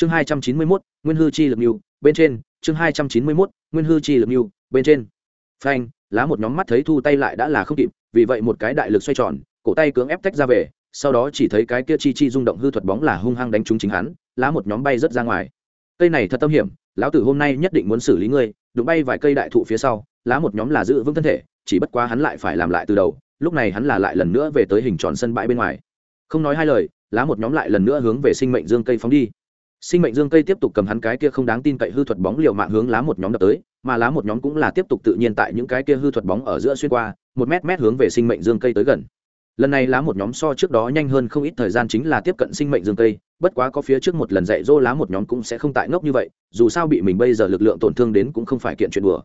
chương hai trăm chín mươi mốt, nguyên hư chi lực mưu bên trên. Chương hai trăm chín mươi mốt, nguyên hư chi lực mưu bên trên. Phanh, lá một nhóm mắt thấy thu tay lại đã là không kịp, vì vậy một cái đại lực xoay tròn, cổ tay cưỡng ép tách ra về, sau đó chỉ thấy cái kia chi chi rung động hư thuật bóng là hung hăng đánh trúng chính hắn, lá một nhóm bay rớt ra ngoài. Cây này thật tâm hiểm, lão tử hôm nay nhất định muốn xử lý ngươi, đụng bay vài cây đại thụ phía sau, lá một nhóm là giữ vững thân thể, chỉ bất quá hắn lại phải làm lại từ đầu, lúc này hắn là lại lần nữa về tới hình tròn sân bãi bên ngoài. Không nói hai lời, lá một nhóm lại lần nữa hướng về sinh mệnh dương cây phóng đi sinh mệnh dương cây tiếp tục cầm hắn cái kia không đáng tin cậy hư thuật bóng liều mạng hướng lá một nhóm đập tới, mà lá một nhóm cũng là tiếp tục tự nhiên tại những cái kia hư thuật bóng ở giữa xuyên qua, một mét mét hướng về sinh mệnh dương cây tới gần. Lần này lá một nhóm so trước đó nhanh hơn không ít thời gian chính là tiếp cận sinh mệnh dương cây, bất quá có phía trước một lần dạy dỗ lá một nhóm cũng sẽ không tại ngốc như vậy, dù sao bị mình bây giờ lực lượng tổn thương đến cũng không phải kiện chuyện đùa.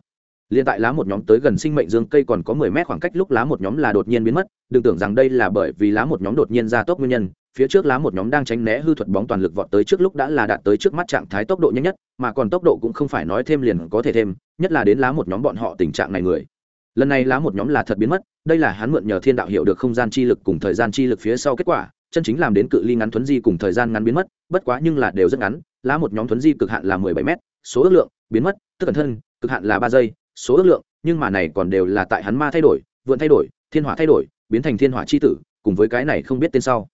Liên tại lá một nhóm tới gần sinh mệnh dương cây còn có mười mét khoảng cách lúc lá một nhóm là đột nhiên biến mất, đừng tưởng rằng đây là bởi vì lá một nhóm đột nhiên ra tốc nguyên nhân phía trước lá một nhóm đang tránh né hư thuật bóng toàn lực vọt tới trước lúc đã là đạt tới trước mắt trạng thái tốc độ nhanh nhất, mà còn tốc độ cũng không phải nói thêm liền có thể thêm, nhất là đến lá một nhóm bọn họ tình trạng này người. Lần này lá một nhóm là thật biến mất, đây là hắn mượn nhờ thiên đạo hiểu được không gian chi lực cùng thời gian chi lực phía sau kết quả, chân chính làm đến cự ly ngắn thuấn di cùng thời gian ngắn biến mất, bất quá nhưng là đều rất ngắn, lá một nhóm thuấn di cực hạn là mười bảy m số ước lượng, biến mất, tức cẩn thân, cực hạn là ba giây, số ước lượng, nhưng mà này còn đều là tại hắn ma thay đổi, vượn thay đổi, thiên hỏa thay đổi, biến thành thiên hỏa c h i tử, cùng với cái này không biết tên sau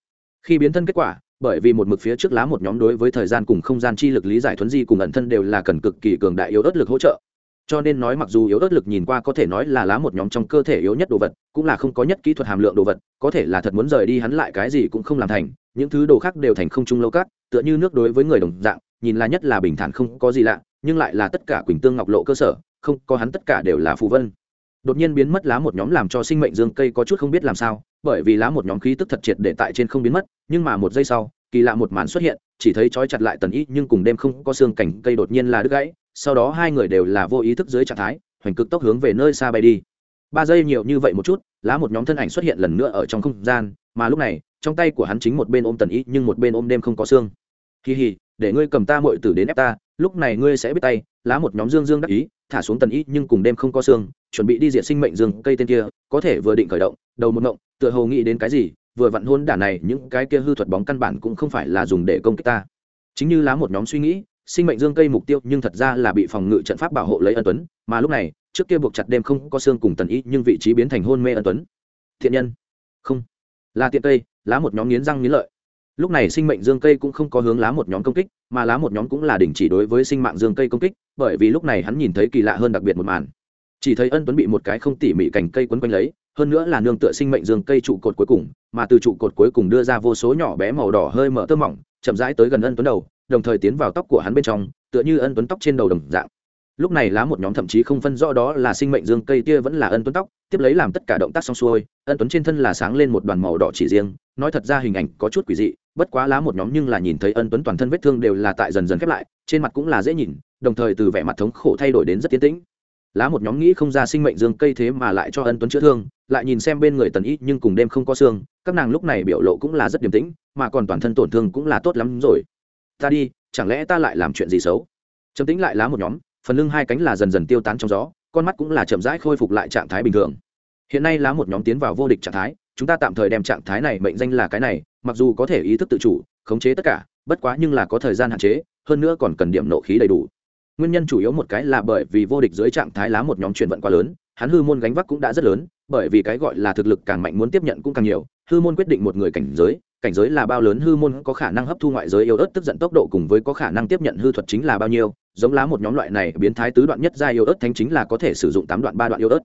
khi biến thân kết quả, bởi vì một mực phía trước lá một nhóm đối với thời gian cùng không gian chi lực lý giải thuấn di cùng ẩn thân đều là cần cực kỳ cường đại yếu ớt lực hỗ trợ. Cho nên nói mặc dù yếu ớt lực nhìn qua có thể nói là lá một nhóm trong cơ thể yếu nhất đồ vật, cũng là không có nhất kỹ thuật hàm lượng đồ vật, có thể là thật muốn rời đi hắn lại cái gì cũng không làm thành, những thứ đồ khác đều thành không trung lâu cát, tựa như nước đối với người đồng dạng, nhìn là nhất là bình thản không có gì lạ, nhưng lại là tất cả quỳnh tương ngọc lộ cơ sở, không có hắn tất cả đều là phù vân. Đột nhiên biến mất lá một nhóm làm cho sinh mệnh dương cây có chút không biết làm sao bởi vì lá một nhóm khí tức thật triệt để tại trên không biến mất, nhưng mà một giây sau, kỳ lạ một màn xuất hiện, chỉ thấy trói chặt lại tần ý nhưng cùng đêm không có xương cảnh, cây đột nhiên là đứt gãy, sau đó hai người đều là vô ý thức dưới trạng thái, hoành cực tốc hướng về nơi xa bay đi. Ba giây nhiều như vậy một chút, lá một nhóm thân ảnh xuất hiện lần nữa ở trong không gian, mà lúc này, trong tay của hắn chính một bên ôm tần ý nhưng một bên ôm đêm không có xương. Kỳ hì để ngươi cầm ta mội tử đến ép ta, lúc này ngươi sẽ biết tay, lá một nhóm dương dương đắc ý, thả xuống tần ý nhưng cùng đêm không có xương, chuẩn bị đi diệt sinh mệnh dương cây tên kia, có thể vừa định khởi động, đầu một ngộng tựa hồ nghĩ đến cái gì, vừa vặn hôn đả này, những cái kia hư thuật bóng căn bản cũng không phải là dùng để công kích ta. Chính như lá một nhóm suy nghĩ, sinh mệnh dương cây mục tiêu nhưng thật ra là bị phòng ngự trận pháp bảo hộ lấy ân tuấn, mà lúc này, trước kia buộc chặt đêm không có xương cùng tần ý, nhưng vị trí biến thành hôn mê ân tuấn. Thiện nhân. Không. Là tiện cây, lá một nhóm nghiến răng nghiến lợi. Lúc này sinh mệnh dương cây cũng không có hướng lá một nhóm công kích, mà lá một nhóm cũng là đình chỉ đối với sinh mạng dương cây công kích, bởi vì lúc này hắn nhìn thấy kỳ lạ hơn đặc biệt một màn. Chỉ thấy ân tuấn bị một cái không tỉ mỉ cành cây quấn quanh lấy hơn nữa là nương tựa sinh mệnh dương cây trụ cột cuối cùng, mà từ trụ cột cuối cùng đưa ra vô số nhỏ bé màu đỏ hơi mở tơ mỏng, chậm rãi tới gần ân tuấn đầu, đồng thời tiến vào tóc của hắn bên trong, tựa như ân tuấn tóc trên đầu đồng dạng. Lúc này lá một nhóm thậm chí không phân rõ đó là sinh mệnh dương cây kia vẫn là ân tuấn tóc, tiếp lấy làm tất cả động tác xong xuôi, ân tuấn trên thân là sáng lên một đoàn màu đỏ chỉ riêng, nói thật ra hình ảnh có chút quỷ dị, bất quá lá một nhóm nhưng là nhìn thấy ân tuấn toàn thân vết thương đều là tại dần dần khép lại, trên mặt cũng là dễ nhìn, đồng thời từ vẻ mặt thống khổ thay đổi đến rất tiến tĩnh lá một nhóm nghĩ không ra sinh mệnh dương cây thế mà lại cho ân tuấn chữa thương, lại nhìn xem bên người tần y nhưng cùng đêm không có xương, các nàng lúc này biểu lộ cũng là rất điềm tĩnh, mà còn toàn thân tổn thương cũng là tốt lắm rồi. Ta đi, chẳng lẽ ta lại làm chuyện gì xấu? Trầm tĩnh lại lá một nhóm, phần lưng hai cánh là dần dần tiêu tán trong gió, con mắt cũng là chậm rãi khôi phục lại trạng thái bình thường. Hiện nay lá một nhóm tiến vào vô địch trạng thái, chúng ta tạm thời đem trạng thái này mệnh danh là cái này, mặc dù có thể ý thức tự chủ, khống chế tất cả, bất quá nhưng là có thời gian hạn chế, hơn nữa còn cần điểm nộ khí đầy đủ nguyên nhân chủ yếu một cái là bởi vì vô địch dưới trạng thái lá một nhóm chuyển vận quá lớn, hắn hư môn gánh vác cũng đã rất lớn, bởi vì cái gọi là thực lực càng mạnh muốn tiếp nhận cũng càng nhiều, hư môn quyết định một người cảnh giới cảnh giới là bao lớn, hư môn có khả năng hấp thu ngoại giới yếu ớt tức giận tốc độ cùng với có khả năng tiếp nhận hư thuật chính là bao nhiêu, giống lá một nhóm loại này biến thái tứ đoạn nhất ra yếu ớt thánh chính là có thể sử dụng tám đoạn, ba đoạn yếu ớt.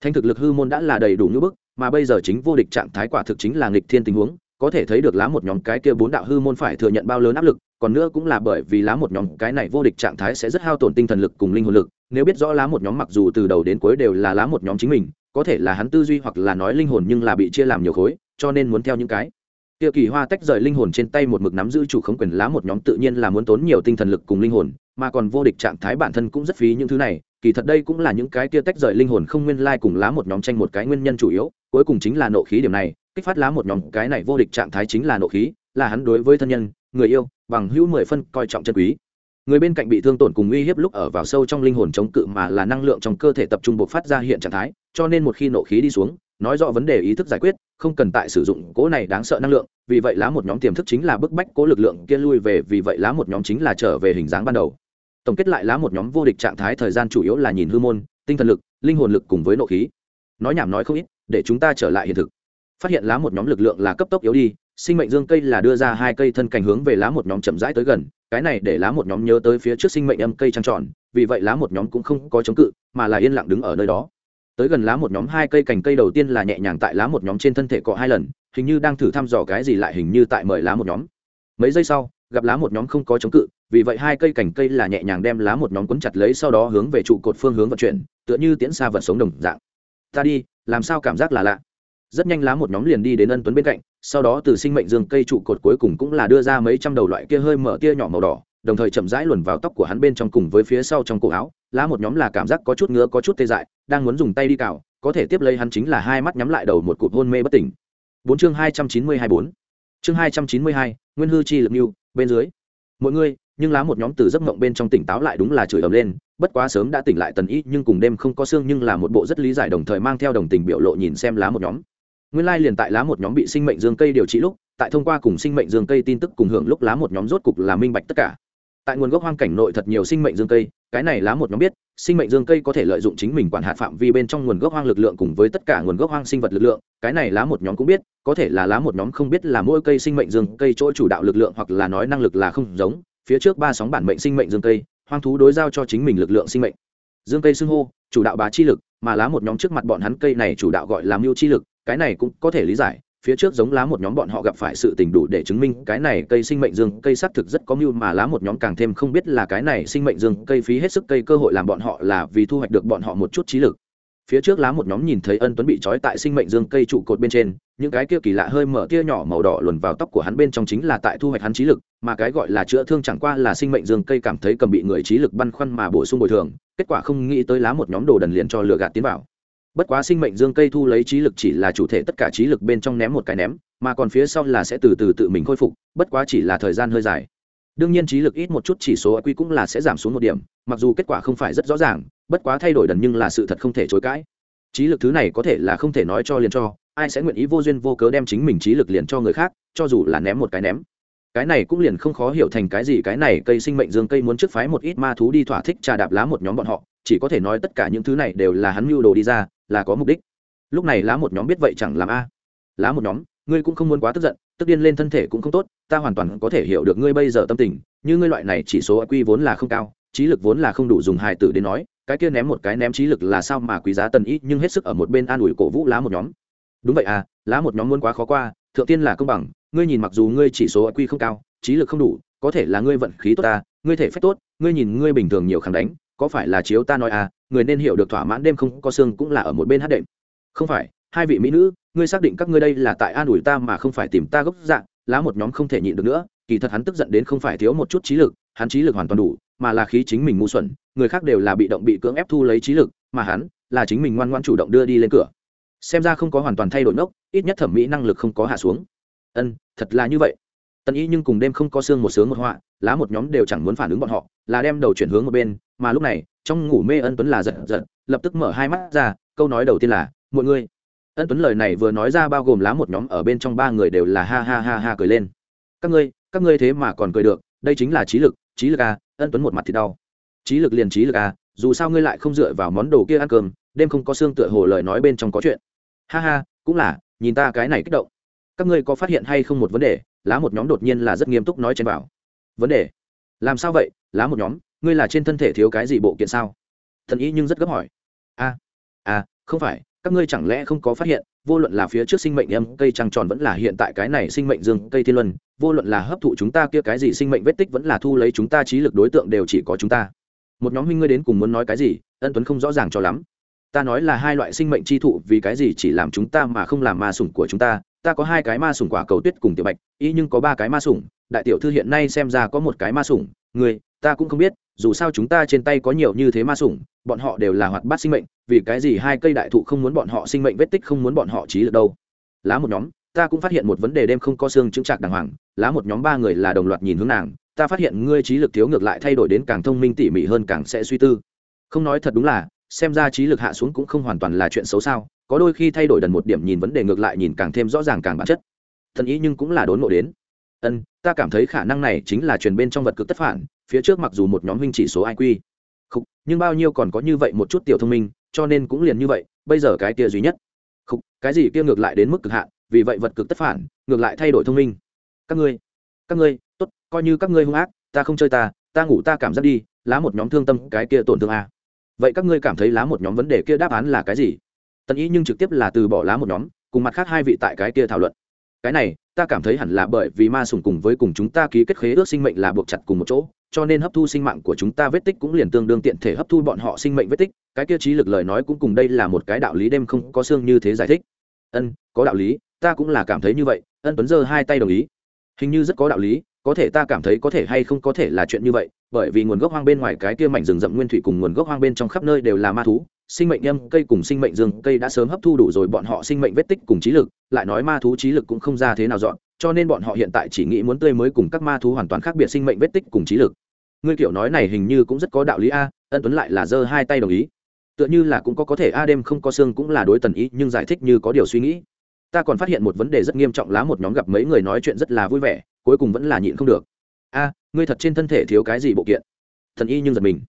Thanh thực lực hư môn đã là đầy đủ như bức, mà bây giờ chính vô địch trạng thái quả thực chính là nghịch thiên tình huống có thể thấy được lá một nhóm cái kia bốn đạo hư môn phải thừa nhận bao lớn áp lực, còn nữa cũng là bởi vì lá một nhóm cái này vô địch trạng thái sẽ rất hao tổn tinh thần lực cùng linh hồn lực, nếu biết rõ lá một nhóm mặc dù từ đầu đến cuối đều là lá một nhóm chính mình, có thể là hắn tư duy hoặc là nói linh hồn nhưng là bị chia làm nhiều khối, cho nên muốn theo những cái kia kỳ hoa tách rời linh hồn trên tay một mực nắm giữ chủ khống quyền lá một nhóm tự nhiên là muốn tốn nhiều tinh thần lực cùng linh hồn mà còn vô địch trạng thái bản thân cũng rất phí những thứ này, kỳ thật đây cũng là những cái kia tách rời linh hồn không nguyên lai cùng lá một nhóm tranh một cái nguyên nhân chủ yếu, cuối cùng chính là nộ khí điểm này, kích phát lá một nhóm cái này vô địch trạng thái chính là nộ khí, là hắn đối với thân nhân, người yêu, bằng hữu mười phân coi trọng chân quý. Người bên cạnh bị thương tổn cùng uy hiếp lúc ở vào sâu trong linh hồn chống cự mà là năng lượng trong cơ thể tập trung buộc phát ra hiện trạng thái, cho nên một khi nộ khí đi xuống, nói rõ vấn đề ý thức giải quyết, không cần tại sử dụng cỗ này đáng sợ năng lượng, vì vậy lá một nhóm tiềm thức chính là bức bách cố lực lượng kia lui về, vì vậy lá một nhóm chính là trở về hình dáng ban đầu tổng kết lại lá một nhóm vô địch trạng thái thời gian chủ yếu là nhìn hư môn, tinh thần lực, linh hồn lực cùng với nộ khí. Nói nhảm nói không ít, để chúng ta trở lại hiện thực. Phát hiện lá một nhóm lực lượng là cấp tốc yếu đi, sinh mệnh dương cây là đưa ra hai cây thân cành hướng về lá một nhóm chậm rãi tới gần, cái này để lá một nhóm nhớ tới phía trước sinh mệnh âm cây trăng tròn, vì vậy lá một nhóm cũng không có chống cự, mà là yên lặng đứng ở nơi đó. Tới gần lá một nhóm hai cây cành cây đầu tiên là nhẹ nhàng tại lá một nhóm trên thân thể cọ hai lần, hình như đang thử thăm dò cái gì lại hình như tại mời lá một nhóm. Mấy giây sau gặp lá một nhóm không có chống cự, vì vậy hai cây cành cây là nhẹ nhàng đem lá một nhóm cuốn chặt lấy sau đó hướng về trụ cột phương hướng vận chuyển, tựa như tiễn xa vật sống đồng dạng. Ta đi, làm sao cảm giác là lạ? Rất nhanh lá một nhóm liền đi đến ân tuấn bên cạnh, sau đó từ sinh mệnh dương cây trụ cột cuối cùng cũng là đưa ra mấy trăm đầu loại kia hơi mở tia nhỏ màu đỏ, đồng thời chậm rãi luồn vào tóc của hắn bên trong cùng với phía sau trong cổ áo. Lá một nhóm là cảm giác có chút ngứa, có chút tê dại, đang muốn dùng tay đi cào, có thể tiếp lấy hắn chính là hai mắt nhắm lại đầu một cụt hôn mê bất tỉnh. Bốn chương hai trăm chín mươi hai bốn. Chương hai trăm chín mươi hai, nguyên hư chi lực mưu bên dưới. Mỗi người, nhưng lá một nhóm từ giấc mộng bên trong tỉnh táo lại đúng là chửi ầm lên, bất quá sớm đã tỉnh lại tần ý nhưng cùng đêm không có xương nhưng là một bộ rất lý giải đồng thời mang theo đồng tình biểu lộ nhìn xem lá một nhóm. Nguyên lai liền tại lá một nhóm bị sinh mệnh dương cây điều trị lúc, tại thông qua cùng sinh mệnh dương cây tin tức cùng hưởng lúc lá một nhóm rốt cục là minh bạch tất cả tại nguồn gốc hoang cảnh nội thật nhiều sinh mệnh dương cây, cái này lá một nhóm biết, sinh mệnh dương cây có thể lợi dụng chính mình quản hạt phạm vi bên trong nguồn gốc hoang lực lượng cùng với tất cả nguồn gốc hoang sinh vật lực lượng, cái này lá một nhóm cũng biết, có thể là lá một nhóm không biết là mỗi cây sinh mệnh dương cây chỗ chủ đạo lực lượng hoặc là nói năng lực là không giống, phía trước ba sóng bản mệnh sinh mệnh dương cây, hoang thú đối giao cho chính mình lực lượng sinh mệnh. Dương cây xưng hô, chủ đạo bá chi lực, mà lá một nhóm trước mặt bọn hắn cây này chủ đạo gọi là mưu chi lực, cái này cũng có thể lý giải phía trước giống lá một nhóm bọn họ gặp phải sự tình đủ để chứng minh cái này cây sinh mệnh dương, cây xác thực rất có mưu mà lá một nhóm càng thêm không biết là cái này sinh mệnh dương, cây phí hết sức cây cơ hội làm bọn họ là vì thu hoạch được bọn họ một chút trí lực. Phía trước lá một nhóm nhìn thấy ân tuấn bị trói tại sinh mệnh dương cây trụ cột bên trên, những cái kia kỳ lạ hơi mở tia nhỏ màu đỏ luồn vào tóc của hắn bên trong chính là tại thu hoạch hắn trí lực, mà cái gọi là chữa thương chẳng qua là sinh mệnh dương cây cảm thấy cầm bị người trí lực băn khoăn mà bổ sung bồi thường, kết quả không nghĩ tới lá một nhóm đồ đần liền cho lừa gạt tiến vào bất quá sinh mệnh dương cây thu lấy trí lực chỉ là chủ thể tất cả trí lực bên trong ném một cái ném, mà còn phía sau là sẽ từ từ tự mình khôi phục, bất quá chỉ là thời gian hơi dài. Đương nhiên trí lực ít một chút chỉ số q cũng là sẽ giảm xuống một điểm, mặc dù kết quả không phải rất rõ ràng, bất quá thay đổi đần nhưng là sự thật không thể chối cãi. Trí lực thứ này có thể là không thể nói cho liền cho, ai sẽ nguyện ý vô duyên vô cớ đem chính mình trí lực liền cho người khác, cho dù là ném một cái ném. Cái này cũng liền không khó hiểu thành cái gì, cái này cây sinh mệnh dương cây muốn trước phái một ít ma thú đi thỏa thích trà đạp lá một nhóm bọn họ chỉ có thể nói tất cả những thứ này đều là hắn mưu đồ đi ra, là có mục đích. Lúc này lá một nhóm biết vậy chẳng làm a. Lá một nhóm, ngươi cũng không muốn quá tức giận, tức điên lên thân thể cũng không tốt, ta hoàn toàn có thể hiểu được ngươi bây giờ tâm tình, như ngươi loại này chỉ số quy vốn là không cao, trí lực vốn là không đủ dùng hài tử đến nói, cái kia ném một cái ném trí lực là sao mà quý giá tần ý nhưng hết sức ở một bên an ủi cổ vũ lá một nhóm. Đúng vậy à lá một nhóm muốn quá khó qua, thượng tiên là công bằng, ngươi nhìn mặc dù ngươi chỉ số quy không cao, trí lực không đủ, có thể là ngươi vận khí tốt ta, ngươi thể phép tốt, ngươi nhìn ngươi bình thường nhiều khẳng đánh có phải là chiếu ta nói à người nên hiểu được thỏa mãn đêm không có xương cũng là ở một bên hát đệm. Không phải, hai vị mỹ nữ, ngươi xác định các ngươi đây là tại an ủi ta mà không phải tìm ta gốc dạng, lá một nhóm không thể nhịn được nữa, kỳ thật hắn tức giận đến không phải thiếu một chút trí lực, hắn trí lực hoàn toàn đủ, mà là khí chính mình ngu xuẩn, người khác đều là bị động bị cưỡng ép thu lấy trí lực, mà hắn là chính mình ngoan ngoan chủ động đưa đi lên cửa. Xem ra không có hoàn toàn thay đổi nốc ít nhất thẩm mỹ năng lực không có hạ xuống. Ân, thật là như vậy tần ý nhưng cùng đêm không có xương một sướng một họa, lá một nhóm đều chẳng muốn phản ứng bọn họ, là đem đầu chuyển hướng một bên, mà lúc này, trong ngủ mê ân tuấn là giật giật, lập tức mở hai mắt ra, câu nói đầu tiên là mọi người ân tuấn lời này vừa nói ra bao gồm lá một nhóm ở bên trong ba người đều là ha ha ha ha cười lên. Các ngươi các ngươi thế mà còn cười được, đây chính là trí lực trí lực à ân tuấn một mặt thì đau. Trí lực liền trí lực à dù sao ngươi lại không dựa vào món đồ kia ăn cơm, đêm không có xương tựa hồ lời nói bên trong có chuyện. Ha ha, cũng là, nhìn ta cái này kích động các ngươi có phát hiện hay không một vấn đề lá một nhóm đột nhiên là rất nghiêm túc nói trên bảo. Vấn đề? Làm sao vậy? Lá một nhóm ngươi là trên thân thể thiếu cái gì bộ kiện sao? Thần ý nhưng rất gấp hỏi. A à, à không phải các ngươi chẳng lẽ không có phát hiện vô luận là phía trước sinh mệnh em cây trăng tròn vẫn là hiện tại cái này sinh mệnh dương cây thiên luân vô luận là hấp thụ chúng ta kia cái gì sinh mệnh vết tích vẫn là thu lấy chúng ta trí lực đối tượng đều chỉ có chúng ta. Một nhóm huynh ngươi đến cùng muốn nói cái gì ân tuấn không rõ ràng cho lắm. Ta nói là hai loại sinh mệnh chi thụ vì cái gì chỉ làm chúng ta mà không làm ma sủng của chúng ta ta có hai cái ma sủng quả cầu tuyết cùng tiểu bạch, y nhưng có ba cái ma sủng, đại tiểu thư hiện nay xem ra có một cái ma sủng, người, ta cũng không biết, dù sao chúng ta trên tay có nhiều như thế ma sủng, bọn họ đều là hoạt bát sinh mệnh, vì cái gì hai cây đại thụ không muốn bọn họ sinh mệnh vết tích không muốn bọn họ trí được đâu. Lá một nhóm, ta cũng phát hiện một vấn đề đêm không có xương chứng trạc đàng hoàng, lá một nhóm ba người là đồng loạt nhìn hướng nàng, ta phát hiện ngươi trí lực thiếu ngược lại thay đổi đến càng thông minh tỉ mỉ hơn càng sẽ suy tư. Không nói thật đúng là, xem ra trí lực hạ xuống cũng không hoàn toàn là chuyện xấu sao có đôi khi thay đổi đần một điểm nhìn vấn đề ngược lại nhìn càng thêm rõ ràng càng bản chất. Thần ý nhưng cũng là đốn ngộ đến. Ân ta cảm thấy khả năng này chính là truyền bên trong vật cực tất phản phía trước mặc dù một nhóm huynh chỉ số iq Khúc, nhưng bao nhiêu còn có như vậy một chút tiểu thông minh cho nên cũng liền như vậy bây giờ cái kia duy nhất. Khúc, cái gì kia ngược lại đến mức cực hạn vì vậy vật cực tất phản ngược lại thay đổi thông minh. Các ngươi các ngươi tốt coi như các ngươi hung ác ta không chơi ta ta ngủ ta cảm giác đi lá một nhóm thương tâm cái kia tổn thương a. Vậy các ngươi cảm thấy lá một nhóm vấn đề kia đáp án là cái gì? Tần ý nhưng trực tiếp là từ bỏ lá một nhóm, cùng mặt khác hai vị tại cái kia thảo luận. Cái này, ta cảm thấy hẳn là bởi vì ma sùng cùng với cùng chúng ta ký kết khế ước sinh mệnh là buộc chặt cùng một chỗ, cho nên hấp thu sinh mạng của chúng ta vết tích cũng liền tương đương tiện thể hấp thu bọn họ sinh mệnh vết tích. Cái kia trí lực lời nói cũng cùng đây là một cái đạo lý đêm không có xương như thế giải thích. Ân, có đạo lý, ta cũng là cảm thấy như vậy, ân tuấn giơ hai tay đồng ý. Hình như rất có đạo lý, có thể ta cảm thấy có thể hay không có thể là chuyện như vậy, bởi vì nguồn gốc hoang bên ngoài cái kia mảnh rừng rậm nguyên thủy cùng nguồn gốc hoang bên trong khắp nơi đều là ma thú sinh mệnh âm cây cùng sinh mệnh dương cây đã sớm hấp thu đủ rồi, bọn họ sinh mệnh vết tích cùng trí lực, lại nói ma thú trí lực cũng không ra thế nào dọn, cho nên bọn họ hiện tại chỉ nghĩ muốn tươi mới cùng các ma thú hoàn toàn khác biệt sinh mệnh vết tích cùng trí lực. Ngươi kiểu nói này hình như cũng rất có đạo lý a, ân tuấn lại là giơ hai tay đồng ý. Tựa như là cũng có có thể a, đêm không có xương cũng là đối tần ý, nhưng giải thích như có điều suy nghĩ. Ta còn phát hiện một vấn đề rất nghiêm trọng lá, một nhóm gặp mấy người nói chuyện rất là vui vẻ, cuối cùng vẫn là nhịn không được. A, ngươi thật trên thân thể thiếu cái gì bộ kiện? Thần y nhưng giật mình.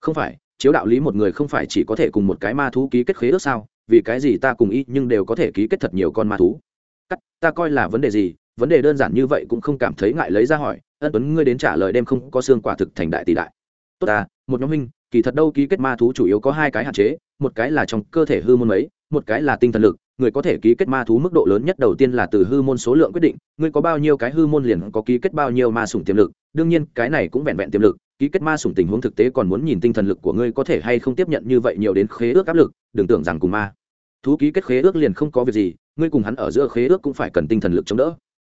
Không phải chiếu đạo lý một người không phải chỉ có thể cùng một cái ma thú ký kết khế ước sao? Vì cái gì ta cùng y nhưng đều có thể ký kết thật nhiều con ma thú? Cắt, ta coi là vấn đề gì? Vấn đề đơn giản như vậy cũng không cảm thấy ngại lấy ra hỏi. Ân tuấn, ngươi đến trả lời đêm không có xương quả thực thành đại tỷ đại. Tốt ta, một nhóm minh kỳ thật đâu ký kết ma thú chủ yếu có hai cái hạn chế. Một cái là trong cơ thể hư môn mấy, một cái là tinh thần lực. Người có thể ký kết ma thú mức độ lớn nhất đầu tiên là từ hư môn số lượng quyết định. Người có bao nhiêu cái hư môn liền có ký kết bao nhiêu ma sủng tiềm lực. Đương nhiên, cái này cũng vẹn vẹn tiềm lực ký kết ma sủng tình huống thực tế còn muốn nhìn tinh thần lực của ngươi có thể hay không tiếp nhận như vậy nhiều đến khế ước áp lực, đừng tưởng rằng cùng ma. Thú ký kết khế ước liền không có việc gì, ngươi cùng hắn ở giữa khế ước cũng phải cần tinh thần lực chống đỡ.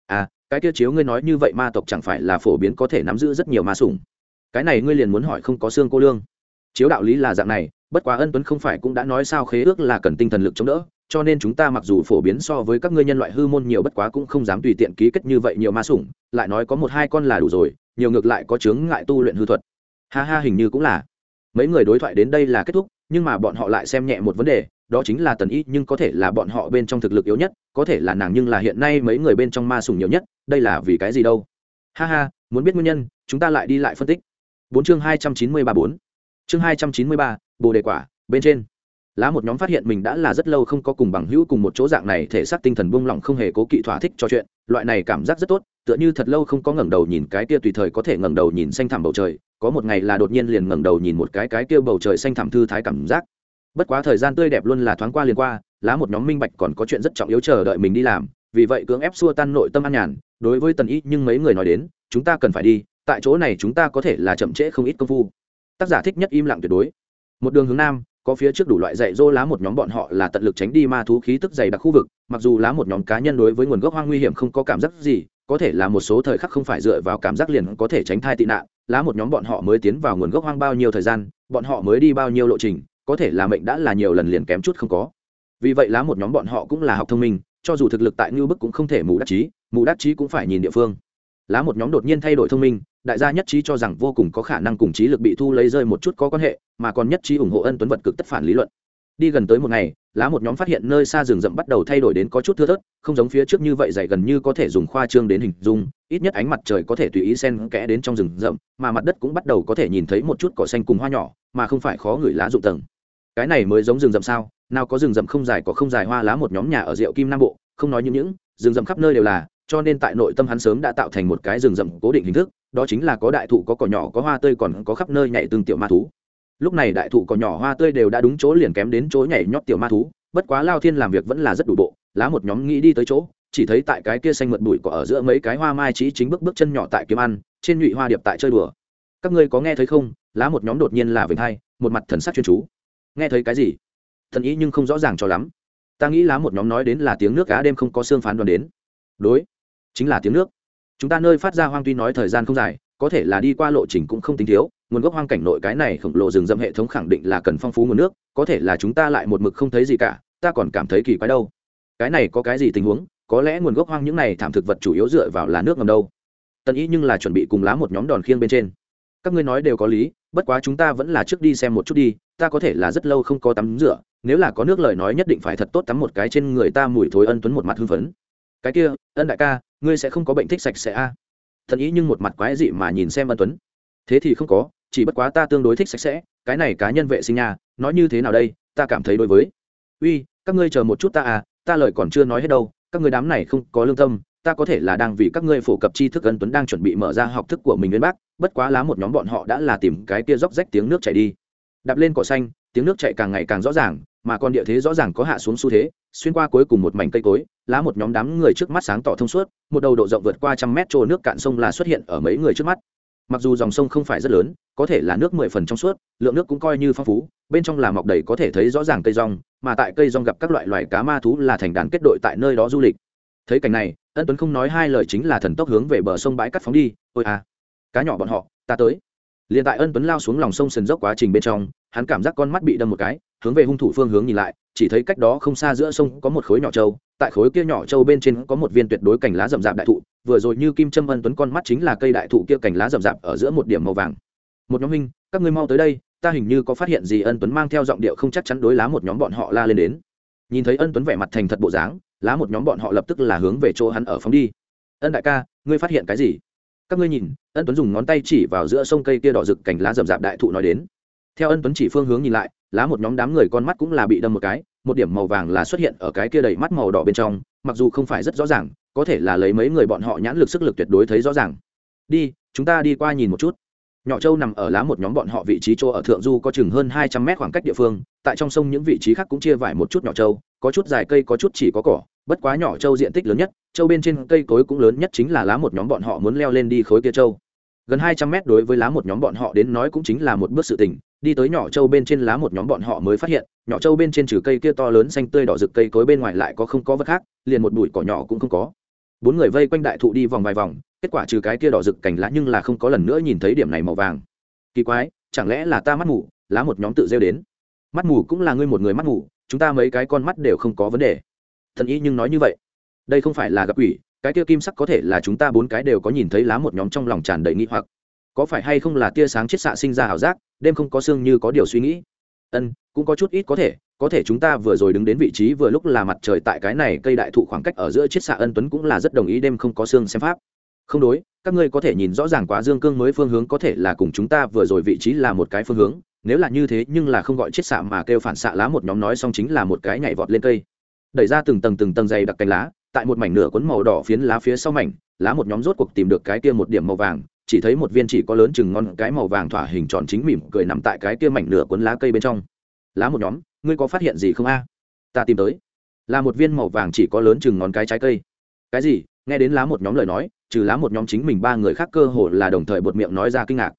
À cái kia chiếu ngươi nói như vậy ma tộc chẳng phải là phổ biến có thể nắm giữ rất nhiều ma sủng. Cái này ngươi liền muốn hỏi không có xương cô lương. Chiếu đạo lý là dạng này, bất quá ân tuấn không phải cũng đã nói sao khế ước là cần tinh thần lực chống đỡ, cho nên chúng ta mặc dù phổ biến so với các ngươi nhân loại hư môn nhiều bất quá cũng không dám tùy tiện ký kết như vậy nhiều ma sủng, lại nói có một hai con là đủ rồi nhiều ngược lại có chướng ngại tu luyện hư thuật. Ha ha, hình như cũng là. Mấy người đối thoại đến đây là kết thúc, nhưng mà bọn họ lại xem nhẹ một vấn đề, đó chính là tần y, nhưng có thể là bọn họ bên trong thực lực yếu nhất, có thể là nàng nhưng là hiện nay mấy người bên trong ma sủng nhiều nhất, đây là vì cái gì đâu? Ha ha, muốn biết nguyên nhân, chúng ta lại đi lại phân tích. Bốn chương hai trăm chín mươi ba bốn. Chương hai trăm chín mươi ba, bồ đề quả, bên trên. Lá một nhóm phát hiện mình đã là rất lâu không có cùng bằng hữu cùng một chỗ dạng này, thể xác tinh thần buông lỏng không hề cố kỵ thỏa thích cho chuyện, loại này cảm giác rất tốt tựa như thật lâu không có ngẩng đầu nhìn cái kia tùy thời có thể ngẩng đầu nhìn xanh thẳm bầu trời, có một ngày là đột nhiên liền ngẩng đầu nhìn một cái cái kia bầu trời xanh thẳm thư thái cảm giác. Bất quá thời gian tươi đẹp luôn là thoáng qua liền qua, lá một nhóm minh bạch còn có chuyện rất trọng yếu chờ đợi mình đi làm, vì vậy cưỡng ép xua tan nội tâm an nhàn, đối với tần ý nhưng mấy người nói đến, chúng ta cần phải đi, tại chỗ này chúng ta có thể là chậm trễ không ít công phu. Tác giả thích nhất im lặng tuyệt đối. Một đường hướng nam, có phía trước đủ loại dạy dỗ lá một nhóm bọn họ là tận lực tránh đi ma thú khí tức dày đặc khu vực, mặc dù lá một nhóm cá nhân đối với nguồn gốc hoang nguy hiểm không có cảm giác gì có thể là một số thời khắc không phải dựa vào cảm giác liền có thể tránh thai tị nạn lá một nhóm bọn họ mới tiến vào nguồn gốc hoang bao nhiêu thời gian, bọn họ mới đi bao nhiêu lộ trình, có thể là mệnh đã là nhiều lần liền kém chút không có. Vì vậy lá một nhóm bọn họ cũng là học thông minh, cho dù thực lực tại ngưu bức cũng không thể mù đắc chí, mù đắc chí cũng phải nhìn địa phương. Lá một nhóm đột nhiên thay đổi thông minh, đại gia nhất trí cho rằng vô cùng có khả năng cùng trí lực bị thu lấy rơi một chút có quan hệ, mà còn nhất trí ủng hộ ân tuấn vật cực tất phản lý luận đi gần tới một ngày, lá một nhóm phát hiện nơi xa rừng rậm bắt đầu thay đổi đến có chút thưa thớt, không giống phía trước như vậy dày gần như có thể dùng khoa trương đến hình dung, ít nhất ánh mặt trời có thể tùy ý sen kẽ đến trong rừng rậm, mà mặt đất cũng bắt đầu có thể nhìn thấy một chút cỏ xanh cùng hoa nhỏ, mà không phải khó ngửi lá rụng tầng. Cái này mới giống rừng rậm sao? Nào có rừng rậm không dài có không dài hoa lá một nhóm nhà ở rượu kim nam bộ, không nói những những, rừng rậm khắp nơi đều là, cho nên tại nội tâm hắn sớm đã tạo thành một cái rừng rậm cố định hình thức, đó chính là có đại thụ, có cỏ nhỏ, có hoa tươi còn có khắp nơi nhảy tương tiểu ma thú lúc này đại thụ cỏ nhỏ hoa tươi đều đã đúng chỗ liền kém đến chỗ nhảy nhót tiểu ma thú, bất quá lao thiên làm việc vẫn là rất đủ bộ, lá một nhóm nghĩ đi tới chỗ, chỉ thấy tại cái kia xanh mượt bụi cỏ ở giữa mấy cái hoa mai chỉ chính bước bước chân nhỏ tại kiếm ăn, trên nhụy hoa điệp tại chơi đùa. Các ngươi có nghe thấy không? Lá một nhóm đột nhiên là vinh hai, một mặt thần sắc chuyên chú. Nghe thấy cái gì? Thần ý nhưng không rõ ràng cho lắm. Ta nghĩ lá một nhóm nói đến là tiếng nước cá đêm không có xương phán đoàn đến. Đối, chính là tiếng nước. Chúng ta nơi phát ra hoang tuy nói thời gian không dài, có thể là đi qua lộ trình cũng không tính thiếu nguồn gốc hoang cảnh nội cái này khổng lồ rừng rậm hệ thống khẳng định là cần phong phú nguồn nước, có thể là chúng ta lại một mực không thấy gì cả, ta còn cảm thấy kỳ quái đâu. Cái này có cái gì tình huống? Có lẽ nguồn gốc hoang những này thảm thực vật chủ yếu dựa vào là nước ngầm đâu. Tần ý nhưng là chuẩn bị cùng lá một nhóm đòn khiêng bên trên. Các ngươi nói đều có lý, bất quá chúng ta vẫn là trước đi xem một chút đi, ta có thể là rất lâu không có tắm rửa, nếu là có nước lời nói nhất định phải thật tốt tắm một cái trên người ta mùi thối ân tuấn một mặt hưng phấn. Cái kia, ân đại ca, ngươi sẽ không có bệnh thích sạch sẽ a? À? thần ý nhưng một mặt quái dị mà nhìn xem ân tuấn thế thì không có, chỉ bất quá ta tương đối thích sạch sẽ, cái này cá nhân vệ sinh nhà nói như thế nào đây, ta cảm thấy đối với. Uy, các ngươi chờ một chút ta à ta lời còn chưa nói hết đâu, các ngươi đám này không có lương tâm, ta có thể là đang vì các ngươi phổ cập tri thức ân tuấn đang chuẩn bị mở ra học thức của mình nguyên bác, bất quá lá một nhóm bọn họ đã là tìm cái kia róc rách tiếng nước chảy đi. Đạp lên cỏ xanh, tiếng nước chạy càng ngày càng rõ ràng, mà còn địa thế rõ ràng có hạ xuống xu thế, xuyên qua cuối cùng một mảnh cây cối, lá một nhóm đám người trước mắt sáng tỏ thông suốt, một đầu độ rộng vượt qua trăm mét trôi nước cạn sông là xuất hiện ở mấy người trước mắt mặc dù dòng sông không phải rất lớn, có thể là nước mười phần trong suốt, lượng nước cũng coi như phong phú, bên trong là mọc đầy có thể thấy rõ ràng cây rong, mà tại cây rong gặp các loại loài cá ma thú là thành đàn kết đội tại nơi đó du lịch. Thấy cảnh này, ân tuấn không nói hai lời chính là thần tốc hướng về bờ sông bãi cắt phóng đi. Ôi à cá nhỏ bọn họ, ta tới. Liền tại ân tuấn lao xuống lòng sông sần dốc quá trình bên trong hắn cảm giác con mắt bị đâm một cái, hướng về hung thủ phương hướng nhìn lại, chỉ thấy cách đó không xa giữa sông có một khối nhỏ trâu, tại khối kia nhỏ trâu bên trên có một viên tuyệt đối cành lá rậm rạp đại thụ, vừa rồi như kim trâm ân tuấn con mắt chính là cây đại thụ kia cành lá rậm rạp ở giữa một điểm màu vàng. Một nhóm huynh, các ngươi mau tới đây, ta hình như có phát hiện gì. Ân tuấn mang theo giọng điệu không chắc chắn đối lá một nhóm bọn họ la lên đến. Nhìn thấy ân tuấn vẻ mặt thành thật bộ dáng, lá một nhóm bọn họ lập tức là hướng về chỗ hắn ở phóng đi. Ân đại ca, ngươi phát hiện cái gì? Các ngươi nhìn, ân tuấn dùng ngón tay chỉ vào giữa sông cây kia đỏ rực cành lá rậm rạp đại thụ nói đến theo ân tuấn chỉ phương hướng nhìn lại, lá một nhóm đám người con mắt cũng là bị đâm một cái, một điểm màu vàng là xuất hiện ở cái kia đầy mắt màu đỏ bên trong, mặc dù không phải rất rõ ràng, có thể là lấy mấy người bọn họ nhãn lực sức lực tuyệt đối thấy rõ ràng. Đi, chúng ta đi qua nhìn một chút. Nhỏ châu nằm ở lá một nhóm bọn họ vị trí chỗ ở thượng du có chừng hơn hai trăm mét khoảng cách địa phương, tại trong sông những vị trí khác cũng chia vải một chút nhỏ châu, có chút dài cây, có chút chỉ có cỏ, bất quá nhỏ châu diện tích lớn nhất, châu bên trên cây cối cũng lớn nhất chính là lá một nhóm bọn họ muốn leo lên đi khối kia châu gần hai trăm mét đối với lá một nhóm bọn họ đến nói cũng chính là một bước sự tình, đi tới nhỏ châu bên trên lá một nhóm bọn họ mới phát hiện, nhỏ châu bên trên trừ cây kia to lớn xanh tươi đỏ rực cây cối bên ngoài lại có không có vật khác, liền một bụi cỏ nhỏ cũng không có. Bốn người vây quanh đại thụ đi vòng vài vòng, kết quả trừ cái kia đỏ rực cành lá nhưng là không có lần nữa nhìn thấy điểm này màu vàng. Kỳ quái, chẳng lẽ là ta mắt mù, lá một nhóm tự rêu đến? Mắt mù cũng là ngươi một người mắt mù, chúng ta mấy cái con mắt đều không có vấn đề. Thần ý nhưng nói như vậy, đây không phải là gặp ủy cái tia kim sắc có thể là chúng ta bốn cái đều có nhìn thấy lá một nhóm trong lòng tràn đầy nghi hoặc. Có phải hay không là tia sáng chiết xạ sinh ra ảo giác, đêm không có xương như có điều suy nghĩ? Ân, cũng có chút ít có thể có thể chúng ta vừa rồi đứng đến vị trí vừa lúc là mặt trời tại cái này cây đại thụ khoảng cách ở giữa chiết xạ ân tuấn cũng là rất đồng ý đêm không có xương xem pháp. Không đối, các ngươi có thể nhìn rõ ràng quá dương cương mới phương hướng có thể là cùng chúng ta vừa rồi vị trí là một cái phương hướng, nếu là như thế nhưng là không gọi chiết xạ mà kêu phản xạ lá một nhóm nói xong chính là một cái nhảy vọt lên cây. Đẩy ra từng tầng từng tầng dày đặc cánh lá tại một mảnh nửa cuốn màu đỏ phiến lá phía sau mảnh, lá một nhóm rốt cuộc tìm được cái kia một điểm màu vàng, chỉ thấy một viên chỉ có lớn chừng ngon cái màu vàng thỏa hình tròn chính mỉm cười nằm tại cái kia mảnh nửa cuốn lá cây bên trong. Lá một nhóm, ngươi có phát hiện gì không a? Ta tìm tới. Là một viên màu vàng chỉ có lớn chừng ngón cái trái cây. Cái gì? Nghe đến lá một nhóm lời nói, trừ lá một nhóm chính mình ba người khác cơ hồ là đồng thời bột miệng nói ra kinh ngạc.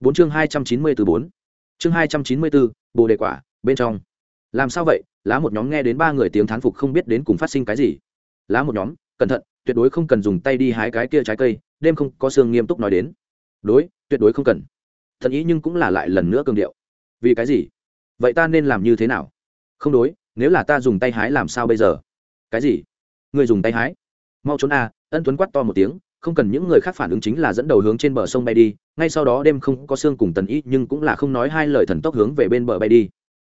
Bốn chương hai trăm chín mươi từ bốn. Chương hai trăm chín mươi bốn bồ đề quả, bên trong. Làm sao vậy? Lá một nhóm nghe đến ba người tiếng thán phục không biết đến cùng phát sinh cái gì lá một nhóm, cẩn thận, tuyệt đối không cần dùng tay đi hái cái kia trái cây, đêm không có xương nghiêm túc nói đến. Đối, tuyệt đối không cần. Thần ý nhưng cũng là lại lần nữa cường điệu. Vì cái gì? Vậy ta nên làm như thế nào? Không đối, nếu là ta dùng tay hái làm sao bây giờ? Cái gì? Người dùng tay hái? Mau trốn a ân tuấn quát to một tiếng, không cần những người khác phản ứng chính là dẫn đầu hướng trên bờ sông bay đi, ngay sau đó đêm không có xương cùng tần ý nhưng cũng là không nói hai lời thần tốc hướng về bên bờ bay đi.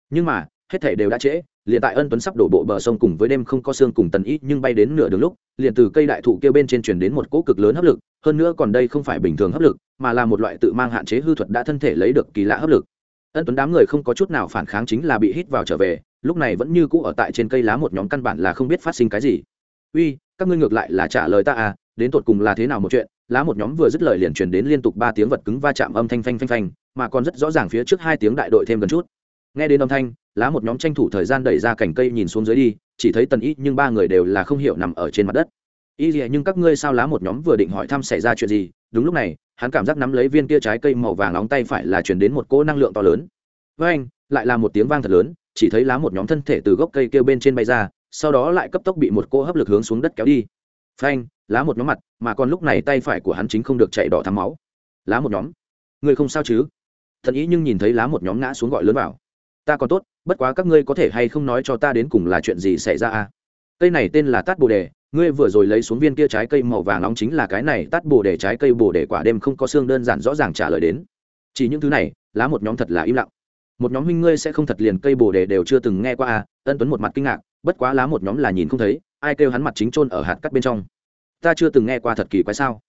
Nhưng mà hết thể đều đã trễ, liền tại ân tuấn sắp đổ bộ bờ sông cùng với đêm không có xương cùng tần ý nhưng bay đến nửa đường lúc, liền từ cây đại thụ kia bên trên chuyển đến một cỗ cực lớn hấp lực, hơn nữa còn đây không phải bình thường hấp lực, mà là một loại tự mang hạn chế hư thuật đã thân thể lấy được kỳ lạ hấp lực. Ân tuấn đám người không có chút nào phản kháng chính là bị hít vào trở về, lúc này vẫn như cũ ở tại trên cây lá một nhóm căn bản là không biết phát sinh cái gì. Uy, các ngươi ngược lại là trả lời ta à đến tột cùng là thế nào một chuyện? Lá một nhóm vừa dứt lời liền truyền đến liên tục ba tiếng vật cứng va chạm âm thanh phanh phanh phanh, mà còn rất rõ ràng phía trước hai tiếng đại đội thêm gần chút nghe đến âm thanh, lá một nhóm tranh thủ thời gian đẩy ra cành cây nhìn xuống dưới đi, chỉ thấy tần y nhưng ba người đều là không hiểu nằm ở trên mặt đất. Y gì nhưng các ngươi sao lá một nhóm vừa định hỏi thăm xảy ra chuyện gì? Đúng lúc này, hắn cảm giác nắm lấy viên kia trái cây màu vàng nóng tay phải là chuyển đến một cỗ năng lượng to lớn. Với anh lại là một tiếng vang thật lớn, chỉ thấy lá một nhóm thân thể từ gốc cây kêu bên trên bay ra, sau đó lại cấp tốc bị một cỗ hấp lực hướng xuống đất kéo đi. Phanh lá một nhóm mặt, mà còn lúc này tay phải của hắn chính không được chạy đỏ thắm máu. Lá một nhóm người không sao chứ? Thần ý nhưng nhìn thấy lá một nhóm ngã xuống gọi lớn vào ta còn tốt, bất quá các ngươi có thể hay không nói cho ta đến cùng là chuyện gì xảy ra à cây này tên là tát bồ đề, ngươi vừa rồi lấy xuống viên kia trái cây màu vàng nóng chính là cái này, tát bồ đề trái cây bồ đề quả đêm không có xương đơn giản rõ ràng trả lời đến. Chỉ những thứ này, lá một nhóm thật là im lặng. Một nhóm huynh ngươi sẽ không thật liền cây bồ đề đều chưa từng nghe qua à ân tuấn một mặt kinh ngạc, bất quá lá một nhóm là nhìn không thấy, ai kêu hắn mặt chính chôn ở hạt cắt bên trong. Ta chưa từng nghe qua thật kỳ quái sao?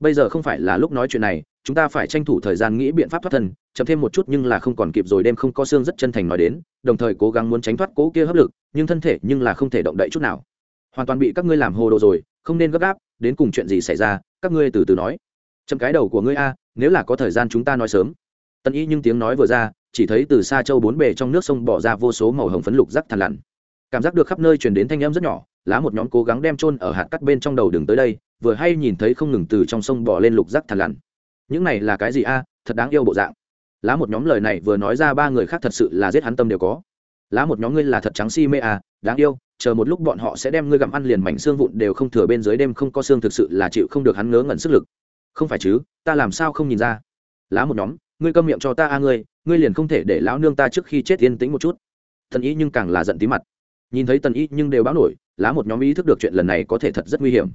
Bây giờ không phải là lúc nói chuyện này, chúng ta phải tranh thủ thời gian nghĩ biện pháp thoát thân chậm thêm một chút nhưng là không còn kịp rồi, đêm không có xương rất chân thành nói đến, đồng thời cố gắng muốn tránh thoát cố kia hấp lực, nhưng thân thể nhưng là không thể động đậy chút nào. Hoàn toàn bị các ngươi làm hồ đồ rồi, không nên gấp gáp, đến cùng chuyện gì xảy ra, các ngươi từ từ nói. Chậm cái đầu của ngươi a, nếu là có thời gian chúng ta nói sớm. Tân y nhưng tiếng nói vừa ra, chỉ thấy từ xa châu bốn bề trong nước sông bỏ ra vô số màu hồng phấn lục rắc thằn lằn cảm giác được khắp nơi truyền đến thanh âm rất nhỏ, lá một nhóm cố gắng đem trôn ở hạt cắt bên trong đầu đường tới đây, vừa hay nhìn thấy không ngừng từ trong sông bỏ lên lục rắc thằn lằn những này là cái gì a, thật đáng yêu bộ dạng lá một nhóm lời này vừa nói ra ba người khác thật sự là giết hắn tâm đều có. Lá một nhóm ngươi là thật trắng si mê à đáng yêu, chờ một lúc bọn họ sẽ đem ngươi gặm ăn liền mảnh xương vụn đều không thừa bên dưới đêm không có xương thực sự là chịu không được hắn ngớ ngẩn sức lực. Không phải chứ, ta làm sao không nhìn ra? Lá một nhóm, ngươi câm miệng cho ta a ngươi ngươi liền không thể để lão nương ta trước khi chết yên tĩnh một chút. Thần ý nhưng càng là giận tí mặt. Nhìn thấy tần ý nhưng đều báo nổi, lá một nhóm ý thức được chuyện lần này có thể thật rất nguy hiểm.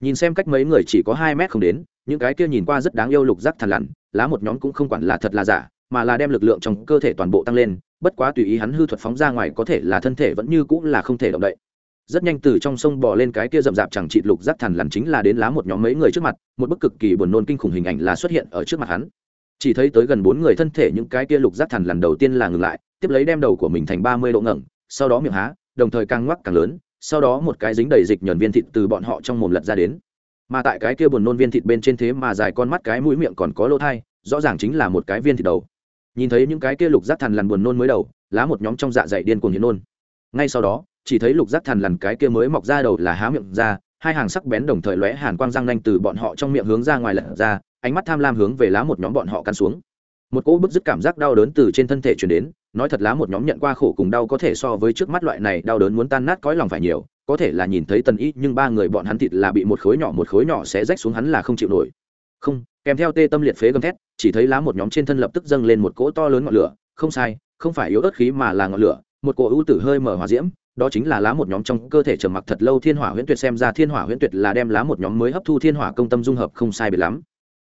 Nhìn xem cách mấy người chỉ có hai mét không đến những cái kia nhìn qua rất đáng yêu lục giác thằn lằn, lá một nhóm cũng không quản là thật là giả, mà là đem lực lượng trong cơ thể toàn bộ tăng lên, bất quá tùy ý hắn hư thuật phóng ra ngoài có thể là thân thể vẫn như cũng là không thể động đậy. Rất nhanh từ trong sông bò lên cái kia rậm rạp chẳng trị lục rác thằn lằn chính là đến lá một nhóm mấy người trước mặt, một bức cực kỳ buồn nôn kinh khủng hình ảnh là xuất hiện ở trước mặt hắn. Chỉ thấy tới gần bốn người thân thể những cái kia lục rác thằn lằn đầu tiên là ngừng lại, tiếp lấy đem đầu của mình thành ba mươi độ ngẩng, sau đó miệng há, đồng thời càng ngoắc càng lớn, sau đó một cái dính đầy dịch nhờn viên thịt từ bọn họ trong mồm lật ra đến mà tại cái kia buồn nôn viên thịt bên trên thế mà dài con mắt cái mũi miệng còn có lỗ thai, rõ ràng chính là một cái viên thịt đầu. Nhìn thấy những cái kia lục rác thằn lằn buồn nôn mới đầu, lá một nhóm trong dạ dày điên cuồng hiến nôn. Ngay sau đó, chỉ thấy lục rác thằn lằn cái kia mới mọc ra đầu là há miệng ra, hai hàng sắc bén đồng thời lóe hàn quang răng nanh từ bọn họ trong miệng hướng ra ngoài lật ra, ánh mắt tham lam hướng về lá một nhóm bọn họ căn xuống. Một cỗ bức dứt cảm giác đau đớn từ trên thân thể chuyển đến, nói thật lá một nhóm nhận qua khổ cùng đau có thể so với trước mắt loại này đau đớn muốn tan nát cõi lòng phải nhiều có thể là nhìn thấy tần ý nhưng ba người bọn hắn thịt là bị một khối nhỏ, một khối nhỏ sẽ rách xuống hắn là không chịu nổi. Không, kèm theo tê tâm liệt phế gầm thét, chỉ thấy lá một nhóm trên thân lập tức dâng lên một cỗ to lớn ngọn lửa. Không sai, không phải yếu ớt khí mà là ngọn lửa, một cỗ ưu tử hơi mở hòa diễm, đó chính là lá một nhóm trong cơ thể trầm mặc thật lâu thiên hỏa huyễn tuyệt xem ra thiên hỏa huyễn tuyệt là đem lá một nhóm mới hấp thu thiên hỏa công tâm dung hợp không sai biệt lắm.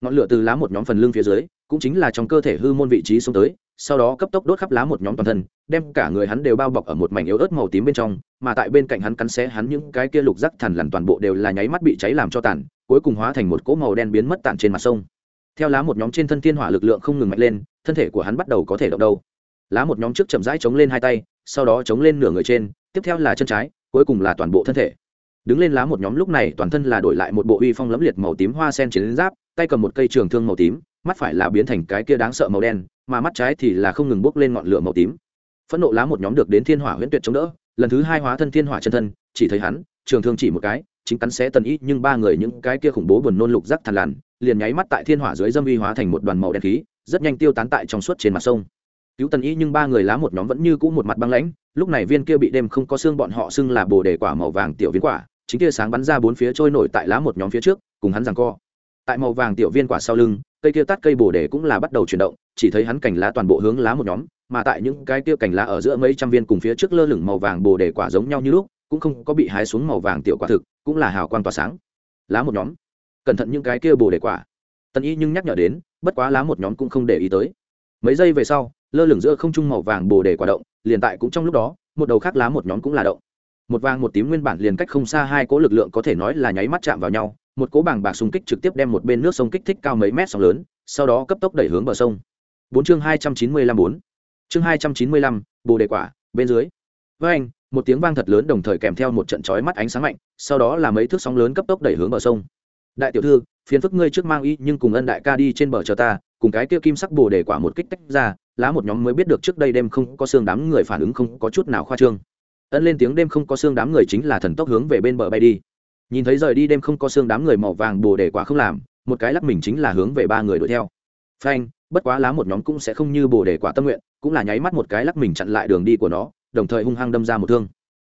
Ngọn lửa từ lá một nhóm phần lưng phía dưới, cũng chính là trong cơ thể hư môn vị trí xuống tới sau đó cấp tốc đốt khắp lá một nhóm toàn thân, đem cả người hắn đều bao bọc ở một mảnh yếu ớt màu tím bên trong, mà tại bên cạnh hắn cắn xé hắn những cái kia lục rắc thằn lằn toàn bộ đều là nháy mắt bị cháy làm cho tàn, cuối cùng hóa thành một cỗ màu đen biến mất tàn trên mặt sông. Theo lá một nhóm trên thân thiên hỏa lực lượng không ngừng mạnh lên, thân thể của hắn bắt đầu có thể động đâu. Lá một nhóm trước chậm rãi chống lên hai tay, sau đó chống lên nửa người trên, tiếp theo là chân trái, cuối cùng là toàn bộ thân thể. Đứng lên lá một nhóm lúc này toàn thân là đổi lại một bộ uy phong lẫm liệt màu tím hoa sen chiến giáp, tay cầm một cây trường thương màu tím mắt phải là biến thành cái kia đáng sợ màu đen, mà mắt trái thì là không ngừng bốc lên ngọn lửa màu tím. Phẫn nộ lá một nhóm được đến thiên hỏa huyễn tuyệt chống đỡ, lần thứ hai hóa thân thiên hỏa chân thân, chỉ thấy hắn, trường thương chỉ một cái, chính cắn xé tần ý nhưng ba người những cái kia khủng bố buồn nôn lục rắc thằn lằn, liền nháy mắt tại thiên hỏa dưới dâm uy hóa thành một đoàn màu đen khí, rất nhanh tiêu tán tại trong suốt trên mặt sông. Cứu tần ý nhưng ba người lá một nhóm vẫn như cũ một mặt băng lãnh, lúc này viên kia bị đêm không có xương bọn họ xưng là bồ đề quả màu vàng tiểu viên quả, chính kia sáng bắn ra bốn phía trôi nổi tại lá một nhóm phía trước, cùng hắn rằng co. Tại màu vàng tiểu viên quả sau lưng cây kia tát cây bồ đề cũng là bắt đầu chuyển động, chỉ thấy hắn cành lá toàn bộ hướng lá một nhóm, mà tại những cái kia cành lá ở giữa mấy trăm viên cùng phía trước lơ lửng màu vàng bồ đề quả giống nhau như lúc, cũng không có bị hái xuống màu vàng tiểu quả thực, cũng là hào quang tỏa sáng. Lá một nhóm. Cẩn thận những cái kia bồ đề quả. Tần y nhưng nhắc nhở đến, bất quá lá một nhóm cũng không để ý tới. Mấy giây về sau, lơ lửng giữa không trung màu vàng bồ đề quả động, liền tại cũng trong lúc đó, một đầu khác lá một nhóm cũng là động. Một vàng một tím nguyên bản liền cách không xa hai cỗ lực lượng có thể nói là nháy mắt chạm vào nhau một cỗ bảng bạc xung kích trực tiếp đem một bên nước sông kích thích cao mấy mét sóng lớn, sau đó cấp tốc đẩy hướng bờ sông. Bốn chương hai trăm chín mươi lăm bốn. Chương hai trăm chín mươi lăm, bồ đề quả, bên dưới. Với anh, một tiếng vang thật lớn đồng thời kèm theo một trận chói mắt ánh sáng mạnh, sau đó là mấy thước sóng lớn cấp tốc đẩy hướng bờ sông. Đại tiểu thư, phiền phức ngươi trước mang y, nhưng cùng ân đại ca đi trên bờ chờ ta, cùng cái kia kim sắc bồ đề quả một kích tách ra, lá một nhóm mới biết được trước đây đêm không có xương đám người phản ứng không có chút nào khoa trương. Ân lên tiếng đêm không có xương đám người chính là thần tốc hướng về bên bờ bay đi nhìn thấy rời đi đêm không có xương đám người màu vàng bồ đề quả không làm, một cái lắc mình chính là hướng về ba người đuổi theo. Phanh, bất quá lá một nhóm cũng sẽ không như bồ đề quả tâm nguyện, cũng là nháy mắt một cái lắc mình chặn lại đường đi của nó, đồng thời hung hăng đâm ra một thương.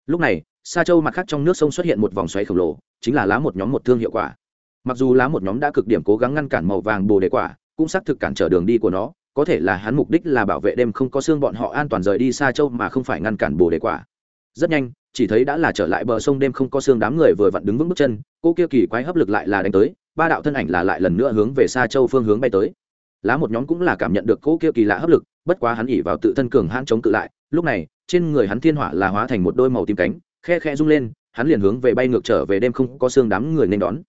Lúc này, sa châu mặt khác trong nước sông xuất hiện một vòng xoáy khổng lồ, chính là lá một nhóm một thương hiệu quả. Mặc dù lá một nhóm đã cực điểm cố gắng ngăn cản màu vàng bồ đề quả, cũng xác thực cản trở đường đi của nó, có thể là hắn mục đích là bảo vệ đêm không có xương bọn họ an toàn rời đi xa châu mà không phải ngăn cản bồ đề quả. Rất nhanh chỉ thấy đã là trở lại bờ sông đêm không có xương đám người vừa vặn đứng vững bước chân, cô kia kỳ quái hấp lực lại là đánh tới, ba đạo thân ảnh là lại lần nữa hướng về xa châu phương hướng bay tới. Lá một nhóm cũng là cảm nhận được cô kia kỳ lạ hấp lực, bất quá hắn ỉ vào tự thân cường hãn chống cự lại, lúc này, trên người hắn thiên hỏa là hóa thành một đôi màu tím cánh, khe khe rung lên, hắn liền hướng về bay ngược trở về đêm không có xương đám người nên đón.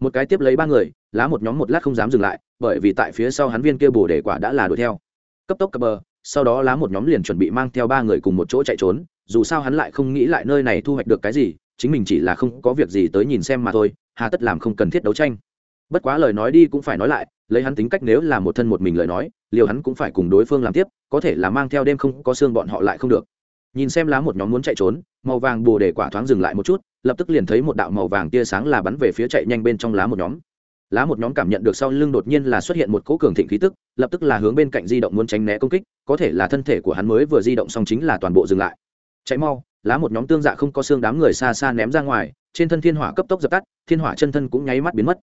Một cái tiếp lấy ba người, lá một nhóm một lát không dám dừng lại, bởi vì tại phía sau hắn viên kia bồ đề quả đã là đuổi theo. Cấp tốc cập bờ, sau đó lá một nhóm liền chuẩn bị mang theo ba người cùng một chỗ chạy trốn dù sao hắn lại không nghĩ lại nơi này thu hoạch được cái gì, chính mình chỉ là không có việc gì tới nhìn xem mà thôi, hà tất làm không cần thiết đấu tranh. Bất quá lời nói đi cũng phải nói lại, lấy hắn tính cách nếu là một thân một mình lời nói, liều hắn cũng phải cùng đối phương làm tiếp, có thể là mang theo đêm không có xương bọn họ lại không được. Nhìn xem lá một nhóm muốn chạy trốn, màu vàng bồ đề quả thoáng dừng lại một chút, lập tức liền thấy một đạo màu vàng tia sáng là bắn về phía chạy nhanh bên trong lá một nhóm. Lá một nhóm cảm nhận được sau lưng đột nhiên là xuất hiện một cỗ cường thịnh khí tức, lập tức là hướng bên cạnh di động muốn tránh né công kích, có thể là thân thể của hắn mới vừa di động xong chính là toàn bộ dừng lại chạy mau, lá một nhóm tương dạ không có xương đám người xa xa ném ra ngoài, trên thân thiên hỏa cấp tốc dập tắt, thiên hỏa chân thân cũng nháy mắt biến mất.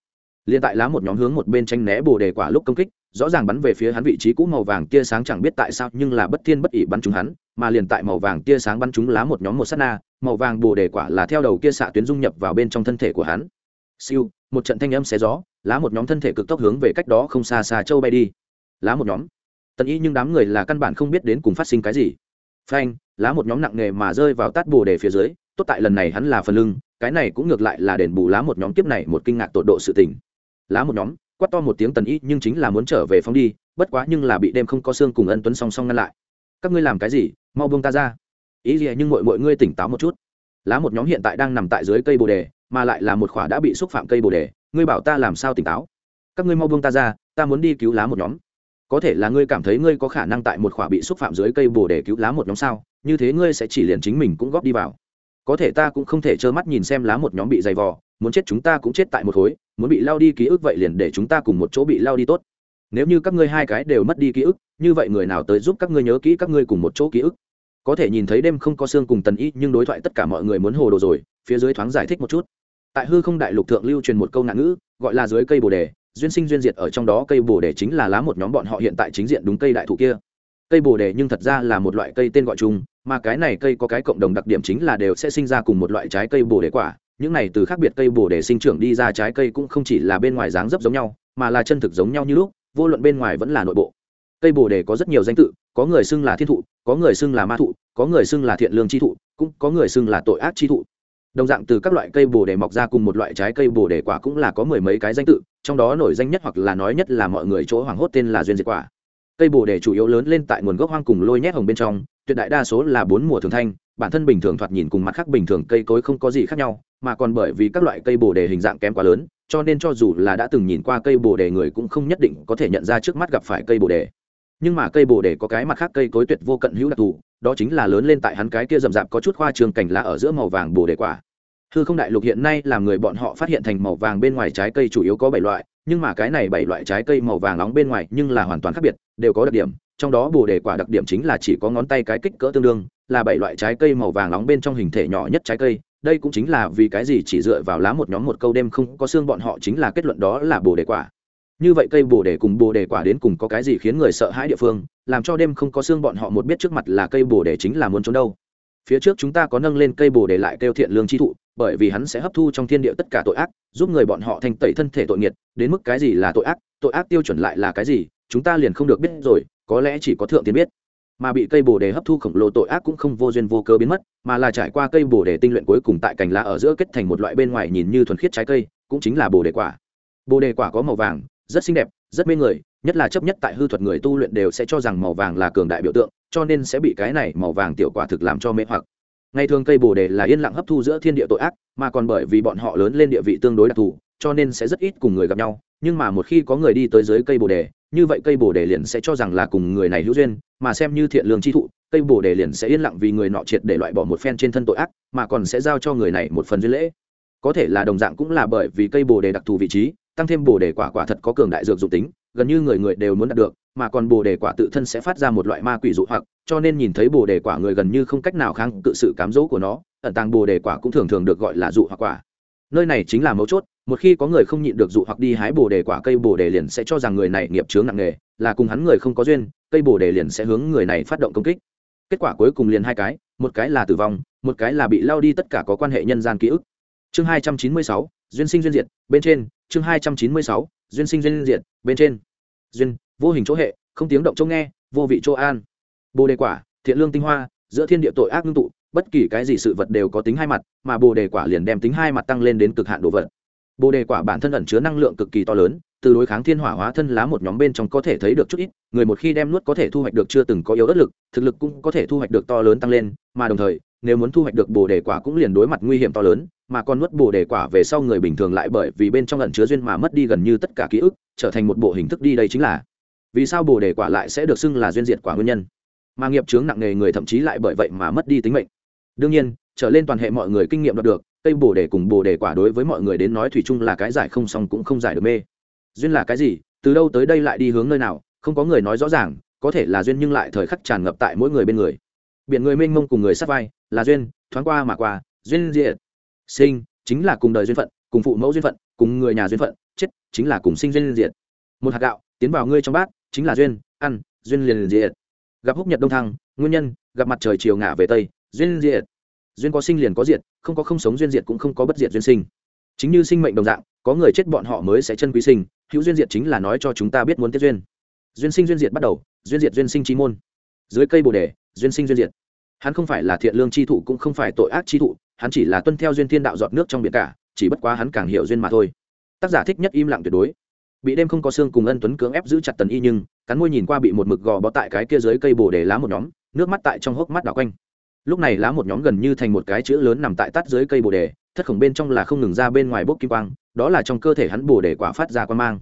Liền tại lá một nhóm hướng một bên tranh né bồ đề quả lúc công kích, rõ ràng bắn về phía hắn vị trí cũ màu vàng tia sáng chẳng biết tại sao nhưng là bất thiên bất ỉ bắn chúng hắn, mà liền tại màu vàng tia sáng bắn chúng lá một nhóm một s á t na, màu vàng bồ đề quả là theo đầu kia xạ tuyến dung nhập vào bên trong thân thể của hắn. Siêu, một trận thanh âm xé gió, lá một nhóm thân thể cực tốc hướng về cách đó không xa xa châu bay đi. Lá một nhóm, tần ý nhưng đám người là căn bản không biết đến cùng phát sinh cái gì. Phanh lá một nhóm nặng nề mà rơi vào tát bồ đề phía dưới, tốt tại lần này hắn là phần lưng, cái này cũng ngược lại là đền bù lá một nhóm kiếp này một kinh ngạc tột độ sự tình. Lá một nhóm, quát to một tiếng tần y, nhưng chính là muốn trở về phóng đi, bất quá nhưng là bị đêm không có xương cùng ân tuấn song song ngăn lại. Các ngươi làm cái gì? Mau buông ta ra. Ý gì à, nhưng mọi mọi ngươi tỉnh táo một chút. Lá một nhóm hiện tại đang nằm tại dưới cây bồ đề, mà lại là một khỏa đã bị xúc phạm cây bồ đề, ngươi bảo ta làm sao tỉnh táo? Các ngươi mau buông ta ra, ta muốn đi cứu lá một nhóm. Có thể là ngươi cảm thấy ngươi có khả năng tại một khỏa bị xúc phạm dưới cây bồ đề cứu lá một nhóm sao? Như thế ngươi sẽ chỉ liền chính mình cũng góp đi vào. Có thể ta cũng không thể trơ mắt nhìn xem lá một nhóm bị dày vò, muốn chết chúng ta cũng chết tại một khối, muốn bị lao đi ký ức vậy liền để chúng ta cùng một chỗ bị lao đi tốt. Nếu như các ngươi hai cái đều mất đi ký ức, như vậy người nào tới giúp các ngươi nhớ kỹ các ngươi cùng một chỗ ký ức? Có thể nhìn thấy đêm không có xương cùng tần y, nhưng đối thoại tất cả mọi người muốn hồ đồ rồi, phía dưới thoáng giải thích một chút. Tại hư không đại lục thượng lưu truyền một câu nạn ngữ, gọi là dưới cây bồ đề, duyên sinh duyên diệt ở trong đó cây bồ đề chính là lá một nhóm bọn họ hiện tại chính diện đúng cây đại thụ kia cây bồ đề nhưng thật ra là một loại cây tên gọi chung, mà cái này cây có cái cộng đồng đặc điểm chính là đều sẽ sinh ra cùng một loại trái cây bồ đề quả. Những này từ khác biệt cây bồ đề sinh trưởng đi ra trái cây cũng không chỉ là bên ngoài dáng dấp giống nhau, mà là chân thực giống nhau như lúc, vô luận bên ngoài vẫn là nội bộ. Cây bồ đề có rất nhiều danh tự, có người xưng là thiên thụ, có người xưng là ma thụ, có người xưng là thiện lương chi thụ, cũng có người xưng là tội ác chi thụ. Đồng dạng từ các loại cây bồ đề mọc ra cùng một loại trái cây bồ đề quả cũng là có mười mấy cái danh tự, trong đó nổi danh nhất hoặc là nói nhất là mọi người chỗ hoảng hốt tên là duyên diệt quả cây bồ đề chủ yếu lớn lên tại nguồn gốc hoang cùng lôi nhét hồng bên trong, tuyệt đại đa số là bốn mùa thường thanh, bản thân bình thường thoạt nhìn cùng mặt khác bình thường cây cối không có gì khác nhau, mà còn bởi vì các loại cây bồ đề hình dạng kém quá lớn, cho nên cho dù là đã từng nhìn qua cây bồ đề người cũng không nhất định có thể nhận ra trước mắt gặp phải cây bồ đề. Nhưng mà cây bồ đề có cái mặt khác cây cối tuyệt vô cận hữu đặc thù, đó chính là lớn lên tại hắn cái kia rậm rạp có chút khoa trường cảnh lá ở giữa màu vàng bồ đề quả. Hư không đại lục hiện nay làm người bọn họ phát hiện thành màu vàng bên ngoài trái cây chủ yếu có bảy loại nhưng mà cái này bảy loại trái cây màu vàng nóng bên ngoài nhưng là hoàn toàn khác biệt, đều có đặc điểm. Trong đó bồ đề quả đặc điểm chính là chỉ có ngón tay cái kích cỡ tương đương, là bảy loại trái cây màu vàng nóng bên trong hình thể nhỏ nhất trái cây. Đây cũng chính là vì cái gì chỉ dựa vào lá một nhóm một câu đêm không có xương bọn họ chính là kết luận đó là bồ đề quả. Như vậy cây bồ đề cùng bồ đề quả đến cùng có cái gì khiến người sợ hãi địa phương, làm cho đêm không có xương bọn họ một biết trước mặt là cây bồ đề chính là muốn trốn đâu. Phía trước chúng ta có nâng lên cây bồ đề lại kêu thiện lương chi thụ bởi vì hắn sẽ hấp thu trong thiên địa tất cả tội ác, giúp người bọn họ thành tẩy thân thể tội nghiệt, đến mức cái gì là tội ác tội ác tiêu chuẩn lại là cái gì, chúng ta liền không được biết rồi, có lẽ chỉ có thượng tiên biết. Mà bị cây bồ đề hấp thu khổng lồ tội ác cũng không vô duyên vô cớ biến mất, mà là trải qua cây bồ đề tinh luyện cuối cùng tại cành lá ở giữa kết thành một loại bên ngoài nhìn như thuần khiết trái cây, cũng chính là bồ đề quả. Bồ đề quả có màu vàng, rất xinh đẹp, rất mê người, nhất là chấp nhất tại hư thuật người tu luyện đều sẽ cho rằng màu vàng là cường đại biểu tượng, cho nên sẽ bị cái này màu vàng tiểu quả thực làm cho mê hoặc ngày thường cây bồ đề là yên lặng hấp thu giữa thiên địa tội ác, mà còn bởi vì bọn họ lớn lên địa vị tương đối đặc thù, cho nên sẽ rất ít cùng người gặp nhau. Nhưng mà một khi có người đi tới dưới cây bồ đề, như vậy cây bồ đề liền sẽ cho rằng là cùng người này hữu duyên, mà xem như thiện lương chi thụ, cây bồ đề liền sẽ yên lặng vì người nọ triệt để loại bỏ một phen trên thân tội ác, mà còn sẽ giao cho người này một phần duyên lễ. Có thể là đồng dạng cũng là bởi vì cây bồ đề đặc thù vị trí, tăng thêm bồ đề quả quả thật có cường đại dược dụng tính gần như người người đều muốn đạt được, mà còn bồ đề quả tự thân sẽ phát ra một loại ma quỷ dụ hoặc, cho nên nhìn thấy bồ đề quả người gần như không cách nào kháng cự sự cám dỗ của nó, ẩn tàng bồ đề quả cũng thường thường được gọi là dụ hoặc quả. Nơi này chính là mấu chốt, một khi có người không nhịn được dụ hoặc đi hái bồ đề quả, cây bồ đề liền sẽ cho rằng người này nghiệp chướng nặng nề, là cùng hắn người không có duyên, cây bồ đề liền sẽ hướng người này phát động công kích. Kết quả cuối cùng liền hai cái, một cái là tử vong, một cái là bị lao đi tất cả có quan hệ nhân gian ký ức. Chương hai trăm chín mươi sáu, duyên sinh duyên diệt, bên trên, chương hai trăm chín mươi sáu duyên sinh duyên diệt, bên trên. Duyên, vô hình chỗ hệ, không tiếng động chỗ nghe, vô vị chỗ an. Bồ đề quả, thiện lương tinh hoa, giữa thiên địa tội ác ngưng tụ, bất kỳ cái gì sự vật đều có tính hai mặt, mà bồ đề quả liền đem tính hai mặt tăng lên đến cực hạn đồ vật. Bồ đề quả bản thân ẩn chứa năng lượng cực kỳ to lớn, từ đối kháng thiên hỏa hóa thân lá một nhóm bên trong có thể thấy được chút ít, người một khi đem nuốt có thể thu hoạch được chưa từng có yếu ớt lực, thực lực cũng có thể thu hoạch được to lớn tăng lên, mà đồng thời, nếu muốn thu hoạch được bồ đề quả cũng liền đối mặt nguy hiểm to lớn mà còn nuốt bồ đề quả về sau người bình thường lại bởi vì bên trong ẩn chứa duyên mà mất đi gần như tất cả ký ức, trở thành một bộ hình thức đi đây chính là. Vì sao bồ đề quả lại sẽ được xưng là duyên diệt quả nguyên nhân? Mà nghiệp chướng nặng nề người thậm chí lại bởi vậy mà mất đi tính mệnh. Đương nhiên, trở lên toàn hệ mọi người kinh nghiệm đạt được, cây bồ đề cùng bồ đề quả đối với mọi người đến nói thủy chung là cái giải không xong cũng không giải được mê. Duyên là cái gì, từ đâu tới đây lại đi hướng nơi nào, không có người nói rõ ràng, có thể là duyên nhưng lại thời khắc tràn ngập tại mỗi người bên người. Biển người mênh mông cùng người sát vai, là duyên, thoáng qua mà qua, duyên diệt sinh chính là cùng đời duyên phận, cùng phụ mẫu duyên phận, cùng người nhà duyên phận, chết chính là cùng sinh duyên liền diện một hạt gạo tiến vào ngươi trong bát, chính là duyên, ăn, duyên liền liền diệt. Gặp húc nhật đông thăng, nguyên nhân, gặp mặt trời chiều ngả về tây, duyên diệt. Duyên có sinh liền có diệt, không có không sống duyên diệt cũng không có bất diệt duyên sinh. Chính như sinh mệnh đồng dạng, có người chết bọn họ mới sẽ chân quý sinh, hữu duyên diệt chính là nói cho chúng ta biết muốn tiết duyên. Duyên sinh duyên diệt bắt đầu, duyên diệt duyên sinh chi môn. Dưới cây bồ đề, duyên sinh duyên diệt. Hắn không phải là thiện lương chi thụ cũng không phải tội ác chi thụ hắn chỉ là tuân theo duyên thiên đạo giọt nước trong biển cả, chỉ bất quá hắn càng hiểu duyên mà thôi. Tác giả thích nhất im lặng tuyệt đối. Bị đêm không có xương cùng ân tuấn cưỡng ép giữ chặt tần y nhưng, cắn môi nhìn qua bị một mực gò bó tại cái kia dưới cây bồ đề lá một nhóm, nước mắt tại trong hốc mắt đảo quanh. Lúc này lá một nhóm gần như thành một cái chữ lớn nằm tại tắt dưới cây bồ đề, thất khổng bên trong là không ngừng ra bên ngoài bốc kim quang, đó là trong cơ thể hắn bồ đề quả phát ra quan mang.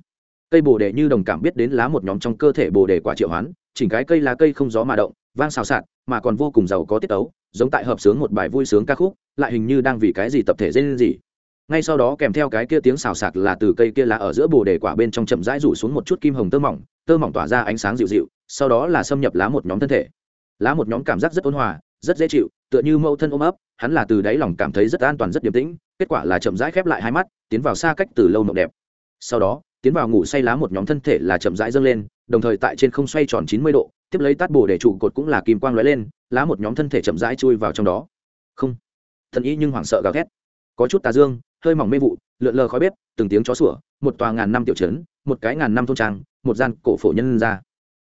Cây bồ đề như đồng cảm biết đến lá một nhóm trong cơ thể bồ đề quả triệu hoán, chỉnh cái cây lá cây không gió mà động, vang xào xạc, mà còn vô cùng giàu có tiết tấu giống tại hợp sướng một bài vui sướng ca khúc, lại hình như đang vì cái gì tập thể dây lên gì. Ngay sau đó kèm theo cái kia tiếng xào xạc là từ cây kia lá ở giữa bồ đề quả bên trong chậm rãi rủ xuống một chút kim hồng tơ mỏng tơ mỏng tỏa ra ánh sáng dịu dịu, sau đó là xâm nhập lá một nhóm thân thể. Lá một nhóm cảm giác rất ôn hòa, rất dễ chịu, tựa như mẫu thân ôm ấp, hắn là từ đáy lòng cảm thấy rất an toàn, rất điềm tĩnh, kết quả là chậm rãi khép lại hai mắt, tiến vào xa cách từ lâu mộng đẹp. Sau đó, tiến vào ngủ say lá một nhóm thân thể là chậm rãi dâng lên, đồng thời tại trên không xoay tròn chín mươi độ tiếp lấy tát bồ để trụ cột cũng là kim quang lóe lên, lá một nhóm thân thể chậm rãi chui vào trong đó. Không. Thần ý nhưng hoảng sợ gào thét. Có chút tà dương, hơi mỏng mê vụ, lượn lờ khói bếp, từng tiếng chó sủa, một tòa ngàn năm tiểu trấn, một cái ngàn năm thôn trang, một gian cổ phổ nhân ra.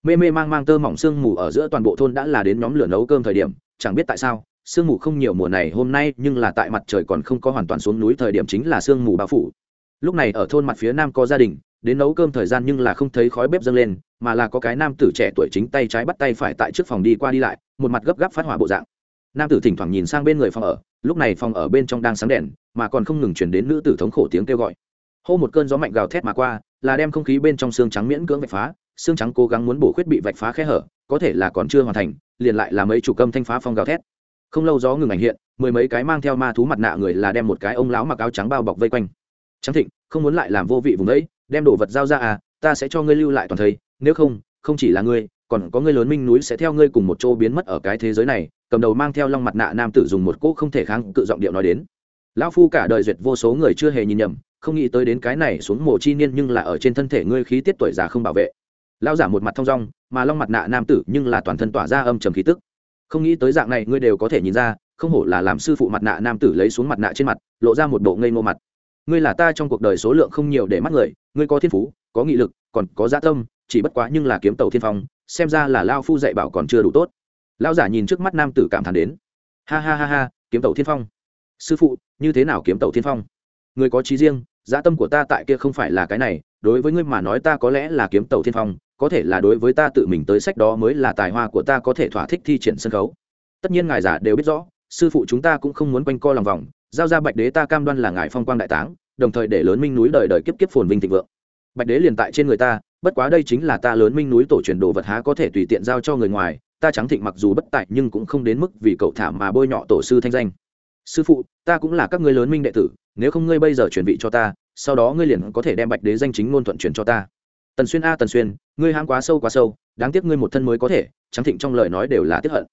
Mê mê mang mang tơ mỏng sương mù ở giữa toàn bộ thôn đã là đến nhóm lửa nấu cơm thời điểm, chẳng biết tại sao, sương mù không nhiều mùa này hôm nay nhưng là tại mặt trời còn không có hoàn toàn xuống núi thời điểm chính là sương mù bao phủ lúc này ở thôn mặt phía nam có gia đình, đến nấu cơm thời gian nhưng là không thấy khói bếp dâng lên, mà là có cái nam tử trẻ tuổi chính tay trái bắt tay phải tại trước phòng đi qua đi lại, một mặt gấp gáp phát hỏa bộ dạng. Nam tử thỉnh thoảng nhìn sang bên người phòng ở, lúc này phòng ở bên trong đang sáng đèn, mà còn không ngừng chuyển đến nữ tử thống khổ tiếng kêu gọi. Hô một cơn gió mạnh gào thét mà qua, là đem không khí bên trong xương trắng miễn cưỡng vạch phá, xương trắng cố gắng muốn bổ khuyết bị vạch phá khe hở, có thể là còn chưa hoàn thành, liền lại là mấy chủ cơm thanh phá phong gào thét. Không lâu gió ngừng ảnh hiện, mười mấy cái mang theo ma thú mặt nạ người là đem một cái ông lão mặc áo trắng bao bọc vây quanh trắng thịnh, không muốn lại làm vô vị vùng ấy đem đồ vật giao ra à ta sẽ cho ngươi lưu lại toàn thây, nếu không không chỉ là ngươi, còn có ngươi lớn minh núi sẽ theo ngươi cùng một chỗ biến mất ở cái thế giới này, cầm đầu mang theo long mặt nạ nam tử dùng một cỗ không thể kháng cự giọng điệu nói đến. Lão phu cả đời duyệt vô số người chưa hề nhìn nhầm, không nghĩ tới đến cái này xuống mồ chi niên nhưng là ở trên thân thể ngươi khí tiết tuổi già không bảo vệ. Lão giả một mặt thong dong, mà long mặt nạ nam tử nhưng là toàn thân tỏa ra âm trầm khí tức. Không nghĩ tới dạng này ngươi đều có thể nhìn ra, không hổ là làm sư phụ mặt nạ nam tử lấy xuống mặt nạ trên mặt, lộ ra một bộ ngây ngô mặt ngươi là ta trong cuộc đời số lượng không nhiều để mắt người, ngươi có thiên phú, có nghị lực, còn có gia dạ tâm, chỉ bất quá nhưng là kiếm tàu thiên phong, xem ra là lao phu dạy bảo còn chưa đủ tốt. Lao giả nhìn trước mắt nam tử cảm thán đến. Ha ha ha ha, kiếm tàu thiên phong. Sư phụ, như thế nào kiếm tàu thiên phong? Người có trí riêng dã tâm của ta tại kia không phải là cái này, đối với ngươi mà nói ta có lẽ là kiếm tàu thiên phong, có thể là đối với ta tự mình tới sách đó mới là tài hoa của ta có thể thỏa thích thi triển sân khấu. Tất nhiên ngài giả đều biết rõ, sư phụ chúng ta cũng không muốn quanh co lòng vòng giao ra bạch đế ta cam đoan là ngài phong quang đại táng, đồng thời để lớn minh núi đời đời kiếp kiếp phồn vinh thịnh vượng. Bạch đế liền tại trên người ta, bất quá đây chính là ta lớn minh núi tổ truyền đồ vật há có thể tùy tiện giao cho người ngoài, ta trắng thịnh mặc dù bất tại nhưng cũng không đến mức vì cậu thả mà bôi nhọ tổ sư thanh danh. Sư phụ, ta cũng là các ngươi lớn minh đệ tử, nếu không ngươi bây giờ chuyển vị cho ta, sau đó ngươi liền có thể đem bạch đế danh chính ngôn thuận chuyển cho ta. Tần xuyên a, tần xuyên, ngươi hãm quá sâu quá sâu, đáng tiếc ngươi một thân mới có thể, trắng thịnh trong lời nói đều là tiếp hận.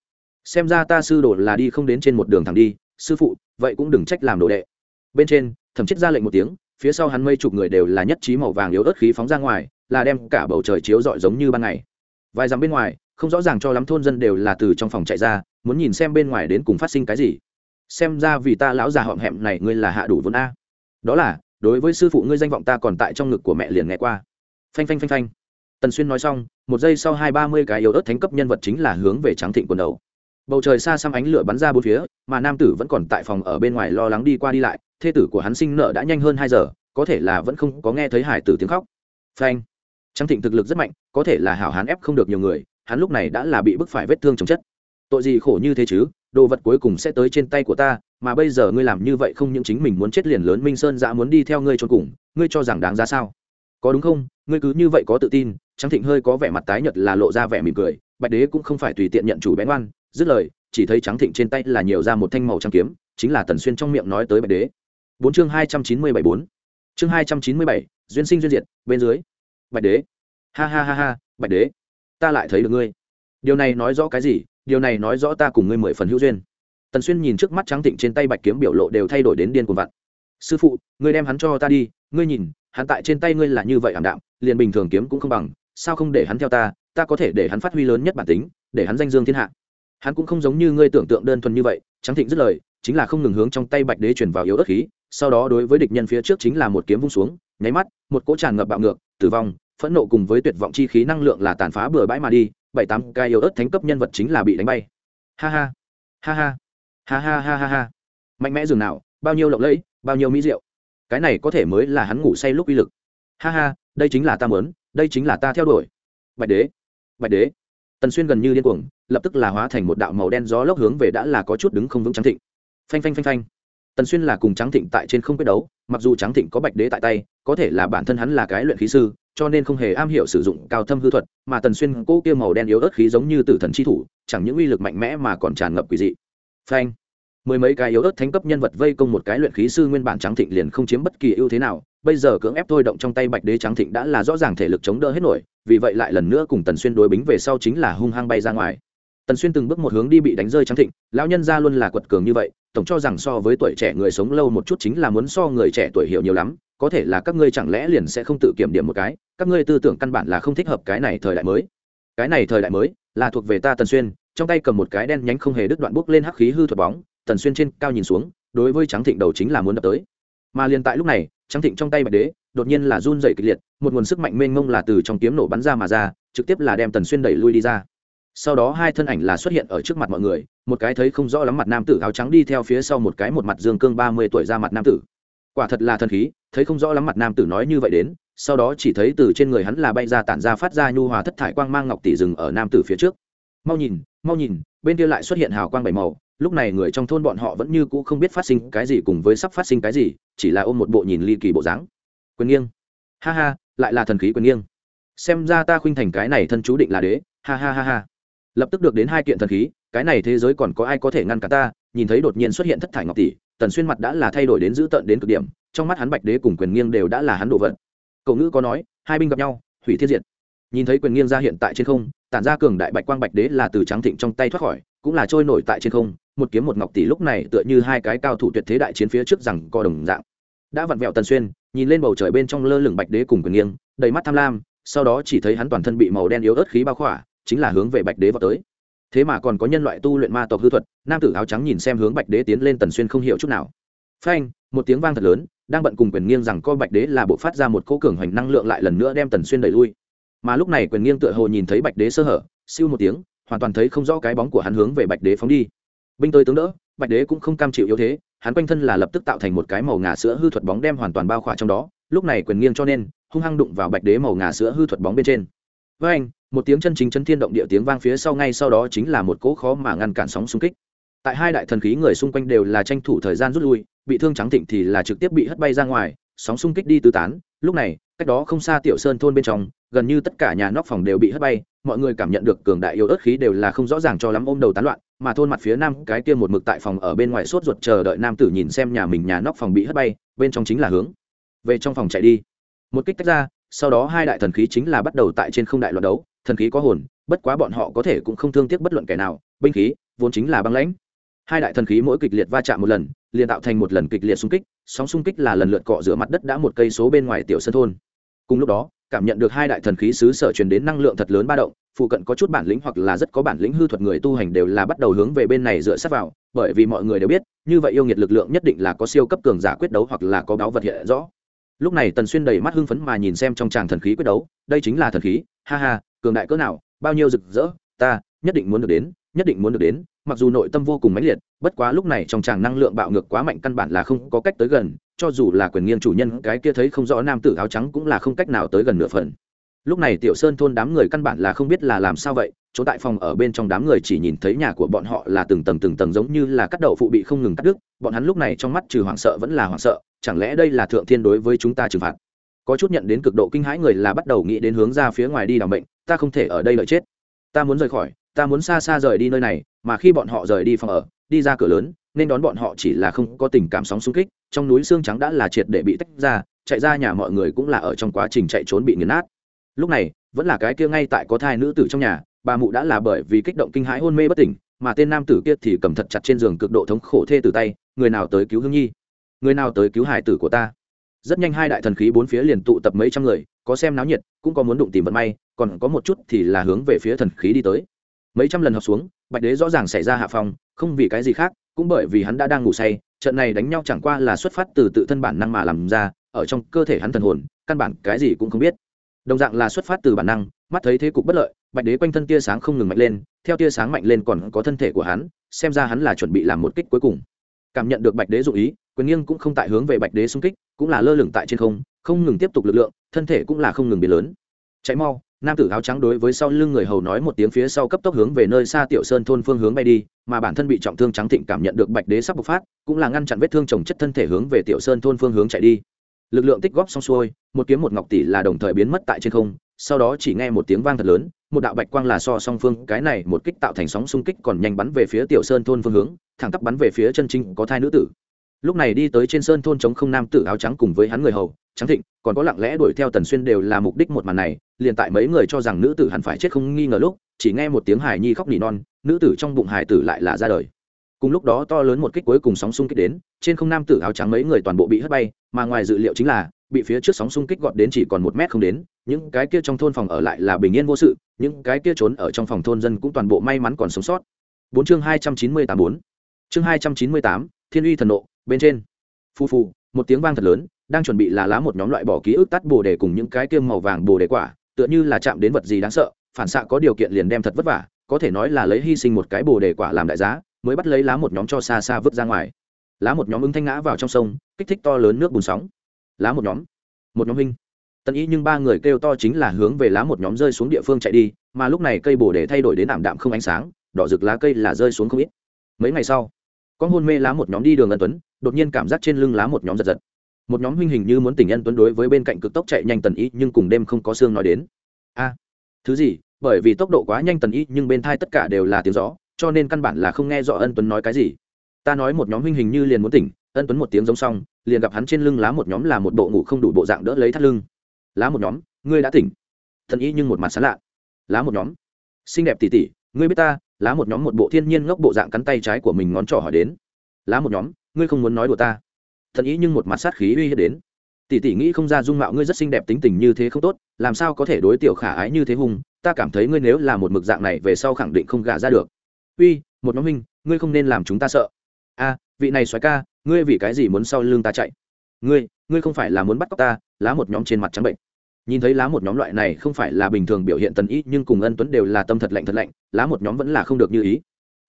Xem ra ta sư đồ là đi không đến trên một đường thẳng đi sư phụ, vậy cũng đừng trách làm đồ đệ. Bên trên, thẩm chết ra lệnh một tiếng, phía sau hắn mây chục người đều là nhất trí màu vàng yếu ớt khí phóng ra ngoài, là đem cả bầu trời chiếu rọi giống như ban ngày. Vài dặm bên ngoài, không rõ ràng cho lắm thôn dân đều là từ trong phòng chạy ra, muốn nhìn xem bên ngoài đến cùng phát sinh cái gì. Xem ra vì ta lão già họm hẹm này ngươi là hạ đủ vốn a. Đó là, đối với sư phụ ngươi danh vọng ta còn tại trong ngực của mẹ liền nghe qua. Phanh phanh phanh phanh. Tần xuyên nói xong, một giây sau hai ba mươi cái yếu ớt thánh cấp nhân vật chính là hướng về trắng thịnh quần đầu bầu trời xa xăm ánh lửa bắn ra bốn phía, mà nam tử vẫn còn tại phòng ở bên ngoài lo lắng đi qua đi lại, thê tử của hắn sinh nợ đã nhanh hơn hai giờ, có thể là vẫn không có nghe thấy hải tử tiếng khóc. Phanh. Trang thịnh thực lực rất mạnh, có thể là hảo hán ép không được nhiều người, hắn lúc này đã là bị bức phải vết thương chồng chất. Tội gì khổ như thế chứ, đồ vật cuối cùng sẽ tới trên tay của ta, mà bây giờ ngươi làm như vậy không những chính mình muốn chết liền lớn minh sơn dã muốn đi theo ngươi cho cùng, ngươi cho rằng đáng ra sao? Có đúng không? Ngươi cứ như vậy có tự tin trang thịnh hơi có vẻ mặt tái nhợt là lộ ra vẻ mỉm cười, bạch đế cũng không phải tùy tiện nhận chủ bén oan dứt lời, chỉ thấy trắng thịnh trên tay là nhiều ra một thanh màu trắng kiếm, chính là tần xuyên trong miệng nói tới bạch đế. Bốn chương hai trăm chín mươi bảy bốn. Chương hai trăm chín mươi bảy, duyên sinh duyên diệt, bên dưới. Bạch đế. Ha ha ha ha, bạch đế. Ta lại thấy được ngươi. Điều này nói rõ cái gì? Điều này nói rõ ta cùng ngươi mười phần hữu duyên. Tần xuyên nhìn trước mắt trắng thịnh trên tay bạch kiếm biểu lộ đều thay đổi đến điên cuồng vặn. Sư phụ, ngươi đem hắn cho ta đi, ngươi nhìn, hắn tại trên tay ngươi là như vậy ảm đạm, liền bình thường kiếm cũng không bằng, sao không để hắn theo ta? Ta có thể để hắn phát huy lớn nhất bản tính, để hắn danh dương thiên hạ hắn cũng không giống như ngươi tưởng tượng đơn thuần như vậy, trắng thịnh dứt lời, chính là không ngừng hướng trong tay bạch đế chuyển vào yếu ớt khí, sau đó đối với địch nhân phía trước chính là một kiếm vung xuống, nháy mắt, một cỗ tràn ngập bạo ngược, tử vong, phẫn nộ cùng với tuyệt vọng chi khí năng lượng là tàn phá bừa bãi mà đi, bảy tám cái yếu ớt thánh cấp nhân vật chính là bị đánh bay. Ha ha ha ha ha ha ha ha ha. Mạnh mẽ dường nào, bao nhiêu lộng lẫy, bao nhiêu mỹ diệu. Cái này có thể mới là hắn ngủ say lúc uy lực. Ha ha, đây chính là ta muốn, đây chính là ta theo đuổi. Bạch đế bạch đế tần xuyên gần như điên cuồng, lập tức là hóa thành một đạo màu đen gió lốc hướng về đã là có chút đứng không vững trắng thịnh. Phanh phanh phanh phanh. Tần xuyên là cùng trắng thịnh tại trên không quyết đấu, mặc dù trắng thịnh có bạch đế tại tay, có thể là bản thân hắn là cái luyện khí sư, cho nên không hề am hiểu sử dụng cao thâm hư thuật, mà tần xuyên cố kia màu đen yếu ớt khí giống như tử thần chi thủ, chẳng những uy lực mạnh mẽ mà còn tràn ngập quỷ dị. Phanh. Mười mấy cái yếu ớt thánh cấp nhân vật vây công một cái luyện khí sư nguyên bản trắng thịnh liền không chiếm bất kỳ ưu thế nào, bây giờ cưỡng ép thôi động trong tay bạch đế trắng thịnh đã là rõ ràng thể lực chống đỡ hết nổi vì vậy lại lần nữa cùng tần xuyên đối bính về sau chính là hung hăng bay ra ngoài. Tần xuyên từng bước một hướng đi bị đánh rơi trắng thịnh, lão nhân ra luôn là quật cường như vậy, tổng cho rằng so với tuổi trẻ người sống lâu một chút chính là muốn so người trẻ tuổi hiểu nhiều lắm, có thể là các ngươi chẳng lẽ liền sẽ không tự kiểm điểm một cái, các ngươi tư tưởng căn bản là không thích hợp cái này thời đại mới. Cái này thời đại mới là thuộc về ta tần xuyên, trong tay cầm một cái đen nhánh không hề đứt đoạn bước lên hắc khí hư thuật bóng, tần xuyên trên cao nhìn xuống, đối với trắng thịnh đầu chính là muốn đập tới. Mà liền tại lúc này trắng thịnh trong tay bạch đế đột nhiên là run dày kịch liệt một nguồn sức mạnh mênh mông là từ trong kiếm nổ bắn ra mà ra, trực tiếp là đem tần xuyên đẩy lui đi ra. Sau đó hai thân ảnh là xuất hiện ở trước mặt mọi người, một cái thấy không rõ lắm mặt nam tử áo trắng đi theo phía sau một cái một mặt dương cương ba mươi tuổi ra mặt nam tử. Quả thật là thần khí, thấy không rõ lắm mặt nam tử nói như vậy đến, sau đó chỉ thấy từ trên người hắn là bay ra tản ra phát ra nhu hòa thất thải quang mang ngọc tỷ rừng ở nam tử phía trước. Mau nhìn mau nhìn, bên kia lại xuất hiện hào quang bảy màu, lúc này người trong thôn bọn họ vẫn như cũ không biết phát sinh cái gì cùng với sắp phát sinh cái gì, chỉ là ôm một bộ nhìn ly kỳ bộ dáng. Quyền nghiêng. Ha ha lại là thần khí quyền nghiêng. Xem ra ta khuynh thành cái này thân chú định là đế. Ha ha ha ha. Lập tức được đến hai kiện thần khí, cái này thế giới còn có ai có thể ngăn cả ta? Nhìn thấy đột nhiên xuất hiện thất thải ngọc tỷ, tần xuyên mặt đã là thay đổi đến dữ tợn đến cực điểm, trong mắt hắn bạch đế cùng quyền nghiêng đều đã là hắn đồ vật cậu ngữ có nói, hai binh gặp nhau, hủy thiên diệt. Nhìn thấy quyền nghiêng ra hiện tại trên không, tản ra cường đại bạch quang bạch đế là từ trắng thịnh trong tay thoát khỏi, cũng là trôi nổi tại trên không, một kiếm một ngọc tỷ lúc này tựa như hai cái cao thủ tuyệt thế đại chiến phía trước rằng co đồng dạng. Đã vặn vẹo tần xuyên nhìn lên bầu trời bên trong lơ lửng bạch đế cùng quyền nghiêng, đầy mắt tham lam, sau đó chỉ thấy hắn toàn thân bị màu đen yếu ớt khí bao khỏa, chính là hướng về bạch đế vào tới. Thế mà còn có nhân loại tu luyện ma tộc hư thuật, nam tử áo trắng nhìn xem hướng bạch đế tiến lên tần xuyên không hiểu chút nào. Phanh, một tiếng vang thật lớn, đang bận cùng quyền nghiêng rằng co bạch đế là bộ phát ra một cỗ cường hoành năng lượng lại lần nữa đem tần xuyên đẩy lui. Mà lúc này quyền nghiêng tựa hồ nhìn thấy bạch đế sơ hở, siêu một tiếng, hoàn toàn thấy không rõ cái bóng của hắn hướng về bạch đế phóng đi. Binh tới tướng đỡ, bạch đế cũng không cam chịu yếu thế hắn quanh thân là lập tức tạo thành một cái màu ngà sữa hư thuật bóng đem hoàn toàn bao khỏa trong đó, lúc này quyền nghiêng cho nên, hung hăng đụng vào bạch đế màu ngà sữa hư thuật bóng bên trên. Với anh, một tiếng chân chính chân thiên động địa tiếng vang phía sau ngay sau đó chính là một cỗ khó mà ngăn cản sóng xung kích. Tại hai đại thần khí người xung quanh đều là tranh thủ thời gian rút lui, bị thương trắng thịnh thì là trực tiếp bị hất bay ra ngoài, sóng xung kích đi tứ tán. Lúc này, cách đó không xa tiểu sơn thôn bên trong, gần như tất cả nhà nóc phòng đều bị hất bay, mọi người cảm nhận được cường đại yếu ớt khí đều là không rõ ràng cho lắm ôm đầu tán loạn mà thôn mặt phía nam cái kia một mực tại phòng ở bên ngoài sốt ruột chờ đợi nam tử nhìn xem nhà mình nhà nóc phòng bị hất bay, bên trong chính là hướng. Về trong phòng chạy đi. Một kích tách ra, sau đó hai đại thần khí chính là bắt đầu tại trên không đại loạt đấu, thần khí có hồn, bất quá bọn họ có thể cũng không thương tiếc bất luận kẻ nào, binh khí, vốn chính là băng lãnh. Hai đại thần khí mỗi kịch liệt va chạm một lần, liền tạo thành một lần kịch liệt xung kích, sóng xung kích là lần lượt cọ rửa mặt đất đã một cây số bên ngoài tiểu sân thôn. Cùng lúc đó, cảm nhận được hai đại thần khí xứ sở truyền đến năng lượng thật lớn ba động phụ cận có chút bản lĩnh hoặc là rất có bản lĩnh hư thuật người tu hành đều là bắt đầu hướng về bên này dựa sát vào, bởi vì mọi người đều biết, như vậy yêu nghiệt lực lượng nhất định là có siêu cấp cường giả quyết đấu hoặc là có báo vật hiện rõ. Lúc này tần xuyên đầy mắt hưng phấn mà nhìn xem trong tràng thần khí quyết đấu, đây chính là thần khí, ha ha, cường đại cỡ nào, bao nhiêu rực rỡ, ta, nhất định muốn được đến, nhất định muốn được đến, mặc dù nội tâm vô cùng mãnh liệt, bất quá lúc này trong tràng năng lượng bạo ngược quá mạnh căn bản là không có cách tới gần, cho dù là quyền nghiêng chủ nhân, cái kia thấy không rõ nam tử áo trắng cũng là không cách nào tới gần nửa phần lúc này tiểu sơn thôn đám người căn bản là không biết là làm sao vậy, chỗ tại phòng ở bên trong đám người chỉ nhìn thấy nhà của bọn họ là từng tầng từng tầng giống như là cắt đậu phụ bị không ngừng cắt đứt, bọn hắn lúc này trong mắt trừ hoảng sợ vẫn là hoảng sợ, chẳng lẽ đây là thượng thiên đối với chúng ta trừng phạt? Có chút nhận đến cực độ kinh hãi người là bắt đầu nghĩ đến hướng ra phía ngoài đi đ ả bệnh ta không thể ở đây lợi chết. Ta muốn rời khỏi, ta muốn xa xa rời đi nơi này, mà khi bọn họ rời đi phòng ở, đi ra cửa lớn, nên đón bọn họ chỉ là không có tình cảm sóng xung kích, trong núi xương trắng đã là triệt để bị tách ra, chạy ra nhà mọi người cũng là ở trong quá trình chạy trốn bị nghiền nát lúc này, vẫn là cái kia ngay tại có thai nữ tử trong nhà, bà mụ đã là bởi vì kích động kinh hãi hôn mê bất tỉnh, mà tên nam tử kia thì cầm thật chặt trên giường cực độ thống khổ thê từ tay, người nào tới cứu hương nhi? Người nào tới cứu hải tử của ta? Rất nhanh hai đại thần khí bốn phía liền tụ tập mấy trăm người, có xem náo nhiệt, cũng có muốn đụng tìm vận may, còn có một chút thì là hướng về phía thần khí đi tới. Mấy trăm lần học xuống, bạch đế rõ ràng xảy ra hạ phong, không vì cái gì khác, cũng bởi vì hắn đã đang ngủ say, trận này đánh nhau chẳng qua là xuất phát từ tự thân bản năng mà làm ra, ở trong cơ thể hắn thần hồn, căn bản cái gì cũng không biết đồng dạng là xuất phát từ bản năng, mắt thấy thế cục bất lợi, bạch đế quanh thân tia sáng không ngừng mạnh lên, theo tia sáng mạnh lên còn có thân thể của hắn, xem ra hắn là chuẩn bị làm một kích cuối cùng. Cảm nhận được bạch đế dụ ý, quyền nghiêng cũng không tại hướng về bạch đế xung kích, cũng là lơ lửng tại trên không không ngừng tiếp tục lực lượng, thân thể cũng là không ngừng biến lớn. Chạy mau, nam tử áo trắng đối với sau lưng người hầu nói một tiếng phía sau cấp tốc hướng về nơi xa tiểu sơn thôn phương hướng bay đi, mà bản thân bị trọng thương trắng thịnh cảm nhận được bạch đế sắp bộc phát, cũng là ngăn chặn vết thương trồng chất thân thể hướng về tiểu sơn thôn phương hướng chạy đi lực lượng tích góp xong xuôi, một kiếm một ngọc tỷ là đồng thời biến mất tại trên không, sau đó chỉ nghe một tiếng vang thật lớn, một đạo bạch quang là so song phương, cái này một kích tạo thành sóng xung kích còn nhanh bắn về phía tiểu sơn thôn phương hướng, thẳng tắp bắn về phía chân trinh có thai nữ tử. Lúc này đi tới trên sơn thôn chống không nam tử áo trắng cùng với hắn người hầu trắng thịnh, còn có lặng lẽ đuổi theo tần xuyên đều là mục đích một màn này, liền tại mấy người cho rằng nữ tử hẳn phải chết không nghi ngờ lúc, chỉ nghe một tiếng hài nhi khóc nỉ non, nữ tử trong bụng hài tử lại là ra đời cùng lúc đó to lớn một kích cuối cùng sóng xung kích đến, trên không nam tử áo trắng mấy người toàn bộ bị hất bay, mà ngoài dự liệu chính là, bị phía trước sóng xung kích gọt đến chỉ còn một mét không đến, những cái kia trong thôn phòng ở lại là bình yên vô sự, những cái kia trốn ở trong phòng thôn dân cũng toàn bộ may mắn còn sống sót. Bốn chương hai trăm chín mươi tám bốn. Chương hai trăm chín mươi tám, thiên uy thần nộ, bên trên. Phù phù, một tiếng vang thật lớn, đang chuẩn bị là lá một nhóm loại bỏ ký ức tắt bồ đề cùng những cái kia màu vàng bồ đề quả, tựa như là chạm đến vật gì đáng sợ, phản xạ có điều kiện liền đem thật vất vả, có thể nói là lấy hy sinh một cái bồ đề quả làm đại giá mới bắt lấy lá một nhóm cho xa xa vứt ra ngoài. Lá một nhóm ứng thanh ngã vào trong sông, kích thích to lớn nước bùn sóng. Lá một nhóm một nhóm hình tần ý nhưng ba người kêu to chính là hướng về lá một nhóm rơi xuống địa phương chạy đi, mà lúc này cây bồ đề thay đổi đến ảm đạm không ánh sáng, đỏ rực lá cây là rơi xuống không ít. Mấy ngày sau con hôn mê lá một nhóm đi đường ân tuấn, đột nhiên cảm giác trên lưng lá một nhóm giật giật. Một nhóm huynh hình như muốn tình ân tuấn đối với bên cạnh cực tốc chạy nhanh tần ý nhưng cùng đêm không có xương nói đến. A, thứ gì? Bởi vì tốc độ quá nhanh tần ý nhưng bên thai tất cả đều là tiếng gió cho nên căn bản là không nghe rõ ân tuấn nói cái gì. Ta nói một nhóm huynh hình như liền muốn tỉnh, ân tuấn một tiếng giống xong, liền gặp hắn trên lưng lá một nhóm là một bộ ngủ không đủ bộ dạng đỡ lấy thắt lưng. Lá một nhóm, ngươi đã tỉnh. Thần ý nhưng một mặt sán lạ. Lá một nhóm. Xinh đẹp tỉ tỉ, ngươi biết ta, lá một nhóm một bộ thiên nhiên ngốc bộ dạng cắn tay trái của mình ngón trỏ hỏi đến. Lá một nhóm, ngươi không muốn nói đùa ta. Thần ý nhưng một mặt sát khí uy hiếp đến. Tỷ tỷ nghĩ không ra dung mạo ngươi rất xinh đẹp tính tình như thế không tốt, làm sao có thể đối tiểu khả ái như thế hùng ta cảm thấy ngươi nếu là một mực dạng này về sau khẳng định không gả ra được uy, một nhóm minh ngươi không nên làm chúng ta sợ. A, vị này xoáy ca, ngươi vì cái gì muốn sau lưng ta chạy? Ngươi ngươi không phải là muốn bắt cóc ta, lá một nhóm trên mặt trắng bệnh. Nhìn thấy lá một nhóm loại này không phải là bình thường biểu hiện tần ý, nhưng cùng ân tuấn đều là tâm thật lạnh thật lạnh, lá một nhóm vẫn là không được như ý.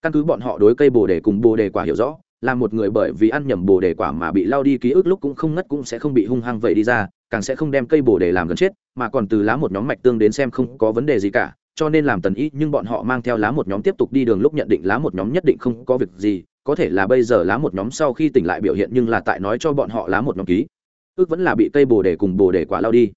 Căn cứ bọn họ đối cây bồ đề cùng bồ đề quả hiểu rõ, là một người bởi vì ăn nhầm bồ đề quả mà bị lao đi ký ức lúc cũng không ngất cũng sẽ không bị hung hăng vậy đi ra, càng sẽ không đem cây bồ đề làm gần chết, mà còn từ lá một nhóm mạch tương đến xem không có vấn đề gì cả cho nên làm tần ý nhưng bọn họ mang theo lá một nhóm tiếp tục đi đường lúc nhận định lá một nhóm nhất định không có việc gì, có thể là bây giờ lá một nhóm sau khi tỉnh lại biểu hiện nhưng là tại nói cho bọn họ lá một nhóm ký. Ước vẫn là bị cây bồ đề cùng bồ đề quả lao đi.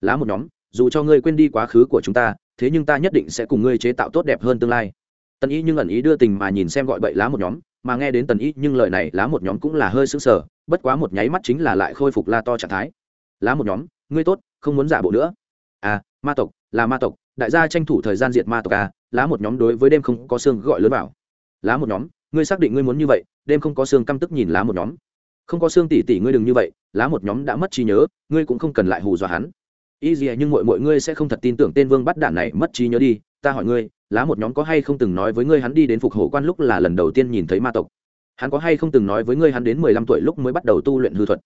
Lá một nhóm, dù cho ngươi quên đi quá khứ của chúng ta, thế nhưng ta nhất định sẽ cùng ngươi chế tạo tốt đẹp hơn tương lai. Tần ý nhưng ẩn ý đưa tình mà nhìn xem gọi bậy lá một nhóm, mà nghe đến tần ý nhưng lời này lá một nhóm cũng là hơi sững sờ, bất quá một nháy mắt chính là lại khôi phục la to trạng thái. Lá một nhóm, ngươi tốt, không muốn giả bộ nữa. À ma tộc, là ma tộc đại gia tranh thủ thời gian diệt ma tộc a lá một nhóm đối với đêm không có xương gọi lớn vào. Lá một nhóm, ngươi xác định ngươi muốn như vậy, đêm không có xương căm tức nhìn lá một nhóm. Không có xương tỉ tỉ ngươi đừng như vậy, lá một nhóm đã mất trí nhớ, ngươi cũng không cần lại hù dọa hắn. Y gì nhưng mọi mọi ngươi sẽ không thật tin tưởng tên vương bắt đản này mất trí nhớ đi, ta hỏi ngươi, lá một nhóm có hay không từng nói với ngươi hắn đi đến phục hổ quan lúc là lần đầu tiên nhìn thấy ma tộc? Hắn có hay không từng nói với ngươi hắn đến mười lăm tuổi lúc mới bắt đầu tu luyện hư thuật?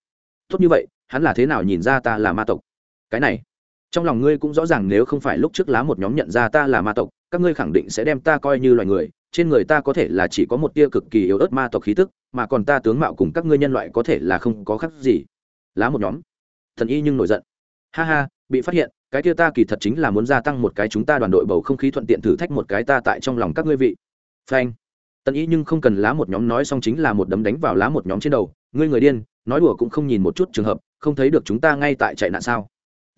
Tốt như vậy, hắn là thế nào nhìn ra ta là ma tộc? Cái này trong lòng ngươi cũng rõ ràng nếu không phải lúc trước lá một nhóm nhận ra ta là ma tộc, các ngươi khẳng định sẽ đem ta coi như loài người, trên người ta có thể là chỉ có một tia cực kỳ yếu ớt ma tộc khí tức, mà còn ta tướng mạo cùng các ngươi nhân loại có thể là không có khác gì. Lá một nhóm. Thần y nhưng nổi giận. Ha ha, bị phát hiện, cái tia ta kỳ thật chính là muốn gia tăng một cái chúng ta đoàn đội bầu không khí thuận tiện thử thách một cái ta tại trong lòng các ngươi vị. Phanh. Tần y nhưng không cần lá một nhóm nói xong chính là một đấm đánh vào lá một nhóm trên đầu. Ngươi người điên, nói đùa cũng không nhìn một chút trường hợp, không thấy được chúng ta ngay tại chạy nạn sao?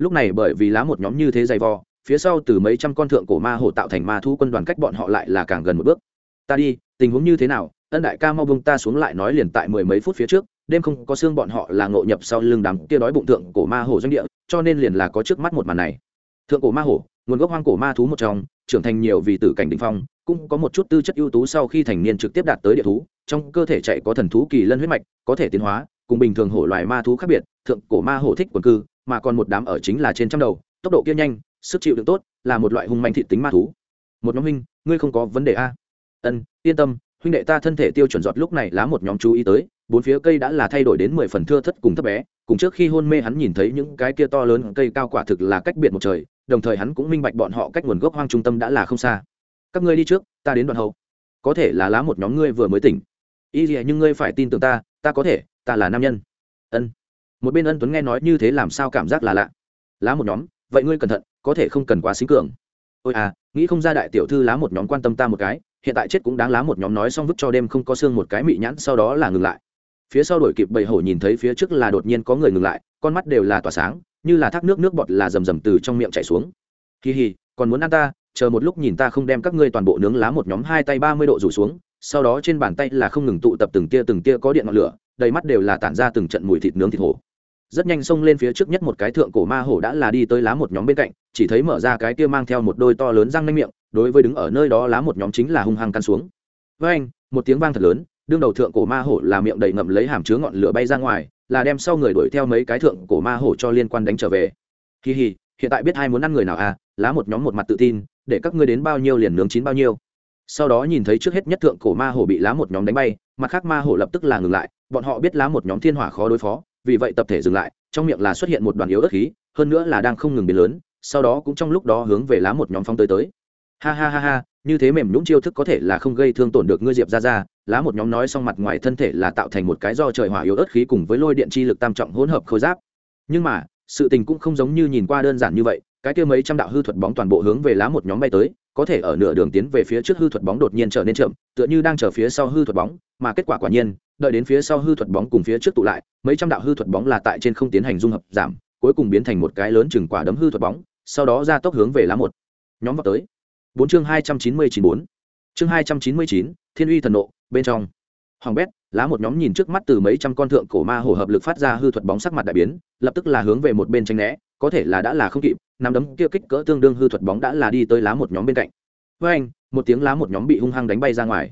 Lúc này bởi vì lá một nhóm như thế dày vò, phía sau từ mấy trăm con thượng cổ ma hổ tạo thành ma thu quân đoàn cách bọn họ lại là càng gần một bước. Ta đi, tình huống như thế nào? Ân đại ca mau bông ta xuống lại nói liền tại mười mấy phút phía trước, đêm không có xương bọn họ là ngộ nhập sau lưng đám kia đói bụng thượng cổ ma hổ doanh địa, cho nên liền là có trước mắt một màn này. Thượng cổ ma hổ, nguồn gốc hoang cổ ma thú một trong, trưởng thành nhiều vì tử cảnh đ phong, cũng có một chút tư chất ưu tú sau khi thành niên trực tiếp đạt tới địa thú, trong cơ thể chạy có thần thú kỳ lân huyết mạch, có thể tiến hóa, cùng bình thường hổ loài ma thú khác biệt, thượng cổ ma hổ thích quần cư mà còn một đám ở chính là trên trăm đầu, tốc độ kia nhanh, sức chịu đựng tốt, là một loại hung mạnh thị tính ma thú. Một nhóm huynh, ngươi không có vấn đề a? Ân, yên tâm, huynh đệ ta thân thể tiêu chuẩn giọt lúc này lá một nhóm chú ý tới, bốn phía cây đã là thay đổi đến mười phần thưa thất cùng thấp bé, cùng trước khi hôn mê hắn nhìn thấy những cái kia to lớn cây cao quả thực là cách biệt một trời, đồng thời hắn cũng minh bạch bọn họ cách nguồn gốc hoang trung tâm đã là không xa. Các ngươi đi trước, ta đến đoạn hậu. Có thể là lá một nhóm ngươi vừa mới tỉnh. Y gì nhưng ngươi phải tin tưởng ta ta có thể, ta là nam nhân. Ân một bên ân tuấn nghe nói như thế làm sao cảm giác là lạ lá một nhóm vậy ngươi cẩn thận có thể không cần quá xính cường ôi à nghĩ không ra đại tiểu thư lá một nhóm quan tâm ta một cái hiện tại chết cũng đáng lá một nhóm nói xong vứt cho đêm không có xương một cái mị nhãn sau đó là ngừng lại phía sau đổi kịp bầy hổ nhìn thấy phía trước là đột nhiên có người ngừng lại con mắt đều là tỏa sáng như là thác nước nước bọt là rầm rầm từ trong miệng chảy xuống kỳ hì còn muốn ăn ta chờ một lúc nhìn ta không đem các ngươi toàn bộ nướng lá một nhóm hai tay ba mươi độ rủ xuống sau đó trên bàn tay là không ngừng tụ tập từng tia từng tia có điện ngọn lửa đầy mắt đều là tản ra từng trận mùi thịt nướng thịt hổ rất nhanh xông lên phía trước nhất một cái thượng cổ ma hổ đã là đi tới lá một nhóm bên cạnh, chỉ thấy mở ra cái kia mang theo một đôi to lớn răng nanh miệng, đối với đứng ở nơi đó lá một nhóm chính là hung hăng căn xuống. Với anh, một tiếng vang thật lớn, đương đầu thượng cổ ma hổ là miệng đầy ngậm lấy hàm chứa ngọn lửa bay ra ngoài, là đem sau người đuổi theo mấy cái thượng cổ ma hổ cho liên quan đánh trở về. Kỳ hì hiện tại biết hai muốn ăn người nào à lá một nhóm một mặt tự tin, để các ngươi đến bao nhiêu liền nướng chín bao nhiêu. Sau đó nhìn thấy trước hết nhất thượng cổ ma hổ bị lá một nhóm đánh bay, mặt khác ma hổ lập tức là ngừng lại, bọn họ biết lá một nhóm thiên hỏa khó đối phó vì vậy tập thể dừng lại, trong miệng là xuất hiện một đoàn yếu ớt khí, hơn nữa là đang không ngừng biến lớn, sau đó cũng trong lúc đó hướng về lá một nhóm phong tới tới. Ha ha ha ha, như thế mềm nhũng chiêu thức có thể là không gây thương tổn được ngươi diệp ra ra lá một nhóm nói xong mặt ngoài thân thể là tạo thành một cái do trời hỏa yếu ớt khí cùng với lôi điện chi lực tam trọng hỗn hợp khôi giáp. Nhưng mà, sự tình cũng không giống như nhìn qua đơn giản như vậy, cái kia mấy trăm đạo hư thuật bóng toàn bộ hướng về lá một nhóm bay tới, có thể ở nửa đường tiến về phía trước hư thuật bóng đột nhiên trở nên chậm, tựa như đang chờ phía sau hư thuật bóng, mà kết quả quả nhiên đợi đến phía sau hư thuật bóng cùng phía trước tụ lại, mấy trăm đạo hư thuật bóng là tại trên không tiến hành dung hợp giảm, cuối cùng biến thành một cái lớn chừng quả đấm hư thuật bóng, sau đó ra tốc hướng về lá một. Nhóm vào tới. Bốn chương hai trăm chín mươi chín bốn. Chương hai trăm chín mươi chín, thiên uy thần nộ, bên trong. Hoàng bét, lá một nhóm nhìn trước mắt từ mấy trăm con thượng cổ ma hổ hợp lực phát ra hư thuật bóng sắc mặt đại biến, lập tức là hướng về một bên tranh né, có thể là đã là không kịp năm đấm kia kích cỡ tương đương hư thuật bóng đã là đi tới lá một nhóm bên cạnh. Với anh một tiếng lá một nhóm bị hung hăng đánh bay ra ngoài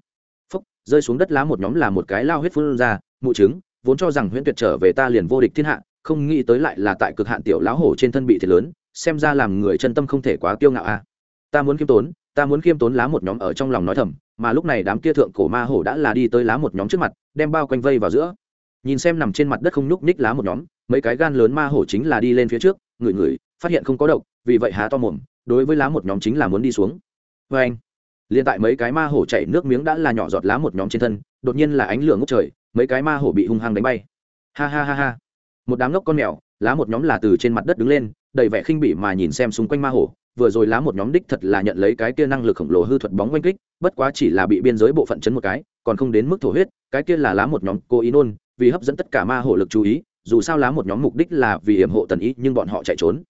rơi xuống đất lá một nhóm là một cái lao huyết phun ra, mụ trứng, vốn cho rằng huyễn tuyệt trở về ta liền vô địch thiên hạ, không nghĩ tới lại là tại cực hạn tiểu lão hổ trên thân bị thiệt lớn, xem ra làm người chân tâm không thể quá kiêu ngạo a ta muốn khiêm tốn, ta muốn khiêm tốn lá một nhóm ở trong lòng nói thầm, mà lúc này đám kia thượng cổ ma hổ đã là đi tới lá một nhóm trước mặt, đem bao quanh vây vào giữa. Nhìn xem nằm trên mặt đất không nhúc nhích lá một nhóm, mấy cái gan lớn ma hổ chính là đi lên phía trước, ngửi ngửi, phát hiện không có độc, vì vậy há to mồm, đối với lá một nhóm chính là muốn đi xuống. Vê anh liền tại mấy cái ma hổ chạy nước miếng đã là nhỏ giọt lá một nhóm trên thân, đột nhiên là ánh lửa ngốc trời, mấy cái ma hổ bị hung hăng đánh bay. Ha ha ha ha. Một đám ngốc con mèo, lá một nhóm là từ trên mặt đất đứng lên, đầy vẻ khinh bỉ mà nhìn xem xung quanh ma hổ, vừa rồi lá một nhóm đích thật là nhận lấy cái kia năng lực khổng lồ hư thuật bóng oanh kích, bất quá chỉ là bị biên giới bộ phận chấn một cái, còn không đến mức thổ huyết, cái kia là lá một nhóm cố ý nôn, vì hấp dẫn tất cả ma hổ lực chú ý, dù sao lá một nhóm mục đích là vì hiểm hộ tần ý, nhưng bọn họ chạy trốn.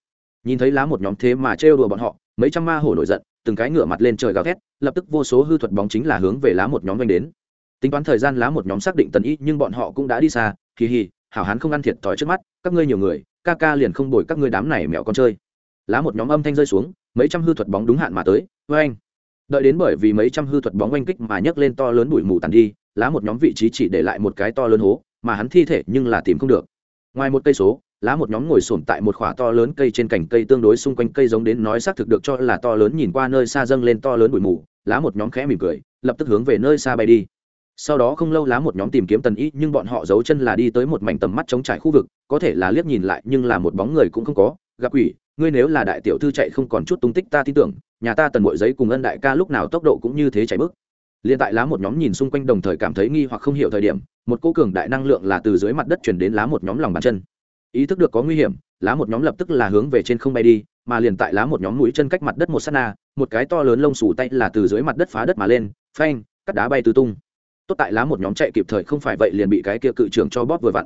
Nhìn thấy lá một nhóm thế mà trêu đùa bọn họ, mấy trăm ma hổ nổi giận từng cái ngửa mặt lên trời gào thét, lập tức vô số hư thuật bóng chính là hướng về lá một nhóm doanh đến. Tính toán thời gian lá một nhóm xác định tần ý nhưng bọn họ cũng đã đi xa. Kỳ hì, hảo hán không ăn thiệt thòi trước mắt, các ngươi nhiều người, ca ca liền không đổi các ngươi đám này mẹo con chơi. Lá một nhóm âm thanh rơi xuống, mấy trăm hư thuật bóng đúng hạn mà tới với anh đợi đến bởi vì mấy trăm hư thuật bóng oanh kích mà nhấc lên to lớn bụi mù tàn đi, lá một nhóm vị trí chỉ để lại một cái to lớn hố, mà hắn thi thể nhưng là tìm không được. Ngoài một cây số lá một nhóm ngồi sổm tại một khỏa to lớn cây trên cành cây tương đối xung quanh cây giống đến nói xác thực được cho là to lớn nhìn qua nơi xa dâng lên to lớn bụi mù, lá một nhóm khẽ mỉm cười, lập tức hướng về nơi xa bay đi. Sau đó không lâu lá một nhóm tìm kiếm tần y, nhưng bọn họ giấu chân là đi tới một mảnh tầm mắt chống trải khu vực, có thể là liếc nhìn lại, nhưng là một bóng người cũng không có. Gặp quỷ, ngươi nếu là đại tiểu thư chạy không còn chút tung tích ta tin tưởng, nhà ta tần mội giấy cùng ân đại ca lúc nào tốc độ cũng như thế chạy bước. Liên tại lá một nhóm nhìn xung quanh đồng thời cảm thấy nghi hoặc không hiểu thời điểm, một cô cường đại năng lượng là từ dưới mặt đất chuyển đến lá một nhóm lòng bàn chân ý thức được có nguy hiểm, lá một nhóm lập tức là hướng về trên không bay đi, mà liền tại lá một nhóm mũi chân cách mặt đất một s á t na, một cái to lớn lông xù tay là từ dưới mặt đất phá đất mà lên, phanh, cắt đá bay tứ tung. Tốt tại lá một nhóm chạy kịp thời không phải vậy liền bị cái kia cự trưởng cho bóp vừa vặn.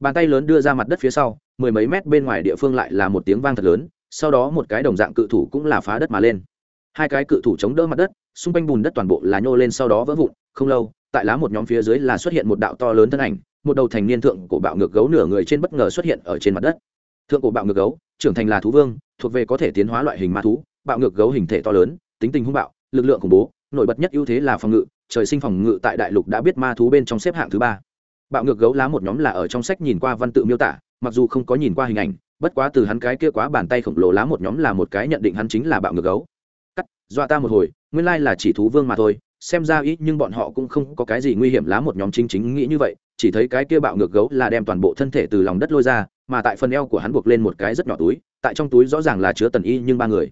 Bàn tay lớn đưa ra mặt đất phía sau, mười mấy mét bên ngoài địa phương lại là một tiếng vang thật lớn, sau đó một cái đồng dạng cự thủ cũng là phá đất mà lên. Hai cái cự thủ chống đỡ mặt đất, xung quanh bùn đất toàn bộ là nhô lên sau đó vỡ vụn, không lâu, tại lá một nhóm phía dưới là xuất hiện một đạo to lớn thân ảnh một đầu thành niên thượng cổ bạo ngược gấu nửa người trên bất ngờ xuất hiện ở trên mặt đất. Thượng cổ bạo ngược gấu, trưởng thành là thú vương, thuộc về có thể tiến hóa loại hình ma thú, bạo ngược gấu hình thể to lớn, tính tình hung bạo, lực lượng khủng bố, nổi bật nhất ưu thế là phòng ngự, trời sinh phòng ngự tại đại lục đã biết ma thú bên trong xếp hạng thứ ba. Bạo ngược gấu lá một nhóm là ở trong sách nhìn qua văn tự miêu tả, mặc dù không có nhìn qua hình ảnh, bất quá từ hắn cái kia quá bàn tay khổng lồ lá một nhóm là một cái nhận định hắn chính là bạo ngược gấu. Cắt, dọa ta một hồi, nguyên lai là chỉ thú vương mà thôi xem ra ít nhưng bọn họ cũng không có cái gì nguy hiểm lá một nhóm chính chính nghĩ như vậy, chỉ thấy cái kia bạo ngược gấu là đem toàn bộ thân thể từ lòng đất lôi ra, mà tại phần eo của hắn buộc lên một cái rất nhỏ túi, tại trong túi rõ ràng là chứa tần y nhưng ba người.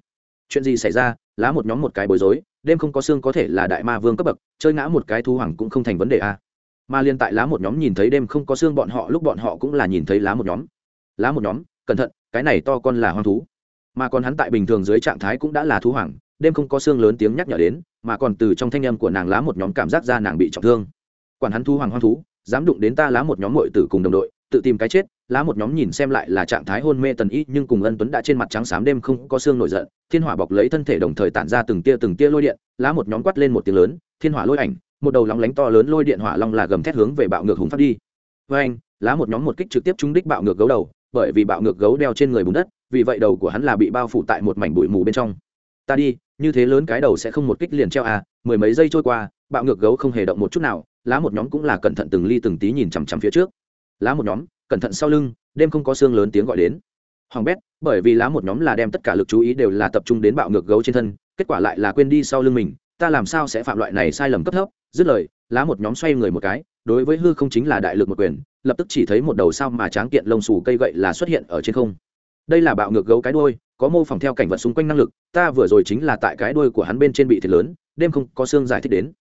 Chuyện gì xảy ra? Lá một nhóm một cái bối rối, đêm không có xương có thể là đại ma vương cấp bậc, chơi ngã một cái thu hoàng cũng không thành vấn đề a mà liên tại lá một nhóm nhìn thấy đêm không có xương bọn họ, lúc bọn họ cũng là nhìn thấy lá một nhóm. Lá một nhóm, cẩn thận, cái này to con là hoang thú. Mà còn hắn tại bình thường dưới trạng thái cũng đã là thú hoàng, đêm không có xương lớn tiếng nhắc nhở đến mà còn từ trong thanh âm của nàng lá một nhóm cảm giác ra nàng bị trọng thương. Quản hắn thu hoàng hoang thú, dám đụng đến ta lá một nhóm mội tử cùng đồng đội, tự tìm cái chết, lá một nhóm nhìn xem lại là trạng thái hôn mê tần y, nhưng cùng ân tuấn đã trên mặt trắng xám đêm không có xương nổi giận, thiên hỏa bọc lấy thân thể đồng thời tản ra từng tia từng tia lôi điện, lá một nhóm quát lên một tiếng lớn, thiên hỏa lôi ảnh, một đầu lóng lánh to lớn lôi điện hỏa long là gầm thét hướng về bạo ngược hùng phát đi. Với anh, lá một nhóm một kích trực tiếp trúng đích bạo ngược gấu đầu, bởi vì bạo ngược gấu đeo trên người bùn đất, vì vậy đầu của hắn là bị bao phủ tại một mảnh bụi mù bên trong. Ta đi như thế lớn cái đầu sẽ không một kích liền treo à mười mấy giây trôi qua, bạo ngược gấu không hề động một chút nào, lá một nhóm cũng là cẩn thận từng ly từng tí nhìn chằm chằm phía trước. Lá một nhóm, cẩn thận sau lưng, đêm không có xương lớn tiếng gọi đến. Hoàng bét, bởi vì lá một nhóm là đem tất cả lực chú ý đều là tập trung đến bạo ngược gấu trên thân, kết quả lại là quên đi sau lưng mình, ta làm sao sẽ phạm loại này sai lầm cấp thấp? Dứt lời, lá một nhóm xoay người một cái, đối với hư không chính là đại lực một quyền, lập tức chỉ thấy một đầu sao mà tráng kiện lông xù cây gậy là xuất hiện ở trên không. Đây là bạo ngược gấu cái đuôi có mô phỏng theo cảnh vật xung quanh năng lực, ta vừa rồi chính là tại cái đuôi của hắn bên trên bị thiệt lớn, đêm không có xương giải thích đến.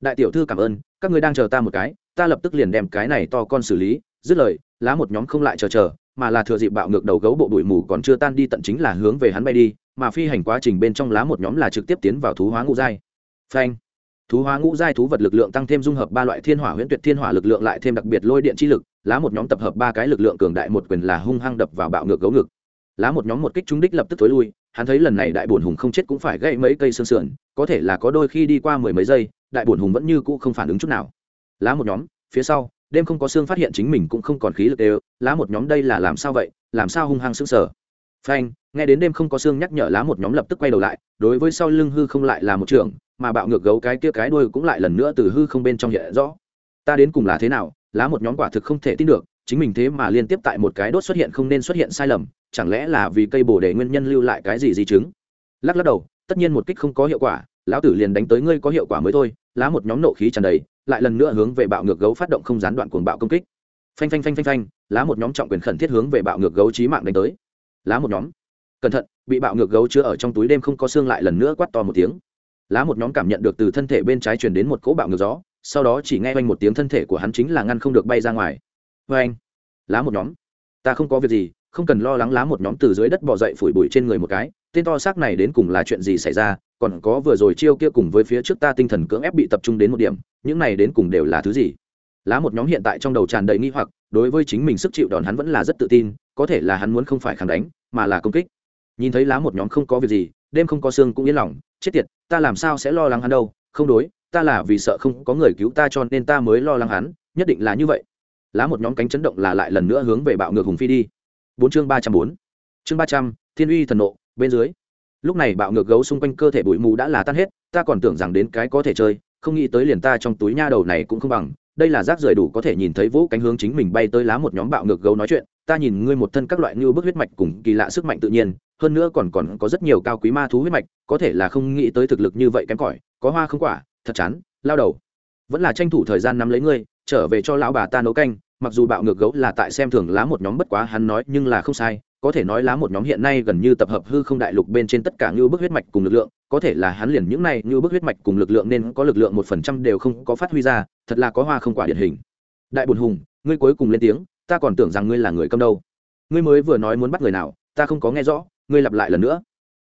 Đại tiểu thư cảm ơn, các người đang chờ ta một cái, ta lập tức liền đem cái này to con xử lý, dứt lời, lá một nhóm không lại chờ chờ, mà là thừa dịp bạo ngược đầu gấu bộ bụi mù còn chưa tan đi tận chính là hướng về hắn bay đi, mà phi hành quá trình bên trong lá một nhóm là trực tiếp tiến vào thú hóa ngũ giai. Phanh. Thú hóa ngũ giai thú vật lực lượng tăng thêm dung hợp ba loại thiên hỏa, huyễn tuyệt thiên hỏa lực lượng lại thêm đặc biệt lôi điện chi lực, lá một nhóm tập hợp ba cái lực lượng cường đại, một quyền là hung hăng đập vào bạo ngược gấu ngực lá một nhóm một kích trúng đích lập tức thối lui, hắn thấy lần này đại bổn hùng không chết cũng phải gãy mấy cây xương sườn, có thể là có đôi khi đi qua mười mấy giây, đại bổn hùng vẫn như cũ không phản ứng chút nào. Lá một nhóm, phía sau, đêm không có xương phát hiện chính mình cũng không còn khí lực đều, lá một nhóm đây là làm sao vậy, làm sao hung hăng sững sờ. Phanh, nghe đến đêm không có xương nhắc nhở lá một nhóm lập tức quay đầu lại, đối với sau lưng hư không lại là một trường, mà bạo ngược gấu cái kia cái đuôi cũng lại lần nữa từ hư không bên trong hiện rõ. Ta đến cùng là thế nào, lá một nhóm quả thực không thể tin được, chính mình thế mà liên tiếp tại một cái đốt xuất hiện không nên xuất hiện sai lầm chẳng lẽ là vì cây bồ đề nguyên nhân lưu lại cái gì di chứng? Lắc lắc đầu, tất nhiên một kích không có hiệu quả, lão tử liền đánh tới ngươi có hiệu quả mới thôi, lá một nhóm nộ khí tràn đầy, lại lần nữa hướng về bạo ngược gấu phát động không gián đoạn cuồng bạo công kích. Phanh phanh phanh phanh phanh, lá một nhóm trọng quyền khẩn thiết hướng về bạo ngược gấu trí mạng đánh tới. Lá một nhóm. Cẩn thận, bị bạo ngược gấu chứa ở trong túi đêm không có xương lại lần nữa quát to một tiếng. Lá một nhóm cảm nhận được từ thân thể bên trái truyền đến một cỗ bạo ngược gió, sau đó chỉ nghe oanh một tiếng thân thể của hắn chính là ngăn không được bay ra ngoài. Vê anh lá một nhóm. Ta không có việc gì không cần lo lắng lá một nhóm từ dưới đất bò dậy phủi bụi trên người một cái, tên to xác này đến cùng là chuyện gì xảy ra, còn có vừa rồi chiêu kia cùng với phía trước ta tinh thần cưỡng ép bị tập trung đến một điểm, những này đến cùng đều là thứ gì? Lá một nhóm hiện tại trong đầu tràn đầy nghi hoặc, đối với chính mình sức chịu đòn hắn vẫn là rất tự tin, có thể là hắn muốn không phải kháng đánh, mà là công kích. Nhìn thấy lá một nhóm không có việc gì, đêm không có xương cũng yên lòng, chết tiệt, ta làm sao sẽ lo lắng hắn đâu? Không đối, ta là vì sợ không có người cứu ta cho nên ta mới lo lắng hắn, nhất định là như vậy. Lá một nhóm cánh chấn động là lại lần nữa hướng về bạo ngược hùng phi đi bốn chương ba trăm bốn. Chương ba trăm, thiên uy thần nộ, bên dưới. Lúc này bạo ngược gấu xung quanh cơ thể bụi mù đã là tan hết, ta còn tưởng rằng đến cái có thể chơi, không nghĩ tới liền ta trong túi nha đầu này cũng không bằng. Đây là rác rưởi đủ có thể nhìn thấy vũ cánh hướng chính mình bay tới lá một nhóm bạo ngược gấu nói chuyện, ta nhìn ngươi một thân các loại như bức huyết mạch cùng kỳ lạ sức mạnh tự nhiên, hơn nữa còn còn có rất nhiều cao quý ma thú huyết mạch, có thể là không nghĩ tới thực lực như vậy kém cỏi, có hoa không quả, thật chán, lao đầu. Vẫn là tranh thủ thời gian nắm lấy ngươi, trở về cho lão bà ta nấu canh mặc dù bạo ngược gấu là tại xem thường lá một nhóm bất quá hắn nói nhưng là không sai, có thể nói lá một nhóm hiện nay gần như tập hợp hư không đại lục bên trên tất cả như bức huyết mạch cùng lực lượng, có thể là hắn liền những này như bức huyết mạch cùng lực lượng nên có lực lượng một phần trăm đều không có phát huy ra, thật là có hoa không quả điển hình. Đại bùn hùng, ngươi cuối cùng lên tiếng, ta còn tưởng rằng ngươi là người cầm đâu ngươi mới vừa nói muốn bắt người nào, ta không có nghe rõ, ngươi lặp lại lần nữa.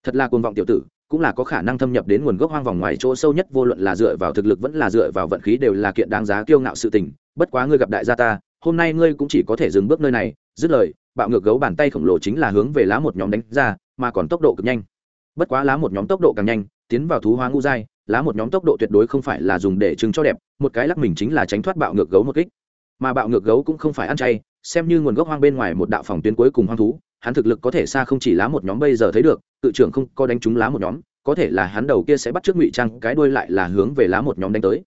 Thật là cuồng vọng tiểu tử, cũng là có khả năng thâm nhập đến nguồn gốc hoang vòng ngoài chỗ sâu nhất, vô luận là dựa vào thực lực vẫn là dựa vào vận khí đều là kiện đáng giá kiêu ngạo sự tình. Bất quá ngươi gặp đại gia ta hôm nay ngươi cũng chỉ có thể dừng bước nơi này, dứt lời, bạo ngược gấu bàn tay khổng lồ chính là hướng về lá một nhóm đánh ra, mà còn tốc độ cực nhanh. Bất quá lá một nhóm tốc độ càng nhanh, tiến vào thú hóa ngũ giai, lá một nhóm tốc độ tuyệt đối không phải là dùng để chứng cho đẹp, một cái lắc mình chính là tránh thoát bạo ngược gấu một kích. Mà bạo ngược gấu cũng không phải ăn chay, xem như nguồn gốc hoang bên ngoài một đạo phòng tuyến cuối cùng hoang thú, hắn thực lực có thể xa không chỉ lá một nhóm bây giờ thấy được tự trưởng không có đánh trúng lá một nhóm, có thể là hắn đầu kia sẽ bắt trước ngụy trang, cái đuôi lại là hướng về lá một nhóm đánh tới.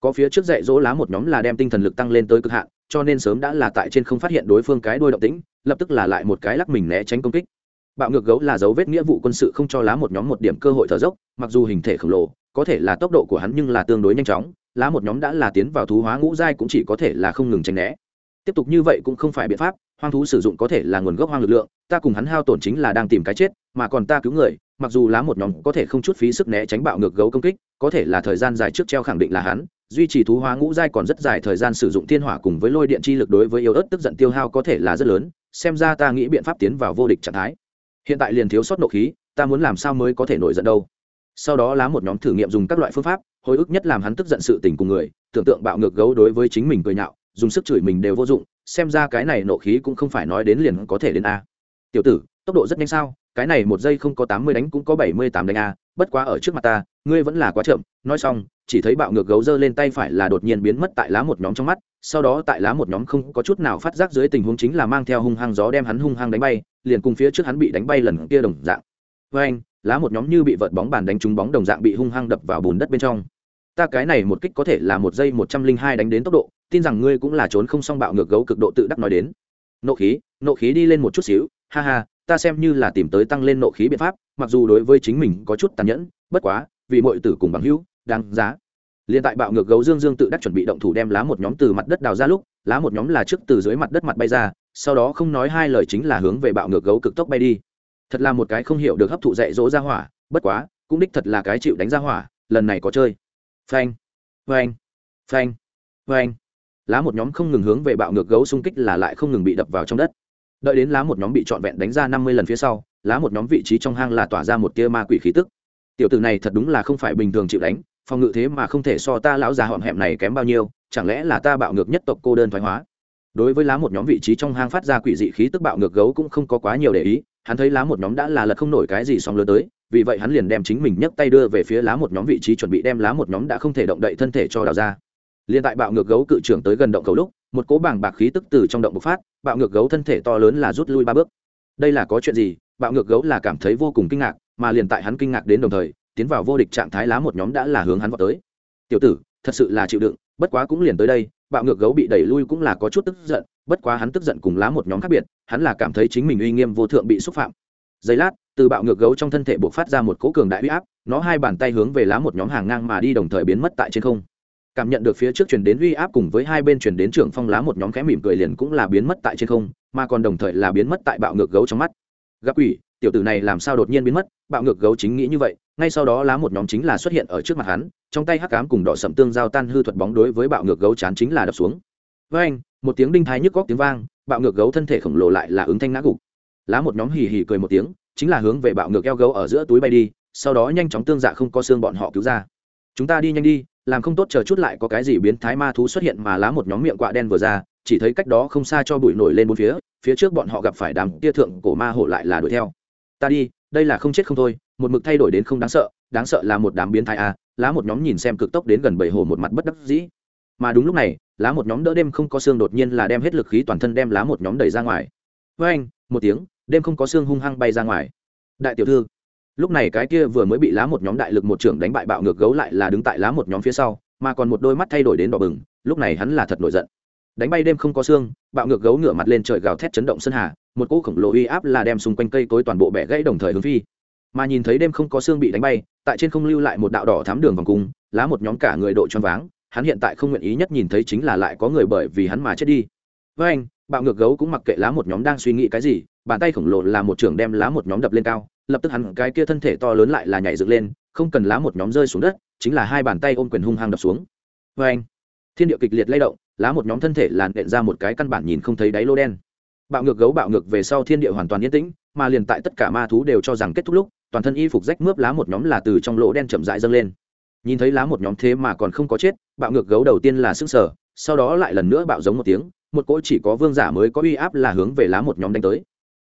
Có phía trước dạy dỗ lá một nhóm là đem tinh thần lực tăng lên tới cực hạn cho nên sớm đã là tại trên không phát hiện đối phương cái đuôi động tĩnh, lập tức là lại một cái lắc mình né tránh công kích. Bạo ngược gấu là dấu vết nghĩa vụ quân sự không cho lá một nhóm một điểm cơ hội thở dốc, mặc dù hình thể khổng lồ, có thể là tốc độ của hắn nhưng là tương đối nhanh chóng, lá một nhóm đã là tiến vào thú hóa ngũ giai cũng chỉ có thể là không ngừng tránh né. Tiếp tục như vậy cũng không phải biện pháp, hoang thú sử dụng có thể là nguồn gốc hoang lực lượng, ta cùng hắn hao tổn chính là đang tìm cái chết, mà còn ta cứu người, mặc dù lá một nhóm có thể không chút phí sức né tránh bạo ngược gấu công kích, có thể là thời gian dài trước treo khẳng định là hắn duy trì thú hóa ngũ giai còn rất dài thời gian sử dụng thiên hỏa cùng với lôi điện chi lực đối với yêu ớt tức giận tiêu hao có thể là rất lớn, xem ra ta nghĩ biện pháp tiến vào vô địch trạng thái. Hiện tại liền thiếu sót nộ khí, ta muốn làm sao mới có thể nổi giận đâu? Sau đó lá một nhóm thử nghiệm dùng các loại phương pháp, hồi ức nhất làm hắn tức giận sự tình cùng người, tưởng tượng bạo ngược gấu đối với chính mình cười nhạo, dùng sức chửi mình đều vô dụng, xem ra cái này nộ khí cũng không phải nói đến liền có thể đến a. Tiểu tử, tốc độ rất nhanh sao, cái này một giây không có tám mươi đánh cũng có bảy mươi tám đánh a, bất quá ở trước mặt ta, ngươi vẫn là quá chậm, nói xong chỉ thấy bạo ngược gấu giơ lên tay phải là đột nhiên biến mất tại lá một nhóm trong mắt, sau đó tại lá một nhóm không có chút nào phát giác dưới tình huống chính là mang theo hung hăng gió đem hắn hung hăng đánh bay, liền cùng phía trước hắn bị đánh bay lần kia đồng dạng. Với anh, lá một nhóm như bị vợt bóng bàn đánh trúng bóng đồng dạng bị hung hăng đập vào bùn đất bên trong. Ta cái này một kích có thể là một giây một trăm linh hai đánh đến tốc độ, tin rằng ngươi cũng là trốn không xong bạo ngược gấu cực độ tự đắc nói đến. Nộ khí nộ khí đi lên một chút xíu, ha ha, ta xem như là tìm tới tăng lên nộ khí biện pháp, mặc dù đối với chính mình có chút tàn nhẫn, bất quá, vì mọi tử cùng bằng hữu đáng giá. Liền tại bạo ngược gấu dương dương tự đắc chuẩn bị động thủ đem lá một nhóm từ mặt đất đào ra lúc, lá một nhóm là trước từ dưới mặt đất mặt bay ra, sau đó không nói hai lời chính là hướng về bạo ngược gấu cực tốc bay đi. Thật là một cái không hiểu được hấp thụ dạy dỗ ra hỏa, bất quá, cũng đích thật là cái chịu đánh ra hỏa, lần này có chơi. Phanh phanh phanh phanh. Lá một nhóm không ngừng hướng về bạo ngược gấu xung kích là lại không ngừng bị đập vào trong đất. Đợi đến lá một nhóm bị trọn vẹn đánh ra năm mươi lần phía sau, lá một nhóm vị trí trong hang là tỏa ra một tia ma quỷ khí tức. Tiểu tử này thật đúng là không phải bình thường chịu đánh phòng ngự thế mà không thể so ta lão già họm hẹm này kém bao nhiêu, chẳng lẽ là ta bạo ngược nhất tộc cô đơn thoái hóa? Đối với lá một nhóm vị trí trong hang phát ra quỷ dị khí tức bạo ngược gấu cũng không có quá nhiều để ý, hắn thấy lá một nhóm đã là lật không nổi cái gì song lớn tới, vì vậy hắn liền đem chính mình nhấc tay đưa về phía lá một nhóm vị trí chuẩn bị đem lá một nhóm đã không thể động đậy thân thể cho đào ra. Liền tại bạo ngược gấu cự trưởng tới gần động cầu lúc, một cố bảng bạc khí tức từ trong động bộc phát, bạo ngược gấu thân thể to lớn là rút lui ba bước. Đây là có chuyện gì? Bạo ngược gấu là cảm thấy vô cùng kinh ngạc, mà liền tại hắn kinh ngạc đến đồng thời tiến vào vô địch trạng thái lá một nhóm đã là hướng hắn vào tới. Tiểu tử, thật sự là chịu đựng, bất quá cũng liền tới đây, bạo ngược gấu bị đẩy lui cũng là có chút tức giận, bất quá hắn tức giận cùng lá một nhóm khác biệt, hắn là cảm thấy chính mình uy nghiêm vô thượng bị xúc phạm. Giây lát, từ bạo ngược gấu trong thân thể buộc phát ra một cỗ cường đại huy áp, nó hai bàn tay hướng về lá một nhóm hàng ngang mà đi đồng thời biến mất tại trên không. Cảm nhận được phía trước chuyển đến uy áp cùng với hai bên chuyển đến trưởng phong lá một nhóm khẽ mỉm cười liền cũng là biến mất tại trên không, mà còn đồng thời là biến mất tại bạo ngược gấu trong mắt. Gặp ủy tiểu tử này làm sao đột nhiên biến mất? Bạo ngược gấu chính nghĩ như vậy ngay sau đó lá một nhóm chính là xuất hiện ở trước mặt hắn, trong tay hắc cám cùng đỏ sậm tương giao tan hư thuật bóng đối với bạo ngược gấu chán chính là đập xuống. Với anh một tiếng đinh thái nhức góc tiếng vang, bạo ngược gấu thân thể khổng lồ lại là ứng thanh ngã gục. Lá một nhóm hì hì cười một tiếng, chính là hướng về bạo ngược eo gấu ở giữa túi bay đi, sau đó nhanh chóng tương dạ không có xương bọn họ cứu ra. Chúng ta đi nhanh đi, làm không tốt chờ chút lại có cái gì biến thái ma thú xuất hiện mà lá một nhóm miệng quạ đen vừa ra, chỉ thấy cách đó không xa cho bụi nổi lên bốn phía phía trước bọn họ gặp phải đám tia thượng cổ ma hổ lại là đuổi theo. Ta đi, đây là không chết không thôi một mực thay đổi đến không đáng sợ đáng sợ là một đám biến thái a, lá một nhóm nhìn xem cực tốc đến gần bảy hồ một mặt bất đắc dĩ. Mà đúng lúc này, lá một nhóm đỡ đêm không có xương đột nhiên là đem hết lực khí toàn thân đem lá một nhóm đẩy ra ngoài. Với anh, một tiếng, đêm không có xương hung hăng bay ra ngoài. Đại tiểu thư, lúc này cái kia vừa mới bị lá một nhóm đại lực một trưởng đánh bại bạo ngược gấu lại là đứng tại lá một nhóm phía sau, mà còn một đôi mắt thay đổi đến đỏ bừng, lúc này hắn là thật nổi giận. Đánh bay đêm không có xương, bạo ngược gấu ngửa mặt lên trời gào thét chấn động sân hà, một cỗ khổng lồ uy áp là đem xung quanh cây cối toàn bộ bẻ gãy đồng thời hướng phi mà nhìn thấy đêm không có xương bị đánh bay, tại trên không lưu lại một đạo đỏ thám đường vòng cung, lá một nhóm cả người đội choáng váng, hắn hiện tại không nguyện ý nhất nhìn thấy chính là lại có người bởi vì hắn mà chết đi. Với anh, bạo ngược gấu cũng mặc kệ lá một nhóm đang suy nghĩ cái gì, bàn tay khổng lồ là một trường đem lá một nhóm đập lên cao, lập tức hắn cái kia thân thể to lớn lại là nhảy dựng lên, không cần lá một nhóm rơi xuống đất, chính là hai bàn tay ôm quyền hung hăng đập xuống. Với anh, thiên địa kịch liệt lay động, lá một nhóm thân thể làn đện ra một cái căn bản nhìn không thấy đáy lô đen. Bạo ngược gấu bạo ngược về sau thiên địa hoàn toàn yên tĩnh, mà liền tại tất cả ma thú đều cho rằng kết thúc lúc toàn thân y phục rách mướp lá một nhóm là từ trong lỗ đen chậm rãi dâng lên. Nhìn thấy lá một nhóm thế mà còn không có chết, bạo ngược gấu đầu tiên là sức sở sau đó lại lần nữa bạo giống một tiếng, một cỗ chỉ có vương giả mới có uy áp là hướng về lá một nhóm đánh tới.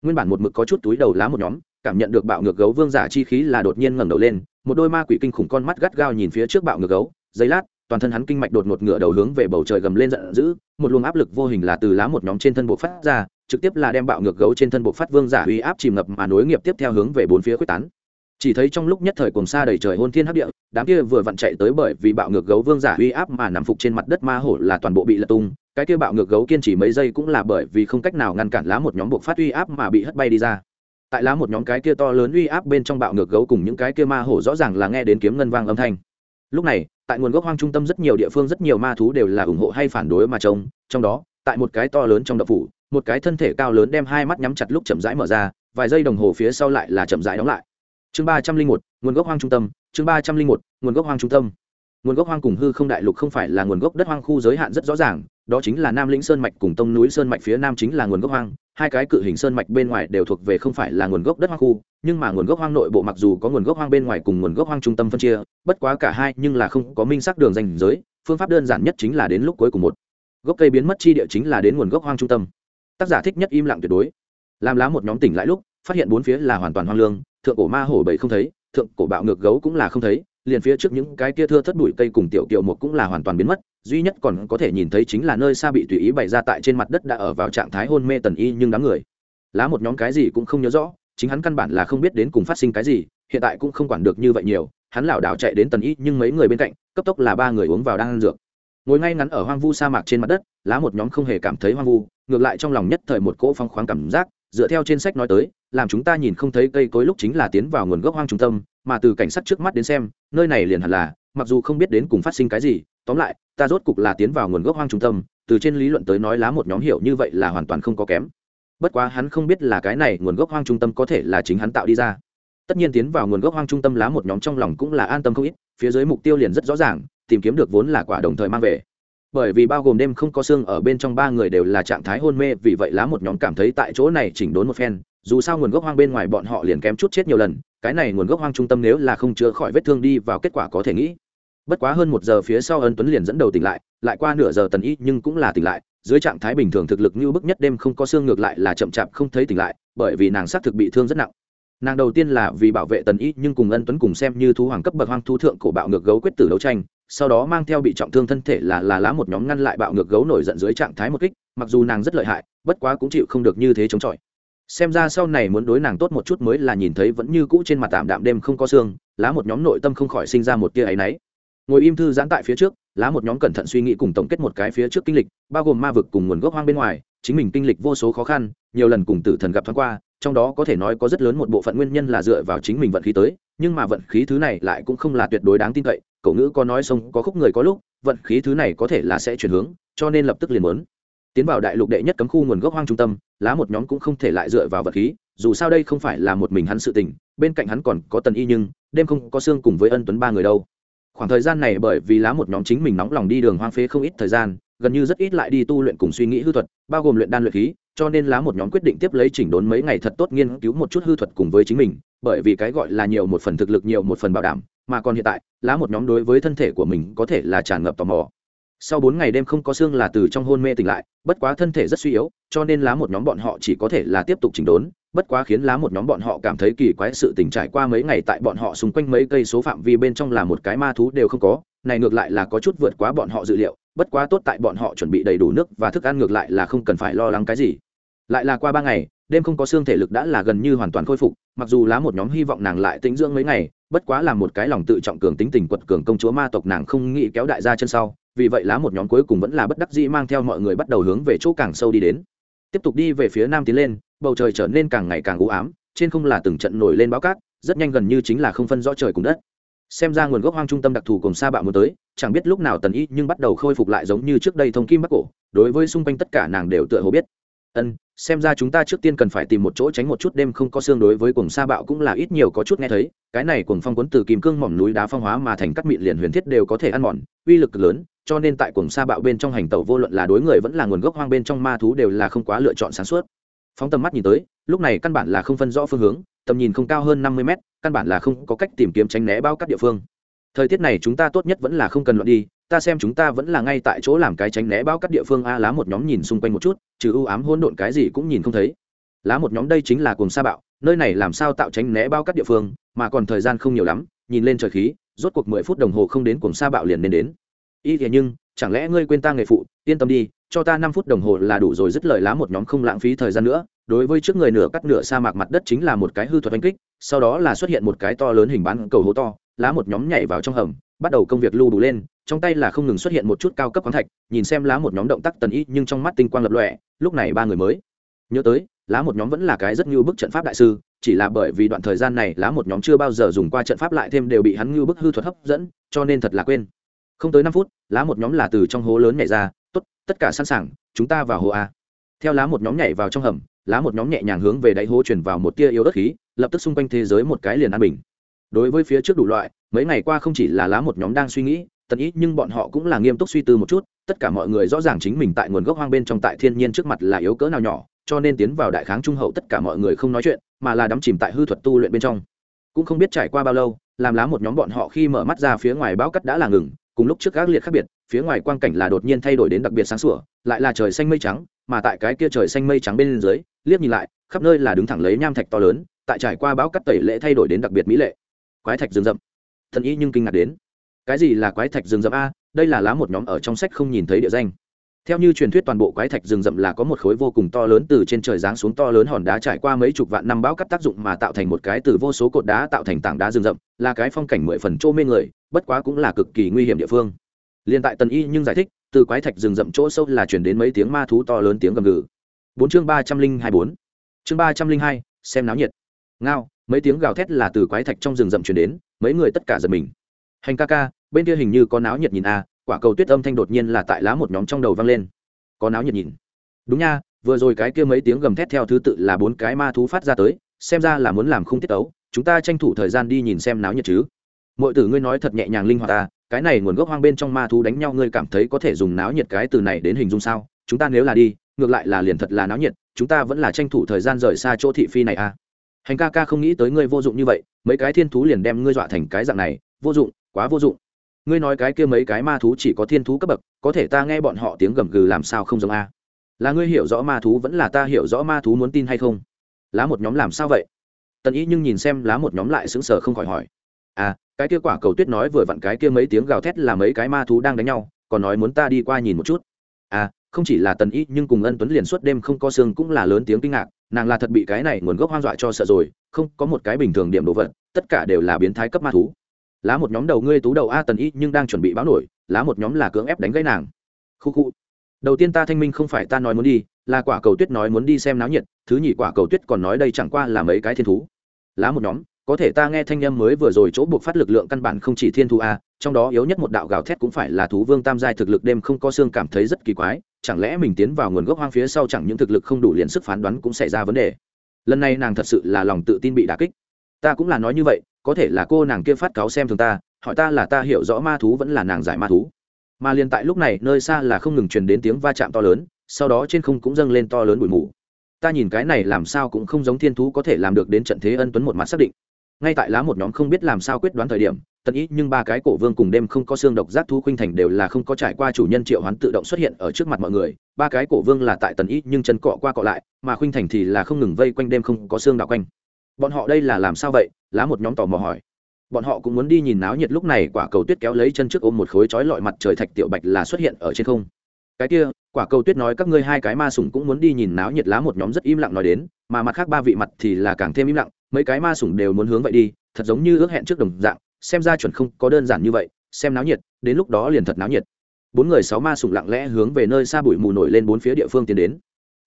Nguyên bản một mực có chút túi đầu lá một nhóm, cảm nhận được bạo ngược gấu vương giả chi khí là đột nhiên ngẩng đầu lên, một đôi ma quỷ kinh khủng con mắt gắt gao nhìn phía trước bạo ngược gấu, giây lát, toàn thân hắn kinh mạch đột ngột ngựa đầu hướng về bầu trời gầm lên giận dữ, một luồng áp lực vô hình là từ lá một nhóm trên thân bộ phát ra trực tiếp là đem bạo ngược gấu trên thân bộ phát vương giả uy áp chìm ngập mà nối nghiệp tiếp theo hướng về bốn phía quyết tán. Chỉ thấy trong lúc nhất thời cùng xa đầy trời hôn thiên hấp địa, đám kia vừa vặn chạy tới bởi vì bạo ngược gấu vương giả uy áp mà nằm phục trên mặt đất ma hổ là toàn bộ bị lật tung, cái kia bạo ngược gấu kiên trì mấy giây cũng là bởi vì không cách nào ngăn cản lá một nhóm buộc phát uy áp mà bị hất bay đi ra. Tại lá một nhóm cái kia to lớn uy áp bên trong bạo ngược gấu cùng những cái kia ma hổ rõ ràng là nghe đến kiếm ngân vang âm thanh. Lúc này, tại nguồn gốc hoang trung tâm rất nhiều địa phương rất nhiều ma thú đều là ủng hộ hay phản đối mà trông, trong đó, tại một cái to lớn trong đậu phủ một cái thân thể cao lớn đem hai mắt nhắm chặt lúc chậm rãi mở ra, vài giây đồng hồ phía sau lại là chậm rãi đóng lại. Chương ba trăm linh một, nguồn gốc hoang trung tâm, chương ba trăm linh một, nguồn gốc hoang trung tâm. Nguồn gốc hoang cùng hư không đại lục không phải là nguồn gốc đất hoang khu giới hạn rất rõ ràng, đó chính là nam lĩnh sơn mạch cùng tông núi sơn mạch phía nam chính là nguồn gốc hoang, hai cái cự hình sơn mạch bên ngoài đều thuộc về không phải là nguồn gốc đất hoang khu, nhưng mà nguồn gốc hoang nội bộ mặc dù có nguồn gốc hoang bên ngoài cùng nguồn gốc hoang trung tâm phân chia, bất quá cả hai nhưng là không có minh xác đường danh giới, phương pháp đơn giản nhất chính là đến lúc cuối cùng một. Gốc cây biến mất chi địa chính là đến nguồn gốc hoang trung tâm tác giả thích nhất im lặng tuyệt đối. Làm lá một nhóm tỉnh lại lúc, phát hiện bốn phía là hoàn toàn hoang lương, thượng cổ ma hổ bảy không thấy, thượng cổ bạo ngược gấu cũng là không thấy, liền phía trước những cái kia thưa thất bụi cây cùng tiểu kiệu một cũng là hoàn toàn biến mất, duy nhất còn có thể nhìn thấy chính là nơi xa bị tùy ý bày ra tại trên mặt đất đã ở vào trạng thái hôn mê tần y nhưng đám người. Lá một nhóm cái gì cũng không nhớ rõ, chính hắn căn bản là không biết đến cùng phát sinh cái gì, hiện tại cũng không quản được như vậy nhiều, hắn lảo đảo chạy đến tần y nhưng mấy người bên cạnh, cấp tốc là ba người uống vào đang ăn dược. Ngồi ngay ngắn ở hoang vu sa mạc trên mặt đất, lá một nhóm không hề cảm thấy hoang vu ngược lại trong lòng nhất thời một cỗ phong khoáng cảm giác, dựa theo trên sách nói tới, làm chúng ta nhìn không thấy cây cối lúc chính là tiến vào nguồn gốc hoang trung tâm, mà từ cảnh sát trước mắt đến xem, nơi này liền hẳn là, mặc dù không biết đến cùng phát sinh cái gì, tóm lại, ta rốt cục là tiến vào nguồn gốc hoang trung tâm, từ trên lý luận tới nói lá một nhóm hiểu như vậy là hoàn toàn không có kém. Bất quá hắn không biết là cái này nguồn gốc hoang trung tâm có thể là chính hắn tạo đi ra. Tất nhiên tiến vào nguồn gốc hoang trung tâm lá một nhóm trong lòng cũng là an tâm không ít, phía dưới mục tiêu liền rất rõ ràng, tìm kiếm được vốn là quả đồng thời mang về bởi vì bao gồm đêm không có xương ở bên trong ba người đều là trạng thái hôn mê, vì vậy lá một nhóm cảm thấy tại chỗ này chỉnh đốn một phen. Dù sao nguồn gốc hoang bên ngoài bọn họ liền kém chút chết nhiều lần, cái này nguồn gốc hoang trung tâm nếu là không chữa khỏi vết thương đi vào kết quả có thể nghĩ. Bất quá hơn một giờ phía sau ân tuấn liền dẫn đầu tỉnh lại lại qua nửa giờ tần y nhưng cũng là tỉnh lại. Dưới trạng thái bình thường thực lực như bức nhất đêm không có xương ngược lại là chậm chạp không thấy tỉnh lại, bởi vì nàng xác thực bị thương rất nặng. Nàng đầu tiên là vì bảo vệ tần y nhưng cùng ân tuấn cùng xem như thú hoàng cấp bậc hoang thú thượng cổ bạo ngược gấu quyết tử đấu tranh sau đó mang theo bị trọng thương thân thể là là lá một nhóm ngăn lại bạo ngược gấu nổi giận dưới trạng thái một kích, mặc dù nàng rất lợi hại, bất quá cũng chịu không được như thế chống chọi. Xem ra sau này muốn đối nàng tốt một chút mới là nhìn thấy vẫn như cũ trên mặt tạm đạm đêm không có xương, lá một nhóm nội tâm không khỏi sinh ra một tia áy náy. Ngồi im thư giãn tại phía trước, lá một nhóm cẩn thận suy nghĩ cùng tổng kết một cái phía trước kinh lịch, bao gồm ma vực cùng nguồn gốc hoang bên ngoài, chính mình kinh lịch vô số khó khăn, nhiều lần cùng tử thần gặp thoáng qua trong đó có thể nói có rất lớn một bộ phận nguyên nhân là dựa vào chính mình vận khí tới, nhưng mà vận khí thứ này lại cũng không là tuyệt đối đáng tin cậy, cậu ngữ có nói sông có khúc người có lúc, vận khí thứ này có thể là sẽ chuyển hướng, cho nên lập tức liền muốn tiến vào đại lục đệ nhất cấm khu nguồn gốc hoang trung tâm, lá một nhóm cũng không thể lại dựa vào vật khí, dù sao đây không phải là một mình hắn sự tình, bên cạnh hắn còn có tần y nhưng, đêm không có xương cùng với ân tuấn ba người đâu. Khoảng thời gian này bởi vì lá một nhóm chính mình nóng lòng đi đường hoang phế không ít thời gian gần như rất ít lại đi tu luyện cùng suy nghĩ hư thuật, bao gồm luyện đan luyện khí, cho nên lá một nhóm quyết định tiếp lấy chỉnh đốn mấy ngày thật tốt nghiên cứu một chút hư thuật cùng với chính mình, bởi vì cái gọi là nhiều một phần thực lực nhiều một phần bảo đảm, mà còn hiện tại lá một nhóm đối với thân thể của mình có thể là tràn ngập tò mò. Sau bốn ngày đêm không có xương là từ trong hôn mê tỉnh lại, bất quá thân thể rất suy yếu, cho nên lá một nhóm bọn họ chỉ có thể là tiếp tục chỉnh đốn, bất quá khiến lá một nhóm bọn họ cảm thấy kỳ quái sự tình trải qua mấy ngày tại bọn họ xung quanh mấy cây số phạm vi bên trong là một cái ma thú đều không có, này ngược lại là có chút vượt quá bọn họ dự liệu bất quá tốt tại bọn họ chuẩn bị đầy đủ nước và thức ăn ngược lại là không cần phải lo lắng cái gì. Lại là qua ba ngày, đêm không có xương thể lực đã là gần như hoàn toàn khôi phục, mặc dù lá một nhóm hy vọng nàng lại tĩnh dưỡng mấy ngày, bất quá là một cái lòng tự trọng cường tính tình quật cường công chúa ma tộc nàng không nghĩ kéo đại ra chân sau, vì vậy lá một nhóm cuối cùng vẫn là bất đắc dĩ mang theo mọi người bắt đầu hướng về chỗ càng sâu đi đến. Tiếp tục đi về phía nam tiến lên, bầu trời trở nên càng ngày càng u ám, trên không là từng trận nổi lên báo cát, rất nhanh gần như chính là không phân rõ trời cùng đất xem ra nguồn gốc hoang trung tâm đặc thù cùng sa bạo muốn tới, chẳng biết lúc nào tần y nhưng bắt đầu khôi phục lại giống như trước đây thông kim bắc cổ, đối với xung quanh tất cả nàng đều tựa hồ biết. Ân, xem ra chúng ta trước tiên cần phải tìm một chỗ tránh một chút đêm không có xương đối với cuồng sa bạo cũng là ít nhiều có chút nghe thấy, cái này cuồng phong cuốn từ kim cương mỏm núi đá phong hóa mà thành cắt mịn liền huyền thiết đều có thể ăn mòn, uy lực lớn, cho nên tại cuồng sa bạo bên trong hành tẩu vô luận là đối người vẫn là nguồn gốc hoang bên trong ma thú đều là không quá lựa chọn sáng suốt phóng tầm mắt nhìn tới, lúc này căn bản là không phân rõ phương hướng, tầm nhìn không cao hơn năm mươi mét, căn bản là không có cách tìm kiếm tránh né bao các địa phương. Thời tiết này chúng ta tốt nhất vẫn là không cần loạn đi, ta xem chúng ta vẫn là ngay tại chỗ làm cái tránh né bao các địa phương. A, lá một nhóm nhìn xung quanh một chút, trừ ưu ám hỗn độn cái gì cũng nhìn không thấy. Lá một nhóm đây chính là cùng sa bạo, nơi này làm sao tạo tránh né bao các địa phương, mà còn thời gian không nhiều lắm, nhìn lên trời khí, rốt cuộc mười phút đồng hồ không đến cùng sa bạo liền nên đến. Y thế nhưng, chẳng lẽ ngươi quên ta nghề phụ, yên tâm đi cho ta năm phút đồng hồ là đủ rồi, dứt lời lá một nhóm không lãng phí thời gian nữa. Đối với trước người nửa cắt nửa sa mạc mặt đất chính là một cái hư thuật đánh kích, sau đó là xuất hiện một cái to lớn hình bán cầu hố to, lá một nhóm nhảy vào trong hầm, bắt đầu công việc lưu đủ lên, trong tay là không ngừng xuất hiện một chút cao cấp khoáng thạch, nhìn xem lá một nhóm động tác tần ý nhưng trong mắt tinh quang lập lọe lúc này ba người mới. Nhớ tới, lá một nhóm vẫn là cái rất như bức trận pháp đại sư, chỉ là bởi vì đoạn thời gian này lá một nhóm chưa bao giờ dùng qua trận pháp lại thêm đều bị hắn như bức hư thuật hấp dẫn, cho nên thật là quên. Không tới năm phút, lá một nhóm là từ trong hố lớn nhảy ra tất cả sẵn sàng, chúng ta vào hố a. Theo lá một nhóm nhảy vào trong hầm, lá một nhóm nhẹ nhàng hướng về đáy hố chuyển vào một tia yếu đất khí, lập tức xung quanh thế giới một cái liền an bình. Đối với phía trước đủ loại, mấy ngày qua không chỉ là lá một nhóm đang suy nghĩ, tận ý nhưng bọn họ cũng là nghiêm túc suy tư một chút, tất cả mọi người rõ ràng chính mình tại nguồn gốc hoang bên trong tại thiên nhiên trước mặt là yếu cỡ nào nhỏ, cho nên tiến vào đại kháng trung hậu tất cả mọi người không nói chuyện, mà là đắm chìm tại hư thuật tu luyện bên trong. Cũng không biết trải qua bao lâu, làm lá một nhóm bọn họ khi mở mắt ra phía ngoài bão cắt đã là ngừng, cùng lúc trước các liệt khác biệt phía ngoài quang cảnh là đột nhiên thay đổi đến đặc biệt sáng sủa, lại là trời xanh mây trắng, mà tại cái kia trời xanh mây trắng bên dưới, liếc nhìn lại, khắp nơi là đứng thẳng lấy nham thạch to lớn, tại trải qua bão cắt tẩy lễ thay đổi đến đặc biệt mỹ lệ. Quái thạch rừng rậm. Thần ý nhưng kinh ngạc đến. Cái gì là quái thạch rừng rậm a? Đây là lá một nhóm ở trong sách không nhìn thấy địa danh. Theo như truyền thuyết toàn bộ quái thạch rừng rậm là có một khối vô cùng to lớn từ trên trời giáng xuống to lớn hòn đá trải qua mấy chục vạn năm bão cắt tác dụng mà tạo thành một cái từ vô số cột đá tạo thành tảng đá rừng rậm, là cái phong cảnh mười phần trô mê người, bất quá cũng là cực kỳ nguy hiểm địa phương liên tại tần y nhưng giải thích, từ quái thạch rừng rậm chỗ sâu là chuyển đến mấy tiếng ma thú to lớn tiếng gầm gừ. Bốn chương ba trăm linh hai bốn. Chương ba trăm linh hai, xem náo nhiệt. Ngao, mấy tiếng gào thét là từ quái thạch trong rừng rậm chuyển đến, mấy người tất cả giật mình. Hành ca ca, bên kia hình như có náo nhiệt nhìn a quả cầu tuyết âm thanh đột nhiên là tại lá một nhóm trong đầu vang lên. Có náo nhiệt nhìn. Đúng nha, vừa rồi cái kia mấy tiếng gầm thét theo thứ tự là bốn cái ma thú phát ra tới, xem ra là muốn làm không tiết ấu chúng ta tranh thủ thời gian đi nhìn xem náo nhiệt chứ. Mọi tử ngươi nói thật nhẹ nhàng linh hoạt ta cái này nguồn gốc hoang bên trong ma thú đánh nhau, ngươi cảm thấy có thể dùng náo nhiệt cái từ này đến hình dung sao? Chúng ta nếu là đi, ngược lại là liền thật là náo nhiệt, chúng ta vẫn là tranh thủ thời gian rời xa chỗ thị phi này à? Hành ca ca không nghĩ tới ngươi vô dụng như vậy, mấy cái thiên thú liền đem ngươi dọa thành cái dạng này, vô dụng, quá vô dụng. Ngươi nói cái kia mấy cái ma thú chỉ có thiên thú cấp bậc, có thể ta nghe bọn họ tiếng gầm gừ làm sao không giống a? Là ngươi hiểu rõ ma thú vẫn là ta hiểu rõ ma thú muốn tin hay không? Lá một nhóm làm sao vậy? Tần ý nhưng nhìn xem lá một nhóm lại sững sờ không khỏi hỏi. À cái kia quả cầu tuyết nói vừa vặn cái kia mấy tiếng gào thét là mấy cái ma thú đang đánh nhau, còn nói muốn ta đi qua nhìn một chút. À không chỉ là tần ý nhưng cùng ân tuấn liền suốt đêm không có xương cũng là lớn tiếng kinh ngạc, nàng là thật bị cái này nguồn gốc hoang dọa cho sợ rồi, không, có một cái bình thường điểm đồ vật, tất cả đều là biến thái cấp ma thú. Lá một nhóm đầu ngươi tú đầu a tần y, nhưng đang chuẩn bị báo nổi, lá một nhóm là cưỡng ép đánh gãy nàng. Khu khu. Đầu tiên ta thanh minh không phải ta nói muốn đi, là quả cầu tuyết nói muốn đi xem náo nhiệt, thứ nhì quả cầu tuyết còn nói đây chẳng qua là mấy cái thiên thú. Lá một nhóm có thể ta nghe thanh â mới vừa rồi chỗ buộc phát lực lượng căn bản không chỉ thiên thú a, trong đó yếu nhất một đạo gào thét cũng phải là thú vương tam giai thực lực đêm không có xương cảm thấy rất kỳ quái, chẳng lẽ mình tiến vào nguồn gốc hoang phía sau chẳng những thực lực không đủ liền sức phán đoán cũng xảy ra vấn đề? Lần này nàng thật sự là lòng tự tin bị đà kích. Ta cũng là nói như vậy, có thể là cô nàng kia phát cáo xem thường ta, hỏi ta là ta hiểu rõ ma thú vẫn là nàng giải ma thú. Mà liền tại lúc này, nơi xa là không ngừng truyền đến tiếng va chạm to lớn, sau đó trên không cũng dâng lên to lớn bụi mù. Ta nhìn cái này làm sao cũng không giống thiên thú có thể làm được đến trận thế ân tuấn một mặt xác định ngay tại lá một nhóm không biết làm sao quyết đoán thời điểm, tần ý nhưng ba cái cổ vương cùng đêm không có xương độc giác thú khuynh thành đều là không có trải qua chủ nhân triệu hoán tự động xuất hiện ở trước mặt mọi người. Ba cái cổ vương là tại tần ý nhưng chân cọ qua cọ lại, mà khuynh thành thì là không ngừng vây quanh đêm không có xương đạo quanh. Bọn họ đây là làm sao vậy? Lá một nhóm tò mò hỏi. Bọn họ cũng muốn đi nhìn náo nhiệt lúc này quả cầu tuyết kéo lấy chân trước ôm một khối trói lọi mặt trời thạch tiểu bạch là xuất hiện ở trên không. Cái kia, quả cầu tuyết nói các ngươi hai cái ma sủng cũng muốn đi nhìn náo nhiệt lá một nhóm rất im lặng nói đến, mà mặt khác ba vị mặt thì là càng thêm im lặng mấy cái ma sủng đều muốn hướng vậy đi, thật giống như ước hẹn trước đồng dạng, xem ra chuẩn không có đơn giản như vậy, xem náo nhiệt, đến lúc đó liền thật náo nhiệt. Bốn người sáu ma sủng lặng lẽ hướng về nơi xa bụi mù nổi lên bốn phía địa phương tiến đến.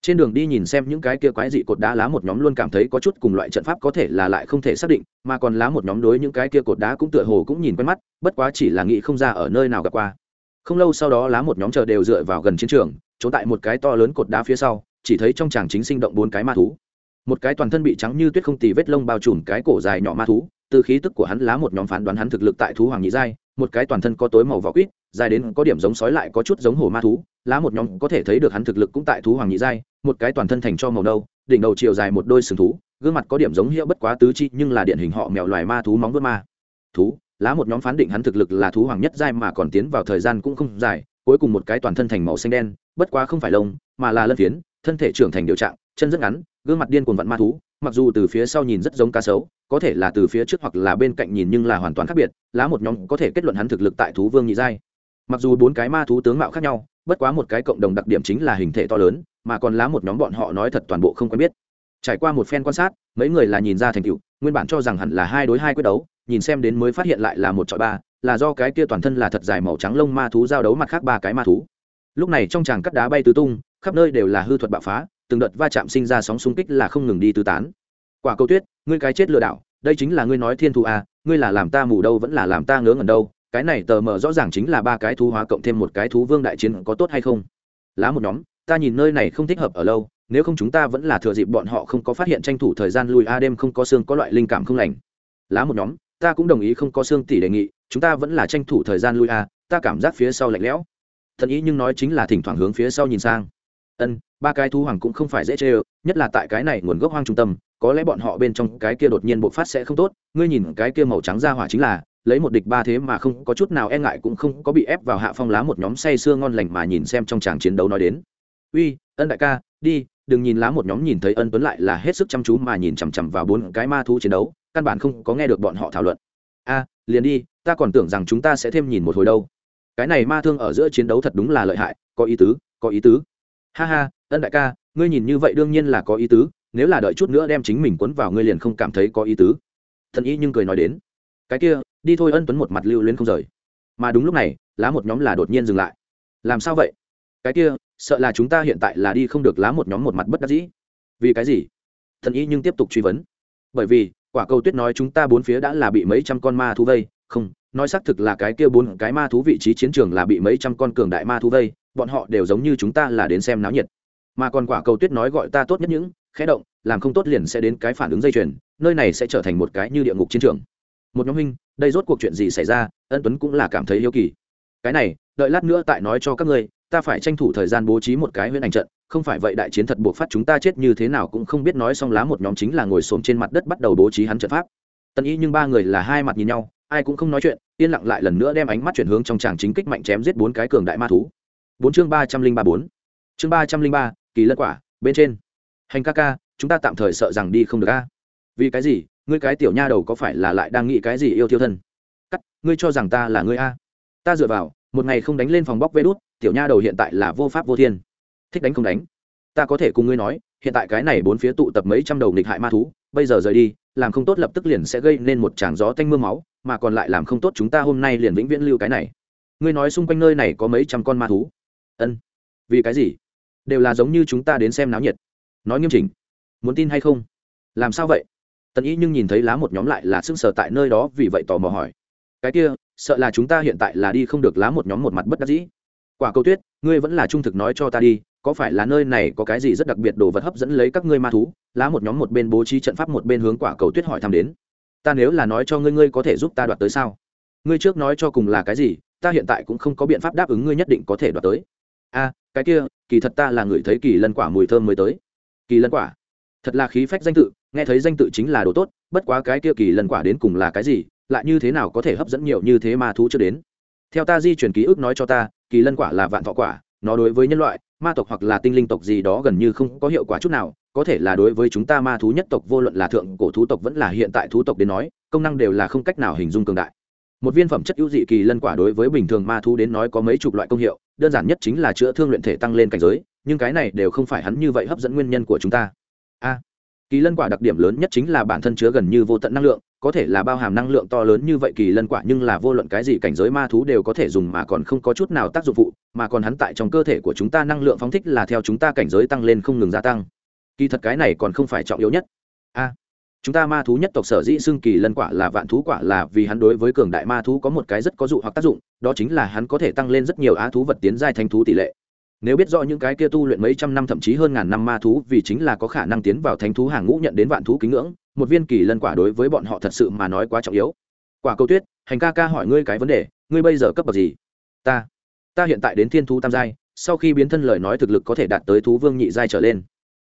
Trên đường đi nhìn xem những cái kia quái dị cột đá lá một nhóm luôn cảm thấy có chút cùng loại trận pháp có thể là lại không thể xác định, mà còn lá một nhóm đối những cái kia cột đá cũng tựa hồ cũng nhìn quen mắt, bất quá chỉ là nghĩ không ra ở nơi nào gặp qua. Không lâu sau đó lá một nhóm chờ đều dựa vào gần chiến trường, trốn tại một cái to lớn cột đá phía sau, chỉ thấy trong tràng chính sinh động bốn cái ma thú một cái toàn thân bị trắng như tuyết không tì vết lông bao trùm cái cổ dài nhỏ ma thú, từ khí tức của hắn lá một nhóm phán đoán hắn thực lực tại thú hoàng nhị giai, một cái toàn thân có tối màu vỏ quýt, dài đến có điểm giống sói lại có chút giống hổ ma thú, lá một nhóm có thể thấy được hắn thực lực cũng tại thú hoàng nhị giai, một cái toàn thân thành cho màu nâu, đỉnh đầu chiều dài một đôi sừng thú, gương mặt có điểm giống hiệu bất quá tứ chi nhưng là điển hình họ mèo loài ma thú móng vuốt ma thú, lá một nhóm phán định hắn thực lực là thú hoàng nhất giai mà còn tiến vào thời gian cũng không dài, cuối cùng một cái toàn thân thành màu xanh đen, bất quá không phải lông, mà là lân phiến, thân thể trưởng thành điều trạng, chân rất ngắn gương mặt điên cuồng vặn ma thú, mặc dù từ phía sau nhìn rất giống cá sấu, có thể là từ phía trước hoặc là bên cạnh nhìn nhưng là hoàn toàn khác biệt, lá một nhóm có thể kết luận hắn thực lực tại thú vương nhị giai. Mặc dù bốn cái ma thú tướng mạo khác nhau, bất quá một cái cộng đồng đặc điểm chính là hình thể to lớn, mà còn lá một nhóm bọn họ nói thật toàn bộ không quen biết. Trải qua một phen quan sát, mấy người là nhìn ra thành tựu, nguyên bản cho rằng hẳn là hai đối hai quyết đấu, nhìn xem đến mới phát hiện lại là một chọi ba, là do cái kia toàn thân là thật dài màu trắng lông ma thú giao đấu mặt khác ba cái ma thú. Lúc này trong tràng cắt đá bay tứ tung, khắp nơi đều là hư thuật bạo phá từng đợt va chạm sinh ra sóng xung kích là không ngừng đi tứ tán. Quả cầu tuyết ngươi cái chết lừa đảo đây chính là ngươi nói thiên thu à, ngươi là làm ta mù đâu vẫn là làm ta ngớ ngẩn đâu cái này tờ mờ rõ ràng chính là ba cái thú hóa cộng thêm một cái thú vương đại chiến có tốt hay không? Lá một nhóm ta nhìn nơi này không thích hợp ở lâu nếu không chúng ta vẫn là thừa dịp bọn họ không có phát hiện tranh thủ thời gian lùi a đêm không có xương có loại linh cảm không lành. Lá một nhóm ta cũng đồng ý không có xương tỷ đề nghị chúng ta vẫn là tranh thủ thời gian lui a ta cảm giác phía sau lạnh lẽo. Thần ý nhưng nói chính là thỉnh thoảng hướng phía sau nhìn sang. Ân ba cái thú hoàng cũng không phải dễ chê ơ, nhất là tại cái này nguồn gốc hoang trung tâm, có lẽ bọn họ bên trong cái kia đột nhiên bộc phát sẽ không tốt, ngươi nhìn cái kia màu trắng ra hỏa chính là, lấy một địch ba thế mà không có chút nào e ngại cũng không có bị ép vào hạ phong lá một nhóm say sưa ngon lành mà nhìn xem trong tràng chiến đấu nói đến. Uy, ân đại ca, đi, đừng nhìn lá một nhóm nhìn thấy ân tuấn lại là hết sức chăm chú mà nhìn chằm chằm vào bốn cái ma thú chiến đấu, căn bản không có nghe được bọn họ thảo luận. A, liền đi, ta còn tưởng rằng chúng ta sẽ thêm nhìn một hồi đâu. Cái này ma thương ở giữa chiến đấu thật đúng là lợi hại, có ý tứ, có ý tứ. Ha ha ân đại ca, ngươi nhìn như vậy đương nhiên là có ý tứ, nếu là đợi chút nữa đem chính mình quấn vào ngươi liền không cảm thấy có ý tứ. Thần ý nhưng cười nói đến, cái kia, đi thôi ân tuấn một mặt lưu luyến không rời. Mà đúng lúc này, lá một nhóm là đột nhiên dừng lại. Làm sao vậy? Cái kia, sợ là chúng ta hiện tại là đi không được lá một nhóm một mặt bất đắc dĩ. Vì cái gì? Thần ý nhưng tiếp tục truy vấn. Bởi vì, quả cầu tuyết nói chúng ta bốn phía đã là bị mấy trăm con ma thú vây, không, nói xác thực là cái kia bốn cái ma thú vị trí chiến trường là bị mấy trăm con cường đại ma thú vây, bọn họ đều giống như chúng ta là đến xem náo nhiệt mà còn quả cầu tuyết nói gọi ta tốt nhất những, khẽ động, làm không tốt liền sẽ đến cái phản ứng dây chuyền, nơi này sẽ trở thành một cái như địa ngục chiến trường. Một nhóm huynh, đây rốt cuộc chuyện gì xảy ra, ân tuấn cũng là cảm thấy yêu kỳ. Cái này, đợi lát nữa tại nói cho các ngươi, ta phải tranh thủ thời gian bố trí một cái huyễn ảnh trận, không phải vậy đại chiến thật buộc phát chúng ta chết như thế nào cũng không biết nói xong lá một nhóm chính là ngồi xổm trên mặt đất bắt đầu bố trí hắn trận pháp. Tân ý nhưng ba người là hai mặt nhìn nhau, ai cũng không nói chuyện, yên lặng lại lần nữa đem ánh mắt chuyển hướng trong tràng chính kích mạnh chém giết bốn cái cường đại ma thú. Bốn chương ba trăm linh ba bốn. Chương ba trăm linh ba kỳ lân quả, bên trên. Hành ca ca, chúng ta tạm thời sợ rằng đi không được a. Vì cái gì? Ngươi cái tiểu nha đầu có phải là lại đang nghĩ cái gì yêu thiêu thân? Cắt, ngươi cho rằng ta là ngươi a? Ta dựa vào, một ngày không đánh lên phòng bóc vê đút, tiểu nha đầu hiện tại là vô pháp vô thiên. Thích đánh không đánh. Ta có thể cùng ngươi nói, hiện tại cái này bốn phía tụ tập mấy trăm đầu nghịch hại ma thú, bây giờ rời đi, làm không tốt lập tức liền sẽ gây nên một tràng gió tanh mưa máu, mà còn lại làm không tốt chúng ta hôm nay liền vĩnh viễn lưu cái này. Ngươi nói xung quanh nơi này có mấy trăm con ma thú? Ân. Vì cái gì? Đều là giống như chúng ta đến xem náo nhiệt. Nói nghiêm chỉnh. Muốn tin hay không? Làm sao vậy? Tần ý nhưng nhìn thấy lá một nhóm lại là sưng sờ tại nơi đó, vì vậy tò mò hỏi. Cái kia, sợ là chúng ta hiện tại là đi không được lá một nhóm một mặt bất đắc dĩ. Quả câu tuyết, ngươi vẫn là trung thực nói cho ta đi, có phải là nơi này có cái gì rất đặc biệt đồ vật hấp dẫn lấy các ngươi ma thú? Lá một nhóm một bên bố trí trận pháp một bên hướng quả cầu tuyết hỏi thăm đến. Ta nếu là nói cho ngươi ngươi có thể giúp ta đoạt tới sao? Ngươi trước nói cho cùng là cái gì, ta hiện tại cũng không có biện pháp đáp ứng ngươi nhất định có thể đoạt tới. A cái kia, kỳ thật ta là người thấy kỳ lân quả mùi thơm mới tới. Kỳ lân quả? Thật là khí phách danh tự, nghe thấy danh tự chính là đồ tốt, bất quá cái kia kỳ lân quả đến cùng là cái gì, lại như thế nào có thể hấp dẫn nhiều như thế ma thú chưa đến? Theo ta di chuyển ký ức nói cho ta, kỳ lân quả là vạn thọ quả, nó đối với nhân loại, ma tộc hoặc là tinh linh tộc gì đó gần như không có hiệu quả chút nào, có thể là đối với chúng ta ma thú nhất tộc, vô luận là thượng cổ thú tộc vẫn là hiện tại thú tộc đến nói, công năng đều là không cách nào hình dung cường đại. Một viên phẩm chất ưu dị kỳ lân quả đối với bình thường ma thú đến nói có mấy chục loại công hiệu đơn giản nhất chính là chữa thương luyện thể tăng lên cảnh giới, nhưng cái này đều không phải hắn như vậy hấp dẫn nguyên nhân của chúng ta. A, kỳ lân quả đặc điểm lớn nhất chính là bản thân chứa gần như vô tận năng lượng, có thể là bao hàm năng lượng to lớn như vậy kỳ lân quả, nhưng là vô luận cái gì cảnh giới ma thú đều có thể dùng mà còn không có chút nào tác dụng phụ, mà còn hắn tại trong cơ thể của chúng ta năng lượng phóng thích là theo chúng ta cảnh giới tăng lên không ngừng gia tăng. Kỳ thật cái này còn không phải trọng yếu nhất. A chúng ta ma thú nhất tộc sở dĩ xưng kỳ lân quả là vạn thú quả là vì hắn đối với cường đại ma thú có một cái rất có dụ hoặc tác dụng, đó chính là hắn có thể tăng lên rất nhiều á thú vật tiến giai thanh thú tỷ lệ. Nếu biết rõ những cái kia tu luyện mấy trăm năm thậm chí hơn ngàn năm ma thú, vì chính là có khả năng tiến vào thánh thú hàng ngũ nhận đến vạn thú kính ngưỡng, một viên kỳ lân quả đối với bọn họ thật sự mà nói quá trọng yếu. Quả câu tuyết, hành ca ca hỏi ngươi cái vấn đề, ngươi bây giờ cấp bậc gì? Ta. Ta hiện tại đến thiên thú tam giai, sau khi biến thân lời nói thực lực có thể đạt tới thú vương nhị giai trở lên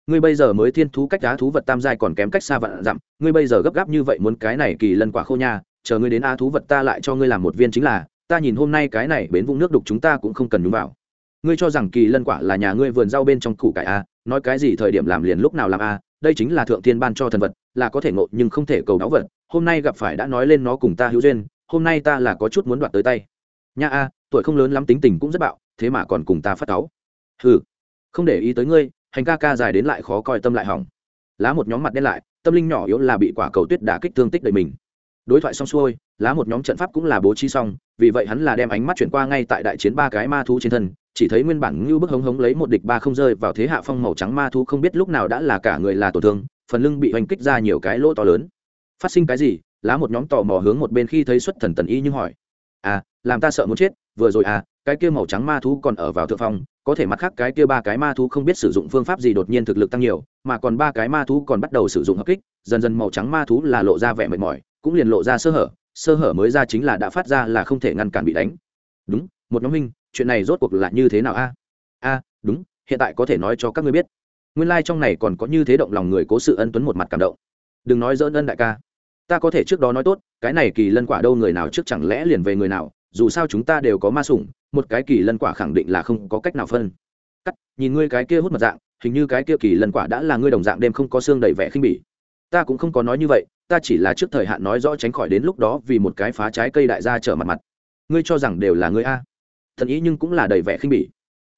ngươi bây giờ mới thiên thú cách đá thú vật tam giai còn kém cách xa vạn dặm, ngươi bây giờ gấp gáp như vậy muốn cái này kỳ lân quả khô nha, chờ ngươi đến a thú vật ta lại cho ngươi làm một viên chính là, ta nhìn hôm nay cái này bến vũng nước đục chúng ta cũng không cần nhúng vào. Ngươi cho rằng kỳ lân quả là nhà ngươi vườn rau bên trong củ cải a nói cái gì thời điểm làm liền lúc nào làm a đây chính là thượng thiên ban cho thần vật, là có thể ngộ nhưng không thể cầu đáo vật, hôm nay gặp phải đã nói lên nó cùng ta hữu duyên, hôm nay ta là có chút muốn đoạt tới tay. Nha a, tuổi không lớn lắm tính tình cũng rất bạo, thế mà còn cùng ta phát cáu. Ừ không để ý tới ngươi hành ca ca dài đến lại khó coi tâm lại hỏng. Lá một nhóm mặt đen lại, tâm linh nhỏ yếu là bị quả cầu tuyết đả kích thương tích đầy mình. Đối thoại xong xuôi, lá một nhóm trận pháp cũng là bố trí xong, vì vậy hắn là đem ánh mắt chuyển qua ngay tại đại chiến ba cái ma thú trên thân, chỉ thấy nguyên bản như bức hống hống lấy một địch ba không rơi vào thế hạ phong màu trắng ma thú không biết lúc nào đã là cả người là tổn thương, phần lưng bị hoành kích ra nhiều cái lỗ to lớn. Phát sinh cái gì? Lá một nhóm tò mò hướng một bên khi thấy xuất thần tần y nhưng hỏi. À làm ta sợ muốn chết, vừa rồi à cái kia màu trắng ma thú còn ở vào thượng phong có thể mặt khác cái kia ba cái ma thú không biết sử dụng phương pháp gì đột nhiên thực lực tăng nhiều, mà còn ba cái ma thú còn bắt đầu sử dụng hợp kích, dần dần màu trắng ma thú là lộ ra vẻ mệt mỏi, cũng liền lộ ra sơ hở sơ hở mới ra chính là đã phát ra là không thể ngăn cản bị đánh. Đúng, một nhóm minh chuyện này rốt cuộc là như thế nào a? A, đúng, hiện tại có thể nói cho các ngươi biết. Nguyên lai、like、trong này còn có như thế động lòng người cố sự ân tuấn một mặt cảm động. Đừng nói dỡn ân đại ca. Ta có thể trước đó nói tốt, cái này kỳ lân quả đâu người nào trước chẳng lẽ liền về người nào, dù sao chúng ta đều có ma sủng một cái kỳ lân quả khẳng định là không có cách nào phân. Cắt, nhìn ngươi cái kia hút mật dạng, hình như cái kia kỳ lân quả đã là ngươi đồng dạng đêm không có xương đầy vẻ khinh bỉ. Ta cũng không có nói như vậy, ta chỉ là trước thời hạn nói rõ tránh khỏi đến lúc đó vì một cái phá trái cây đại gia trở mặt mặt. Ngươi cho rằng đều là ngươi a? Thần ý nhưng cũng là đầy vẻ khinh bỉ.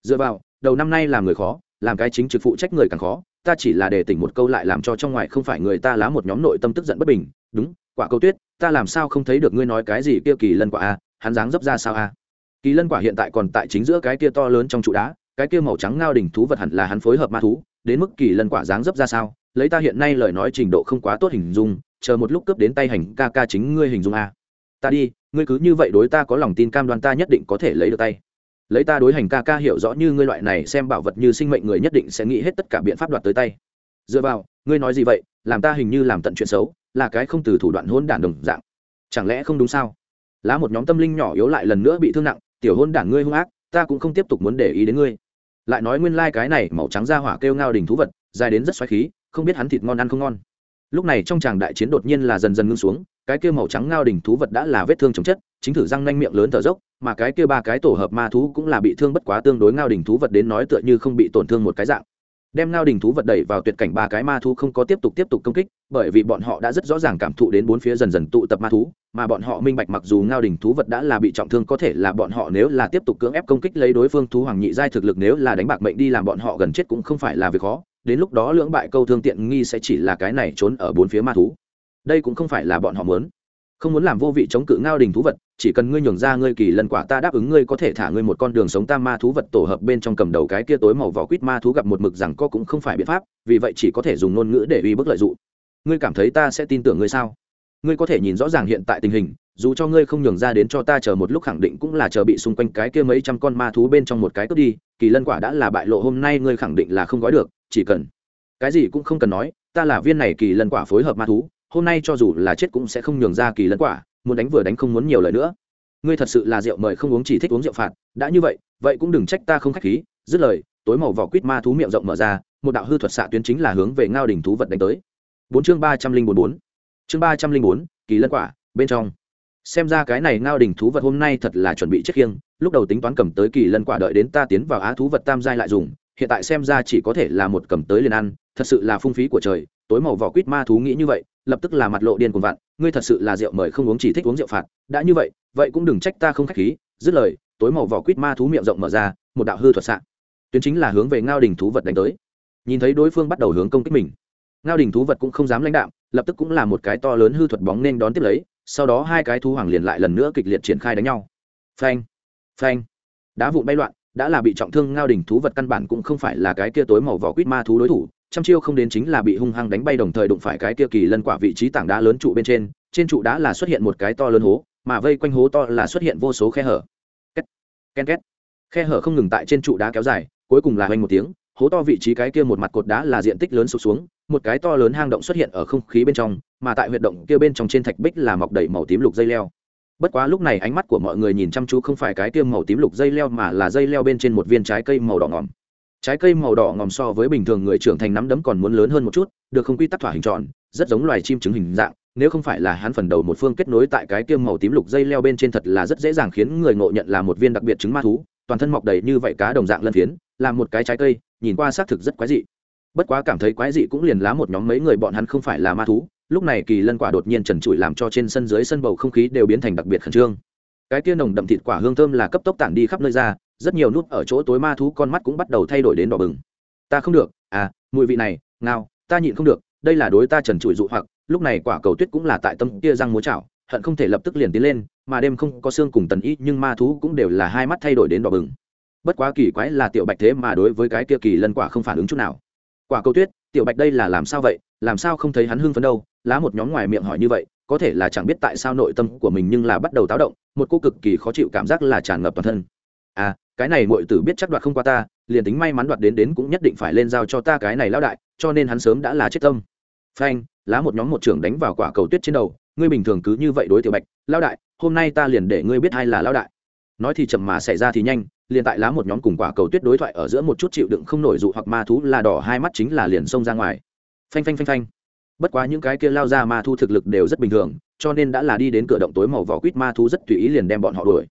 Dựa vào, đầu năm nay làm người khó, làm cái chính trực phụ trách người càng khó, ta chỉ là để tỉnh một câu lại làm cho trong ngoài không phải người ta lá một nhóm nội tâm tức giận bất bình. Đúng, quả câu tuyết, ta làm sao không thấy được ngươi nói cái gì kia kỳ lân quả a? Hắn dáng dấp ra sao a? Kỳ lân quả hiện tại còn tại chính giữa cái kia to lớn trong trụ đá, cái kia màu trắng ngao đỉnh thú vật hẳn là hắn phối hợp ma thú, đến mức kỳ lân quả dáng dấp ra sao, lấy ta hiện nay lời nói trình độ không quá tốt hình dung, chờ một lúc cướp đến tay hành ca ca chính ngươi hình dung a. Ta đi, ngươi cứ như vậy đối ta có lòng tin cam đoan ta nhất định có thể lấy được tay. Lấy ta đối hành ca ca hiểu rõ như ngươi loại này xem bảo vật như sinh mệnh người nhất định sẽ nghĩ hết tất cả biện pháp đoạt tới tay. Dựa vào, ngươi nói gì vậy, làm ta hình như làm tận chuyện xấu, là cái không từ thủ đoạn hôn đản đồng dạng. Chẳng lẽ không đúng sao? Lá một nhóm tâm linh nhỏ yếu lại lần nữa bị thương nặng tiểu hôn đản ngươi hung ác, ta cũng không tiếp tục muốn để ý đến ngươi. Lại nói nguyên lai、like、cái này màu trắng ra hỏa kêu ngao đình thú vật, dài đến rất xoáy khí, không biết hắn thịt ngon ăn không ngon. Lúc này trong tràng đại chiến đột nhiên là dần dần ngưng xuống, cái kia màu trắng ngao đình thú vật đã là vết thương chồng chất, chính thử răng nanh miệng lớn thở dốc, mà cái kia ba cái tổ hợp ma thú cũng là bị thương bất quá tương đối ngao đình thú vật đến nói tựa như không bị tổn thương một cái dạng đem ngao đình thú vật đẩy vào tuyệt cảnh ba cái ma thú không có tiếp tục tiếp tục công kích, bởi vì bọn họ đã rất rõ ràng cảm thụ đến bốn phía dần dần tụ tập ma thú, mà bọn họ minh bạch mặc dù ngao đình thú vật đã là bị trọng thương có thể là bọn họ nếu là tiếp tục cưỡng ép công kích lấy đối phương thú hoàng nhị giai thực lực nếu là đánh bạc mệnh đi làm bọn họ gần chết cũng không phải là việc khó, đến lúc đó lưỡng bại câu thương tiện nghi sẽ chỉ là cái này trốn ở bốn phía ma thú. Đây cũng không phải là bọn họ muốn. Không muốn làm vô vị chống cự ngao đình thú vật chỉ cần ngươi nhường ra ngươi kỳ lần quả ta đáp ứng ngươi có thể thả ngươi một con đường sống Ta ma thú vật tổ hợp bên trong cầm đầu cái kia tối màu vỏ quýt ma thú gặp một mực rằng có cũng không phải biện pháp, vì vậy chỉ có thể dùng ngôn ngữ để uy bức lợi dụng. Ngươi cảm thấy ta sẽ tin tưởng ngươi sao? Ngươi có thể nhìn rõ ràng hiện tại tình hình, dù cho ngươi không nhường ra đến cho ta chờ một lúc khẳng định cũng là chờ bị xung quanh cái kia mấy trăm con ma thú bên trong một cái cướp đi, kỳ lân quả đã là bại lộ hôm nay ngươi khẳng định là không gói được, chỉ cần. Cái gì cũng không cần nói, ta là viên này kỳ lân quả phối hợp ma thú, hôm nay cho dù là chết cũng sẽ không nhường ra kỳ lân quả muốn đánh vừa đánh không muốn nhiều lời nữa. Ngươi thật sự là rượu mời không uống chỉ thích uống rượu phạt, đã như vậy vậy cũng đừng trách ta không khách khí. Dứt lời, tối màu vỏ quýt ma thú miệng rộng mở ra, một đạo hư thuật xạ tuyến chính là hướng về ngao đỉnh thú vật đánh tới. Bốn chương ba trăm linh bốn bốn. Chương ba trăm linh bốn, kỳ lân quả, bên trong. Xem ra cái này ngao đỉnh thú vật hôm nay thật là chuẩn bị chết khiêng, lúc đầu tính toán cầm tới kỳ lân quả đợi đến ta tiến vào á thú vật tam giai lại dùng, hiện tại xem ra chỉ có thể là một cầm tới liền ăn, thật sự là phung phí của trời, tối màu vỏ quýt ma thú nghĩ như vậy lập tức là mặt lộ điên cuồng vặn ngươi thật sự là rượu mời không uống chỉ thích uống rượu phạt đã như vậy vậy cũng đừng trách ta không khách khí. Dứt lời tối màu vỏ quýt ma thú miệng rộng mở ra một đạo hư thuật sạn tuyến chính là hướng về ngao đình thú vật đánh tới. Nhìn thấy đối phương bắt đầu hướng công kích mình ngao đình thú vật cũng không dám lãnh đạm, lập tức cũng là một cái to lớn hư thuật bóng nên đón tiếp lấy sau đó hai cái thú hoàng liền lại lần nữa kịch liệt triển khai đánh nhau. Phanh phanh. Đá vụn bay loạn đã là bị trọng thương ngao đình thú vật căn bản cũng không phải là cái kia tối màu vỏ quýt ma thú đối thủ trăm chiêu không đến chính là bị hung hăng đánh bay đồng thời đụng phải cái kia kỳ lân quả vị trí tảng đá lớn trụ bên trên trên trụ đá là xuất hiện một cái to lớn hố, mà vây quanh hố to là xuất hiện vô số khe hở. Két ken két. Khe hở không ngừng tại trên trụ đá kéo dài, cuối cùng là hoành một tiếng, hố to vị trí cái kia một mặt cột đá là diện tích lớn sụp xuống, một cái to lớn hang động xuất hiện ở không khí bên trong, mà tại huyệt động kia bên trong trên thạch bích là mọc đầy màu tím lục dây leo. Bất quá lúc này ánh mắt của mọi người nhìn chăm chú không phải cái kia màu tím lục dây leo mà là dây leo bên trên một viên trái cây màu đỏ ngòm trái cây màu đỏ ngòm so với bình thường người trưởng thành nắm đấm còn muốn lớn hơn một chút, được không quy tắc thỏa hình tròn, rất giống loài chim trứng hình dạng, nếu không phải là hắn phần đầu một phương kết nối tại cái kia màu tím lục dây leo bên trên thật là rất dễ dàng khiến người ngộ nhận là một viên đặc biệt trứng ma thú, toàn thân mọc đầy như vậy cá đồng dạng lân phiến làm một cái trái cây, nhìn qua xác thực rất quái dị. Bất quá cảm thấy quái dị cũng liền lá một nhóm mấy người bọn hắn không phải là ma thú, lúc này kỳ lân quả đột nhiên trần trụi làm cho trên sân dưới sân bầu không khí đều biến thành đặc biệt khẩn trương. Cái kia nồng đậm thịt quả hương thơm là cấp tốc tản đi khắp nơi ra rất nhiều nút ở chỗ tối ma thú con mắt cũng bắt đầu thay đổi đến đỏ bừng. Ta không được à mùi vị này, ngao, ta nhịn không được, đây là đối ta trần trụi dụ hoặc, lúc này quả cầu tuyết cũng là tại tâm kia răng múa chảo, hận không thể lập tức liền tiến lên, mà đêm không có xương cùng tần ý nhưng ma thú cũng đều là hai mắt thay đổi đến đỏ bừng. Bất quá kỳ quái là tiểu bạch thế mà đối với cái kia kỳ lân quả không phản ứng chút nào. Quả cầu tuyết, tiểu bạch đây là làm sao vậy, làm sao không thấy hắn hưng phấn đâu, lá một nhóm ngoài miệng hỏi như vậy, có thể là chẳng biết tại sao nội tâm của mình nhưng là bắt đầu táo động, một cô cực kỳ khó chịu cảm giác là tràn ngập toàn thân. À cái này mọi tử biết chắc đoạt không qua ta, liền tính may mắn đoạt đến đến cũng nhất định phải lên giao cho ta cái này lão đại, cho nên hắn sớm đã là chết tâm. Phanh, lá một nhóm một trưởng đánh vào quả cầu tuyết trên đầu, ngươi bình thường cứ như vậy đối tiểu bạch, lão đại, hôm nay ta liền để ngươi biết ai là lão đại. Nói thì chậm mà xảy ra thì nhanh, liền tại lá một nhóm cùng quả cầu tuyết đối thoại ở giữa một chút chịu đựng không nổi dụ hoặc ma thú là đỏ hai mắt chính là liền xông ra ngoài. Phanh phanh phanh phanh. Bất quá những cái kia lao ra ma thú thực lực đều rất bình thường, cho nên đã là đi đến cửa động tối màu vỏ quýt ma thú rất tùy ý liền đem bọn họ đuổi.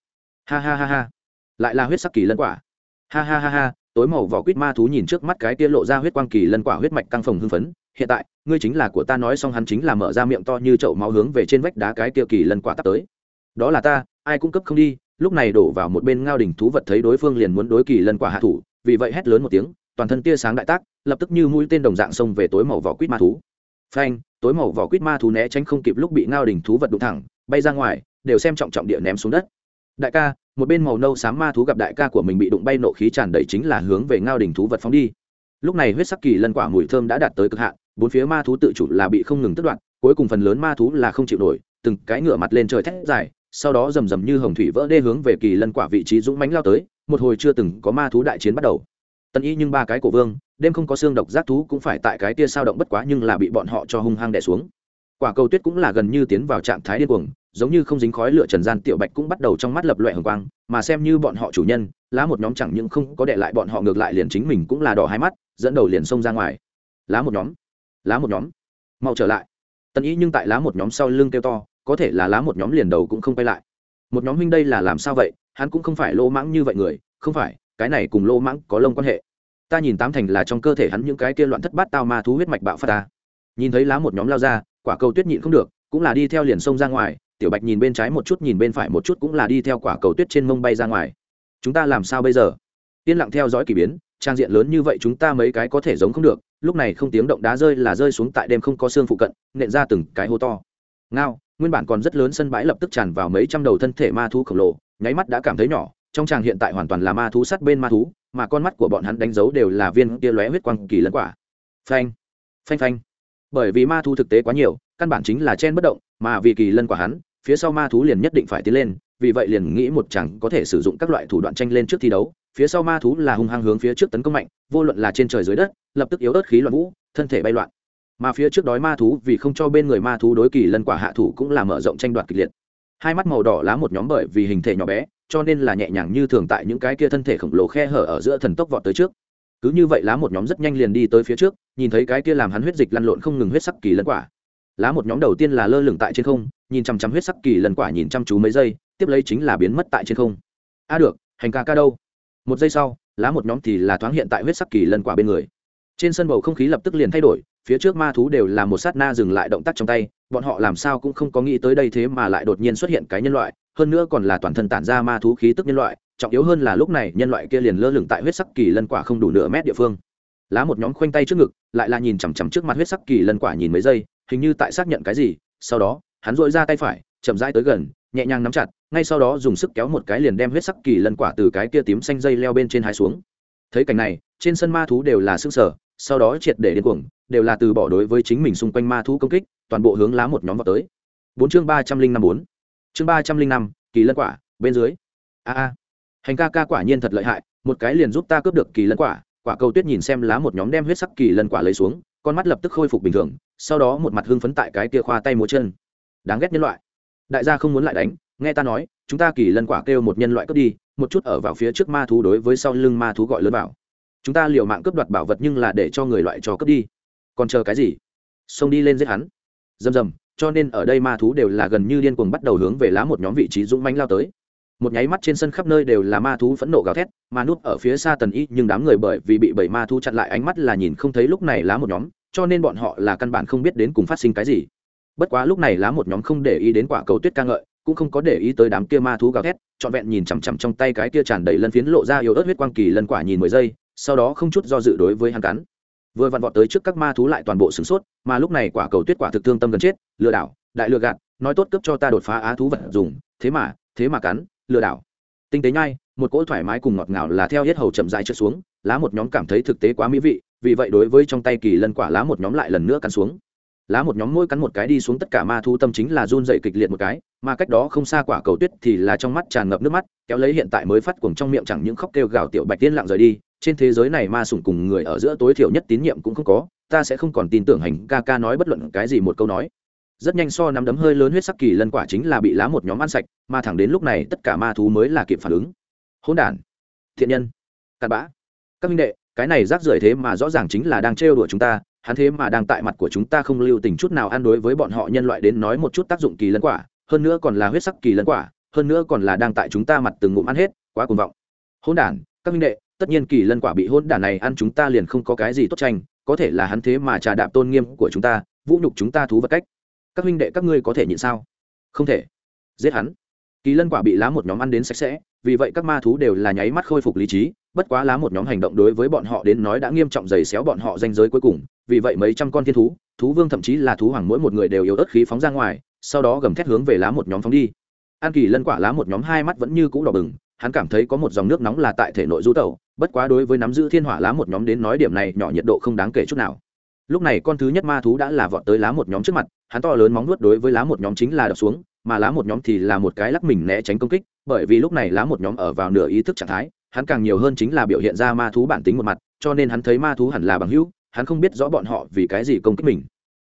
Ha ha ha ha lại là huyết sắc kỳ lân quả. Ha ha ha ha, tối màu vỏ quýt ma thú nhìn trước mắt cái kia lộ ra huyết quang kỳ lân quả huyết mạch căng phồng hưng phấn. Hiện tại, ngươi chính là của ta nói xong hắn chính là mở ra miệng to như chậu máu hướng về trên vách đá cái kia kỳ lân quả tắt tới. Đó là ta, ai cung cấp không đi. Lúc này đổ vào một bên ngao đỉnh thú vật thấy đối phương liền muốn đối kỳ lân quả hạ thủ, vì vậy hét lớn một tiếng, toàn thân tia sáng đại tác, lập tức như mũi tên đồng dạng xông về tối màu vỏ quýt ma thú. Phanh, tối màu vỏ quýt ma thú né tránh không kịp lúc bị ngao đỉnh thú vật đụng thẳng, bay ra ngoài, đều xem trọng trọng địa ném xuống đất đại ca, một bên màu nâu xám ma thú gặp đại ca của mình bị đụng bay nộ khí tràn đầy chính là hướng về ngao đỉnh thú vật phóng đi. Lúc này huyết sắc kỳ lân quả mùi thơm đã đạt tới cực hạn, bốn phía ma thú tự chủ là bị không ngừng tất đoạn cuối cùng phần lớn ma thú là không chịu nổi, từng cái ngửa mặt lên trời thét dài, sau đó rầm rầm như hồng thủy vỡ đê hướng về kỳ lân quả vị trí dũng mánh lao tới, một hồi chưa từng có ma thú đại chiến bắt đầu. Tân y nhưng ba cái cổ vương, đêm không có xương độc giác thú cũng phải tại cái tia sao động bất quá nhưng là bị bọn họ cho hung hăng đẻ xuống. Quả cầu tuyết cũng là gần như tiến vào trạng thái điên cuồng giống như không dính khói lửa trần gian tiểu bạch cũng bắt đầu trong mắt lập loại hồng quang, mà xem như bọn họ chủ nhân, lá một nhóm chẳng những không có để lại bọn họ ngược lại liền chính mình cũng là đỏ hai mắt, dẫn đầu liền xông ra ngoài. Lá một nhóm, lá một nhóm, mau trở lại. Tân ý nhưng tại lá một nhóm sau lưng kêu to, có thể là lá một nhóm liền đầu cũng không quay lại. Một nhóm huynh đây là làm sao vậy? Hắn cũng không phải lô mãng như vậy người, không phải, cái này cùng lô mãng có lông quan hệ. Ta nhìn tám thành là trong cơ thể hắn những cái kia loạn thất bát tao ma thú huyết mạch bạo phát ta. Nhìn thấy lá một nhóm lao ra, quả cầu tuyết nhịn không được, cũng là đi theo liền sông ra ngoài tiểu bạch nhìn bên trái một chút, nhìn bên phải một chút cũng là đi theo quả cầu tuyết trên mông bay ra ngoài. Chúng ta làm sao bây giờ? Yên lặng theo dõi k ỳ biến, trang diện lớn như vậy chúng ta mấy cái có thể giống không được, lúc này không tiếng động đá rơi là rơi xuống tại đêm không có xương phụ cận, nện ra từng cái hố to. Ngao, nguyên bản còn rất lớn sân bãi lập tức tràn vào mấy trăm đầu thân thể ma thú khổng lồ, nháy mắt đã cảm thấy nhỏ, trong tràng hiện tại hoàn toàn là ma thú sát bên ma thú, mà con mắt của bọn hắn đánh dấu đều là viên tia lóe huyết quang kỳ lẫn quả. Phanh phanh phanh. Bởi vì ma thú thực tế quá nhiều, căn bản chính là chen bất động, mà vì kỳ lân quả hắn phía sau ma thú liền nhất định phải tiến lên, vì vậy liền nghĩ một chẳng có thể sử dụng các loại thủ đoạn tranh lên trước thi đấu. Phía sau ma thú là hung hăng hướng phía trước tấn công mạnh, vô luận là trên trời dưới đất, lập tức yếu ớt khí loạn vũ, thân thể bay loạn. Mà phía trước đói ma thú, vì không cho bên người ma thú đối kỳ lân quả hạ thủ cũng là mở rộng tranh đoạt kịch liệt. Hai mắt màu đỏ lá một nhóm bởi vì hình thể nhỏ bé, cho nên là nhẹ nhàng như thường tại những cái kia thân thể khổng lồ khe hở ở giữa thần tốc vọt tới trước. Cứ như vậy lá một nhóm rất nhanh liền đi tới phía trước, nhìn thấy cái kia làm hắn huyết dịch lăn lộn không ngừng huyết sắc kỳ lân quả. Lá một nhóm đầu tiên là lơ lửng tại trên không nhìn chăm chăm huyết sắc kỳ lần quả nhìn chăm chú mấy giây, tiếp lấy chính là biến mất tại trên không. A được, hành ca ca đâu? Một giây sau, lá một nhóm thì là thoáng hiện tại huyết sắc kỳ lần quả bên người. Trên sân bầu không khí lập tức liền thay đổi, phía trước ma thú đều là một sát na dừng lại động tác trong tay, bọn họ làm sao cũng không có nghĩ tới đây thế mà lại đột nhiên xuất hiện cái nhân loại, hơn nữa còn là toàn thân tản ra ma thú khí tức nhân loại, trọng yếu hơn là lúc này nhân loại kia liền lơ lửng tại huyết sắc kỳ lân quả không đủ nửa mét địa phương. Lá một nhóm khoanh tay trước ngực, lại là nhìn chằm chằm trước mặt huyết sắc kỳ lân quả nhìn mấy giây, hình như tại xác nhận cái gì, sau đó hắn dội ra tay phải, chậm rãi tới gần, nhẹ nhàng nắm chặt, ngay sau đó dùng sức kéo một cái liền đem huyết sắc kỳ lân quả từ cái kia tím xanh dây leo bên trên hai xuống. Thấy cảnh này, trên sân ma thú đều là sức sở sau đó triệt để điên cuồng, đều là từ bỏ đối với chính mình xung quanh ma thú công kích, toàn bộ hướng lá một nhóm vào tới. Bốn chương ba trăm linh năm bốn. Chương ba trăm linh năm, kỳ lân quả, bên dưới. A a. Hành ca ca quả nhiên thật lợi hại, một cái liền giúp ta cướp được kỳ lân quả quả cầu tuyết nhìn xem lá một nhóm đem huyết sắc kỳ lân quả lấy xuống, con mắt lập tức khôi phục bình thường, sau đó một mặt hưng phấn tại cái kia khoa tay múa chân đáng ghét nhân loại. Đại gia không muốn lại đánh, nghe ta nói, chúng ta kỳ lân quả kêu một nhân loại cướp đi, một chút ở vào phía trước ma thú đối với sau lưng ma thú gọi lớn bảo chúng ta liều mạng cướp đoạt bảo vật nhưng là để cho người loại cho cướp đi. Còn chờ cái gì? Xông đi lên giết hắn. Rầm rầm, cho nên ở đây ma thú đều là gần như điên cuồng bắt đầu hướng về lá một nhóm vị trí dũng mánh lao tới. Một nháy mắt trên sân khắp nơi đều là ma thú phẫn nộ gào thét mà núp ở phía xa tần y, nhưng đám người bởi vì bị bảy ma thú chặn lại ánh mắt là nhìn không thấy lúc này lá một nhóm, cho nên bọn họ là căn bản không biết đến cùng phát sinh cái gì bất quá lúc này lá một nhóm không để ý đến quả cầu tuyết ca ngợi, cũng không có để ý tới đám kia ma thú gào thét, trọn vẹn nhìn chằm chằm trong tay cái kia tràn đầy lân phiến lộ ra yếu ớt huyết quang kỳ lân quả nhìn mười giây, sau đó không chút do dự đối với hắn cắn. Vừa vặn vọt tới trước các ma thú lại toàn bộ sửng sốt, mà lúc này quả cầu tuyết quả thực thương tâm gần chết, lừa đảo, đại lừa gạt, nói tốt cấp cho ta đột phá á thú vật dùng, thế mà thế mà cắn, lừa đảo. Tinh tế nhai, một cỗ thoải mái cùng ngọt ngào là theo hết hầu chậm dài trượt xuống, lá một nhóm cảm thấy thực tế quá mỹ vị, vì vậy đối với trong tay kỳ lân quả lá một nhóm lại lần nữa cắn xuống lá một nhóm mỗi cắn một cái đi xuống tất cả ma thu tâm chính là run dậy kịch liệt một cái, mà cách đó không xa quả cầu tuyết thì là trong mắt tràn ngập nước mắt, kéo lấy hiện tại mới phát cuồng trong miệng chẳng những khóc kêu gào tiểu bạch tiên lặng rời đi, trên thế giới này ma sủng cùng người ở giữa tối thiểu nhất tín nhiệm cũng không có, ta sẽ không còn tin tưởng hành ca ca nói bất luận cái gì một câu nói. Rất nhanh so nắm đấm hơi lớn huyết sắc kỳ lân quả chính là bị lá một nhóm ăn sạch, mà thẳng đến lúc này tất cả ma thú mới là kịp phản ứng. Hỗn đản, thiện nhân, cặn bã. Các minh đệ, cái này rác rưởi thế mà rõ ràng chính là đang trêu đùa chúng ta hắn thế mà đang tại mặt của chúng ta không lưu tình chút nào ăn đối với bọn họ nhân loại đến nói một chút tác dụng kỳ lân quả, hơn nữa còn là huyết sắc kỳ lân quả, hơn nữa còn là đang tại chúng ta mặt từng ngụm ăn hết, quá cuồng vọng. Hỗn đản, các minh đệ, tất nhiên kỳ lân quả bị hỗn đản này ăn chúng ta liền không có cái gì tốt tranh, có thể là hắn thế mà trà đạp tôn nghiêm của chúng ta, vũ nhục chúng ta thú vật cách. Các huynh đệ, các ngươi có thể nhịn sao? Không thể. Giết hắn. Kỳ lân quả bị lá một nhóm ăn đến sạch sẽ, vì vậy các ma thú đều là nháy mắt khôi phục lý trí bất quá lá một nhóm hành động đối với bọn họ đến nói đã nghiêm trọng giày xéo bọn họ danh giới cuối cùng, vì vậy mấy trăm con thiên thú thú vương thậm chí là thú hoàng mỗi một người đều yếu ớt khí phóng ra ngoài, sau đó gầm thét hướng về lá một nhóm phóng đi. An kỳ lân quả lá một nhóm hai mắt vẫn như cũ đỏ bừng, hắn cảm thấy có một dòng nước nóng là tại thể nội du tẩu, bất quá đối với nắm giữ thiên hỏa lá một nhóm đến nói điểm này nhỏ nhiệt độ không đáng kể chút nào. Lúc này con thứ nhất ma thú đã là vọt tới lá một nhóm trước mặt, hắn to lớn móng nuốt đối với lá một nhóm chính là đập xuống, mà lá một nhóm thì là một cái lắc mình né tránh công kích, bởi vì lúc này lá một nhóm ở vào nửa ý thức trạng thái hắn càng nhiều hơn chính là biểu hiện ra ma thú bản tính một mặt, cho nên hắn thấy ma thú hẳn là bằng hữu, hắn không biết rõ bọn họ vì cái gì công kích mình.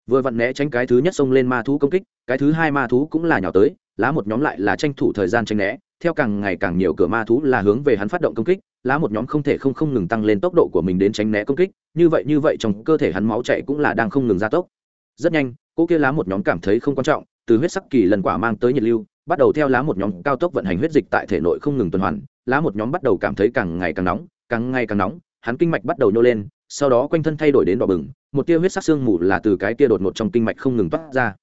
Vừa vặn né tránh cái thứ nhất xông lên ma thú công kích, cái thứ hai ma thú cũng là nhỏ tới, lá một nhóm lại là tranh thủ thời gian tranh né, theo càng ngày càng nhiều cửa ma thú là hướng về hắn phát động công kích, lá một nhóm không thể không không ngừng tăng lên tốc độ của mình đến tránh né công kích, như vậy như vậy trong cơ thể hắn máu chạy cũng là đang không ngừng gia tốc. Rất nhanh cô kia lá một nhóm cảm thấy không quan trọng, từ huyết sắc kỳ lần quả mang tới nhiệt lưu bắt đầu theo lá một nhóm cao tốc vận hành huyết dịch tại thể nội không ngừng tuần hoàn, lá một nhóm bắt đầu cảm thấy càng ngày càng nóng, càng ngày càng nóng, hắn kinh mạch bắt đầu nhô lên, sau đó quanh thân thay đổi đến đỏ bừng, một tia huyết sắc xương mù là từ cái tia đột ngột trong kinh mạch không ngừng toát ra.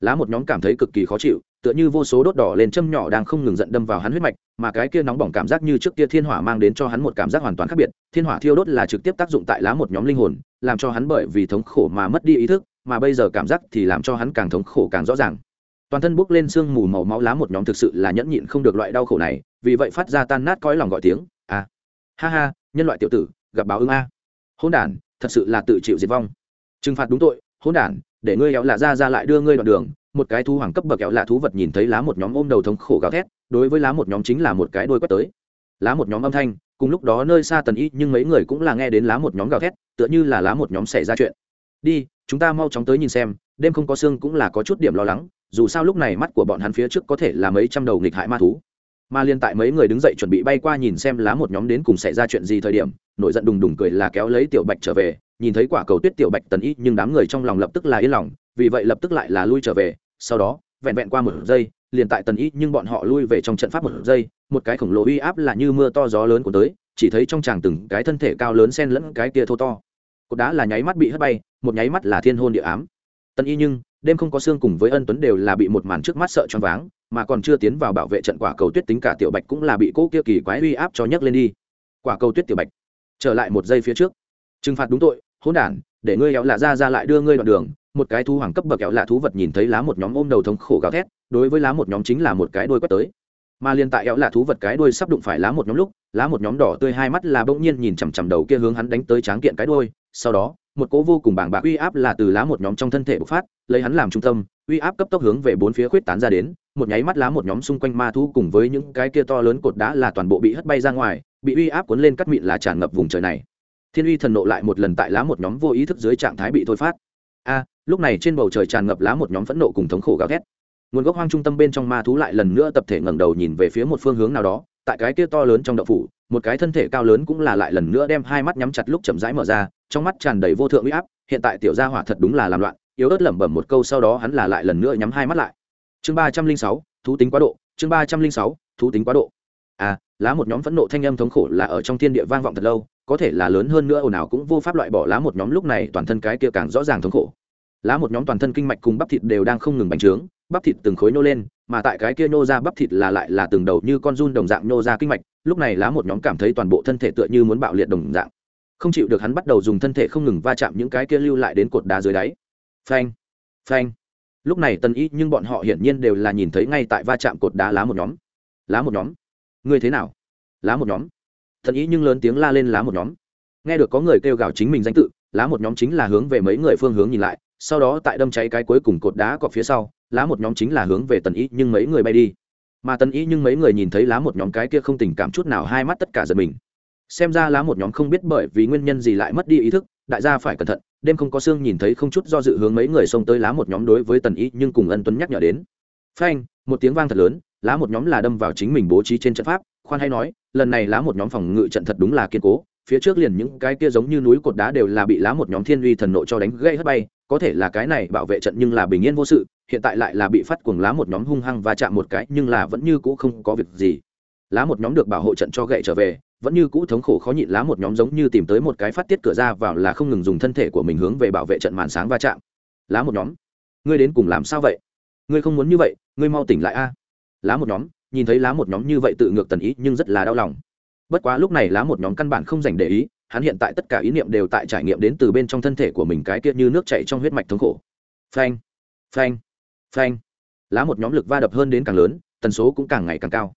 Lá một nhóm cảm thấy cực kỳ khó chịu, tựa như vô số đốt đỏ lên châm nhỏ đang không ngừng giận đâm vào hắn huyết mạch, mà cái kia nóng bỏng cảm giác như trước kia thiên hỏa mang đến cho hắn một cảm giác hoàn toàn khác biệt, thiên hỏa thiêu đốt là trực tiếp tác dụng tại lá một nhóm linh hồn, làm cho hắn bởi vì thống khổ mà mất đi ý thức, mà bây giờ cảm giác thì làm cho hắn càng thống khổ càng rõ ràng toàn thân bốc lên sương mù màu máu lá một nhóm thực sự là nhẫn nhịn không được loại đau khổ này, vì vậy phát ra tan nát cõi lòng gọi tiếng, a à. ha ha, nhân loại tiểu tử, gặp báo ứng a. Hôn đản, thật sự là tự chịu diệt vong. Trừng phạt đúng tội hôn đản, để ngươi éo lạ ra ra lại đưa ngươi đoạn đường. Một cái thú hoàng cấp bậc éo lạ thú vật nhìn thấy lá một nhóm ôm đầu thống khổ gào thét, đối với lá một nhóm chính là một cái đôi quét tới. Lá một nhóm âm thanh, cùng lúc đó nơi xa tần y, nhưng mấy người cũng là nghe đến lá một nhóm gào thét, tựa như là lá một nhóm xảy ra chuyện. Đi, chúng ta mau chóng tới nhìn xem, đêm không có xương cũng là có chút điểm lo lắng dù sao lúc này mắt của bọn hắn phía trước có thể là mấy trăm đầu nghịch hại ma thú. Mà liên tại mấy người đứng dậy chuẩn bị bay qua nhìn xem lá một nhóm đến cùng xảy ra chuyện gì thời điểm, nổi giận đùng đùng cười là kéo lấy tiểu bạch trở về, nhìn thấy quả cầu tuyết tiểu bạch tần y, nhưng đám người trong lòng lập tức là yên lòng, vì vậy lập tức lại là lui trở về, sau đó, vẹn vẹn qua một giây, liền tại tần y, nhưng bọn họ lui về trong trận pháp một giây, một cái khổng lồ uy áp là như mưa to gió lớn của tới, chỉ thấy trong tràng từng cái thân thể cao lớn xen lẫn cái kia thô to. Cột đá là nháy mắt bị hất bay, một nháy mắt là thiên hôn địa ám. Tần y nhưng đêm không có xương cùng với ân tuấn đều là bị một màn trước mắt sợ choáng váng, mà còn chưa tiến vào bảo vệ trận quả cầu tuyết tính cả tiểu bạch cũng là bị cỗ kia kỳ quái uy áp cho nhấc lên đi. Quả cầu tuyết tiểu bạch, trở lại một giây phía trước. Trừng phạt đúng tội, hỗn đản, để ngươi éo lạ ra ra lại đưa ngươi đoạn đường. Một cái thú hoàng cấp bậc éo lạ thú vật nhìn thấy lá một nhóm ôm đầu thống khổ gào thét, đối với lá một nhóm chính là một cái đuôi quét tới. Mà liên tại éo lạ thú vật cái đuôi sắp đụng phải lá một nhóm lúc, lá một nhóm đỏ tươi hai mắt là bỗng nhiên nhìn chằm chằm đầu kia hướng hắn đánh tới tráng kiện cái đuôi, sau đó một cỗ vô cùng bảng bạc uy áp là từ lá một nhóm trong thân thể bộc phát, lấy hắn làm trung tâm, uy áp cấp tốc hướng về bốn phía khuyết tán ra đến, một nháy mắt lá một nhóm xung quanh ma thú cùng với những cái kia to lớn cột đá là toàn bộ bị hất bay ra ngoài, bị uy áp cuốn lên cắt mịn là tràn ngập vùng trời này. Thiên uy thần nộ lại một lần tại lá một nhóm vô ý thức dưới trạng thái bị thôi phát. A, lúc này trên bầu trời tràn ngập lá một nhóm phẫn nộ cùng thống khổ gào thét. Nguồn gốc hoang trung tâm bên trong ma thú lại lần nữa tập thể ngẩng đầu nhìn về phía một phương hướng nào đó, tại cái kia to lớn trong đậu phủ một cái thân thể cao lớn cũng là lại lần nữa đem hai mắt nhắm chặt lúc chậm rãi mở ra, trong mắt tràn đầy vô thượng uy áp, hiện tại tiểu gia hỏa thật đúng là làm loạn, yếu ớt lẩm bẩm một câu sau đó hắn là lại lần nữa nhắm hai mắt lại. Chương ba trăm linh sáu, thú tính quá độ, chương ba trăm linh sáu, thú tính quá độ. À lá một nhóm phẫn nộ thanh âm thống khổ là ở trong thiên địa vang vọng thật lâu, có thể là lớn hơn nữa ồn ào cũng vô pháp loại bỏ lá một nhóm lúc này toàn thân cái kia càng rõ ràng thống khổ. Lá một nhóm toàn thân kinh mạch cùng bắp thịt đều đang không ngừng bành trướng, bắp thịt từng khối nô lên mà tại cái kia nô ra bắp thịt là lại là từng đầu như con run đồng dạng nô ra kinh mạch, lúc này lá một nhóm cảm thấy toàn bộ thân thể tựa như muốn bạo liệt đồng dạng. Không chịu được hắn bắt đầu dùng thân thể không ngừng va chạm những cái kia lưu lại đến cột đá dưới đáy. Phanh phanh. Lúc này tần ý nhưng bọn họ hiển nhiên đều là nhìn thấy ngay tại va chạm cột đá lá một nhóm. Lá một nhóm? Ngươi thế nào? Lá một nhóm? Thần ý nhưng lớn tiếng la lên lá một nhóm. Nghe được có người kêu gào chính mình danh tự, lá một nhóm chính là hướng về mấy người phương hướng nhìn lại sau đó tại đâm cháy cái cuối cùng cột đá cọp phía sau, lá một nhóm chính là hướng về tần ý nhưng mấy người bay đi. Mà tần ý nhưng mấy người nhìn thấy lá một nhóm cái kia không tình cảm chút nào hai mắt tất cả giật mình. Xem ra lá một nhóm không biết bởi vì nguyên nhân gì lại mất đi ý thức, đại gia phải cẩn thận, đêm không có xương nhìn thấy không chút do dự hướng mấy người xông tới lá một nhóm đối với tần ý nhưng cùng ân tuấn nhắc nhở đến. Phanh, một tiếng vang thật lớn, lá một nhóm là đâm vào chính mình bố trí trên trận pháp, khoan hay nói, lần này lá một nhóm phòng ngự trận thật đúng là kiên cố, phía trước liền những cái kia giống như núi cột đá đều là bị lá một nhóm thiên uy thần nộ cho đánh gây hất bay có thể là cái này bảo vệ trận nhưng là bình yên vô sự, hiện tại lại là bị phát cuồng lá một nhóm hung hăng và chạm một cái, nhưng là vẫn như cũ không có việc gì. Lá một nhóm được bảo hộ trận cho gậy trở về, vẫn như cũ thống khổ khó nhịn lá một nhóm giống như tìm tới một cái phát tiết cửa ra vào là không ngừng dùng thân thể của mình hướng về bảo vệ trận màn sáng va chạm. Lá một nhóm, ngươi đến cùng làm sao vậy? Ngươi không muốn như vậy, ngươi mau tỉnh lại a. Lá một nhóm, nhìn thấy lá một nhóm như vậy tự ngược tần ý nhưng rất là đau lòng. Bất quá lúc này lá một nhóm căn bản không dành để ý hắn hiện tại tất cả ý niệm đều tại trải nghiệm đến từ bên trong thân thể của mình cái tiết như nước chảy trong huyết mạch thống khổ. Phanh phanh phanh. Lá một nhóm lực va đập hơn đến càng lớn, tần số cũng càng ngày càng cao.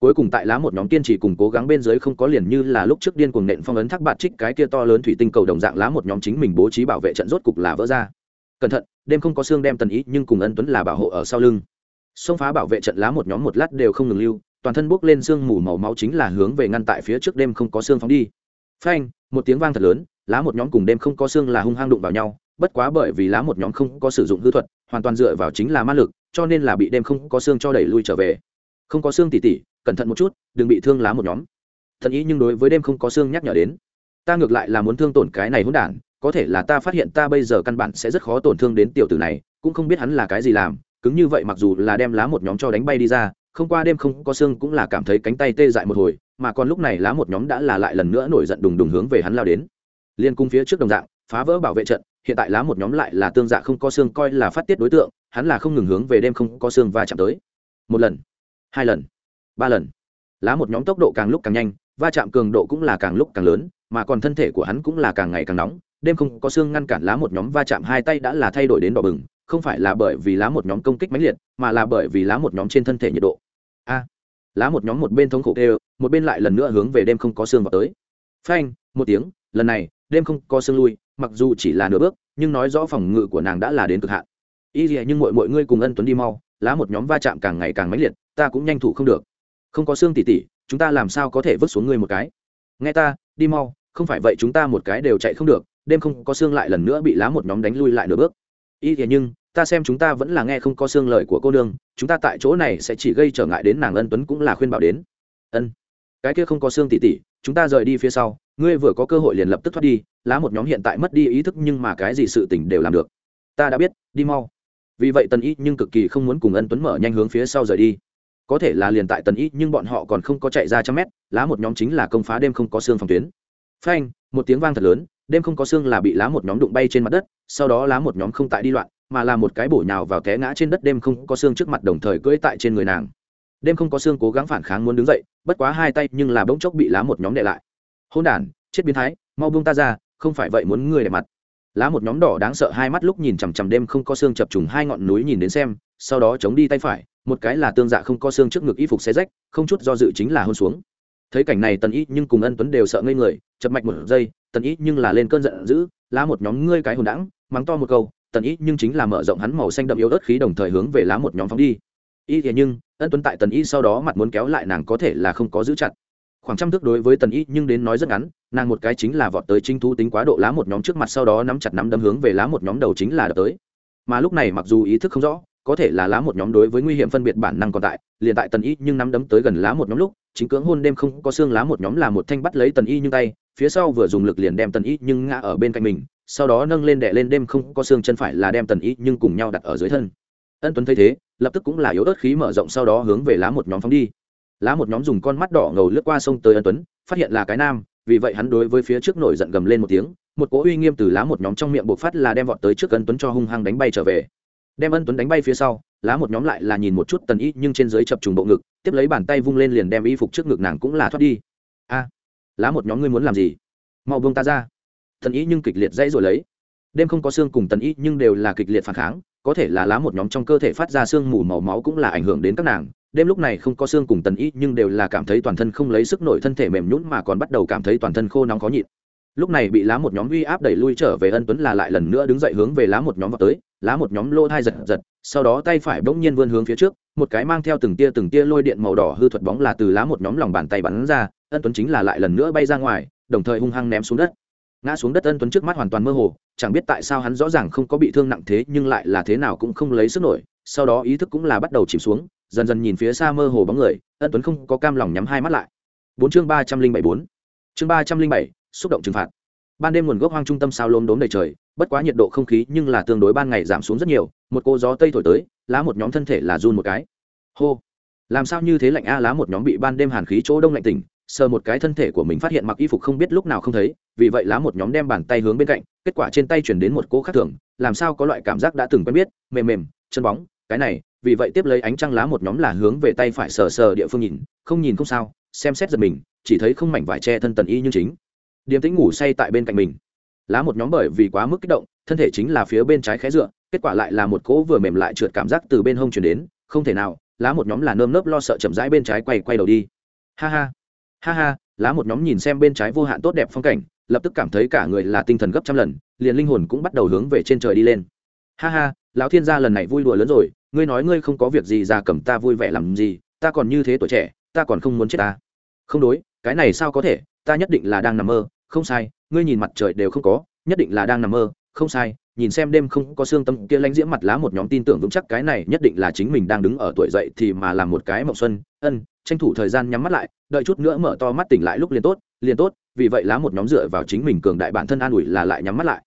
Cuối cùng tại lá một nhóm kiên trì cùng cố gắng bên dưới không có liền như là lúc trước điên cuồng nện phong ấn thác bạt trích cái kia to lớn thủy tinh cầu đồng dạng lá một nhóm chính mình bố trí bảo vệ trận rốt cục là vỡ ra. Cẩn thận, đêm không có xương đem tần ý nhưng cùng ân tuấn là bảo hộ ở sau lưng. Xông phá bảo vệ trận lá một nhóm một lát đều không ngừng lưu, toàn thân bốc lên xương mù màu máu chính là hướng về ngăn tại phía trước đêm không có xương phóng đi. Phanh một tiếng vang thật lớn, lá một nhóm cùng đêm không có xương là hung hăng đụng vào nhau, bất quá bởi vì lá một nhóm không có sử dụng hư thuật, hoàn toàn dựa vào chính là ma lực, cho nên là bị đêm không có xương cho đẩy lui trở về. Không có xương tỉ tỉ, cẩn thận một chút, đừng bị thương lá một nhóm thần ý nhưng đối với đêm không có xương nhắc nhở đến. Ta ngược lại là muốn thương tổn cái này hỗn đản, có thể là ta phát hiện ta bây giờ căn bản sẽ rất khó tổn thương đến tiểu tử này, cũng không biết hắn là cái gì làm, cứng như vậy mặc dù là đem lá một nhóm cho đánh bay đi ra, không qua đêm không có xương cũng là cảm thấy cánh tay tê dại một hồi mà còn lúc này lá một nhóm đã là lại lần nữa nổi giận đùng đùng hướng về hắn lao đến. Liên cung phía trước đồng dạng, phá vỡ bảo vệ trận, hiện tại lá một nhóm lại là tương dạ không có xương coi là phát tiết đối tượng, hắn là không ngừng hướng về đêm không có xương và chạm tới. Một lần, hai lần, ba lần. Lá một nhóm tốc độ càng lúc càng nhanh, va chạm cường độ cũng là càng lúc càng lớn, mà còn thân thể của hắn cũng là càng ngày càng nóng. Đêm không có xương ngăn cản lá một nhóm va chạm hai tay đã là thay đổi đến đỏ bừng, không phải là bởi vì lá một nhóm công kích mãnh liệt, mà là bởi vì lá một nhóm trên thân thể nhiệt độ. A lá một nhóm một bên thống khổ kêu, một bên lại lần nữa hướng về đêm không có xương vào tới. Phanh, một tiếng, lần này, đêm không có xương lui, mặc dù chỉ là nửa bước, nhưng nói rõ phòng ngự của nàng đã là đến cực hạn. Y gì nhưng mọi mọi ngươi cùng ân tuấn đi mau, lá một nhóm va chạm càng ngày càng mãnh liệt, ta cũng nhanh thủ không được. Không có xương tỉ tỉ, chúng ta làm sao có thể vứt xuống ngươi một cái? Nghe ta, đi mau, không phải vậy chúng ta một cái đều chạy không được, đêm không có xương lại lần nữa bị lá một nhóm đánh lui lại nửa bước. Y thế nhưng ta xem chúng ta vẫn là nghe không có xương lời của cô nương, chúng ta tại chỗ này sẽ chỉ gây trở ngại đến nàng ân tuấn cũng là khuyên bảo đến. Ân. Cái kia không có xương tỉ tỉ, chúng ta rời đi phía sau, ngươi vừa có cơ hội liền lập tức thoát đi, lá một nhóm hiện tại mất đi ý thức nhưng mà cái gì sự tỉnh đều làm được. Ta đã biết, đi mau. Vì vậy tần ý nhưng cực kỳ không muốn cùng ân tuấn mở nhanh hướng phía sau rời đi. Có thể là liền tại tần ý nhưng bọn họ còn không có chạy ra trăm mét, lá một nhóm chính là công phá đêm không có xương phòng tuyến. Phanh, một tiếng vang thật lớn, đêm không có xương là bị lá một nhóm đụng bay trên mặt đất, sau đó lá một nhóm không tại đi loạn mà là một cái bổ nhào vào té ngã trên đất đêm không có xương trước mặt đồng thời cưỡi tại trên người nàng. Đêm không có xương cố gắng phản kháng muốn đứng dậy, bất quá hai tay nhưng là bỗng chốc bị lá một nhóm đệ lại. Hôn đản, chết biến thái, mau buông ta ra, không phải vậy muốn người để mặt. Lá một nhóm đỏ đáng sợ hai mắt lúc nhìn chằm chằm đêm không có xương chập trùng hai ngọn núi nhìn đến xem, sau đó chống đi tay phải, một cái là tương dạ không có xương trước ngực y phục xe rách, không chút do dự chính là hôn xuống. Thấy cảnh này tần ý nhưng cùng ân tuấn đều sợ ngây người, chập mạch một giây, tần ý nhưng là lên cơn giận dữ, lá một nhóm ngươi cái hồn đãng mắng to một câu tần ý nhưng chính là mở rộng hắn màu xanh đậm yếu ớt khí đồng thời hướng về lá một nhóm phóng đi. Y thế nhưng, ân tuấn tại tần ý sau đó mặt muốn kéo lại nàng có thể là không có giữ chặt. Khoảng trăm thước đối với tần y nhưng đến nói rất ngắn, nàng một cái chính là vọt tới chính thú tính quá độ lá một nhóm trước mặt sau đó nắm chặt nắm đấm hướng về lá một nhóm đầu chính là đập tới. Mà lúc này mặc dù ý thức không rõ, có thể là lá một nhóm đối với nguy hiểm phân biệt bản năng còn tại, liền tại tần y nhưng nắm đấm tới gần lá một nhóm lúc, chính cưỡng hôn đêm không có xương lá một nhóm là một thanh bắt lấy tần y nhưng tay, phía sau vừa dùng lực liền đem tần y nhưng ngã ở bên cạnh mình sau đó nâng lên đè lên đêm không có xương chân phải là đem tần y nhưng cùng nhau đặt ở dưới thân. Ân tuấn thấy thế, lập tức cũng là yếu ớt khí mở rộng sau đó hướng về lá một nhóm phóng đi. Lá một nhóm dùng con mắt đỏ ngầu lướt qua sông tới ân tuấn, phát hiện là cái nam, vì vậy hắn đối với phía trước nổi giận gầm lên một tiếng, một cỗ uy nghiêm từ lá một nhóm trong miệng bộc phát là đem vọt tới trước ân tuấn cho hung hăng đánh bay trở về. Đem ân tuấn đánh bay phía sau, lá một nhóm lại là nhìn một chút tần y nhưng trên dưới chập trùng bộ ngực, tiếp lấy bàn tay vung lên liền đem y phục trước ngực nàng cũng là thoát đi. A, lá một nhóm ngươi muốn làm gì? Mau buông ta ra tần ý nhưng kịch liệt dãy rồi lấy. Đêm không có xương cùng tần ý nhưng đều là kịch liệt phản kháng, có thể là lá một nhóm trong cơ thể phát ra xương mù màu máu cũng là ảnh hưởng đến các nàng. Đêm lúc này không có xương cùng tần ý nhưng đều là cảm thấy toàn thân không lấy sức nổi thân thể mềm nhũn mà còn bắt đầu cảm thấy toàn thân khô nóng khó nhịn. Lúc này bị lá một nhóm uy áp đẩy lui trở về ân tuấn là lại lần nữa đứng dậy hướng về lá một nhóm vào tới. Lá một nhóm lô thai giật giật, sau đó tay phải bỗng nhiên vươn hướng phía trước, một cái mang theo từng tia từng tia lôi điện màu đỏ hư thuật bóng là từ lá một nhóm lòng bàn tay bắn ra, ân tuấn chính là lại lần nữa bay ra ngoài, đồng thời hung hăng ném xuống đất ngã xuống đất ân tuấn trước mắt hoàn toàn mơ hồ, chẳng biết tại sao hắn rõ ràng không có bị thương nặng thế, nhưng lại là thế nào cũng không lấy sức nổi, sau đó ý thức cũng là bắt đầu chìm xuống, dần dần nhìn phía xa mơ hồ bóng người, ân tuấn không có cam lòng nhắm hai mắt lại. Bốn chương ba trăm linh bảy bốn. Chương ba trăm linh bảy, xúc động trừng phạt. Ban đêm nguồn gốc hoang trung tâm sao lốm đốm đầy trời, bất quá nhiệt độ không khí nhưng là tương đối ban ngày giảm xuống rất nhiều, một cô gió tây thổi tới, lá một nhóm thân thể là run một cái. Hô. Làm sao như thế lạnh a, lá một nhóm bị ban đêm hàn khí chỗ đông lạnh tỉnh sờ một cái thân thể của mình phát hiện mặc y phục không biết lúc nào không thấy, vì vậy lá một nhóm đem bàn tay hướng bên cạnh, kết quả trên tay chuyển đến một cỗ khác thường, làm sao có loại cảm giác đã từng quen biết, mềm mềm, chân bóng, cái này, vì vậy tiếp lấy ánh trăng lá một nhóm là hướng về tay phải sờ sờ địa phương nhìn, không nhìn không sao, xem xét giật mình, chỉ thấy không mảnh vải che thân tần y như chính. Điềm tĩnh ngủ say tại bên cạnh mình. Lá một nhóm bởi vì quá mức kích động, thân thể chính là phía bên trái khé dựa, kết quả lại là một cỗ vừa mềm lại trượt cảm giác từ bên hông chuyển đến, không thể nào, lá một nhóm là nơm nớp lo sợ chậm rãi bên trái quay quay đầu đi. Ha ha ha ha, lá một nhóm nhìn xem bên trái vô hạn tốt đẹp phong cảnh, lập tức cảm thấy cả người là tinh thần gấp trăm lần, liền linh hồn cũng bắt đầu hướng về trên trời đi lên. Ha ha, lão thiên gia lần này vui đùa lớn rồi, ngươi nói ngươi không có việc gì ra cầm ta vui vẻ làm gì, ta còn như thế tuổi trẻ, ta còn không muốn chết ta. Không đối, cái này sao có thể, ta nhất định là đang nằm mơ, không sai, ngươi nhìn mặt trời đều không có, nhất định là đang nằm mơ, không sai, nhìn xem đêm không có xương tâm kia lãnh diễm mặt lá một nhóm tin tưởng vững chắc cái này nhất định là chính mình đang đứng ở tuổi dậy thì mà làm một cái mộng xuân, ân tranh thủ thời gian nhắm mắt lại, đợi chút nữa mở to mắt tỉnh lại lúc liền tốt liền tốt, vì vậy lá một nhóm dựa vào chính mình cường đại bản thân an ủi là lại nhắm mắt lại.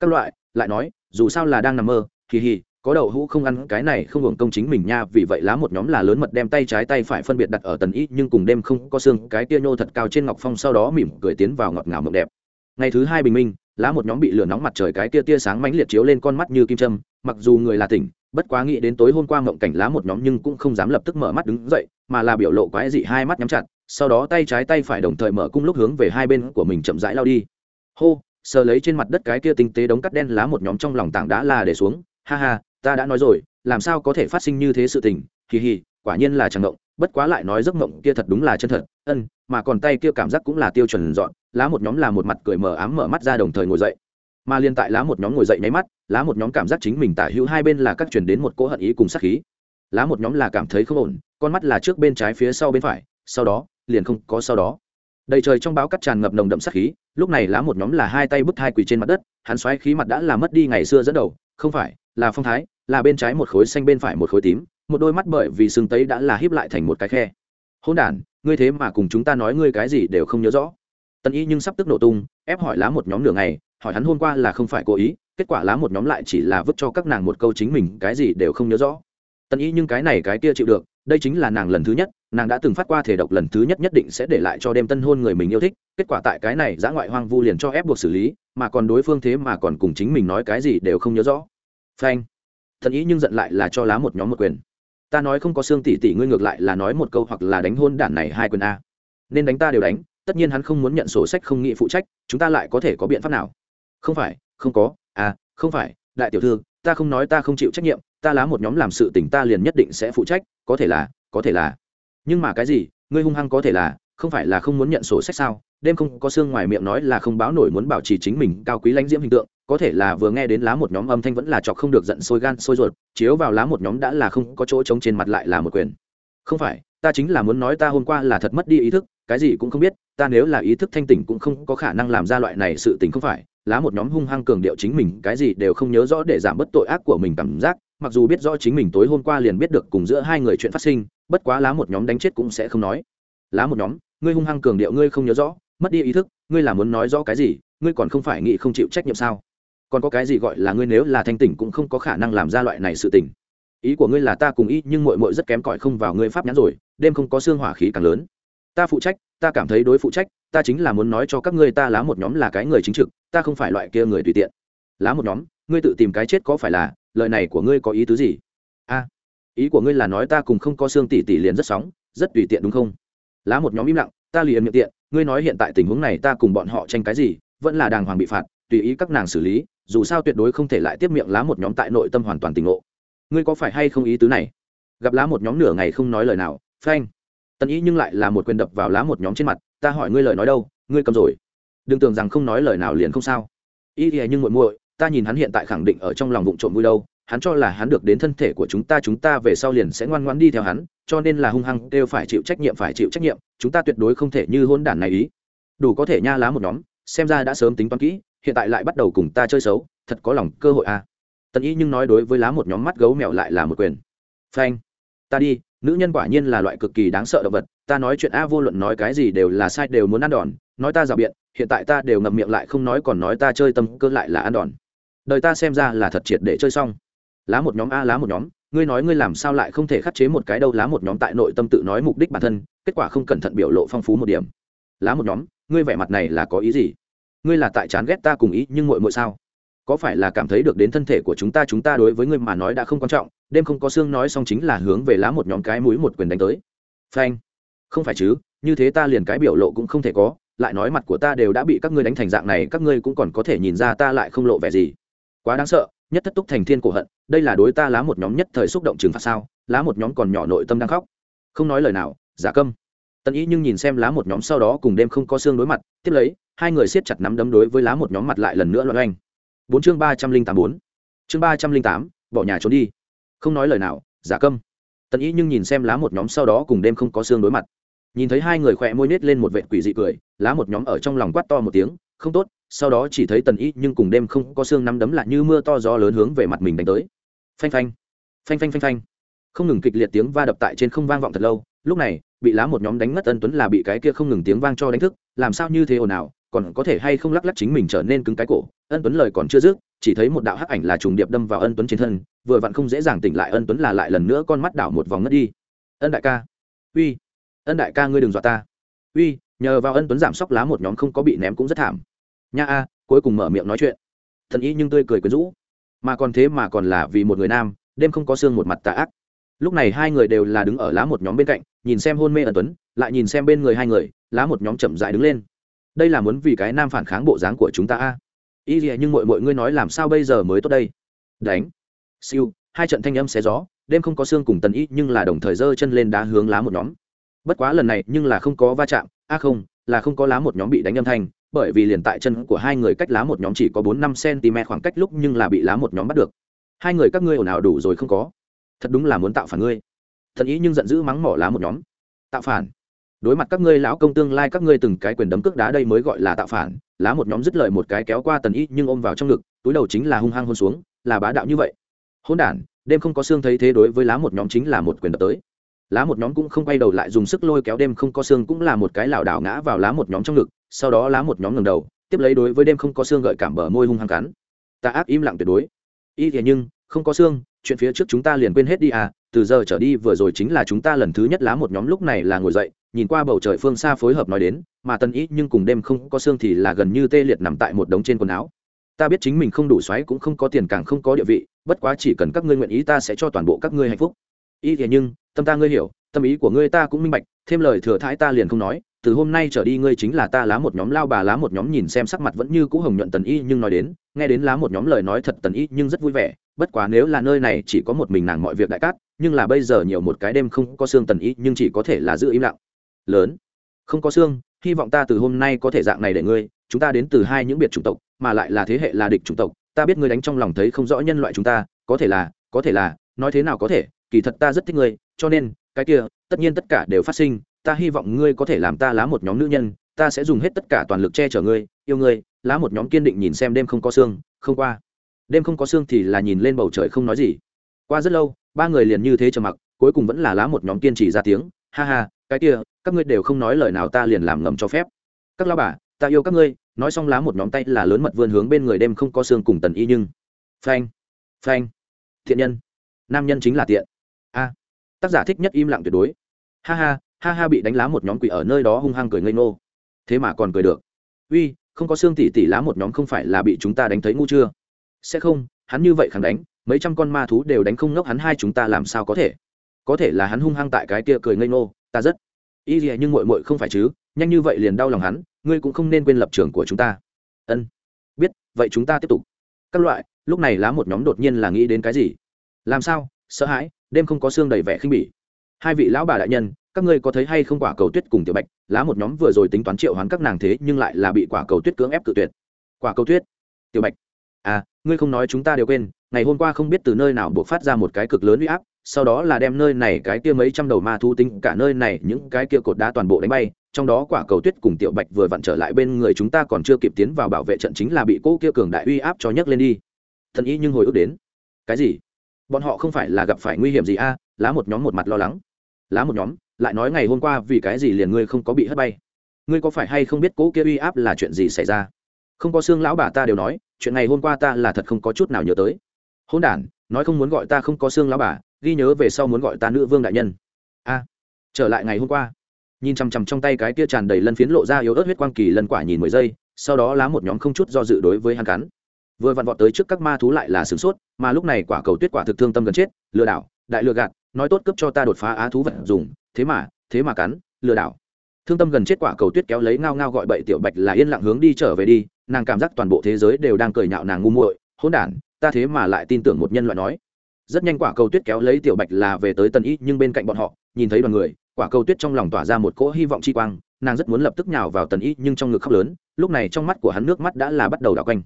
Các loại, lại nói, dù sao là đang nằm mơ, hì hì, có đậu hũ không ăn, cái này không hưởng công chính mình nha, vì vậy lá một nhóm là lớn mật đem tay trái tay phải phân biệt đặt ở tần ý nhưng cùng đêm không có xương, cái tia nhô thật cao trên ngọc phong sau đó mỉm cười tiến vào ngọt ngào mộng đẹp. Ngày thứ hai bình minh, lá một nhóm bị lửa nóng mặt trời cái tia tia sáng mãnh liệt chiếu lên con mắt như kim châm, mặc dù người là tỉnh bất quá nghĩ đến tối hôm qua mộng cảnh lá một nhóm nhưng cũng không dám lập tức mở mắt đứng dậy, mà là biểu lộ quái dị hai mắt nhắm chặt, sau đó tay trái tay phải đồng thời mở cung lúc hướng về hai bên của mình chậm rãi lao đi. Hô, sờ lấy trên mặt đất cái kia tinh tế đống cắt đen lá một nhóm trong lòng tảng đá là để xuống, ha ha, ta đã nói rồi, làm sao có thể phát sinh như thế sự tình hì hì, quả nhiên là chẳng động, bất quá lại nói giấc mộng kia thật đúng là chân thật, ân, mà còn tay kia cảm giác cũng là tiêu chuẩn dọn, lá một nhóm là một mặt cười mờ ám mở mắt ra đồng thời ngồi dậy mà liên tại lá một nhóm ngồi dậy nháy mắt, lá một nhóm cảm giác chính mình tả hữu hai bên là các chuyển đến một cỗ hận ý cùng sát khí. Lá một nhóm là cảm thấy không ổn, con mắt là trước bên trái phía sau bên phải, sau đó, liền không có sau đó. Đầy trời trong báo cắt tràn ngập nồng đậm sát khí, lúc này lá một nhóm là hai tay bức hai quỳ trên mặt đất, hắn xoáy khí mặt đã là mất đi ngày xưa dẫn đầu, không phải, là phong thái, là bên trái một khối xanh bên phải một khối tím, một đôi mắt bởi vì sừng tấy đã là híp lại thành một cái khe. Hôn đản, ngươi thế mà cùng chúng ta nói ngươi cái gì đều không nhớ rõ. Tân y nhưng sắp tức nổ tung, ép hỏi lá một nhóm nửa ngày hỏi hắn hôm qua là không phải cố ý, kết quả lá một nhóm lại chỉ là vứt cho các nàng một câu chính mình, cái gì đều không nhớ rõ. Tần y nhưng cái này cái kia chịu được, đây chính là nàng lần thứ nhất, nàng đã từng phát qua thể độc lần thứ nhất nhất định sẽ để lại cho đêm tân hôn người mình yêu thích, kết quả tại cái này giã ngoại hoang vu liền cho ép buộc xử lý, mà còn đối phương thế mà còn cùng chính mình nói cái gì đều không nhớ rõ. Phanh. Thần ý nhưng giận lại là cho lá một nhóm một quyền. Ta nói không có xương tỷ tỷ ngươi ngược lại là nói một câu hoặc là đánh hôn đản này hai quyền a. Nên đánh ta đều đánh, tất nhiên hắn không muốn nhận sổ sách không nghĩ phụ trách, chúng ta lại có thể có biện pháp nào? Không phải, không có. À không phải, đại tiểu thư, ta không nói ta không chịu trách nhiệm, ta lá một nhóm làm sự tình ta liền nhất định sẽ phụ trách, có thể là, có thể là. Nhưng mà cái gì, ngươi hung hăng có thể là, không phải là không muốn nhận sổ sách sao? Đêm không có xương ngoài miệng nói là không báo nổi muốn bảo trì chính mình cao quý lãnh diễm hình tượng, có thể là vừa nghe đến lá một nhóm âm thanh vẫn là chọc không được giận sôi gan sôi ruột, chiếu vào lá một nhóm đã là không có chỗ trống trên mặt lại là một quyền. Không phải, ta chính là muốn nói ta hôm qua là thật mất đi ý thức, cái gì cũng không biết, ta nếu là ý thức thanh tỉnh cũng không có khả năng làm ra loại này sự tình không phải lá một nhóm hung hăng cường điệu chính mình, cái gì đều không nhớ rõ để giảm bớt tội ác của mình cảm giác, mặc dù biết rõ chính mình tối hôm qua liền biết được cùng giữa hai người chuyện phát sinh, bất quá lá một nhóm đánh chết cũng sẽ không nói. Lá một nhóm, ngươi hung hăng cường điệu ngươi không nhớ rõ, mất đi ý thức, ngươi là muốn nói rõ cái gì, ngươi còn không phải nghĩ không chịu trách nhiệm sao? Còn có cái gì gọi là ngươi nếu là thanh tỉnh cũng không có khả năng làm ra loại này sự tình. Ý của ngươi là ta cùng ý nhưng mội mội rất kém cỏi không vào ngươi pháp nhãn rồi, đêm không có xương hỏa khí càng lớn. Ta phụ trách, ta cảm thấy đối phụ trách, ta chính là muốn nói cho các ngươi ta lá một nhóm là cái người chính trực ta không phải loại kia người tùy tiện. Lá một nhóm, ngươi tự tìm cái chết có phải là, lời này của ngươi có ý tứ gì? A, ý của ngươi là nói ta cùng không có xương tỷ tỷ liền rất sóng, rất tùy tiện đúng không? Lá một nhóm im lặng, ta liền miệng tiện, ngươi nói hiện tại tình huống này ta cùng bọn họ tranh cái gì, vẫn là đàng hoàng bị phạt, tùy ý các nàng xử lý, dù sao tuyệt đối không thể lại tiếp miệng lá một nhóm tại nội tâm hoàn toàn tỉnh ngộ. Ngươi có phải hay không ý tứ này? Gặp lá một nhóm nửa ngày không nói lời nào, phanh. Tân ý nhưng lại là một quyền đập vào lá một nhóm trên mặt, ta hỏi ngươi lời nói đâu, ngươi cầm rồi đừng tưởng rằng không nói lời nào liền không sao. Ý thì nhưng muội muội, ta nhìn hắn hiện tại khẳng định ở trong lòng vụng trộm vui đâu, hắn cho là hắn được đến thân thể của chúng ta chúng ta về sau liền sẽ ngoan ngoãn đi theo hắn, cho nên là hung hăng đều phải chịu trách nhiệm, phải chịu trách nhiệm, chúng ta tuyệt đối không thể như hôn đản này ý. Đủ có thể nha lá một nhóm, xem ra đã sớm tính toán kỹ, hiện tại lại bắt đầu cùng ta chơi xấu, thật có lòng, cơ hội à. Tần y nhưng nói đối với lá một nhóm mắt gấu mèo lại là một quyền. Phanh. Ta đi nữ nhân quả nhiên là loại cực kỳ đáng sợ động vật, ta nói chuyện a vô luận nói cái gì đều là sai, đều muốn ăn đòn, nói ta rào biện, hiện tại ta đều ngậm miệng lại không nói còn nói ta chơi tâm cơ lại là ăn đòn. Đời ta xem ra là thật triệt để chơi xong. Lá một nhóm a, lá một nhóm, ngươi nói ngươi làm sao lại không thể khắc chế một cái đâu? Lá một nhóm tại nội tâm tự nói mục đích bản thân, kết quả không cẩn thận biểu lộ phong phú một điểm. Lá một nhóm, ngươi vẻ mặt này là có ý gì? Ngươi là tại chán ghét ta cùng ý, nhưng muội muội sao? Có phải là cảm thấy được đến thân thể của chúng ta chúng ta đối với người mà nói đã không quan trọng, đêm không có xương nói xong chính là hướng về lá một nhóm cái mũi một quyền đánh tới. Phanh. Không phải chứ, như thế ta liền cái biểu lộ cũng không thể có, lại nói mặt của ta đều đã bị các ngươi đánh thành dạng này, các ngươi cũng còn có thể nhìn ra ta lại không lộ vẻ gì. Quá đáng sợ, nhất thất túc thành thiên cổ hận, đây là đối ta lá một nhóm nhất thời xúc động trừng phạt sao, lá một nhóm còn nhỏ nội tâm đang khóc. Không nói lời nào, giả câm. Tân ý nhưng nhìn xem lá một nhóm sau đó cùng đêm không có xương đối mặt, tiếp lấy, hai người siết chặt nắm đấm đối với lá một nhóm mặt lại lần nữa loạn oanh bốn chương ba trăm linh tám bốn. Chương ba trăm linh tám, bỏ nhà trốn đi. Không nói lời nào, giả câm. Tần ý nhưng nhìn xem lá một nhóm sau đó cùng đêm không có xương đối mặt. Nhìn thấy hai người khỏe môi nết lên một vệ quỷ dị cười, lá một nhóm ở trong lòng quát to một tiếng, không tốt. Sau đó chỉ thấy tần ý nhưng cùng đêm không có xương nắm đấm lại như mưa to gió lớn hướng về mặt mình đánh tới. Phanh phanh phanh phanh phanh phanh. Không ngừng kịch liệt tiếng va đập tại trên không vang vọng thật lâu. Lúc này, bị lá một nhóm đánh ngất ân tuấn là bị cái kia không ngừng tiếng vang cho đánh thức. Làm sao như thế ồn ào? Còn có thể hay không lắc lắc chính mình trở nên cứng cái cổ, ân tuấn lời còn chưa dứt, chỉ thấy một đạo hắc ảnh là trùng điệp đâm vào ân tuấn trên thân, vừa vặn không dễ dàng tỉnh lại ân tuấn là lại lần nữa con mắt đảo một vòng ngất đi. Ân đại ca. Uy, ân đại ca ngươi đừng dọa ta. Uy, nhờ vào ân tuấn giảm sóc lá một nhóm không có bị ném cũng rất thảm. Nha a, cuối cùng mở miệng nói chuyện. Thần ý nhưng tươi cười quyến rũ. Mà còn thế mà còn là vì một người nam, đêm không có xương một mặt tà ác. Lúc này hai người đều là đứng ở lá một nhóm bên cạnh, nhìn xem hôn mê ân tuấn, lại nhìn xem bên người hai người, lá một nhóm chậm dại đứng lên đây là muốn vì cái nam phản kháng bộ dáng của chúng ta a. Y gì à, nhưng mọi mọi ngươi nói làm sao bây giờ mới tốt đây? Đánh. Siêu, hai trận thanh âm xé gió, đêm không có xương cùng tần y nhưng là đồng thời giơ chân lên đá hướng lá một nhóm. Bất quá lần này, nhưng là không có va chạm. A à không, là không có lá một nhóm bị đánh âm thanh, bởi vì liền tại chân của hai người cách lá một nhóm chỉ có bốn năm cm khoảng cách lúc nhưng là bị lá một nhóm bắt được. Hai người các ngươi ồn ào đủ rồi không có. Thật đúng là muốn tạo phản ngươi. Thần ý nhưng giận dữ mắng mỏ lá một nhóm. Tạo phản đối mặt các ngươi lão công tương lai, các ngươi từng cái quyền đấm cước đá đây mới gọi là tạo phản, lá một nhóm dứt lời một cái kéo qua tần y nhưng ôm vào trong ngực, túi đầu chính là hung hăng hôn xuống, là bá đạo như vậy. Hôn đản, đêm không có xương thấy thế đối với lá một nhóm chính là một quyền đập tới. Lá một nhóm cũng không quay đầu lại dùng sức lôi kéo đêm không có xương cũng là một cái lảo đảo ngã vào lá một nhóm trong ngực, sau đó lá một nhóm ngầm đầu, tiếp lấy đối với đêm không có xương gợi cảm bờ môi hung hăng cắn. Ta áp im lặng tuyệt đối. Y thế nhưng, không có xương, chuyện phía trước chúng ta liền quên hết đi à từ giờ trở đi vừa rồi chính là chúng ta lần thứ nhất lá một nhóm lúc này là ngồi dậy nhìn qua bầu trời phương xa phối hợp nói đến, mà tân ý nhưng cùng đêm không có xương thì là gần như tê liệt nằm tại một đống trên quần áo. Ta biết chính mình không đủ xoáy cũng không có tiền càng không có địa vị, bất quá chỉ cần các ngươi nguyện ý ta sẽ cho toàn bộ các ngươi hạnh phúc. Ý thế nhưng, tâm ta ngươi hiểu, tâm ý của ngươi ta cũng minh bạch, thêm lời thừa thãi ta liền không nói, từ hôm nay trở đi ngươi chính là ta lá một nhóm lao bà lá một nhóm nhìn xem sắc mặt vẫn như cũ hồng nhuận tần y nhưng nói đến, nghe đến lá một nhóm lời nói thật tần y nhưng rất vui vẻ, bất quá nếu là nơi này chỉ có một mình nàng mọi việc đại cát, nhưng là bây giờ nhiều một cái đêm không có xương tần y nhưng chỉ có thể là giữ im lặng lớn. Không có xương, hy vọng ta từ hôm nay có thể dạng này để ngươi, chúng ta đến từ hai những biệt chủng tộc, mà lại là thế hệ là địch chủng tộc, ta biết ngươi đánh trong lòng thấy không rõ nhân loại chúng ta, có thể là, có thể là, nói thế nào có thể, kỳ thật ta rất thích ngươi, cho nên, cái kia, tất nhiên tất cả đều phát sinh, ta hy vọng ngươi có thể làm ta lá một nhóm nữ nhân, ta sẽ dùng hết tất cả toàn lực che chở ngươi, yêu ngươi, lá một nhóm kiên định nhìn xem đêm không có xương, không qua. Đêm không có xương thì là nhìn lên bầu trời không nói gì. Qua rất lâu, ba người liền như thế trầm mặc, cuối cùng vẫn là lá một nhóm kiên trì ra tiếng, ha ha, cái kia các ngươi đều không nói lời nào ta liền làm ngầm cho phép. Các lao bà, ta yêu các ngươi, nói xong lá một nhóm tay là lớn mật vươn hướng bên người đêm không có xương cùng tần y nhưng. Phanh phanh. Thiện nhân. Nam nhân chính là tiện. A. Tác giả thích nhất im lặng tuyệt đối. Ha ha ha ha bị đánh lá một nhóm quỷ ở nơi đó hung hăng cười ngây ngô. Thế mà còn cười được. Uy, không có xương tỉ tỉ lá một nhóm không phải là bị chúng ta đánh thấy ngu chưa? Sẽ không, hắn như vậy khẳng đánh, mấy trăm con ma thú đều đánh không ngốc hắn hai chúng ta làm sao có thể? Có thể là hắn hung hăng tại cái kia cười ngây ngô, ta rất y gì nhưng mội mội không phải chứ, nhanh như vậy liền đau lòng hắn, ngươi cũng không nên quên lập trường của chúng ta. Ân. Biết, vậy chúng ta tiếp tục. Các loại, lúc này lá một nhóm đột nhiên là nghĩ đến cái gì? Làm sao? Sợ hãi, đêm không có xương đầy vẻ khinh bỉ. Hai vị lão bà đại nhân, các ngươi có thấy hay không quả cầu tuyết cùng tiểu bạch? Lá một nhóm vừa rồi tính toán triệu hoán các nàng thế nhưng lại là bị quả cầu tuyết cưỡng ép cự tuyệt. Quả cầu tuyết? Tiểu bạch. À ngươi không nói chúng ta đều quên, ngày hôm qua không biết từ nơi nào buộc phát ra một cái cực lớn uy áp sau đó là đem nơi này cái kia mấy trăm đầu ma thu tính cả nơi này, những cái kia cột đá toàn bộ đánh bay, trong đó quả cầu tuyết cùng tiểu bạch vừa vặn trở lại bên người chúng ta còn chưa kịp tiến vào bảo vệ trận chính là bị cô kia cường đại uy áp cho nhấc lên đi. Thần ý nhưng hồi ức đến. Cái gì? Bọn họ không phải là gặp phải nguy hiểm gì a? À? Lá một nhóm một mặt lo lắng. Lá một nhóm, lại nói ngày hôm qua vì cái gì liền ngươi không có bị hất bay? Ngươi có phải hay không biết cỗ kia uy áp là chuyện gì xảy ra? Không có xương lão bà ta đều nói, chuyện ngày hôm qua ta là thật không có chút nào nhớ tới. Hôn đ nói không muốn gọi ta không có xương lão bà ghi nhớ về sau muốn gọi ta nữ vương đại nhân. A, trở lại ngày hôm qua, nhìn chằm chằm trong tay cái kia tràn đầy lân phiến lộ ra yếu ớt huyết quang kỳ lân quả nhìn mười giây, sau đó lá một nhóm không chút do dự đối với hắn cắn. Vừa vặn vọt tới trước các ma thú lại là sửng sốt, mà lúc này quả cầu tuyết quả thực thương tâm gần chết, lừa đảo, đại lừa gạt, nói tốt cướp cho ta đột phá á thú vật dùng, thế mà thế mà cắn, lừa đảo. Thương tâm gần chết quả cầu tuyết kéo lấy ngao ngao gọi bậy tiểu bạch là yên lặng hướng đi trở về đi, nàng cảm giác toàn bộ thế giới đều đang cười nhạo nàng ngu muội, hỗn đản, ta thế mà lại tin tưởng một nhân loại nói rất nhanh quả cầu tuyết kéo lấy tiểu bạch là về tới tần y, nhưng bên cạnh bọn họ, nhìn thấy đoàn người, quả cầu tuyết trong lòng tỏa ra một cỗ hy vọng chi quang, nàng rất muốn lập tức nhào vào tần y, nhưng trong ngực khóc lớn, lúc này trong mắt của hắn nước mắt đã là bắt đầu đảo quanh.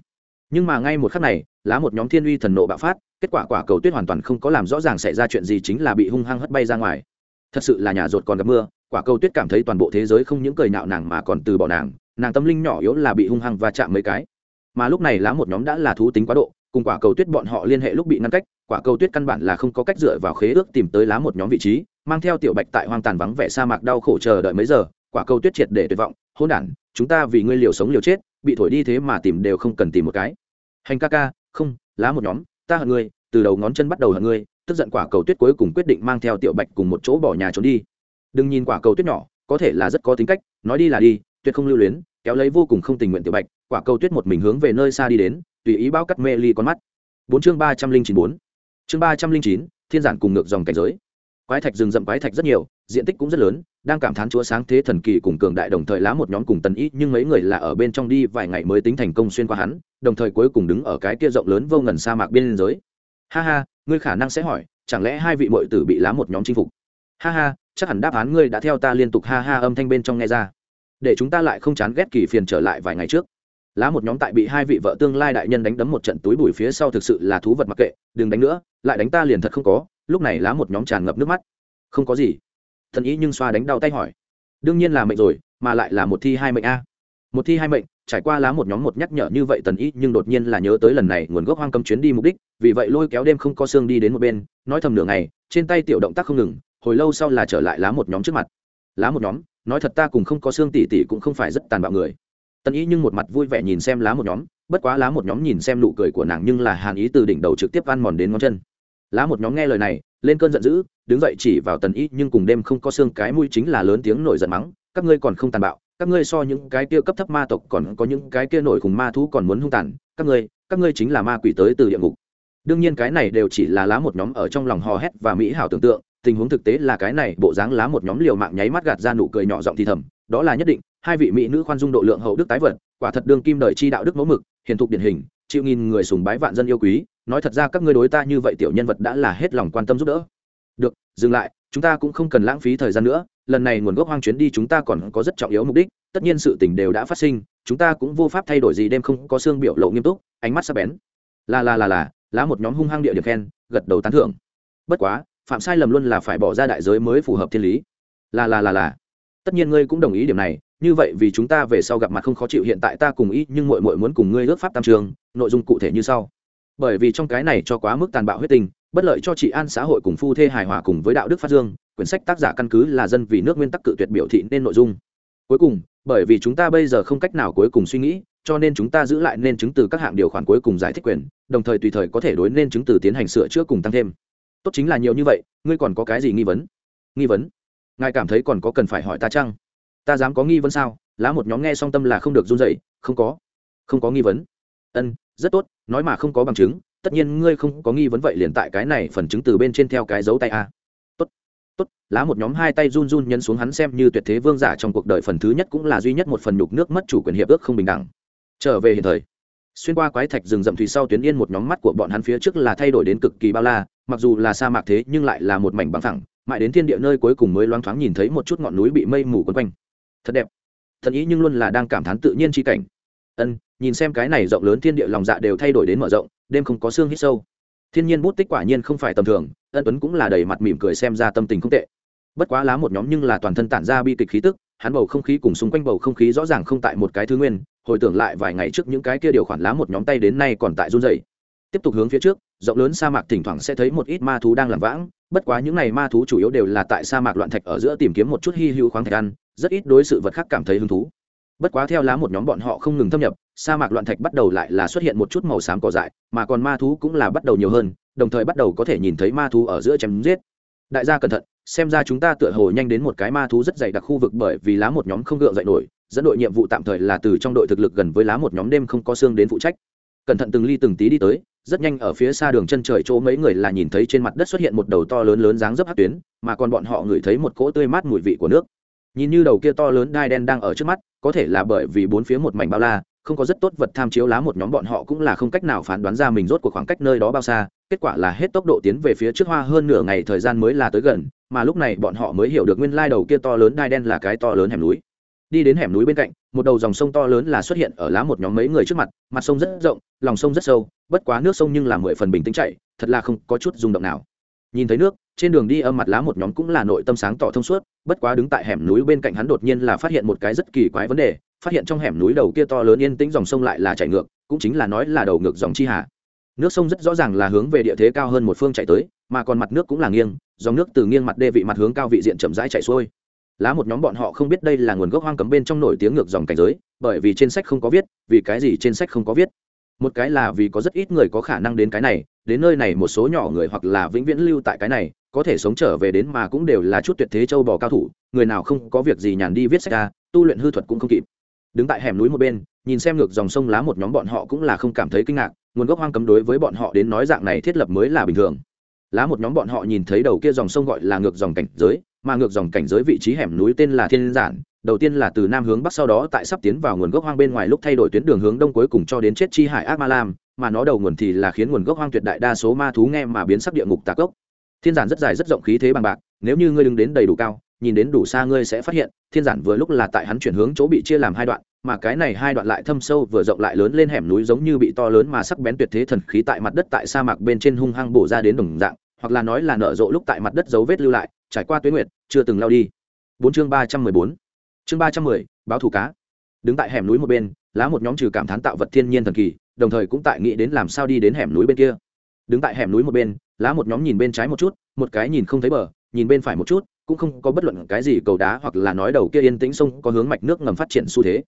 Nhưng mà ngay một khắc này, lá một nhóm thiên uy thần nộ bạo phát, kết quả quả cầu tuyết hoàn toàn không có làm rõ ràng xảy ra chuyện gì chính là bị hung hăng hất bay ra ngoài. Thật sự là nhà rột còn gặp mưa, quả cầu tuyết cảm thấy toàn bộ thế giới không những cười nạo nàng mà còn từ bỏ nàng nàng tâm linh nhỏ yếu là bị hung hăng và chạm mấy cái mà lúc này lá một nhóm đã là thú tính quá độ, cùng quả cầu tuyết bọn họ liên hệ lúc bị ngăn cách, quả cầu tuyết căn bản là không có cách dựa vào khế ước tìm tới lá một nhóm vị trí, mang theo tiểu bạch tại hoang tàn vắng vẻ sa mạc đau khổ chờ đợi mấy giờ, quả cầu tuyết triệt để tuyệt vọng hôn đản, chúng ta vì ngươi liều sống liều chết, bị thổi đi thế mà tìm đều không cần tìm một cái. Hành ca ca, không, lá một nhóm, ta hận ngươi, từ đầu ngón chân bắt đầu hận ngươi, tức giận quả cầu tuyết cuối cùng quyết định mang theo tiểu bạch cùng một chỗ bỏ nhà trốn đi. Đừng nhìn quả cầu tuyết nhỏ, có thể là rất có tính cách, nói đi là đi, tuyệt không lưu luyến, kéo lấy vô cùng không tình nguyện tiểu bạch quả cầu tuyết một mình hướng về nơi xa đi đến, tùy ý bao cắt mê ly con mắt. Bốn chương ba trăm linh chín bốn. Chương ba trăm linh chín, thiên giản cùng ngược dòng cảnh giới. Quái thạch rừng rậm quái thạch rất nhiều, diện tích cũng rất lớn, đang cảm thán chúa sáng thế thần kỳ cùng cường đại đồng thời lá một nhóm cùng tần ý nhưng mấy người là ở bên trong đi vài ngày mới tính thành công xuyên qua hắn, đồng thời cuối cùng đứng ở cái kia rộng lớn vô ngần sa mạc biên giới. Ha ha, ngươi khả năng sẽ hỏi, chẳng lẽ hai vị mội tử bị lá một nhóm chinh phục? Ha ha, chắc hẳn đáp án ngươi đã theo ta liên tục ha ha âm thanh bên trong nghe ra. Để chúng ta lại không chán ghét kỳ phiền trở lại vài ngày trước lá một nhóm tại bị hai vị vợ tương lai đại nhân đánh đấm một trận túi bùi phía sau thực sự là thú vật mặc kệ, đừng đánh nữa, lại đánh ta liền thật không có. Lúc này lá một nhóm tràn ngập nước mắt. Không có gì. Thần ý nhưng xoa đánh đau tay hỏi. Đương nhiên là mệnh rồi, mà lại là một thi hai mệnh a. Một thi hai mệnh, trải qua lá một nhóm một nhắc nhở như vậy tần ý nhưng đột nhiên là nhớ tới lần này nguồn gốc hoang cầm chuyến đi mục đích, vì vậy lôi kéo đêm không có xương đi đến một bên, nói thầm nửa ngày, trên tay tiểu động tác không ngừng, hồi lâu sau là trở lại lá một nhóm trước mặt. Lá một nhóm, nói thật ta cùng không có xương tỉ tỉ cũng không phải rất tàn bạo người tần ý nhưng một mặt vui vẻ nhìn xem lá một nhóm, bất quá lá một nhóm nhìn xem nụ cười của nàng nhưng là hàn ý từ đỉnh đầu trực tiếp ăn mòn đến ngón chân. Lá một nhóm nghe lời này, lên cơn giận dữ, đứng dậy chỉ vào tần ý nhưng cùng đêm không có xương cái mũi chính là lớn tiếng nổi giận mắng, các ngươi còn không tàn bạo, các ngươi so những cái kia cấp thấp ma tộc còn có những cái kia nổi cùng ma thú còn muốn hung tàn, các ngươi các ngươi chính là ma quỷ tới từ địa ngục. Đương nhiên cái này đều chỉ là lá một nhóm ở trong lòng hò hét và mỹ hảo tưởng tượng, tình huống thực tế là cái này, bộ dáng lá một nhóm liều mạng nháy mắt gạt ra nụ cười nhỏ giọng thì thầm đó là nhất định, hai vị mỹ nữ khoan dung độ lượng hậu đức tái vật, quả thật đương kim đời chi đạo đức mẫu mực, hiền thục điển hình, chịu nghìn người sùng bái vạn dân yêu quý, nói thật ra các ngươi đối ta như vậy tiểu nhân vật đã là hết lòng quan tâm giúp đỡ. Được, dừng lại, chúng ta cũng không cần lãng phí thời gian nữa, lần này nguồn gốc hoang chuyến đi chúng ta còn có rất trọng yếu mục đích, tất nhiên sự tình đều đã phát sinh, chúng ta cũng vô pháp thay đổi gì đêm không có xương biểu lộ nghiêm túc, ánh mắt sắc bén. Là là là là lá một nhóm hung hăng địa điểm khen, gật đầu tán thưởng. Bất quá, phạm sai lầm luôn là phải bỏ ra đại giới mới phù hợp thiên lý. Là là là là tất nhiên ngươi cũng đồng ý điểm này, như vậy vì chúng ta về sau gặp mặt không khó chịu, hiện tại ta cùng ý nhưng mội mội muốn cùng ngươi ước pháp tam trường, nội dung cụ thể như sau. Bởi vì trong cái này cho quá mức tàn bạo huyết tình, bất lợi cho trị an xã hội cùng phu thê hài hòa cùng với đạo đức phát dương, quyển sách tác giả căn cứ là dân vì nước nguyên tắc cự tuyệt biểu thị nên nội dung. Cuối cùng, bởi vì chúng ta bây giờ không cách nào cuối cùng suy nghĩ, cho nên chúng ta giữ lại nên chứng từ các hạng điều khoản cuối cùng giải thích quyền, đồng thời tùy thời có thể đối nên chứng từ tiến hành sửa chữa cùng tăng thêm. Tốt chính là nhiều như vậy, ngươi còn có cái gì nghi vấn? Nghi vấn? Ngài cảm thấy còn có cần phải hỏi ta chăng? Ta dám có nghi vấn sao? Lá một nhóm nghe song tâm là không được run dậy không có. Không có nghi vấn. Ân, rất tốt, nói mà không có bằng chứng. Tất nhiên ngươi không có nghi vấn vậy liền tại cái này phần chứng từ bên trên theo cái dấu tay a. Tốt tốt. Lá một nhóm hai tay run run nhân xuống hắn xem như tuyệt thế vương giả trong cuộc đời phần thứ nhất cũng là duy nhất một phần nhục nước mất chủ quyền hiệp ước không bình đẳng. Trở về hiện thời. Xuyên qua quái thạch rừng rậm thủy sau tuyến yên một nhóm mắt của bọn hắn phía trước là thay đổi đến cực kỳ bao la. Mặc dù là sa mạc thế nhưng lại là một mảnh bằng thẳng mãi đến thiên địa nơi cuối cùng mới loáng thoáng nhìn thấy một chút ngọn núi bị mây mù quấn quanh. Thật đẹp. Thần ý nhưng luôn là đang cảm thán tự nhiên chi cảnh. Ân, nhìn xem cái này rộng lớn thiên địa lòng dạ đều thay đổi đến mở rộng, đêm không có xương hít sâu. Thiên nhiên bút tích quả nhiên không phải tầm thường, ân tuấn cũng là đầy mặt mỉm cười xem ra tâm tình không tệ. Bất quá lá một nhóm nhưng là toàn thân tản ra bi kịch khí tức, hắn bầu không khí cùng xung quanh bầu không khí rõ ràng không tại một cái thứ nguyên, hồi tưởng lại vài ngày trước những cái kia điều khoản lá một nhóm tay đến nay còn tại run dày tiếp tục hướng phía trước rộng lớn sa mạc thỉnh thoảng sẽ thấy một ít ma thú đang làm vãng, bất quá những n à y ma thú chủ yếu đều là tại sa mạc loạn thạch ở giữa tìm kiếm một chút hy hữu khoáng thạch ăn, rất ít đối sự vật khác cảm thấy hứng thú. Bất quá theo lá một nhóm bọn họ không ngừng thâm nhập, sa mạc loạn thạch bắt đầu lại là xuất hiện một chút màu xám cỏ dại, mà còn ma thú cũng là bắt đầu nhiều hơn, đồng thời bắt đầu có thể nhìn thấy ma thú ở giữa chém giết. Đại gia cẩn thận, xem ra chúng ta tựa hồ nhanh đến một cái ma thú rất dày đặc khu vực bởi vì lá một nhóm không gượng dậy nổi, dẫn đội nhiệm vụ tạm thời là từ trong đội thực lực gần với lá một nhóm đêm không có xương đến phụ trách. Cẩn thận từng ly từng tí đi tới rất nhanh ở phía xa đường chân trời chỗ mấy người là nhìn thấy trên mặt đất xuất hiện một đầu to lớn lớn dáng dấp hát tuyến, mà còn bọn họ ngửi thấy một cỗ tươi mát mùi vị của nước. Nhìn như đầu kia to lớn đai đen đang ở trước mắt, có thể là bởi vì bốn phía một mảnh bao la, không có rất tốt vật tham chiếu lá một nhóm bọn họ cũng là không cách nào phán đoán ra mình rốt cuộc khoảng cách nơi đó bao xa, kết quả là hết tốc độ tiến về phía trước hoa hơn nửa ngày thời gian mới là tới gần, mà lúc này bọn họ mới hiểu được nguyên lai đầu kia to lớn đai đen là cái to lớn hẻm núi. Đi đến hẻm núi bên cạnh, một đầu dòng sông to lớn là xuất hiện ở lá một nhóm mấy người trước mặt mặt sông rất rộng, lòng sông rất sâu bất quá nước sông nhưng là mười phần bình tĩnh chạy, thật là không có chút rung động nào. Nhìn thấy nước, trên đường đi âm mặt lá một nhóm cũng là nội tâm sáng tỏ thông suốt, bất quá đứng tại hẻm núi bên cạnh hắn đột nhiên là phát hiện một cái rất kỳ quái vấn đề, phát hiện trong hẻm núi đầu kia to lớn yên tĩnh dòng sông lại là chảy ngược, cũng chính là nói là đầu ngược dòng chi hà. Nước sông rất rõ ràng là hướng về địa thế cao hơn một phương chạy tới, mà còn mặt nước cũng là nghiêng, dòng nước từ nghiêng mặt đê vị mặt hướng cao vị diện chậm rãi chạy xuôi. Lá một nhóm bọn họ không biết đây là nguồn gốc hoang cấm bên trong nổi tiếng ngược dòng cảnh giới, bởi vì trên sách không có viết, vì cái gì trên sách không có viết? Một cái là vì có rất ít người có khả năng đến cái này, đến nơi này một số nhỏ người hoặc là vĩnh viễn lưu tại cái này, có thể sống trở về đến mà cũng đều là chút tuyệt thế châu bò cao thủ, người nào không có việc gì nhàn đi viết sách ra, tu luyện hư thuật cũng không kịp. Đứng tại hẻm núi một bên, nhìn xem ngược dòng sông lá một nhóm bọn họ cũng là không cảm thấy kinh ngạc, nguồn gốc hoang cấm đối với bọn họ đến nói dạng này thiết lập mới là bình thường. Lá một nhóm bọn họ nhìn thấy đầu kia dòng sông gọi là ngược dòng cảnh giới mà ngược dòng cảnh giới vị trí hẻm núi tên là thiên giản, đầu tiên là từ nam hướng bắc sau đó tại sắp tiến vào nguồn gốc hoang bên ngoài lúc thay đổi tuyến đường hướng đông cuối cùng cho đến chết chi hải ác ma lam, mà nó đầu nguồn thì là khiến nguồn gốc hoang tuyệt đại đa số ma thú nghe mà biến sắc địa ngục tạc gốc thiên giản rất dài rất rộng khí thế bằng bạc, nếu như ngươi đứng đến đầy đủ cao, nhìn đến đủ xa ngươi sẽ phát hiện, thiên giản vừa lúc là tại hắn chuyển hướng chỗ bị chia làm hai đoạn, mà cái này hai đoạn lại thâm sâu vừa rộng lại lớn lên hẻm núi giống như bị to lớn mà sắc bén tuyệt thế thần khí tại mặt đất tại sa mạc bên trên hung hăng bổ ra đến đồng dạng, hoặc là nói là nở rộ lúc tại mặt đất dấu vết lưu lại trải qua tuyến nguyệt, chưa từng lao đi. Bốn chương ba trăm mười bốn. Chương ba trăm mười, báo thủ cá. Đứng tại hẻm núi một bên, lá một nhóm trừ cảm thán tạo vật thiên nhiên thần kỳ, đồng thời cũng tại nghĩ đến làm sao đi đến hẻm núi bên kia. Đứng tại hẻm núi một bên, lá một nhóm nhìn bên trái một chút, một cái nhìn không thấy bờ, nhìn bên phải một chút, cũng không có bất luận cái gì cầu đá hoặc là nói đầu kia yên tĩnh sông có hướng mạch nước ngầm phát triển xu thế.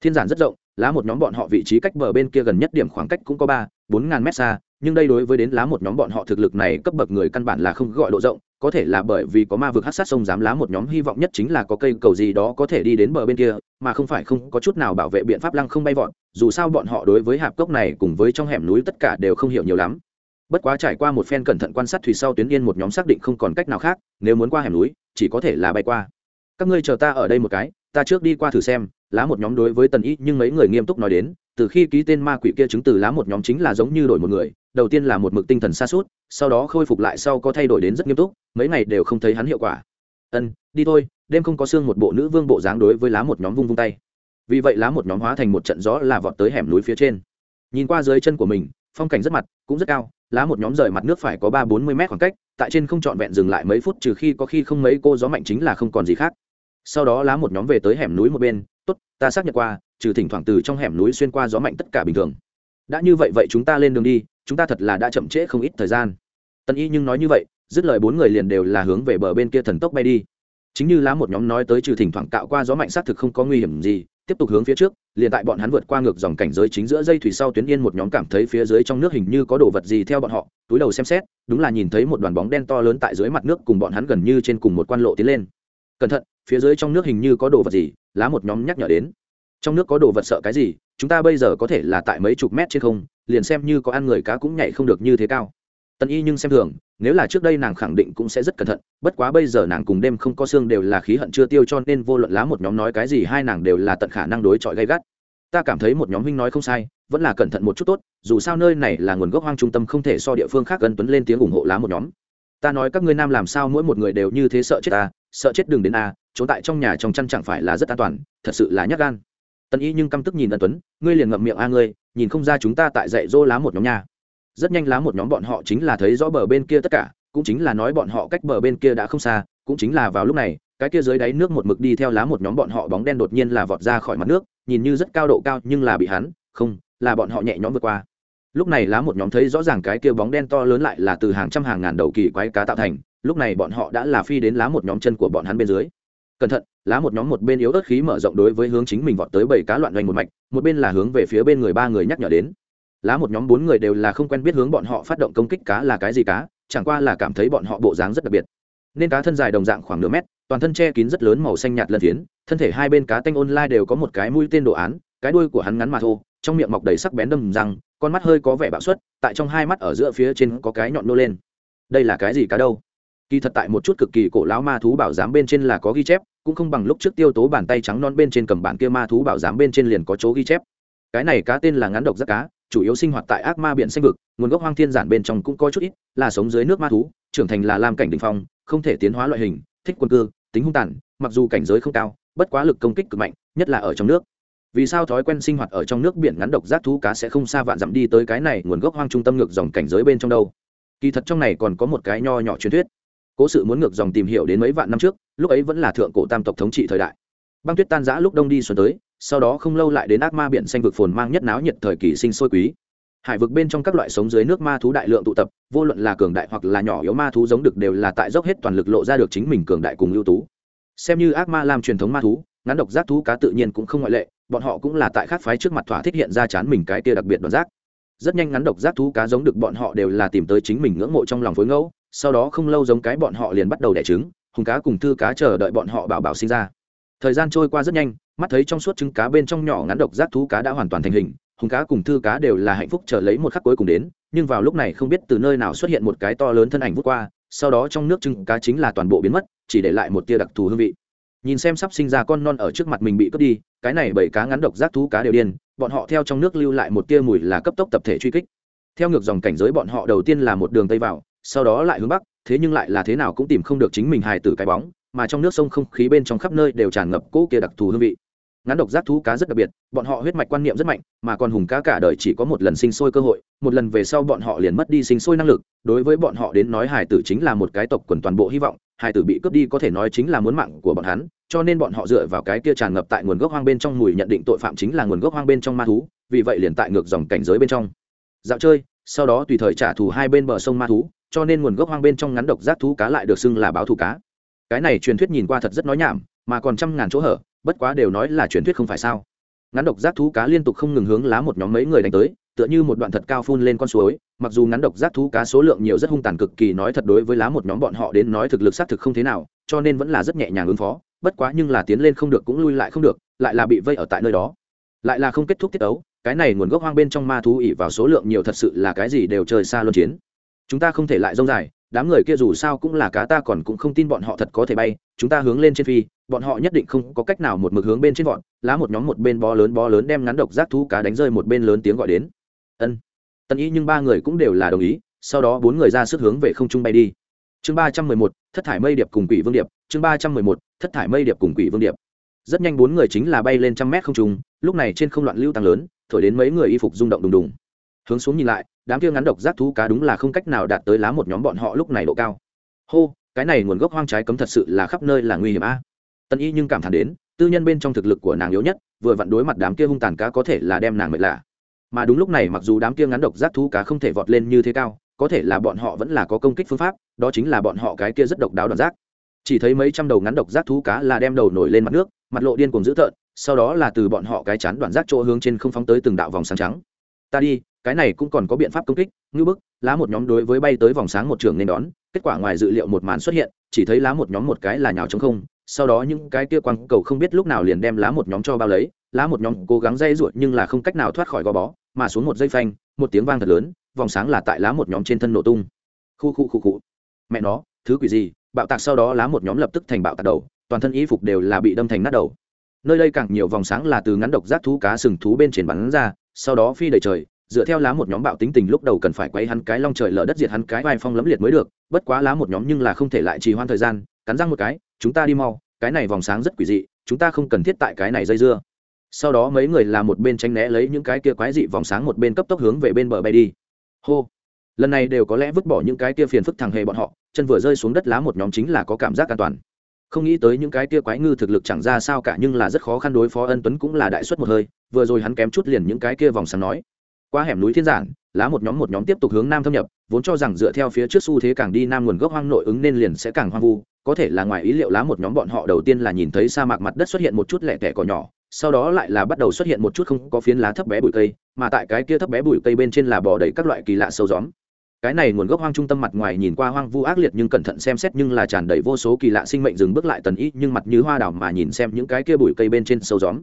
Thiên giản rất rộng, lá một nhóm bọn họ vị trí cách bờ bên kia gần nhất điểm khoảng cách cũng có ba, bốn ngàn mét xa, nhưng đây đối với đến lá một nhóm bọn họ thực lực này cấp bậc người căn bản là không gọi độ rộng có thể là bởi vì có ma vực hát sát sông dám lá một nhóm, hy vọng nhất chính là có cây cầu gì đó có thể đi đến bờ bên kia, mà không phải không có chút nào bảo vệ biện pháp lăng không bay vọt, dù sao bọn họ đối với hạp cốc này cùng với trong hẻm núi tất cả đều không hiểu nhiều lắm. Bất quá trải qua một phen cẩn thận quan sát thủy sau tuyến yên một nhóm xác định không còn cách nào khác, nếu muốn qua hẻm núi, chỉ có thể là bay qua. Các ngươi chờ ta ở đây một cái, ta trước đi qua thử xem, lá một nhóm đối với tần ý nhưng mấy người nghiêm túc nói đến từ khi ký tên ma quỷ kia chứng từ lá một nhóm chính là giống như đổi một người, đầu tiên là một mực tinh thần xa suốt sau đó khôi phục lại sau có thay đổi đến rất nghiêm túc, mấy ngày đều không thấy hắn hiệu quả. Ân, đi thôi, đêm không có xương một bộ nữ vương bộ dáng đối với lá một nhóm vung vung tay. Vì vậy lá một nhóm hóa thành một trận gió là vọt tới hẻm núi phía trên. Nhìn qua dưới chân của mình, phong cảnh rất mặt, cũng rất cao, lá một nhóm rời mặt nước phải có ba bốn mươi mét khoảng cách, tại trên không trọn vẹn dừng lại mấy phút trừ khi có khi không mấy cô gió mạnh chính là không còn gì khác. Sau đó lá một nhóm về tới hẻm núi một bên, tốt, ta xác nhận qua trừ thỉnh thoảng từ trong hẻm núi xuyên qua gió mạnh tất cả bình thường. Đã như vậy vậy chúng ta lên đường đi, chúng ta thật là đã chậm trễ không ít thời gian. Tân y nhưng nói như vậy, dứt lời bốn người liền đều là hướng về bờ bên kia thần tốc bay đi. Chính như lá một nhóm nói tới trừ thỉnh thoảng cạo qua gió mạnh xác thực không có nguy hiểm gì, tiếp tục hướng phía trước, liền tại bọn hắn vượt qua ngược dòng cảnh giới chính giữa dây thủy sau tuyến yên một nhóm cảm thấy phía dưới trong nước hình như có đồ vật gì theo bọn họ, túi đầu xem xét, đúng là nhìn thấy một đoàn bóng đen to lớn tại dưới mặt nước cùng bọn hắn gần như trên cùng một quan lộ tiến lên. Cẩn thận, phía dưới trong nước hình như có đồ vật gì, lá một nhóm nhắc nhở đến trong nước có đồ vật sợ cái gì, chúng ta bây giờ có thể là tại mấy chục mét trên không, liền xem như có ăn người cá cũng nhảy không được như thế cao. Tần y nhưng xem thường, nếu là trước đây nàng khẳng định cũng sẽ rất cẩn thận, bất quá bây giờ nàng cùng đêm không có xương đều là khí hận chưa tiêu cho nên vô luận lá một nhóm nói cái gì hai nàng đều là tận khả năng đối chọi gay gắt. Ta cảm thấy một nhóm huynh nói không sai, vẫn là cẩn thận một chút tốt, dù sao nơi này là nguồn gốc hoang trung tâm không thể so địa phương khác gần tuấn lên tiếng ủng hộ lá một nhóm. Ta nói các ngươi nam làm sao mỗi một người đều như thế sợ chết ta, sợ chết đừng đến a, trốn tại trong nhà trong chăn chẳng phải là rất an toàn, thật sự là nhắc gan tần y nhưng căm tức nhìn ân tuấn, ngươi liền ngậm miệng a ngươi, nhìn không ra chúng ta tại dạy dỗ lá một nhóm nhà rất nhanh lá một nhóm bọn họ chính là thấy rõ bờ bên kia tất cả, cũng chính là nói bọn họ cách bờ bên kia đã không xa, cũng chính là vào lúc này, cái kia dưới đáy nước một mực đi theo lá một nhóm bọn họ bóng đen đột nhiên là vọt ra khỏi mặt nước, nhìn như rất cao độ cao nhưng là bị hắn, không, là bọn họ nhẹ nhõm vượt qua. Lúc này lá một nhóm thấy rõ ràng cái kia bóng đen to lớn lại là từ hàng trăm hàng ngàn đầu kỳ quái cá tạo thành, lúc này bọn họ đã là phi đến lá một nhóm chân của bọn hắn bên dưới cẩn thận, lá một nhóm một bên yếu ớt khí mở rộng đối với hướng chính mình vọt tới bảy cá loạn doanh một mạch, một bên là hướng về phía bên người ba người nhắc nhở đến. Lá một nhóm bốn người đều là không quen biết hướng bọn họ phát động công kích cá là cái gì cá, chẳng qua là cảm thấy bọn họ bộ dáng rất đặc biệt. Nên cá thân dài đồng dạng khoảng nửa mét, toàn thân che kín rất lớn màu xanh nhạt lân phiến, thân thể hai bên cá tanh online đều có một cái mũi tên đồ án, cái đuôi của hắn ngắn mà thô, trong miệng mọc đầy sắc bén đâm răng, con mắt hơi có vẻ bạo suất tại trong hai mắt ở giữa phía trên có cái nhọn nô lên. Đây là cái gì cá đâu? Kỳ thật tại một chút cực kỳ cổ lão ma thú bảo giám bên trên là có ghi chép, cũng không bằng lúc trước tiêu tố bàn tay trắng non bên trên cầm bản kia ma thú bảo giám bên trên liền có chỗ ghi chép. Cái này cá tên là ngắn độc giác cá, chủ yếu sinh hoạt tại ác ma biển xanh vực, nguồn gốc hoang thiên giản bên trong cũng có chút ít, là sống dưới nước ma thú, trưởng thành là lam cảnh đình phong, không thể tiến hóa loại hình, thích quân cư, tính hung tàn, mặc dù cảnh giới không cao, bất quá lực công kích cực mạnh, nhất là ở trong nước. Vì sao thói quen sinh hoạt ở trong nước biển ngắn độc giác thú cá sẽ không xa vạn dặm đi tới cái này nguồn gốc hoang trung tâm ngược dòng cảnh giới bên trong đâu? Kỳ thật trong này còn có một cái nho nhỏ truyền thuyết cố sự muốn ngược dòng tìm hiểu đến mấy vạn năm trước, lúc ấy vẫn là thượng cổ tam tộc thống trị thời đại. Băng tuyết tan giã lúc đông đi xuân tới, sau đó không lâu lại đến ác ma biển xanh vực phồn mang nhất náo nhiệt thời kỳ sinh sôi quý. Hải vực bên trong các loại sống dưới nước ma thú đại lượng tụ tập, vô luận là cường đại hoặc là nhỏ yếu ma thú giống được đều là tại dốc hết toàn lực lộ ra được chính mình cường đại cùng ưu tú. Xem như ác ma làm truyền thống ma thú, ngắn độc giác thú cá tự nhiên cũng không ngoại lệ, bọn họ cũng là tại khác phái trước mặt thỏa thích hiện ra chán mình cái tia đặc biệt đoạn giác. Rất nhanh ngắn độc giác thú cá giống được bọn họ đều là tìm tới chính mình ngưỡng mộ trong lòng phối ngẫu sau đó không lâu giống cái bọn họ liền bắt đầu đẻ trứng, hùng cá cùng thư cá chờ đợi bọn họ bảo bảo sinh ra. Thời gian trôi qua rất nhanh, mắt thấy trong suốt trứng cá bên trong nhỏ ngắn độc giác thú cá đã hoàn toàn thành hình, hùng cá cùng thư cá đều là hạnh phúc chờ lấy một khắc cuối cùng đến, nhưng vào lúc này không biết từ nơi nào xuất hiện một cái to lớn thân ảnh vút qua, sau đó trong nước trứng cá chính là toàn bộ biến mất, chỉ để lại một tia đặc thù hương vị. Nhìn xem sắp sinh ra con non ở trước mặt mình bị cướp đi, cái này bảy cá ngắn độc giác thú cá đều điên, bọn họ theo trong nước lưu lại một tia mùi là cấp tốc tập thể truy kích. Theo ngược dòng cảnh giới bọn họ đầu tiên là một đường tây vào sau đó lại hướng bắc, thế nhưng lại là thế nào cũng tìm không được chính mình hài tử cái bóng, mà trong nước sông không khí bên trong khắp nơi đều tràn ngập cỗ kia đặc thù hương vị. Ngắn độc giác thú cá rất đặc biệt, bọn họ huyết mạch quan niệm rất mạnh, mà còn hùng cá cả đời chỉ có một lần sinh sôi cơ hội, một lần về sau bọn họ liền mất đi sinh sôi năng lực, đối với bọn họ đến nói hải tử chính là một cái tộc quần toàn bộ hy vọng hải tử bị cướp đi có thể nói chính là muốn mạng của bọn hắn, cho nên bọn họ dựa vào cái kia tràn ngập tại nguồn gốc hoang bên trong mùi nhận định tội phạm chính là nguồn gốc hoang bên trong ma thú, vì vậy liền tại ngược dòng cảnh giới bên trong. Dạo chơi, sau đó tùy thời trả thù hai bên bờ sông ma thú cho nên nguồn gốc hoang bên trong ngắn độc giác thú cá lại được xưng là báo thù cá. Cái này truyền thuyết nhìn qua thật rất nói nhảm, mà còn trăm ngàn chỗ hở, bất quá đều nói là truyền thuyết không phải sao. Ngắn độc giác thú cá liên tục không ngừng hướng lá một nhóm mấy người đánh tới, tựa như một đoạn thật cao phun lên con suối, mặc dù ngắn độc giác thú cá số lượng nhiều rất hung tàn cực kỳ nói thật đối với lá một nhóm bọn họ đến nói thực lực xác thực không thế nào, cho nên vẫn là rất nhẹ nhàng ứng phó, bất quá nhưng là tiến lên không được cũng lui lại không được, lại là bị vây ở tại nơi đó. Lại là không kết thúc tiết ấu cái này nguồn gốc hoang bên trong ma thú ỉ vào số lượng nhiều thật sự là cái gì đều chơi xa luân chiến chúng ta không thể lại rông dài, đám người kia dù sao cũng là cá ta còn cũng không tin bọn họ thật có thể bay, chúng ta hướng lên trên phi, bọn họ nhất định không có cách nào một mực hướng bên trên vọn lá một nhóm một bên bó lớn bó lớn đem ngắn độc giác thú cá đánh rơi một bên lớn tiếng gọi đến. Ân. Tân ý nhưng ba người cũng đều là đồng ý, sau đó bốn người ra sức hướng về không trung bay đi. Chương ba trăm mười một, thất thải mây điệp cùng quỷ vương điệp. Chương ba trăm mười một, thất thải mây điệp cùng quỷ vương điệp. Rất nhanh bốn người chính là bay lên trăm mét không trung, lúc này trên không loạn lưu tăng lớn, thổi đến mấy người y phục rung động đùng đùng. Hướng xuống nhìn lại đám kia ngắn độc giác thú cá đúng là không cách nào đạt tới lá một nhóm bọn họ lúc này độ cao. Hô, cái này nguồn gốc hoang trái cấm thật sự là khắp nơi là nguy hiểm a. Tân y nhưng cảm thán đến, tư nhân bên trong thực lực của nàng yếu nhất, vừa vặn đối mặt đám kia hung tàn cá có thể là đem nàng mệt lạ. Mà đúng lúc này mặc dù đám kia ngắn độc giác thú cá không thể vọt lên như thế cao, có thể là bọn họ vẫn là có công kích phương pháp, đó chính là bọn họ cái kia rất độc đáo đoạn giác. Chỉ thấy mấy trăm đầu ngắn độc giác thú cá là đem đầu nổi lên mặt nước, mặt lộ điên cùng dữ tợn, sau đó là từ bọn họ cái chán đoạn giác chỗ hướng trên không phóng tới từng đạo vòng sáng trắng ta đi, cái này cũng còn có biện pháp công kích, ngư bức, lá một nhóm đối với bay tới vòng sáng một trường nên đón, kết quả ngoài dự liệu một màn xuất hiện, chỉ thấy lá một nhóm một cái là nhào chống không, sau đó những cái kia quăng cầu không biết lúc nào liền đem lá một nhóm cho bao lấy, lá một nhóm cố gắng dây ruột nhưng là không cách nào thoát khỏi gò bó, mà xuống một dây phanh, một tiếng vang thật lớn, vòng sáng là tại lá một nhóm trên thân nổ tung. Khu khu khu khu. Mẹ nó, thứ quỷ gì? Bạo tạc sau đó lá một nhóm lập tức thành bạo tạc đầu, toàn thân y phục đều là bị đâm thành nát đầu. Nơi đây càng nhiều vòng sáng là từ ngắn độc giác thú cá sừng thú bên trên bắn ra sau đó phi đầy trời, dựa theo lá một nhóm bạo tính tình lúc đầu cần phải quay hắn cái long trời lở đất diệt hắn cái vai phong lấm liệt mới được, bất quá lá một nhóm nhưng là không thể lại trì hoãn thời gian, cắn răng một cái, chúng ta đi mau, cái này vòng sáng rất quỷ dị, chúng ta không cần thiết tại cái này dây dưa. Sau đó mấy người làm một bên tránh né lấy những cái kia quái dị vòng sáng một bên cấp tốc hướng về bên bờ bay đi. Hô. Lần này đều có lẽ vứt bỏ những cái kia phiền phức thằng hề bọn họ, chân vừa rơi xuống đất lá một nhóm chính là có cảm giác an toàn không nghĩ tới những cái kia quái ngư thực lực chẳng ra sao cả, nhưng là rất khó khăn đối phó ân tuấn cũng là đại suất một hơi, vừa rồi hắn kém chút liền những cái kia vòng sáng nói. Qua hẻm núi thiên giản, lá một nhóm một nhóm tiếp tục hướng nam thâm nhập, vốn cho rằng dựa theo phía trước xu thế càng đi nam nguồn gốc hoang nội ứng nên liền sẽ càng hoang vu, có thể là ngoài ý liệu lá một nhóm bọn họ đầu tiên là nhìn thấy sa mạc mặt đất xuất hiện một chút lẻ tẻ cỏ nhỏ, sau đó lại là bắt đầu xuất hiện một chút không có phiến lá thấp bé bụi cây, mà tại cái kia thấp bé bụi cây bên trên là bò đầy các loại kỳ lạ sâu gióm cái này nguồn gốc hoang trung tâm mặt ngoài nhìn qua hoang vu ác liệt nhưng cẩn thận xem xét nhưng là tràn đầy vô số kỳ lạ sinh mệnh dừng bước lại tần ý nhưng mặt như hoa đào mà nhìn xem những cái kia bụi cây bên trên sâu gióm.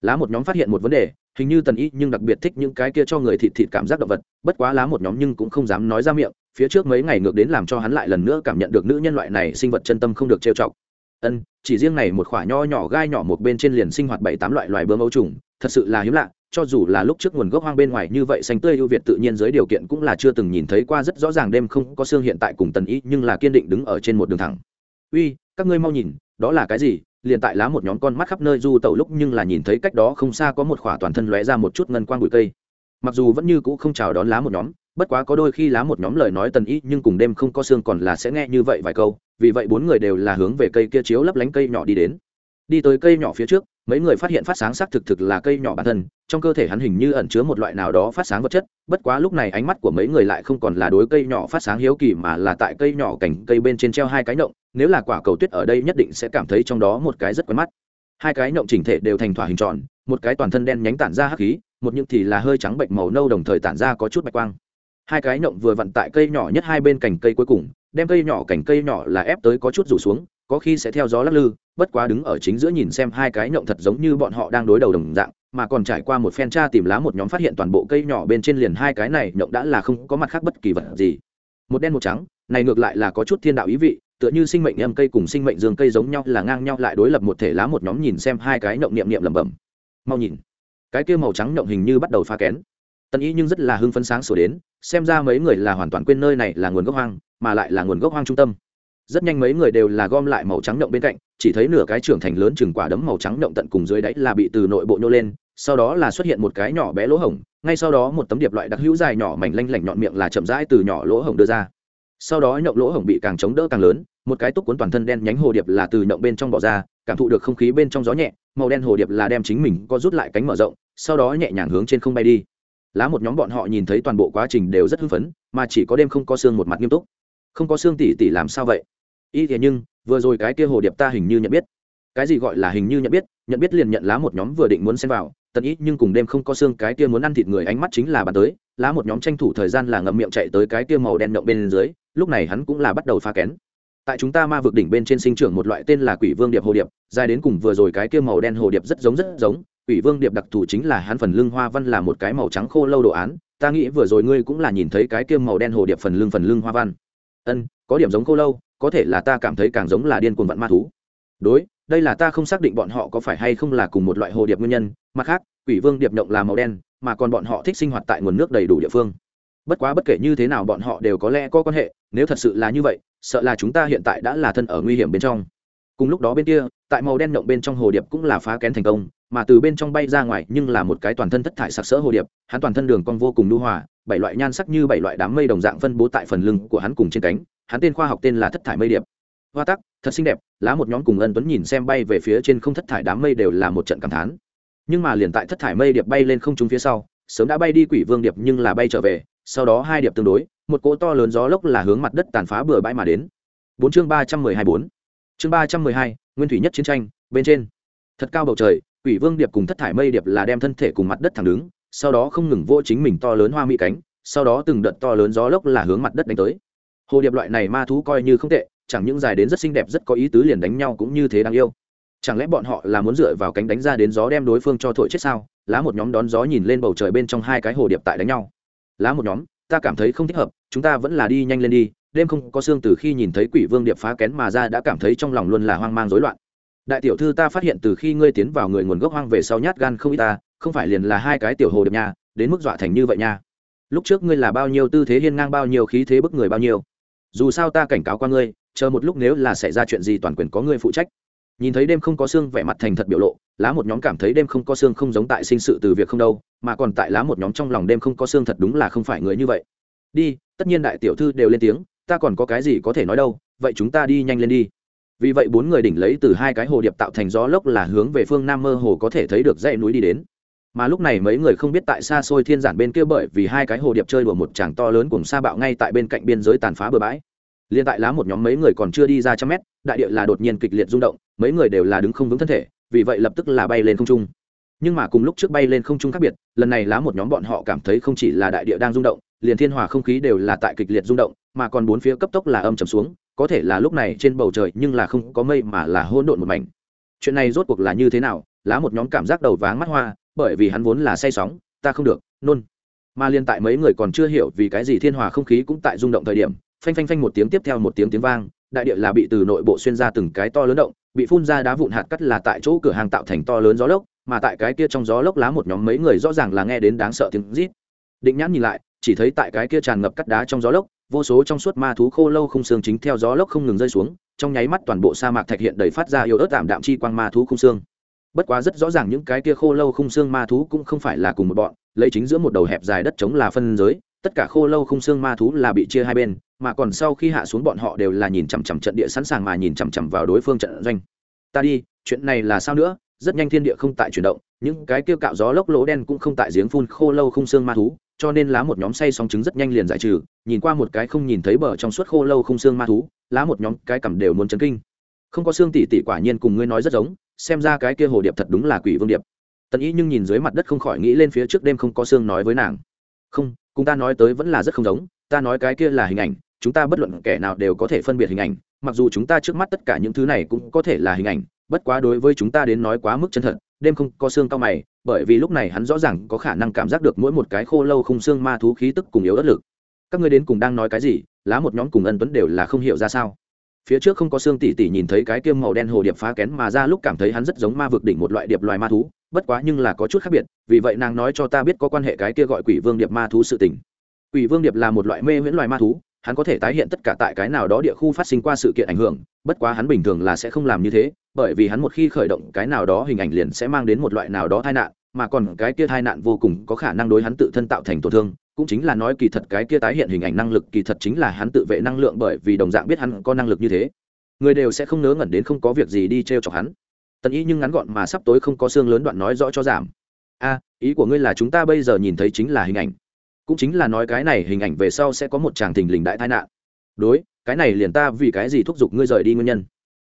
Lá một nhóm phát hiện một vấn đề, hình như tần ý nhưng đặc biệt thích những cái kia cho người thịt thịt cảm giác động vật, bất quá lá một nhóm nhưng cũng không dám nói ra miệng, phía trước mấy ngày ngược đến làm cho hắn lại lần nữa cảm nhận được nữ nhân loại này sinh vật chân tâm không được trêu chọc. Ân, chỉ riêng này một khoả nho nhỏ gai nhỏ một bên trên liền sinh hoạt bảy tám loại loài bướm ấu trùng, thật sự là hiếm lạ cho dù là lúc trước nguồn gốc hoang bên ngoài như vậy xanh tươi ưu việt tự nhiên dưới điều kiện cũng là chưa từng nhìn thấy qua rất rõ ràng đêm không có xương hiện tại cùng tần ý, nhưng là kiên định đứng ở trên một đường thẳng. Uy, các ngươi mau nhìn, đó là cái gì? Liền tại lá một nhóm con mắt khắp nơi du tẩu lúc nhưng là nhìn thấy cách đó không xa có một khỏa toàn thân lóe ra một chút ngân quang bụi cây. Mặc dù vẫn như cũ không chào đón lá một nhóm, bất quá có đôi khi lá một nhóm lời nói tần ý nhưng cùng đêm không có xương còn là sẽ nghe như vậy vài câu, vì vậy bốn người đều là hướng về cây kia chiếu lấp lánh cây nhỏ đi đến. Đi tới cây nhỏ phía trước mấy người phát hiện phát sáng sắc thực thực là cây nhỏ bản thân, trong cơ thể hắn hình như ẩn chứa một loại nào đó phát sáng vật chất, bất quá lúc này ánh mắt của mấy người lại không còn là đối cây nhỏ phát sáng hiếu kỳ mà là tại cây nhỏ cành cây bên trên treo hai cái nhộng, nếu là quả cầu tuyết ở đây nhất định sẽ cảm thấy trong đó một cái rất quen mắt. Hai cái nhộng chỉnh thể đều thành thỏa hình tròn, một cái toàn thân đen nhánh tản ra hắc khí, một những thì là hơi trắng bệnh màu nâu đồng thời tản ra có chút bạch quang. Hai cái nhộng vừa vặn tại cây nhỏ nhất hai bên cành cây cuối cùng, đem cây nhỏ cành cây nhỏ là ép tới có chút rủ xuống, có khi sẽ theo gió lắc lư bất quá đứng ở chính giữa nhìn xem hai cái nhộng thật giống như bọn họ đang đối đầu đồng dạng, mà còn trải qua một phen tra tìm lá một nhóm phát hiện toàn bộ cây nhỏ bên trên liền hai cái này nhộng đã là không có mặt khác bất kỳ vật gì. Một đen một trắng, này ngược lại là có chút thiên đạo ý vị, tựa như sinh mệnh âm cây cùng sinh mệnh dương cây giống nhau, là ngang nhau lại đối lập một thể lá một nhóm nhìn xem hai cái nhộng niệm niệm lẩm bẩm. Mau nhìn, cái kia màu trắng nhộng hình như bắt đầu pha kén. Tân ý nhưng rất là hưng phấn sáng sổ đến, xem ra mấy người là hoàn toàn quên nơi này là nguồn gốc hoang, mà lại là nguồn gốc hoang trung tâm. Rất nhanh mấy người đều là gom lại màu trắng nhộng bên cạnh chỉ thấy nửa cái trưởng thành lớn chừng quả đấm màu trắng động tận cùng dưới đáy là bị từ nội bộ nhô lên, sau đó là xuất hiện một cái nhỏ bé lỗ hổng, ngay sau đó một tấm điệp loại đặc hữu dài nhỏ mảnh lanh lảnh nhọn miệng là chậm rãi từ nhỏ lỗ hổng đưa ra. Sau đó nhộng lỗ hổng bị càng chống đỡ càng lớn, một cái túc cuốn toàn thân đen nhánh hồ điệp là từ nhộng bên trong bỏ ra, cảm thụ được không khí bên trong gió nhẹ, màu đen hồ điệp là đem chính mình có rút lại cánh mở rộng, sau đó nhẹ nhàng hướng trên không bay đi. Lá một nhóm bọn họ nhìn thấy toàn bộ quá trình đều rất hưng phấn, mà chỉ có đêm không có xương một mặt nghiêm túc. Không có xương tỉ tỉ làm sao vậy? Y thế nhưng vừa rồi cái kia hồ điệp ta hình như nhận biết. Cái gì gọi là hình như nhận biết? Nhận biết liền nhận lá một nhóm vừa định muốn xem vào tần ít nhưng cùng đêm không có xương, cái kia muốn ăn thịt người ánh mắt chính là bàn tới, lá một nhóm tranh thủ thời gian là ngậm miệng chạy tới cái kia màu đen động bên dưới, lúc này hắn cũng là bắt đầu pha kén. Tại chúng ta ma vực đỉnh bên trên sinh trưởng một loại tên là quỷ vương điệp hồ điệp, dài đến cùng vừa rồi cái kia màu đen hồ điệp rất giống rất giống. Quỷ vương điệp đặc thù chính là hắn phần lưng hoa văn là một cái màu trắng khô lâu đồ án, ta nghĩ vừa rồi ngươi cũng là nhìn thấy cái kia màu đen hồ điệp phần lưng phần lưng hoa văn. Ân, có điểm giống khô lâu có thể là ta cảm thấy càng giống là điên cuồng vận ma thú. Đối, đây là ta không xác định bọn họ có phải hay không là cùng một loại hồ điệp nguyên nhân, mặt khác, quỷ vương điệp động là màu đen, mà còn bọn họ thích sinh hoạt tại nguồn nước đầy đủ địa phương. Bất quá bất kể như thế nào bọn họ đều có lẽ có quan hệ, nếu thật sự là như vậy, sợ là chúng ta hiện tại đã là thân ở nguy hiểm bên trong. Cùng lúc đó bên kia, tại màu đen động bên trong hồ điệp cũng là phá kén thành công, mà từ bên trong bay ra ngoài nhưng là một cái toàn thân thất thải sặc sỡ hồ điệp, hắn toàn thân đường cong vô cùng lưu hòa, bảy loại nhan sắc như bảy loại đám mây đồng dạng phân bố tại phần lưng của hắn cùng trên cánh hắn tên khoa học tên là thất thải mây điệp. Hoa tắc, thật xinh đẹp, lá một nhóm cùng ân tuấn nhìn xem bay về phía trên không thất thải đám mây đều là một trận cảm thán. Nhưng mà liền tại thất thải mây điệp bay lên không trung phía sau, sớm đã bay đi quỷ vương điệp nhưng là bay trở về, sau đó hai điệp tương đối, một cỗ to lớn gió lốc là hướng mặt đất tàn phá bừa bãi mà đến. Bốn chương ba trăm mười hai bốn. Chương ba trăm mười hai, nguyên thủy nhất chiến tranh, bên trên. Thật cao bầu trời, quỷ vương điệp cùng thất thải mây điệp là đem thân thể cùng mặt đất thẳng đứng, sau đó không ngừng vô chính mình to lớn hoa mỹ cánh, sau đó từng đợt to lớn gió lốc là hướng mặt đất đánh tới hồ điệp loại này ma thú coi như không tệ, chẳng những dài đến rất xinh đẹp rất có ý tứ liền đánh nhau cũng như thế đáng yêu. Chẳng lẽ bọn họ là muốn dựa vào cánh đánh ra đến gió đem đối phương cho thổi chết sao? Lá một nhóm đón gió nhìn lên bầu trời bên trong hai cái hồ điệp tại đánh nhau. Lá một nhóm, ta cảm thấy không thích hợp, chúng ta vẫn là đi nhanh lên đi, đêm không có xương từ khi nhìn thấy quỷ vương điệp phá kén mà ra đã cảm thấy trong lòng luôn là hoang mang rối loạn. Đại tiểu thư ta phát hiện từ khi ngươi tiến vào người nguồn gốc hoang về sau nhát gan không ít ta, không phải liền là hai cái tiểu hồ điệp nha, đến mức dọa thành như vậy nha. Lúc trước ngươi là bao nhiêu tư thế hiên ngang, bao nhiêu khí thế bức người bao nhiêu dù sao ta cảnh cáo qua ngươi, chờ một lúc nếu là xảy ra chuyện gì toàn quyền có ngươi phụ trách. Nhìn thấy đêm không có xương, vẻ mặt thành thật biểu lộ, lá một nhóm cảm thấy đêm không có xương không giống tại sinh sự từ việc không đâu, mà còn tại lá một nhóm trong lòng đêm không có xương thật đúng là không phải người như vậy. Đi, tất nhiên đại tiểu thư đều lên tiếng, ta còn có cái gì có thể nói đâu, vậy chúng ta đi nhanh lên đi. Vì vậy bốn người đỉnh lấy từ hai cái hồ điệp tạo thành gió lốc là hướng về phương nam mơ hồ có thể thấy được dãy núi đi đến. Mà lúc này mấy người không biết tại xa xôi thiên giản bên kia bởi vì hai cái hồ điệp chơi đùa một tràng to lớn cùng sa bạo ngay tại bên cạnh biên giới tàn phá bừa bãi liên tại lá một nhóm mấy người còn chưa đi ra trăm mét, đại địa là đột nhiên kịch liệt rung động, mấy người đều là đứng không vững thân thể, vì vậy lập tức là bay lên không trung. Nhưng mà cùng lúc trước bay lên không trung khác biệt, lần này lá một nhóm bọn họ cảm thấy không chỉ là đại địa đang rung động, liền thiên hòa không khí đều là tại kịch liệt rung động, mà còn bốn phía cấp tốc là âm trầm xuống, có thể là lúc này trên bầu trời nhưng là không có mây mà là hỗn độn một mảnh. Chuyện này rốt cuộc là như thế nào? Lá một nhóm cảm giác đầu váng mắt hoa, bởi vì hắn vốn là say sóng, ta không được, nôn. Mà liên tại mấy người còn chưa hiểu vì cái gì thiên hòa không khí cũng tại rung động thời điểm phanh phanh phanh một tiếng tiếp theo một tiếng tiếng vang, đại địa là bị từ nội bộ xuyên ra từng cái to lớn động, bị phun ra đá vụn hạt cắt là tại chỗ cửa hàng tạo thành to lớn gió lốc, mà tại cái kia trong gió lốc lá một nhóm mấy người rõ ràng là nghe đến đáng sợ tiếng rít. Định nhãn nhìn lại, chỉ thấy tại cái kia tràn ngập cắt đá trong gió lốc, vô số trong suốt ma thú khô lâu không xương chính theo gió lốc không ngừng rơi xuống, trong nháy mắt toàn bộ sa mạc thạch hiện đầy phát ra yếu ớt tạm đạm chi quang ma thú không xương. Bất quá rất rõ ràng những cái kia khô lâu không xương ma thú cũng không phải là cùng một bọn, lấy chính giữa một đầu hẹp dài đất trống là phân giới, tất cả khô lâu không xương ma thú là bị chia hai bên mà còn sau khi hạ xuống bọn họ đều là nhìn chằm chằm trận địa sẵn sàng mà nhìn chằm chằm vào đối phương trận doanh. Ta đi, chuyện này là sao nữa? Rất nhanh thiên địa không tại chuyển động, những cái kia cạo gió lốc lỗ đen cũng không tại giếng phun khô lâu không xương ma thú, cho nên lá một nhóm say sóng trứng rất nhanh liền giải trừ, nhìn qua một cái không nhìn thấy bờ trong suốt khô lâu không xương ma thú, lá một nhóm cái cầm đều muốn chấn kinh. Không có xương tỉ tỉ quả nhiên cùng ngươi nói rất giống, xem ra cái kia hồ điệp thật đúng là quỷ vương điệp. Tần ý nhưng nhìn dưới mặt đất không khỏi nghĩ lên phía trước đêm không có xương nói với nàng. Không, cùng ta nói tới vẫn là rất không giống, ta nói cái kia là hình ảnh chúng ta bất luận kẻ nào đều có thể phân biệt hình ảnh, mặc dù chúng ta trước mắt tất cả những thứ này cũng có thể là hình ảnh, bất quá đối với chúng ta đến nói quá mức chân thật, đêm không có xương cao mày, bởi vì lúc này hắn rõ ràng có khả năng cảm giác được mỗi một cái khô lâu không xương ma thú khí tức cùng yếu ớt lực. Các ngươi đến cùng đang nói cái gì, lá một nhóm cùng ân tuấn đều là không hiểu ra sao. Phía trước không có xương tỉ tỉ nhìn thấy cái kiêm màu đen hồ điệp phá kén mà ra lúc cảm thấy hắn rất giống ma vực đỉnh một loại điệp loài ma thú, bất quá nhưng là có chút khác biệt, vì vậy nàng nói cho ta biết có quan hệ cái kia gọi quỷ vương điệp ma thú sự tình. Quỷ vương điệp là một loại mê miễn loài ma thú hắn có thể tái hiện tất cả tại cái nào đó địa khu phát sinh qua sự kiện ảnh hưởng, bất quá hắn bình thường là sẽ không làm như thế, bởi vì hắn một khi khởi động cái nào đó hình ảnh liền sẽ mang đến một loại nào đó tai nạn, mà còn cái kia tai nạn vô cùng có khả năng đối hắn tự thân tạo thành tổn thương, cũng chính là nói kỳ thật cái kia tái hiện hình ảnh năng lực kỳ thật chính là hắn tự vệ năng lượng bởi vì đồng dạng biết hắn có năng lực như thế. Người đều sẽ không nớ ngẩn đến không có việc gì đi t r e o chọc hắn. Tần ý nhưng ngắn gọn mà sắp tối không có xương lớn đoạn nói rõ cho giảm. A, ý của ngươi là chúng ta bây giờ nhìn thấy chính là hình ảnh cũng chính là nói cái này hình ảnh về sau sẽ có một chàng thình lình đại tai nạn. Đối, cái này liền ta vì cái gì thúc giục ngươi rời đi nguyên nhân?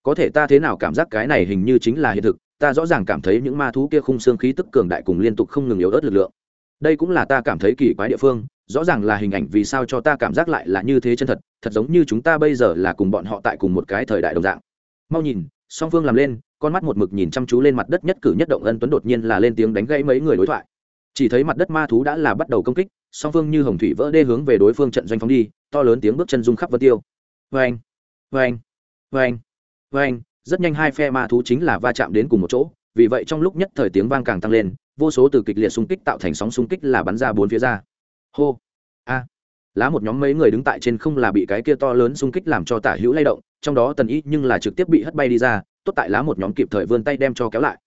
Có thể ta thế nào cảm giác cái này hình như chính là hiện thực, ta rõ ràng cảm thấy những ma thú kia khung xương khí tức cường đại cùng liên tục không ngừng yếu ớt lực lượng. Đây cũng là ta cảm thấy kỳ quái địa phương, rõ ràng là hình ảnh vì sao cho ta cảm giác lại là như thế chân thật thật giống như chúng ta bây giờ là cùng bọn họ tại cùng một cái thời đại đồng dạng. Mau nhìn, song phương làm lên, con mắt một mực nhìn chăm chú lên mặt đất nhất cử nhất động ân tuấn đột nhiên là lên tiếng đánh gãy mấy người đối thoại. Chỉ thấy mặt đất ma thú đã là bắt đầu công kích song phương như hồng thủy vỡ đê hướng về đối phương trận doanh phóng đi, to lớn tiếng bước chân rung khắp vân tiêu. Vê anh vê anh vê anh vê anh rất nhanh hai phe ma thú chính là va chạm đến cùng một chỗ, vì vậy trong lúc nhất thời tiếng vang càng tăng lên, vô số từ kịch liệt xung kích tạo thành sóng xung kích là bắn ra bốn phía ra. Hô, a, lá một nhóm mấy người đứng tại trên không là bị cái kia to lớn xung kích làm cho tả hữu lay động, trong đó tần ý nhưng là trực tiếp bị hất bay đi ra, tốt tại lá một nhóm kịp thời vươn tay đem cho kéo lại.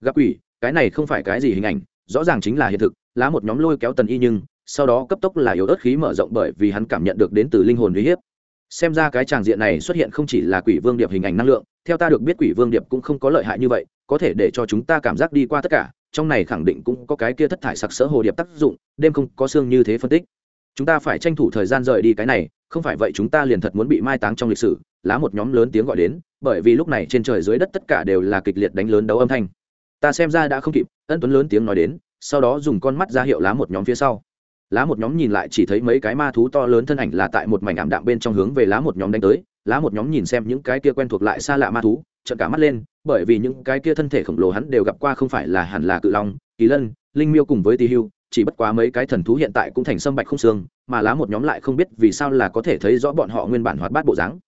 Gặp quỷ, cái này không phải cái gì hình ảnh, rõ ràng chính là hiện thực, lá một nhóm lôi kéo tần y nhưng sau đó cấp tốc là yếu ớt khí mở rộng bởi vì hắn cảm nhận được đến từ linh hồn uy hiếp. Xem ra cái tràng diện này xuất hiện không chỉ là quỷ vương điệp hình ảnh năng lượng, theo ta được biết quỷ vương điệp cũng không có lợi hại như vậy, có thể để cho chúng ta cảm giác đi qua tất cả, trong này khẳng định cũng có cái kia thất thải sặc sỡ hồ điệp tác dụng, đêm không có xương như thế phân tích. Chúng ta phải tranh thủ thời gian rời đi cái này, không phải vậy chúng ta liền thật muốn bị mai táng trong lịch sử, lá một nhóm lớn tiếng gọi đến, bởi vì lúc này trên trời dưới đất tất cả đều là kịch liệt đánh lớn đấu âm thanh. Ta xem ra đã không kịp, ân tuấn lớn tiếng nói đến, sau đó dùng con mắt ra hiệu lá một nhóm phía sau lá một nhóm nhìn lại chỉ thấy mấy cái ma thú to lớn thân ảnh là tại một mảnh ảm đạm bên trong hướng về lá một nhóm đánh tới. Lá một nhóm nhìn xem những cái kia quen thuộc lại xa lạ ma thú, trợn cả mắt lên, bởi vì những cái kia thân thể khổng lồ hắn đều gặp qua không phải là hẳn là cự long, kỳ lân, linh miêu cùng với tỳ hưu, chỉ bất quá mấy cái thần thú hiện tại cũng thành sâm bạch không xương, mà lá một nhóm lại không biết vì sao là có thể thấy rõ bọn họ nguyên bản hoạt bát bộ dáng.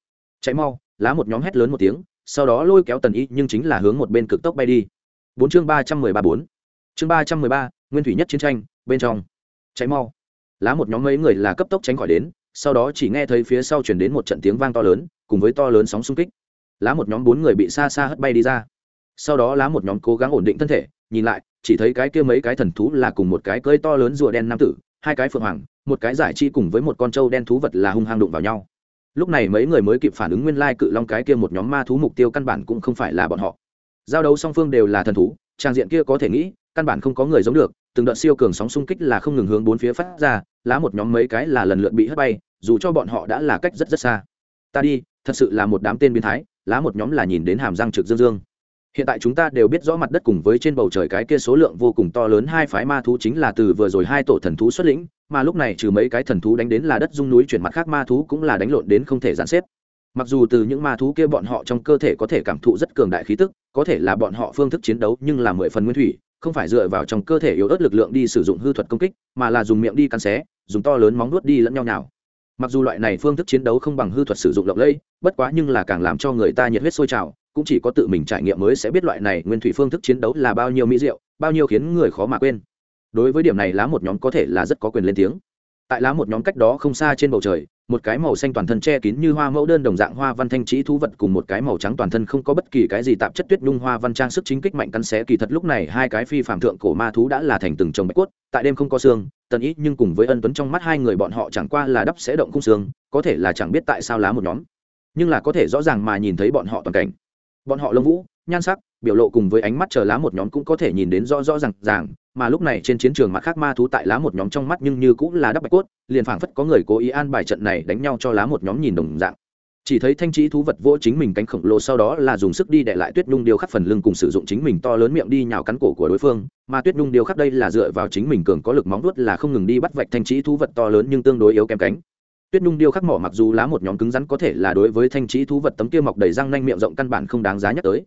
Cháy mau, lá một nhóm hét lớn một tiếng, sau đó lôi kéo tần y, nhưng chính là hướng một bên cực tốc bay đi. Bốn chương ba trăm mười ba bốn. Chương ba trăm mười ba, nguyên thủy nhất chiến tranh, bên trong cháy mau. Lá một nhóm mấy người là cấp tốc tránh khỏi đến, sau đó chỉ nghe thấy phía sau chuyển đến một trận tiếng vang to lớn, cùng với to lớn sóng xung kích. Lá một nhóm bốn người bị xa xa hất bay đi ra. Sau đó lá một nhóm cố gắng ổn định thân thể, nhìn lại, chỉ thấy cái kia mấy cái thần thú là cùng một cái cơi to lớn rùa đen nam tử, hai cái phượng hoàng, một cái giải chi cùng với một con trâu đen thú vật là hung hăng đụng vào nhau. Lúc này mấy người mới kịp phản ứng nguyên lai cự long cái kia một nhóm ma thú mục tiêu căn bản cũng không phải là bọn họ. Giao đấu song phương đều là thần thú, trang diện kia có thể nghĩ, căn bản không có người giống được từng đợt siêu cường sóng xung kích là không ngừng hướng bốn phía phát ra, lá một nhóm mấy cái là lần lượt bị hất bay, dù cho bọn họ đã là cách rất rất xa. Ta đi, thật sự là một đám tên biến thái, lá một nhóm là nhìn đến hàm răng trực dương dương. Hiện tại chúng ta đều biết rõ mặt đất cùng với trên bầu trời cái kia số lượng vô cùng to lớn, hai phái ma thú chính là từ vừa rồi hai tổ thần thú xuất lĩnh, mà lúc này trừ mấy cái thần thú đánh đến là đất dung núi chuyển mặt khác ma thú cũng là đánh lộn đến không thể gián xếp. Mặc dù từ những ma thú kia bọn họ trong cơ thể có thể cảm thụ rất cường đại khí tức, có thể là bọn họ phương thức chiến đấu nhưng là mười phần nguyên thủy không phải dựa vào trong cơ thể yếu ớt lực lượng đi sử dụng hư thuật công kích, mà là dùng miệng đi cắn xé, dùng to lớn móng nuốt đi lẫn nhau nào mặc dù loại này phương thức chiến đấu không bằng hư thuật sử dụng lộng lẫy, bất quá nhưng là càng làm cho người ta nhiệt huyết sôi trào, cũng chỉ có tự mình trải nghiệm mới sẽ biết loại này nguyên thủy phương thức chiến đấu là bao nhiêu mỹ diệu, bao nhiêu khiến người khó mà quên. Đối với điểm này lá một nhóm có thể là rất có quyền lên tiếng. Tại lá một nhóm cách đó không xa trên bầu trời một cái màu xanh toàn thân che kín như hoa mẫu đơn đồng dạng hoa văn thanh trí thú vật cùng một cái màu trắng toàn thân không có bất kỳ cái gì tạp chất tuyết nhung hoa văn trang sức chính kích mạnh cắn xé kỳ thật lúc này hai cái phi phạm thượng cổ ma thú đã là thành từng chồng bạch quất tại đêm không có xương tần ít nhưng cùng với ân tuấn trong mắt hai người bọn họ chẳng qua là đắp sẽ động khung xương có thể là chẳng biết tại sao lá một nhóm. Nhưng là có thể rõ ràng mà nhìn thấy bọn họ toàn cảnh. Bọn họ lông vũ, nhan sắc, biểu lộ cùng với ánh mắt chờ lá một nhóm cũng có thể nhìn đến rõ rõ r à n g ràng mà lúc này trên chiến trường mặt khác ma thú tại lá một nhóm trong mắt nhưng như cũng là đắp bạch cốt, liền phảng phất có người cố ý an bài trận này đánh nhau cho lá một nhóm nhìn đồng dạng. Chỉ thấy thanh trí thú vật vỗ chính mình cánh khổng lồ sau đó là dùng sức đi để lại tuyết nhung điêu khắc phần lưng cùng sử dụng chính mình to lớn miệng đi nhào cắn cổ của đối phương, mà tuyết nhung điêu khắc đây là dựa vào chính mình cường có lực móng vuốt là không ngừng đi bắt vạch thanh trí thú vật to lớn nhưng tương đối yếu kém cánh. Tuyết nhung điêu khắc mỏ mặc dù lá một nhóm cứng rắn có thể là đối với thanh trí thú vật tấm kia mọc đầy răng nanh miệng rộng căn bản không đáng giá nhắc tới.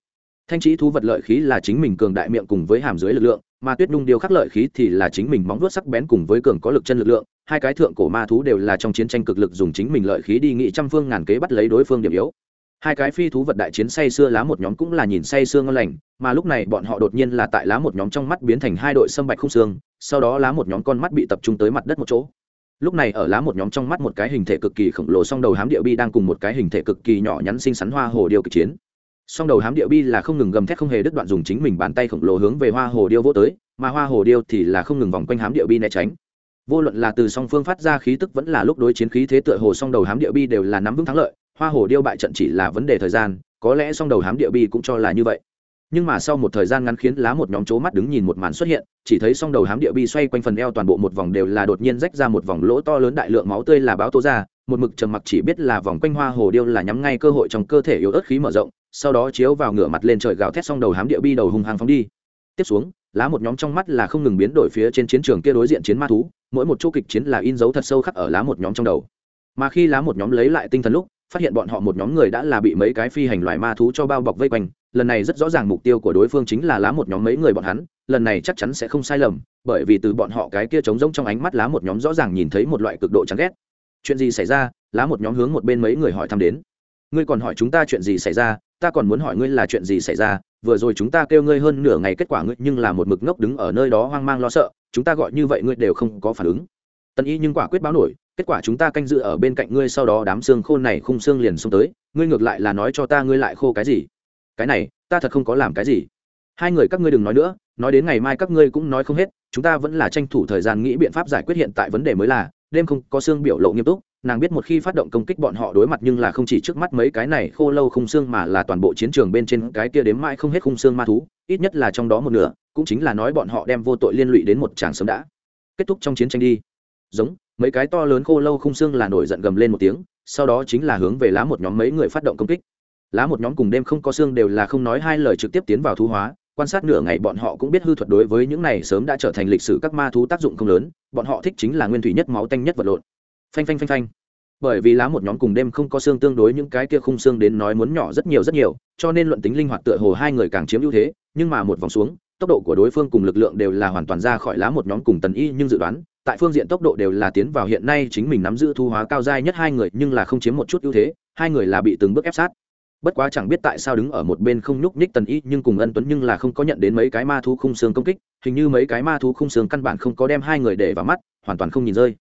Thanh trí thú vật lợi khí là chính mình cường đại miệng cùng với hàm dưới lực lượng mà tuyết nhung điêu khắc lợi khí thì là chính mình móng vuốt sắc bén cùng với cường có lực chân lực lượng, hai cái thượng cổ ma thú đều là trong chiến tranh cực lực dùng chính mình lợi khí đi nghị trăm phương ngàn kế bắt lấy đối phương điểm yếu. Hai cái phi thú vật đại chiến say xưa lá một nhóm cũng là nhìn say xương ngon lành, mà lúc này bọn họ đột nhiên là tại lá một nhóm trong mắt biến thành hai đội sâm bạch không xương, sau đó lá một nhóm con mắt bị tập trung tới mặt đất một chỗ. Lúc này ở lá một nhóm trong mắt một cái hình thể cực kỳ khổng lồ song đầu hám địa bi đang cùng một cái hình thể cực kỳ nhỏ nhắn xinh xắn hoa hồ điêu kịch chiến song đầu hám địa bi là không ngừng gầm thét không hề đứt đoạn dùng chính mình bàn tay khổng lồ hướng về hoa hồ điêu vô tới, mà hoa hồ điêu thì là không ngừng vòng quanh hám địa bi né tránh. Vô luận là từ song phương phát ra khí tức vẫn là lúc đối chiến khí thế tựa hồ song đầu hám địa bi đều là nắm vững thắng lợi, hoa hồ điêu bại trận chỉ là vấn đề thời gian, có lẽ song đầu hám địa bi cũng cho là như vậy. Nhưng mà sau một thời gian ngắn khiến lá một nhóm chố mắt đứng nhìn một màn xuất hiện, chỉ thấy song đầu hám địa bi xoay quanh phần eo toàn bộ một vòng đều là đột nhiên rách ra một vòng lỗ to lớn đại lượng máu tươi là báo tố ra một mực trầm mặc chỉ biết là vòng quanh hoa hồ điêu là nhắm ngay cơ hội trong cơ thể yếu ớt khí mở rộng, sau đó chiếu vào ngửa mặt lên trời gào thét xong đầu hám địa bi đầu hung hăng phóng đi. Tiếp xuống, lá một nhóm trong mắt là không ngừng biến đổi phía trên chiến trường kia đối diện chiến ma thú, mỗi một chỗ kịch chiến là in dấu thật sâu khắc ở lá một nhóm trong đầu. Mà khi lá một nhóm lấy lại tinh thần lúc, phát hiện bọn họ một nhóm người đã là bị mấy cái phi hành loài ma thú cho bao bọc vây quanh, lần này rất rõ ràng mục tiêu của đối phương chính là lá một nhóm mấy người bọn hắn, lần này chắc chắn sẽ không sai lầm, bởi vì từ bọn họ cái kia trống rỗng trong ánh mắt lá một nhóm rõ ràng nhìn thấy một loại cực độ chán ghét chuyện gì xảy ra, lá một nhóm hướng một bên mấy người hỏi thăm đến. Ngươi còn hỏi chúng ta chuyện gì xảy ra, ta còn muốn hỏi ngươi là chuyện gì xảy ra, vừa rồi chúng ta kêu ngươi hơn nửa ngày kết quả ngươi nhưng là một mực ngốc đứng ở nơi đó hoang mang lo sợ, chúng ta gọi như vậy ngươi đều không có phản ứng. Tân y nhưng quả quyết báo nổi, kết quả chúng ta canh dự ở bên cạnh ngươi sau đó đám xương khô này khung xương liền xông tới, ngươi ngược lại là nói cho ta ngươi lại khô cái gì? Cái này, ta thật không có làm cái gì. Hai người các ngươi đừng nói nữa, nói đến ngày mai các ngươi cũng nói không hết, chúng ta vẫn là tranh thủ thời gian nghĩ biện pháp giải quyết hiện tại vấn đề mới là đêm không có xương biểu lộ nghiêm túc, nàng biết một khi phát động công kích bọn họ đối mặt nhưng là không chỉ trước mắt mấy cái này khô lâu khung xương mà là toàn bộ chiến trường bên trên cái kia đếm mãi không hết khung xương ma thú, ít nhất là trong đó một nửa, cũng chính là nói bọn họ đem vô tội liên lụy đến một tràng sớm đã. Kết thúc trong chiến tranh đi. Giống, mấy cái to lớn khô lâu khung xương là nổi giận gầm lên một tiếng, sau đó chính là hướng về lá một nhóm mấy người phát động công kích. Lá một nhóm cùng đêm không có xương đều là không nói hai lời trực tiếp tiến vào thú hóa quan sát nửa ngày bọn họ cũng biết hư thuật đối với những này sớm đã trở thành lịch sử các ma thú tác dụng không lớn, bọn họ thích chính là nguyên thủy nhất máu tanh nhất vật lộn. Phanh phanh phanh phanh. Bởi vì lá một nhóm cùng đêm không có xương tương đối những cái kia khung xương đến nói muốn nhỏ rất nhiều rất nhiều, cho nên luận tính linh hoạt tựa hồ hai người càng chiếm ưu thế, nhưng mà một vòng xuống, tốc độ của đối phương cùng lực lượng đều là hoàn toàn ra khỏi lá một nhóm cùng tần y nhưng dự đoán, tại phương diện tốc độ đều là tiến vào hiện nay chính mình nắm giữ thu hóa cao dai nhất hai người, nhưng là không chiếm một chút ưu thế, hai người là bị từng bước ép sát bất quá chẳng biết tại sao đứng ở một bên không nhúc nhích tần y, nhưng cùng ân tuấn nhưng là không có nhận đến mấy cái ma thú khung xương công kích, hình như mấy cái ma thú khung xương căn bản không có đem hai người để vào mắt, hoàn toàn không nhìn rơi.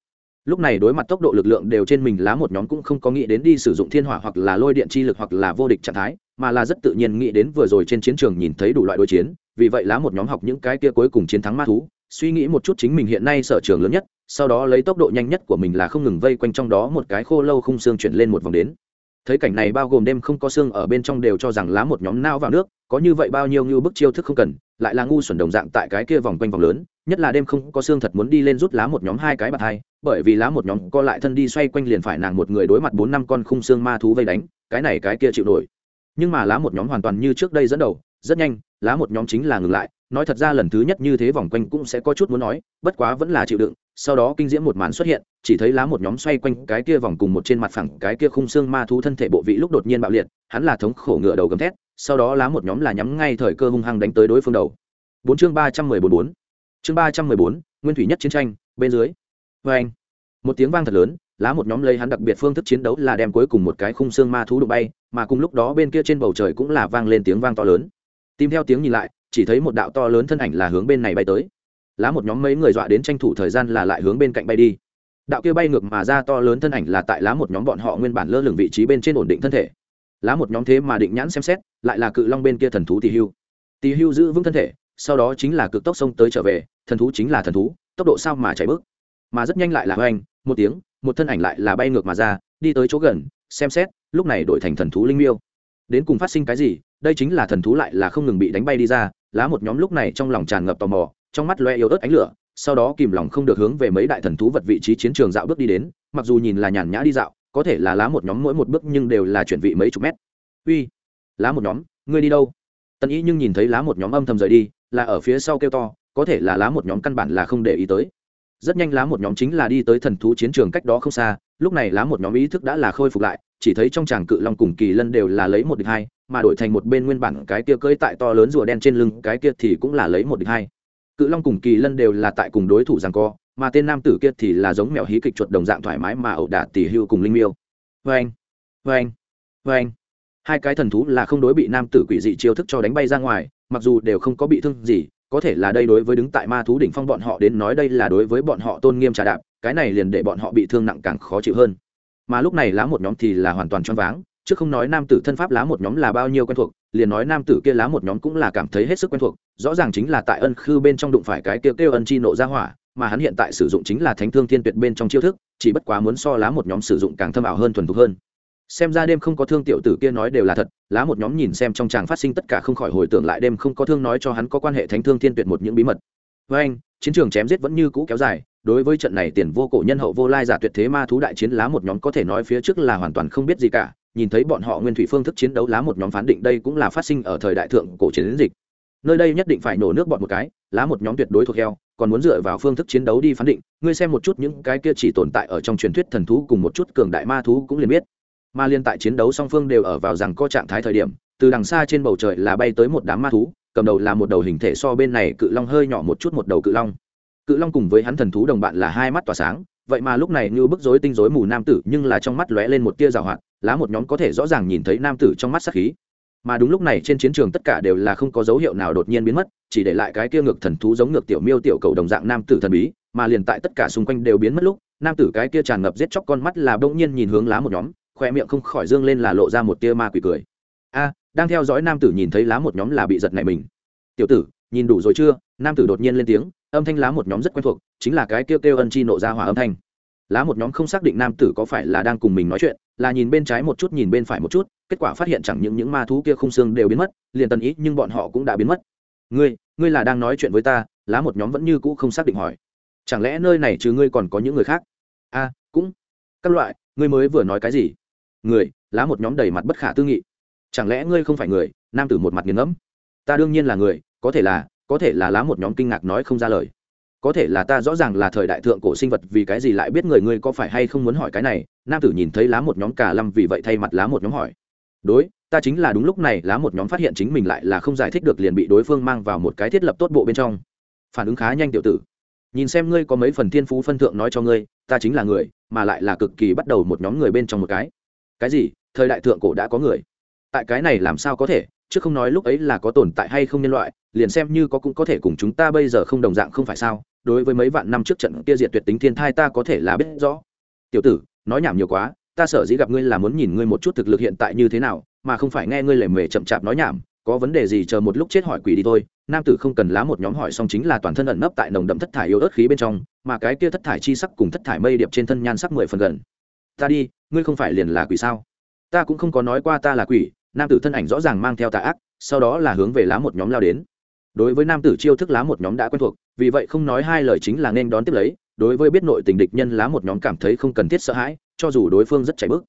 Lúc này đối mặt tốc độ lực lượng đều trên mình lá một nhóm cũng không có nghĩ đến đi sử dụng thiên hỏa hoặc là lôi điện chi lực hoặc là vô địch trạng thái, mà là rất tự nhiên nghĩ đến vừa rồi trên chiến trường nhìn thấy đủ loại đối chiến, vì vậy lá một nhóm học những cái kia cuối cùng chiến thắng ma thú, suy nghĩ một chút chính mình hiện nay sở trường lớn nhất, sau đó lấy tốc độ nhanh nhất của mình là không ngừng vây quanh trong đó một cái khô lâu khung xương chuyển lên một vòng đến thấy cảnh này bao gồm đêm không có xương ở bên trong đều cho rằng lá một nhóm nao vào nước, có như vậy bao nhiêu như bức chiêu thức không cần, lại là ngu xuẩn đồng dạng tại cái kia vòng quanh vòng lớn, nhất là đêm không có xương thật muốn đi lên rút lá một nhóm hai cái bạt hai, bởi vì lá một nhóm co lại thân đi xoay quanh liền phải nàng một người đối mặt bốn năm con khung xương ma thú vây đánh, cái này cái kia chịu nổi. Nhưng mà lá một nhóm hoàn toàn như trước đây dẫn đầu, rất nhanh, lá một nhóm chính là ngừng lại, nói thật ra lần thứ nhất như thế vòng quanh cũng sẽ có chút muốn nói, bất quá vẫn là chịu đựng sau đó kinh diễm một màn xuất hiện, chỉ thấy lá một nhóm xoay quanh cái kia vòng cùng một trên mặt phẳng cái kia khung xương ma thú thân thể bộ vị lúc đột nhiên bạo liệt, hắn là thống khổ ngựa đầu gầm thét, sau đó lá một nhóm là nhắm ngay thời cơ hung hăng đánh tới đối phương đầu. Bốn chương ba trăm mười bốn bốn. Chương ba trăm mười bốn, nguyên thủy nhất chiến tranh, bên dưới. Vê anh, một tiếng vang thật lớn, lá một nhóm lấy hắn đặc biệt phương thức chiến đấu là đem cuối cùng một cái khung xương ma thú đụng bay, mà cùng lúc đó bên kia trên bầu trời cũng là vang lên tiếng vang to lớn. Tìm theo tiếng nhìn lại, chỉ thấy một đạo to lớn thân ảnh là hướng bên này bay tới lá một nhóm mấy người dọa đến tranh thủ thời gian là lại hướng bên cạnh bay đi. Đạo kia bay ngược mà ra to lớn thân ảnh là tại lá một nhóm bọn họ nguyên bản lơ lửng vị trí bên trên ổn định thân thể. Lá một nhóm thế mà định nhãn xem xét, lại là cự long bên kia thần thú tỳ hưu. Tỳ hưu giữ vững thân thể, sau đó chính là cực tốc sông tới trở về, thần thú chính là thần thú, tốc độ sao mà chạy bước. Mà rất nhanh lại là hoành, một tiếng, một thân ảnh lại là bay ngược mà ra, đi tới chỗ gần, xem xét, lúc này đổi thành thần thú linh miêu. Đến cùng phát sinh cái gì, đây chính là thần thú lại là không ngừng bị đánh bay đi ra, lá một nhóm lúc này trong lòng tràn ngập tò mò trong mắt loe yếu ớt ánh lửa, sau đó kìm lòng không được hướng về mấy đại thần thú vật vị trí chiến trường dạo bước đi đến, mặc dù nhìn là nhàn nhã đi dạo, có thể là lá một nhóm mỗi một bước nhưng đều là chuyển vị mấy chục mét. Uy, lá một nhóm, ngươi đi đâu? Tần ý nhưng nhìn thấy lá một nhóm âm thầm rời đi, là ở phía sau kêu to, có thể là lá một nhóm căn bản là không để ý tới. Rất nhanh lá một nhóm chính là đi tới thần thú chiến trường cách đó không xa, lúc này lá một nhóm ý thức đã là khôi phục lại, chỉ thấy trong tràng cự long cùng kỳ lân đều là lấy một địch hai, mà đổi thành một bên nguyên bản cái kia cưỡi tại to lớn rùa đen trên lưng, cái kia thì cũng là lấy một địch hai cự long cùng kỳ lân đều là tại cùng đối thủ rằng co, mà tên nam tử kia thì là giống mèo hí kịch chuột đồng dạng thoải mái mà ẩu đả tỉ hưu cùng linh miêu. Vê anh vê anh vê anh hai cái thần thú là không đối bị nam tử quỷ dị chiêu thức cho đánh bay ra ngoài, mặc dù đều không có bị thương gì, có thể là đây đối với đứng tại ma thú đỉnh phong bọn họ đến nói đây là đối với bọn họ tôn nghiêm trà đạp, cái này liền để bọn họ bị thương nặng càng khó chịu hơn. Mà lúc này lá một nhóm thì là hoàn toàn choáng váng chứ không nói nam tử thân pháp lá một nhóm là bao nhiêu quen thuộc, liền nói nam tử kia lá một nhóm cũng là cảm thấy hết sức quen thuộc, rõ ràng chính là tại ân khư bên trong đụng phải cái kêu kêu ân chi nộ ra hỏa, mà hắn hiện tại sử dụng chính là thánh thương thiên tuyệt bên trong chiêu thức, chỉ bất quá muốn so lá một nhóm sử dụng càng thâm ảo hơn thuần thục hơn. Xem ra đêm không có thương tiểu tử kia nói đều là thật, lá một nhóm nhìn xem trong tràng phát sinh tất cả không khỏi hồi tưởng lại đêm không có thương nói cho hắn có quan hệ thánh thương thiên tuyệt một những bí mật. Với anh, chiến trường chém giết vẫn như cũ kéo dài, đối với trận này tiền vô cổ nhân hậu vô lai giả tuyệt thế ma thú đại chiến, lá một nhóm có thể nói phía trước là hoàn toàn không biết gì cả nhìn thấy bọn họ nguyên thủy phương thức chiến đấu lá một nhóm phán định đây cũng là phát sinh ở thời đại thượng cổ chiến dịch. Nơi đây nhất định phải nổ nước bọn một cái, lá một nhóm tuyệt đối thuộc heo, còn muốn dựa vào phương thức chiến đấu đi phán định, ngươi xem một chút những cái kia chỉ tồn tại ở trong truyền thuyết thần thú cùng một chút cường đại ma thú cũng liền biết. Mà liên tại chiến đấu song phương đều ở vào rằng có trạng thái thời điểm, từ đằng xa trên bầu trời là bay tới một đám ma thú, cầm đầu là một đầu hình thể so bên này cự long hơi nhỏ một chút một đầu cự long. Cự long cùng với hắn thần thú đồng bạn là hai mắt tỏa sáng, vậy mà lúc này như bức rối tinh rối mù nam tử nhưng là trong mắt lóe lên một tia rào hoạt lá một nhóm có thể rõ ràng nhìn thấy nam tử trong mắt sát khí. Mà đúng lúc này trên chiến trường tất cả đều là không có dấu hiệu nào đột nhiên biến mất, chỉ để lại cái kia ngược thần thú giống ngược tiểu miêu tiểu cầu đồng dạng nam tử thần bí, mà liền tại tất cả xung quanh đều biến mất lúc, nam tử cái kia tràn ngập giết chóc con mắt là bỗng nhiên nhìn hướng lá một nhóm khoe miệng không khỏi dương lên là lộ ra một tia ma quỷ cười. A, đang theo dõi nam tử nhìn thấy lá một nhóm là bị giật này mình. Tiểu tử, nhìn đủ rồi chưa? Nam tử đột nhiên lên tiếng, âm thanh lá một nhóm rất quen thuộc, chính là cái kêu kêu ân chi nộ ra hỏa âm thanh lá một nhóm không xác định nam tử có phải là đang cùng mình nói chuyện, là nhìn bên trái một chút, nhìn bên phải một chút, kết quả phát hiện chẳng những những ma thú kia không xương đều biến mất, liền tần ý nhưng bọn họ cũng đã biến mất. Ngươi ngươi là đang nói chuyện với ta? Lá một nhóm vẫn như cũ không xác định hỏi. Chẳng lẽ nơi này trừ ngươi còn có những người khác? A, cũng, các loại, ngươi mới vừa nói cái gì? Người? Lá một nhóm đầy mặt bất khả tư nghị. Chẳng lẽ ngươi không phải người? Nam tử một mặt nghiền ngẫm. Ta đương nhiên là người, có thể là, có thể là lá một nhóm kinh ngạc nói không ra lời có thể là ta rõ ràng là thời đại thượng cổ sinh vật, vì cái gì lại biết người ngươi có phải hay không muốn hỏi cái này? Nam tử nhìn thấy lá một nhóm cả lâm vì vậy thay mặt lá một nhóm hỏi. Đối, ta chính là đúng lúc này, lá một nhóm phát hiện chính mình lại là không giải thích được liền bị đối phương mang vào một cái thiết lập tốt bộ bên trong. Phản ứng khá nhanh tiểu tử. Nhìn xem ngươi có mấy phần thiên phú phân thượng nói cho ngươi, ta chính là người, mà lại là cực kỳ bắt đầu một nhóm người bên trong một cái. Cái gì? Thời đại thượng cổ đã có người. Tại cái này làm sao có thể? Chứ không nói lúc ấy là có tồn tại hay không nhân loại, liền xem như có cũng có thể cùng chúng ta bây giờ không đồng dạng không phải sao? Đối với mấy vạn năm trước trận kia diệt tuyệt tính thiên thai ta có thể là biết rõ. Tiểu tử, nói nhảm nhiều quá, ta sợ dĩ gặp ngươi là muốn nhìn ngươi một chút thực lực hiện tại như thế nào, mà không phải nghe ngươi lề mề chậm chạp nói nhảm, có vấn đề gì chờ một lúc chết hỏi quỷ đi thôi. Nam tử không cần lá một nhóm hỏi xong chính là toàn thân ẩn nấp tại nồng đậm thất thải yếu ớt khí bên trong, mà cái kia thất thải chi sắc cùng thất thải mây điệp trên thân nhan sắc mười phần gần. Ta đi, ngươi không phải liền là quỷ sao? Ta cũng không có nói qua ta là quỷ, nam tử thân ảnh rõ ràng mang theo tà ác, sau đó là hướng về lá một nhóm lao đến đối với nam tử chiêu thức lá một nhóm đã quen thuộc, vì vậy không nói hai lời chính là nên đón tiếp lấy, đối với biết nội tình địch nhân lá một nhóm cảm thấy không cần thiết sợ hãi, cho dù đối phương rất chạy bước.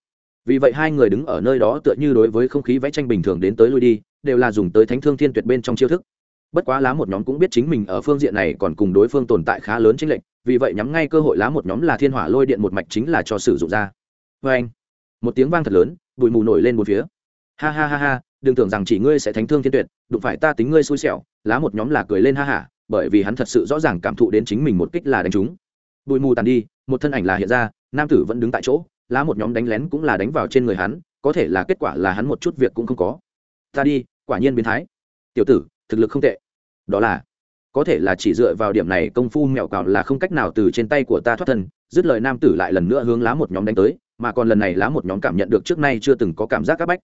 Vì vậy hai người đứng ở nơi đó tựa như đối với không khí vẽ tranh bình thường đến tới lui đi, đều là dùng tới thánh thương thiên tuyệt bên trong chiêu thức. Bất quá lá một nhóm cũng biết chính mình ở phương diện này còn cùng đối phương tồn tại khá lớn chính lệnh vì vậy nhắm ngay cơ hội lá một nhóm là thiên hỏa lôi điện một mạch chính là cho sử dụng ra. Vê anh, một tiếng vang thật lớn, bụi mù nổi lên một phía. Ha ha ha ha, đừng tưởng rằng chỉ ngươi sẽ thánh thương thiên tuyệt, đụng phải ta tính ngươi xui xẻo lá một nhóm là cười lên ha hả, bởi vì hắn thật sự rõ ràng cảm thụ đến chính mình một kích là đánh trúng. Bụi mù tàn đi, một thân ảnh là hiện ra, nam tử vẫn đứng tại chỗ, lá một nhóm đánh lén cũng là đánh vào trên người hắn, có thể là kết quả là hắn một chút việc cũng không có. Ta đi, quả nhiên biến thái. Tiểu tử, thực lực không tệ. Đó là, có thể là chỉ dựa vào điểm này công phu mẹo cào là không cách nào từ trên tay của ta thoát thân, dứt lời nam tử lại lần nữa hướng lá một nhóm đánh tới, mà còn lần này lá một nhóm cảm nhận được trước nay chưa từng có cảm giác áp bách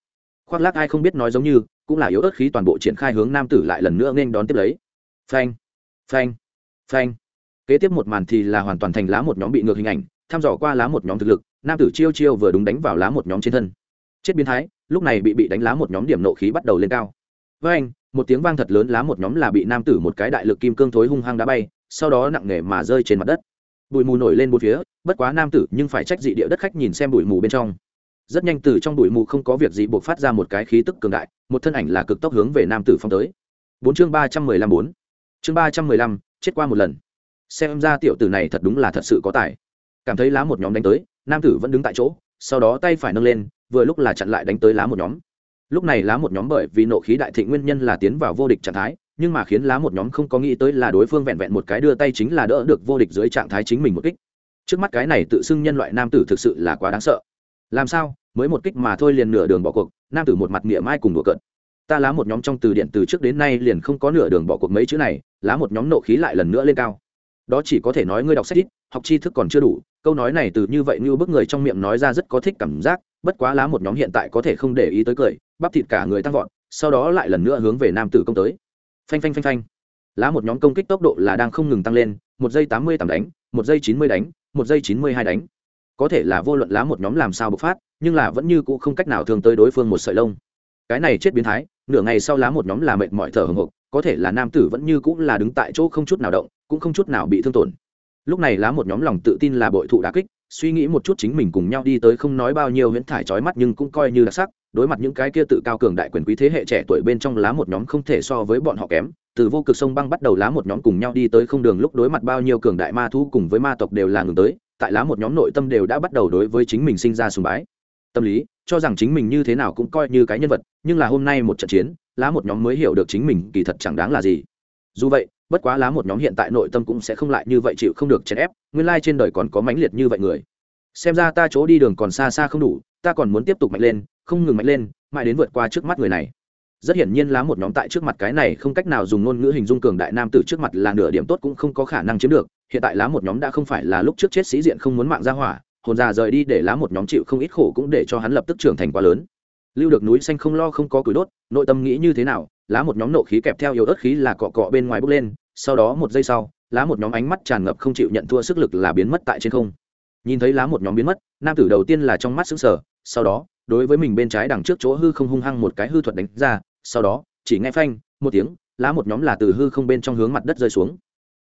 khoác lác ai không biết nói giống như, cũng là yếu ớt khí toàn bộ triển khai hướng nam tử lại lần nữa nên đón tiếp lấy. Phanh phanh phanh. Kế tiếp một màn thì là hoàn toàn thành lá một nhóm bị ngược hình ảnh, thăm dò qua lá một nhóm thực lực, nam tử chiêu chiêu vừa đúng đánh vào lá một nhóm trên thân. Chết biến thái, lúc này bị bị đánh lá một nhóm điểm nộ khí bắt đầu lên cao. Với anh một tiếng vang thật lớn lá một nhóm là bị nam tử một cái đại lực kim cương thối hung hăng đá bay, sau đó nặng nề mà rơi trên mặt đất. Bụi mù nổi lên bốn phía, bất quá nam tử nhưng phải trách dị địa đất khách nhìn xem bụi mù bên trong rất nhanh từ trong bụi mù không có việc gì buộc phát ra một cái khí tức cường đại, một thân ảnh là cực tốc hướng về nam tử phong tới. Bốn chương ba trăm mười lăm bốn. Chương ba trăm mười lăm, chết qua một lần. Xem ra tiểu tử này thật đúng là thật sự có tài. Cảm thấy lá một nhóm đánh tới, nam tử vẫn đứng tại chỗ, sau đó tay phải nâng lên, vừa lúc là chặn lại đánh tới lá một nhóm. Lúc này lá một nhóm bởi vì nộ khí đại thịnh nguyên nhân là tiến vào vô địch trạng thái, nhưng mà khiến lá một nhóm không có nghĩ tới là đối phương vẹn vẹn một cái đưa tay chính là đỡ được vô địch dưới trạng thái chính mình một kích. Trước mắt cái này tự xưng nhân loại nam tử thực sự là quá đáng sợ làm sao? Mới một kích mà thôi liền nửa đường bỏ cuộc, nam tử một mặt nghĩa mai cùng đùa cợt. Ta lá một nhóm trong từ điện từ trước đến nay liền không có nửa đường bỏ cuộc mấy chữ này, lá một nhóm nộ khí lại lần nữa lên cao. Đó chỉ có thể nói ngươi đọc sách ít, học tri thức còn chưa đủ, câu nói này từ như vậy như bức người trong miệng nói ra rất có thích cảm giác, bất quá lá một nhóm hiện tại có thể không để ý tới cười, bắp thịt cả người tăng vọt, sau đó lại lần nữa hướng về nam tử công tới. Phanh phanh phanh phanh. Lá một nhóm công kích tốc độ là đang không ngừng tăng lên, một giây tám mươi tám đánh, một giây chín mươi đánh, một giây chín mươi hai đánh có thể là vô luận lá một nhóm làm sao bộc phát, nhưng là vẫn như cũ không cách nào thường tới đối phương một sợi lông. Cái này chết biến thái, nửa ngày sau lá một nhóm là mệt mỏi thở hồng hộc, có thể là nam tử vẫn như cũng là đứng tại chỗ không chút nào động, cũng không chút nào bị thương tổn. Lúc này lá một nhóm lòng tự tin là bội thụ đà kích, suy nghĩ một chút chính mình cùng nhau đi tới không nói bao nhiêu huyễn thải trói mắt nhưng cũng coi như đặc sắc, đối mặt những cái kia tự cao cường đại quyền quý thế hệ trẻ tuổi bên trong lá một nhóm không thể so với bọn họ kém, từ vô cực sông băng bắt đầu lá một nhóm cùng nhau đi tới không đường lúc đối mặt bao nhiêu cường đại ma thu cùng với ma tộc đều là ngừng tới tại lá một nhóm nội tâm đều đã bắt đầu đối với chính mình sinh ra sùng bái. Tâm lý, cho rằng chính mình như thế nào cũng coi như cái nhân vật, nhưng là hôm nay một trận chiến, lá một nhóm mới hiểu được chính mình kỳ thật chẳng đáng là gì. Dù vậy, bất quá lá một nhóm hiện tại nội tâm cũng sẽ không lại như vậy chịu không được chèn ép, nguyên lai trên đời còn có mãnh liệt như vậy người. Xem ra ta chỗ đi đường còn xa xa không đủ, ta còn muốn tiếp tục mạnh lên, không ngừng mạnh lên, mãi đến vượt qua trước mắt người này. Rất hiển nhiên lá một nhóm tại trước mặt cái này không cách nào dùng ngôn ngữ hình dung cường đại nam tử trước mặt là nửa điểm tốt cũng không có khả năng chiếm được hiện tại lá một nhóm đã không phải là lúc trước chết sĩ diện không muốn mạng ra hỏa, hồn già rời đi để lá một nhóm chịu không ít khổ cũng để cho hắn lập tức trưởng thành quá lớn. Lưu được núi xanh không lo không có củi đốt, nội tâm nghĩ như thế nào, lá một nhóm nộ khí kẹp theo yếu ớt khí là cọ cọ bên ngoài bốc lên, sau đó một giây sau, lá một nhóm ánh mắt tràn ngập không chịu nhận thua sức lực là biến mất tại trên không. Nhìn thấy lá một nhóm biến mất, nam tử đầu tiên là trong mắt xứng sở sau đó, đối với mình bên trái đằng trước chỗ hư không hung hăng một cái hư thuật đánh ra, sau đó, chỉ nghe phanh, một tiếng, lá một nhóm là từ hư không bên trong hướng mặt đất rơi xuống.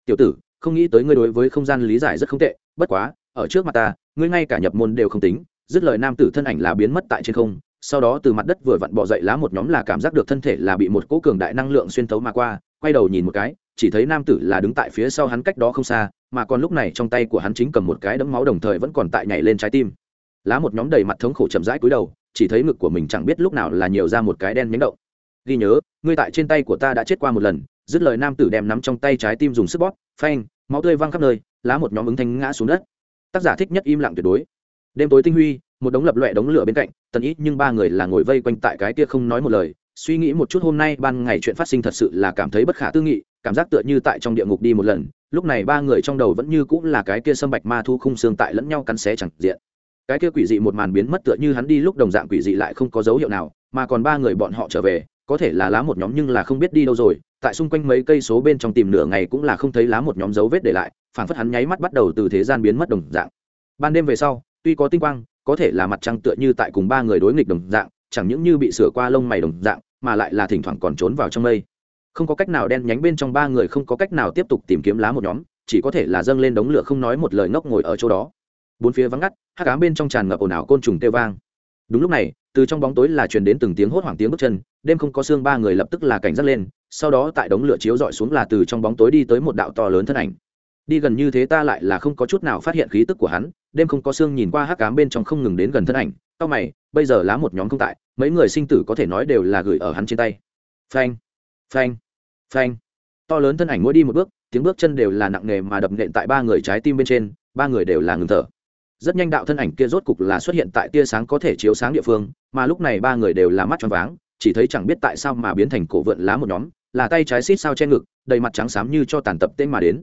Tiểu tử không nghĩ tới ngươi đối với không gian lý giải rất không tệ, bất quá, ở trước mặt ta, ngươi ngay cả nhập môn đều không tính, dứt lời nam tử thân ảnh là biến mất tại trên không, sau đó từ mặt đất vừa vặn bỏ dậy lá một nhóm là cảm giác được thân thể là bị một cỗ cường đại năng lượng xuyên tấu mà qua, quay đầu nhìn một cái, chỉ thấy nam tử là đứng tại phía sau hắn cách đó không xa, mà còn lúc này trong tay của hắn chính cầm một cái đấm máu đồng thời vẫn còn tại nhảy lên trái tim. Lá một nhóm đầy mặt thống khổ chậm rãi cúi đầu, chỉ thấy ngực của mình chẳng biết lúc nào là nhiều ra một cái đen nhánh động. Ghi nhớ, ngươi tại trên tay của ta đã chết qua một lần, dứt lời nam tử đem nắm trong tay trái tim dùng sức bóp, phanh máu tươi văng khắp nơi, lá một nhóm ứng thanh ngã xuống đất. Tác giả thích nhất im lặng tuyệt đối. Đêm tối tinh huy, một đống lập loẹ đống lửa bên cạnh, tần ít nhưng ba người là ngồi vây quanh tại cái kia không nói một lời. Suy nghĩ một chút hôm nay ban ngày chuyện phát sinh thật sự là cảm thấy bất khả tư nghị, cảm giác tựa như tại trong địa ngục đi một lần. Lúc này ba người trong đầu vẫn như cũng là cái kia sâm bạch ma thu khung xương tại lẫn nhau cắn xé chẳng diện. Cái kia quỷ dị một màn biến mất tựa như hắn đi lúc đồng dạng quỷ dị lại không có dấu hiệu nào, mà còn ba người bọn họ trở về, có thể là lá một nhóm nhưng là không biết đi đâu rồi tại xung quanh mấy cây số bên trong tìm nửa ngày cũng là không thấy lá một nhóm dấu vết để lại, phảng phất hắn nháy mắt bắt đầu từ thế gian biến mất đồng dạng. Ban đêm về sau, tuy có tinh quang, có thể là mặt trăng tựa như tại cùng ba người đối nghịch đồng dạng, chẳng những như bị sửa qua lông mày đồng dạng, mà lại là thỉnh thoảng còn trốn vào trong mây. Không có cách nào đen nhánh bên trong ba người không có cách nào tiếp tục tìm kiếm lá một nhóm, chỉ có thể là dâng lên đống lửa không nói một lời ngốc ngồi ở chỗ đó. Bốn phía vắng ngắt hát cá bên trong tràn ngập ồn ào côn trùng kêu vang. Đúng lúc này từ trong bóng tối là truyền đến từng tiếng hốt hoảng tiếng bước chân, đêm không có xương ba người lập tức là cảnh giác lên, sau đó tại đống lửa chiếu dọi xuống là từ trong bóng tối đi tới một đạo to lớn thân ảnh. Đi gần như thế ta lại là không có chút nào phát hiện khí tức của hắn, đêm không có xương nhìn qua hắc cám bên trong không ngừng đến gần thân ảnh, tao mày, bây giờ lá một nhóm không tại, mấy người sinh tử có thể nói đều là gửi ở hắn trên tay. Phanh phanh phanh. To lớn thân ảnh mỗi đi một bước, tiếng bước chân đều là nặng nề mà đập nện tại ba người trái tim bên trên, ba người đều là ngừng thở rất nhanh đạo thân ảnh kia rốt cục là xuất hiện tại tia sáng có thể chiếu sáng địa phương, mà lúc này ba người đều là mắt tròn váng, chỉ thấy chẳng biết tại sao mà biến thành cổ vượn lá một nhóm, là tay trái xít sao che ngực, đầy mặt trắng xám như cho tàn tập tên mà đến.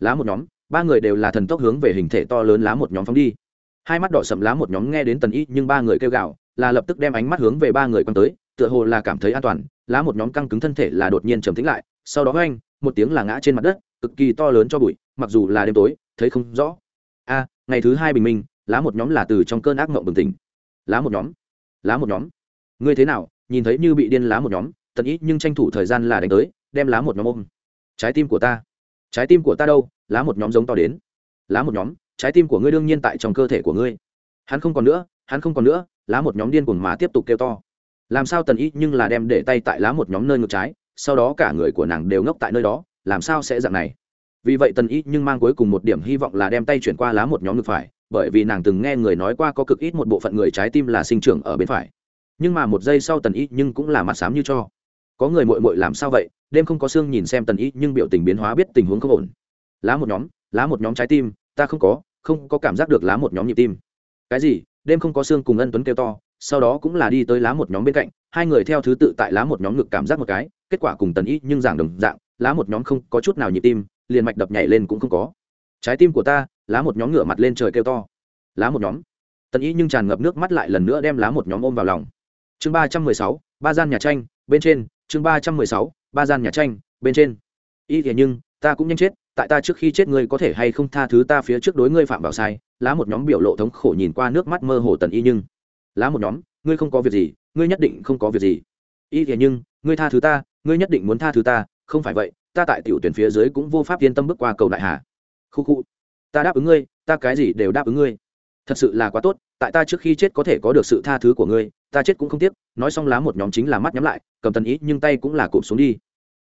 Lá một nhóm, ba người đều là thần tốc hướng về hình thể to lớn lá một nhóm phóng đi. Hai mắt đỏ sầm lá một nhóm nghe đến tần y, nhưng ba người kêu gạo là lập tức đem ánh mắt hướng về ba người quan tới, tựa hồ là cảm thấy an toàn, lá một nhóm căng cứng thân thể là đột nhiên trầm tĩnh lại, sau đó oanh một tiếng là ngã trên mặt đất, cực kỳ to lớn cho bụi, mặc dù là đêm tối, thấy không rõ. A ngày thứ hai bình minh, lá một nhóm là từ trong cơn ác mộng bừng tỉnh. Lá một nhóm, lá một nhóm. Ngươi thế nào, nhìn thấy như bị điên lá một nhóm tần ý nhưng tranh thủ thời gian là đánh tới, đem lá một nhóm ôm. Trái tim của ta, trái tim của ta đâu, lá một nhóm giống to đến. Lá một nhóm, trái tim của ngươi đương nhiên tại trong cơ thể của ngươi. Hắn không còn nữa, hắn không còn nữa, lá một nhóm điên cuồng mà tiếp tục kêu to. Làm sao tần ý nhưng là đem để tay tại lá một nhóm nơi ngược trái, sau đó cả người của nàng đều ngốc tại nơi đó, làm sao sẽ dạng này? Vì vậy tần y nhưng mang cuối cùng một điểm hy vọng là đem tay chuyển qua lá một nhóm ngực phải, bởi vì nàng từng nghe người nói qua có cực ít một bộ phận người trái tim là sinh trưởng ở bên phải. Nhưng mà một giây sau tần y nhưng cũng là mặt xám như cho. Có người mội mội làm sao vậy? Đêm không có xương nhìn xem tần y nhưng biểu tình biến hóa biết tình huống không ổn. Lá một nhóm, lá một nhóm trái tim, ta không có không có cảm giác được lá một nhóm nhịp tim. Cái gì? Đêm không có xương cùng ân tuấn kêu to, sau đó cũng là đi tới lá một nhóm bên cạnh, hai người theo thứ tự tại lá một nhóm ngực cảm giác một cái, kết quả cùng tần y nhưng giảng đồng dạng, lá một nhóm không có chút nào nhịp tim liền mạch đập nhảy lên cũng không có. Trái tim của ta, lá một nhóm ngửa mặt lên trời kêu to. Lá một nhóm. Tần ý nhưng tràn ngập nước mắt lại lần nữa đem lá một nhóm ôm vào lòng. Chương ba trăm mười sáu, ba gian nhà tranh, bên trên. Chương ba trăm mười sáu, ba gian nhà tranh, bên trên. Y thế nhưng, ta cũng nhanh chết, tại ta trước khi chết ngươi có thể hay không tha thứ ta phía trước đối ngươi phạm vào sai. Lá một nhóm biểu lộ thống khổ nhìn qua nước mắt mơ hồ tần y nhưng. Lá một nhóm, ngươi không có việc gì, ngươi nhất định không có việc gì. Y thế nhưng, ngươi tha thứ ta, ngươi nhất định muốn tha thứ ta, không phải vậy ta tại tiểu tuyển phía dưới cũng vô pháp yên tâm bước qua cầu đại hà. Khu khu, ta đáp ứng ngươi, ta cái gì đều đáp ứng ngươi. Thật sự là quá tốt, tại ta trước khi chết có thể có được sự tha thứ của ngươi, ta chết cũng không tiếc, nói xong lá một nhóm chính là mắt nhắm lại, cầm tần ý nhưng tay cũng là cụm xuống đi.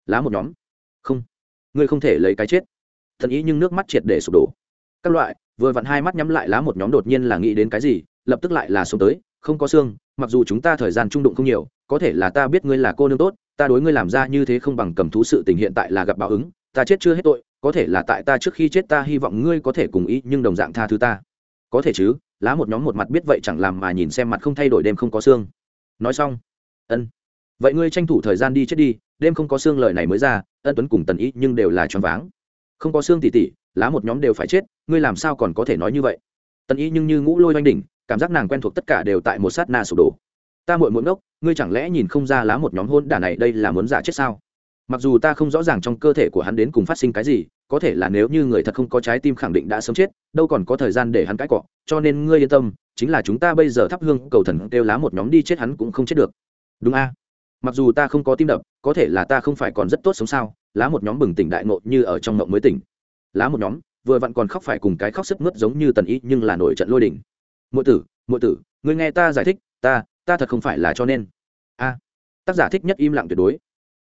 Lá một nhóm. Không, ngươi không thể lấy cái chết. Thần ý nhưng nước mắt triệt để sụp đổ. Các loại, vừa vặn hai mắt nhắm lại lá một nhóm đột nhiên là nghĩ đến cái gì, lập tức lại là xuống tới, không có xương, mặc dù chúng ta thời gian trung đụng không nhiều, có thể là ta biết ngươi là cô nương tốt ta đối ngươi làm ra như thế không bằng cầm thú sự tình hiện tại là gặp báo ứng, ta chết chưa hết tội, có thể là tại ta trước khi chết ta hy vọng ngươi có thể cùng ý, nhưng đồng dạng tha thứ ta. Có thể chứ, lá một nhóm một mặt biết vậy chẳng làm mà nhìn xem mặt không thay đổi đêm không có xương nói xong. Ân. Vậy ngươi tranh thủ thời gian đi chết đi, đêm không có xương lời này mới ra, ân tuấn cùng tần ý nhưng đều là choáng váng. Không có xương tỉ tỉ, lá một nhóm đều phải chết, ngươi làm sao còn có thể nói như vậy? Tần ý nhưng như ngũ lôi oanh đỉnh, cảm giác nàng quen thuộc tất cả đều tại một sát na sụp đổ ta muội muội ngốc, ngươi chẳng lẽ nhìn không ra lá một nhóm hôn đả này đây là muốn giả chết sao? Mặc dù ta không rõ ràng trong cơ thể của hắn đến cùng phát sinh cái gì, có thể là nếu như người thật không có trái tim khẳng định đã sớm chết, đâu còn có thời gian để hắn cãi cọ, cho nên ngươi yên tâm, chính là chúng ta bây giờ thắp hương cầu thần kêu lá một nhóm đi chết hắn cũng không chết được. Đúng a? Mặc dù ta không có tim đập, có thể là ta không phải còn rất tốt sống sao? Lá một nhóm bừng tỉnh đại ngộ như ở trong mộng mới tỉnh. Lá một nhóm, vừa vặn còn khóc phải cùng cái khóc sức mướt giống như tần ý nhưng là nổi trận lôi đỉnh muội tử muội tử, ngươi nghe ta giải thích, ta ta thật không phải là cho nên. A, tác giả thích nhất im lặng tuyệt đối.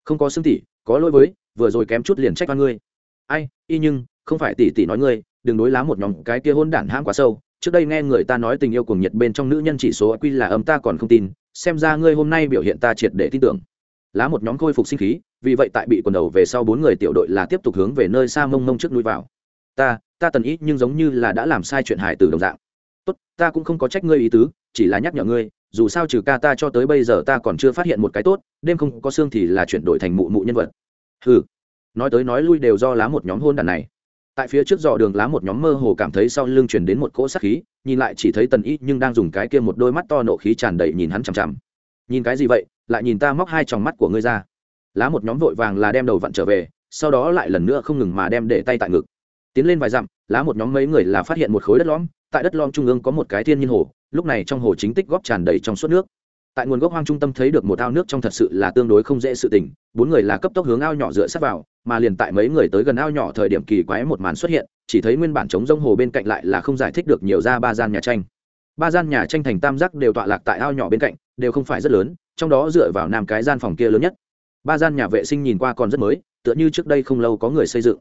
Không có xương tỷ có lỗi với, vừa rồi kém chút liền trách oan ngươi. Ai, y nhưng, không phải tỷ tỷ nói ngươi, đừng đối lá một nhóm cái kia hôn đản hãm quá sâu. Trước đây nghe người ta nói tình yêu cuồng nhiệt bên trong nữ nhân chỉ số quy là âm ta còn không tin, xem ra ngươi hôm nay biểu hiện ta triệt để tin tưởng. Lá một nhóm khôi phục sinh khí, vì vậy tại bị quần đầu về sau bốn người tiểu đội là tiếp tục hướng về nơi xa mông mông trước núi vào. Ta ta tần ý nhưng giống như là đã làm sai chuyện hài từ đồng dạng. Tốt, ta cũng không có trách ngươi ý tứ, chỉ là nhắc nhở ngươi dù sao trừ ca ta cho tới bây giờ ta còn chưa phát hiện một cái tốt, đêm không có xương thì là chuyển đổi thành mụ mụ nhân vật. Ừ nói tới nói lui đều do lá một nhóm hôn đàn này. Tại phía trước dò đường lá một nhóm mơ hồ cảm thấy sau lưng chuyển đến một cỗ sắc khí, nhìn lại chỉ thấy tần y nhưng đang dùng cái kia một đôi mắt to nộ khí tràn đầy nhìn hắn chằm chằm. Nhìn cái gì vậy? Lại nhìn ta móc hai tròng mắt của ngươi ra. Lá một nhóm vội vàng là đem đầu vặn trở về, sau đó lại lần nữa không ngừng mà đem để tay tại ngực. Tiến lên vài dặm lá một nhóm mấy người là phát hiện một khối đất lõm, tại đất lõm trung ương có một cái thiên nhiên hồ, lúc này trong hồ chính tích góp tràn đầy trong suốt nước. Tại nguồn gốc hoang trung tâm thấy được một ao nước trong thật sự là tương đối không dễ sự tình, bốn người là cấp tốc hướng ao nhỏ dựa sát vào, mà liền tại mấy người tới gần ao nhỏ thời điểm kỳ quái một màn xuất hiện, chỉ thấy nguyên bản trống rông hồ bên cạnh lại là không giải thích được nhiều ra ba gian nhà tranh. Ba gian nhà tranh thành tam giác đều tọa lạc tại ao nhỏ bên cạnh, đều không phải rất lớn, trong đó dựa vào nam cái gian phòng kia lớn nhất. Ba gian nhà vệ sinh nhìn qua còn rất mới, tựa như trước đây không lâu có người xây dựng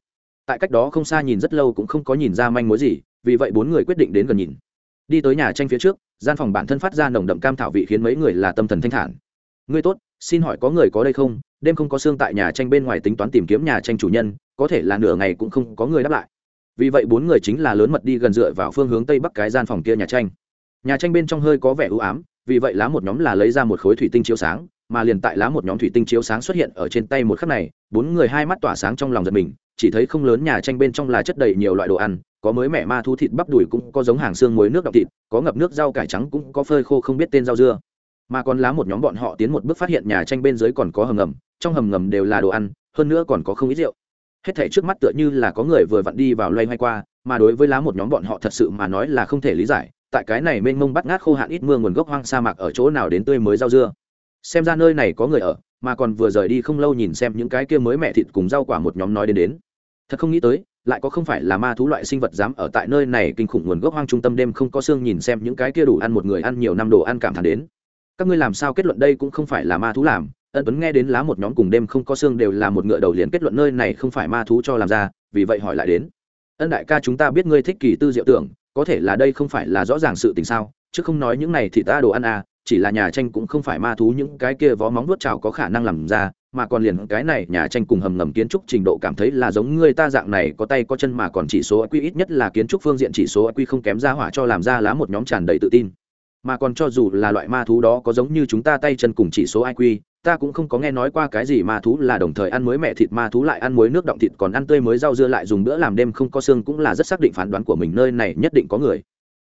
tại cách đó không xa nhìn rất lâu cũng không có nhìn ra manh mối gì, vì vậy bốn người quyết định đến gần nhìn. Đi tới nhà tranh phía trước, gian phòng bản thân phát ra nồng đậm cam thảo vị khiến mấy người là tâm thần thanh thản. Ngươi tốt, xin hỏi có người có đây không? Đêm không có xương tại nhà tranh bên ngoài tính toán tìm kiếm nhà tranh chủ nhân, có thể là nửa ngày cũng không có người đáp lại. Vì vậy bốn người chính là lớn mật đi gần dựa vào phương hướng tây bắc cái gian phòng kia nhà tranh. Nhà tranh bên trong hơi có vẻ ưu ám, vì vậy lá một nhóm là lấy ra một khối thủy tinh chiếu sáng, mà liền tại lá một nhóm thủy tinh chiếu sáng xuất hiện ở trên tay một khắc này, bốn người hai mắt tỏa sáng trong lòng giật mình chỉ thấy không lớn nhà tranh bên trong là chất đầy nhiều loại đồ ăn, có mới mẻ ma thu thịt bắp đùi cũng có giống hàng xương muối nước đọng thịt, có ngập nước rau cải trắng cũng có phơi khô không biết tên rau dưa. Mà còn lá một nhóm bọn họ tiến một bước phát hiện nhà tranh bên dưới còn có hầm ngầm, trong hầm ngầm đều là đồ ăn, hơn nữa còn có không ít rượu. Hết thảy trước mắt tựa như là có người vừa vặn đi vào loay hoay qua, mà đối với lá một nhóm bọn họ thật sự mà nói là không thể lý giải, tại cái này mênh mông bắt ngát khô hạn ít mưa nguồn gốc hoang sa mạc ở chỗ nào đến tươi mới rau dưa. Xem ra nơi này có người ở, mà còn vừa rời đi không lâu nhìn xem những cái kia mới mẹ thịt cùng rau quả một nhóm nói đến đến thật không nghĩ tới, lại có không phải là ma thú loại sinh vật dám ở tại nơi này kinh khủng nguồn gốc hoang trung tâm đêm không có xương nhìn xem những cái kia đủ ăn một người ăn nhiều năm đồ ăn cảm thán đến. Các ngươi làm sao kết luận đây cũng không phải là ma thú làm, ân tuấn nghe đến lá một nhóm cùng đêm không có xương đều là một ngựa đầu liền kết luận nơi này không phải ma thú cho làm ra, vì vậy hỏi lại đến. Ân đại ca chúng ta biết ngươi thích kỳ tư diệu tưởng, có thể là đây không phải là rõ ràng sự tình sao, chứ không nói những này thì ta đồ ăn à chỉ là nhà tranh cũng không phải ma thú những cái kia vó móng vuốt trào có khả năng làm ra mà còn liền cái này nhà tranh cùng hầm ngầm kiến trúc trình độ cảm thấy là giống người ta dạng này có tay có chân mà còn chỉ số quy ít nhất là kiến trúc phương diện chỉ số quy không kém ra hỏa cho làm ra lá một nhóm tràn đầy tự tin. Mà còn cho dù là loại ma thú đó có giống như chúng ta tay chân cùng chỉ số IQ, ta cũng không có nghe nói qua cái gì ma thú là đồng thời ăn mới mẹ thịt ma thú lại ăn muối nước động thịt còn ăn tươi mới rau dưa lại dùng bữa làm đêm không có xương cũng là rất xác định phán đoán của mình nơi này nhất định có người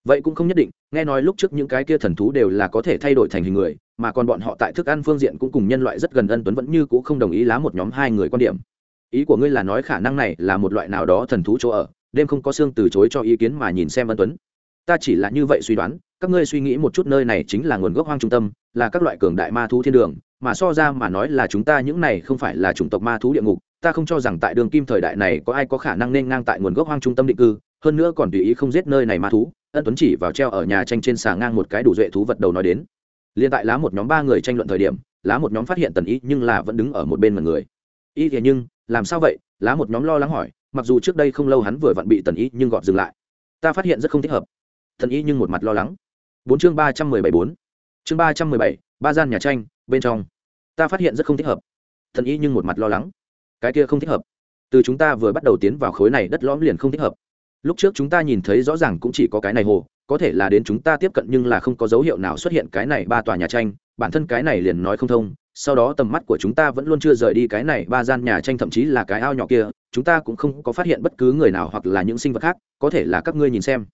vậy cũng không nhất định, nghe nói lúc trước những cái kia thần thú đều là có thể thay đổi thành hình người, mà còn bọn họ tại thức ăn phương diện cũng cùng nhân loại rất gần ân tuấn vẫn như c ũ không đồng ý lá một nhóm hai người quan điểm. Ý của ngươi là nói khả năng này là một loại nào đó thần thú chỗ ở, đêm không có xương từ chối cho ý kiến mà nhìn xem ân tuấn. Ta chỉ là như vậy suy đoán, các ngươi suy nghĩ một chút nơi này chính là nguồn gốc hoang trung tâm, là các loại cường đại ma thú thiên đường, mà so ra mà nói là chúng ta những này không phải là chủng tộc ma thú địa ngục, ta không cho rằng tại đường kim thời đại này có ai có khả năng nên ngang tại nguồn gốc hoang trung tâm định cư hơn nữa còn tùy ý không giết nơi này ma thú, ân tuấn chỉ vào treo ở nhà tranh trên xà ngang một cái đủ duệ thú vật đầu nói đến. Liên tại lá một nhóm ba người tranh luận thời điểm, lá một nhóm phát hiện tần y nhưng là vẫn đứng ở một bên mọi người. Y thì nhưng, làm sao vậy? Lá một nhóm lo lắng hỏi, mặc dù trước đây không lâu hắn vừa vặn bị tần y nhưng gọt dừng lại. Ta phát hiện rất không thích hợp. Tần y nhưng một mặt lo lắng. Bốn chương ba trăm mười bảy bốn, chương ba trăm mười bảy, ba gian nhà tranh, bên trong. Ta phát hiện rất không thích hợp. Thần y nhưng một mặt lo lắng. Cái kia không thích hợp. Từ chúng ta vừa bắt đầu tiến vào khối này đất lõm liền không thích hợp lúc trước chúng ta nhìn thấy rõ ràng cũng chỉ có cái này hồ, có thể là đến chúng ta tiếp cận nhưng là không có dấu hiệu nào xuất hiện cái này ba tòa nhà tranh, bản thân cái này liền nói không thông, sau đó tầm mắt của chúng ta vẫn luôn chưa rời đi cái này ba gian nhà tranh, thậm chí là cái ao nhỏ kia, chúng ta cũng không có phát hiện bất cứ người nào hoặc là những sinh vật khác, có thể là các ngươi nhìn xem.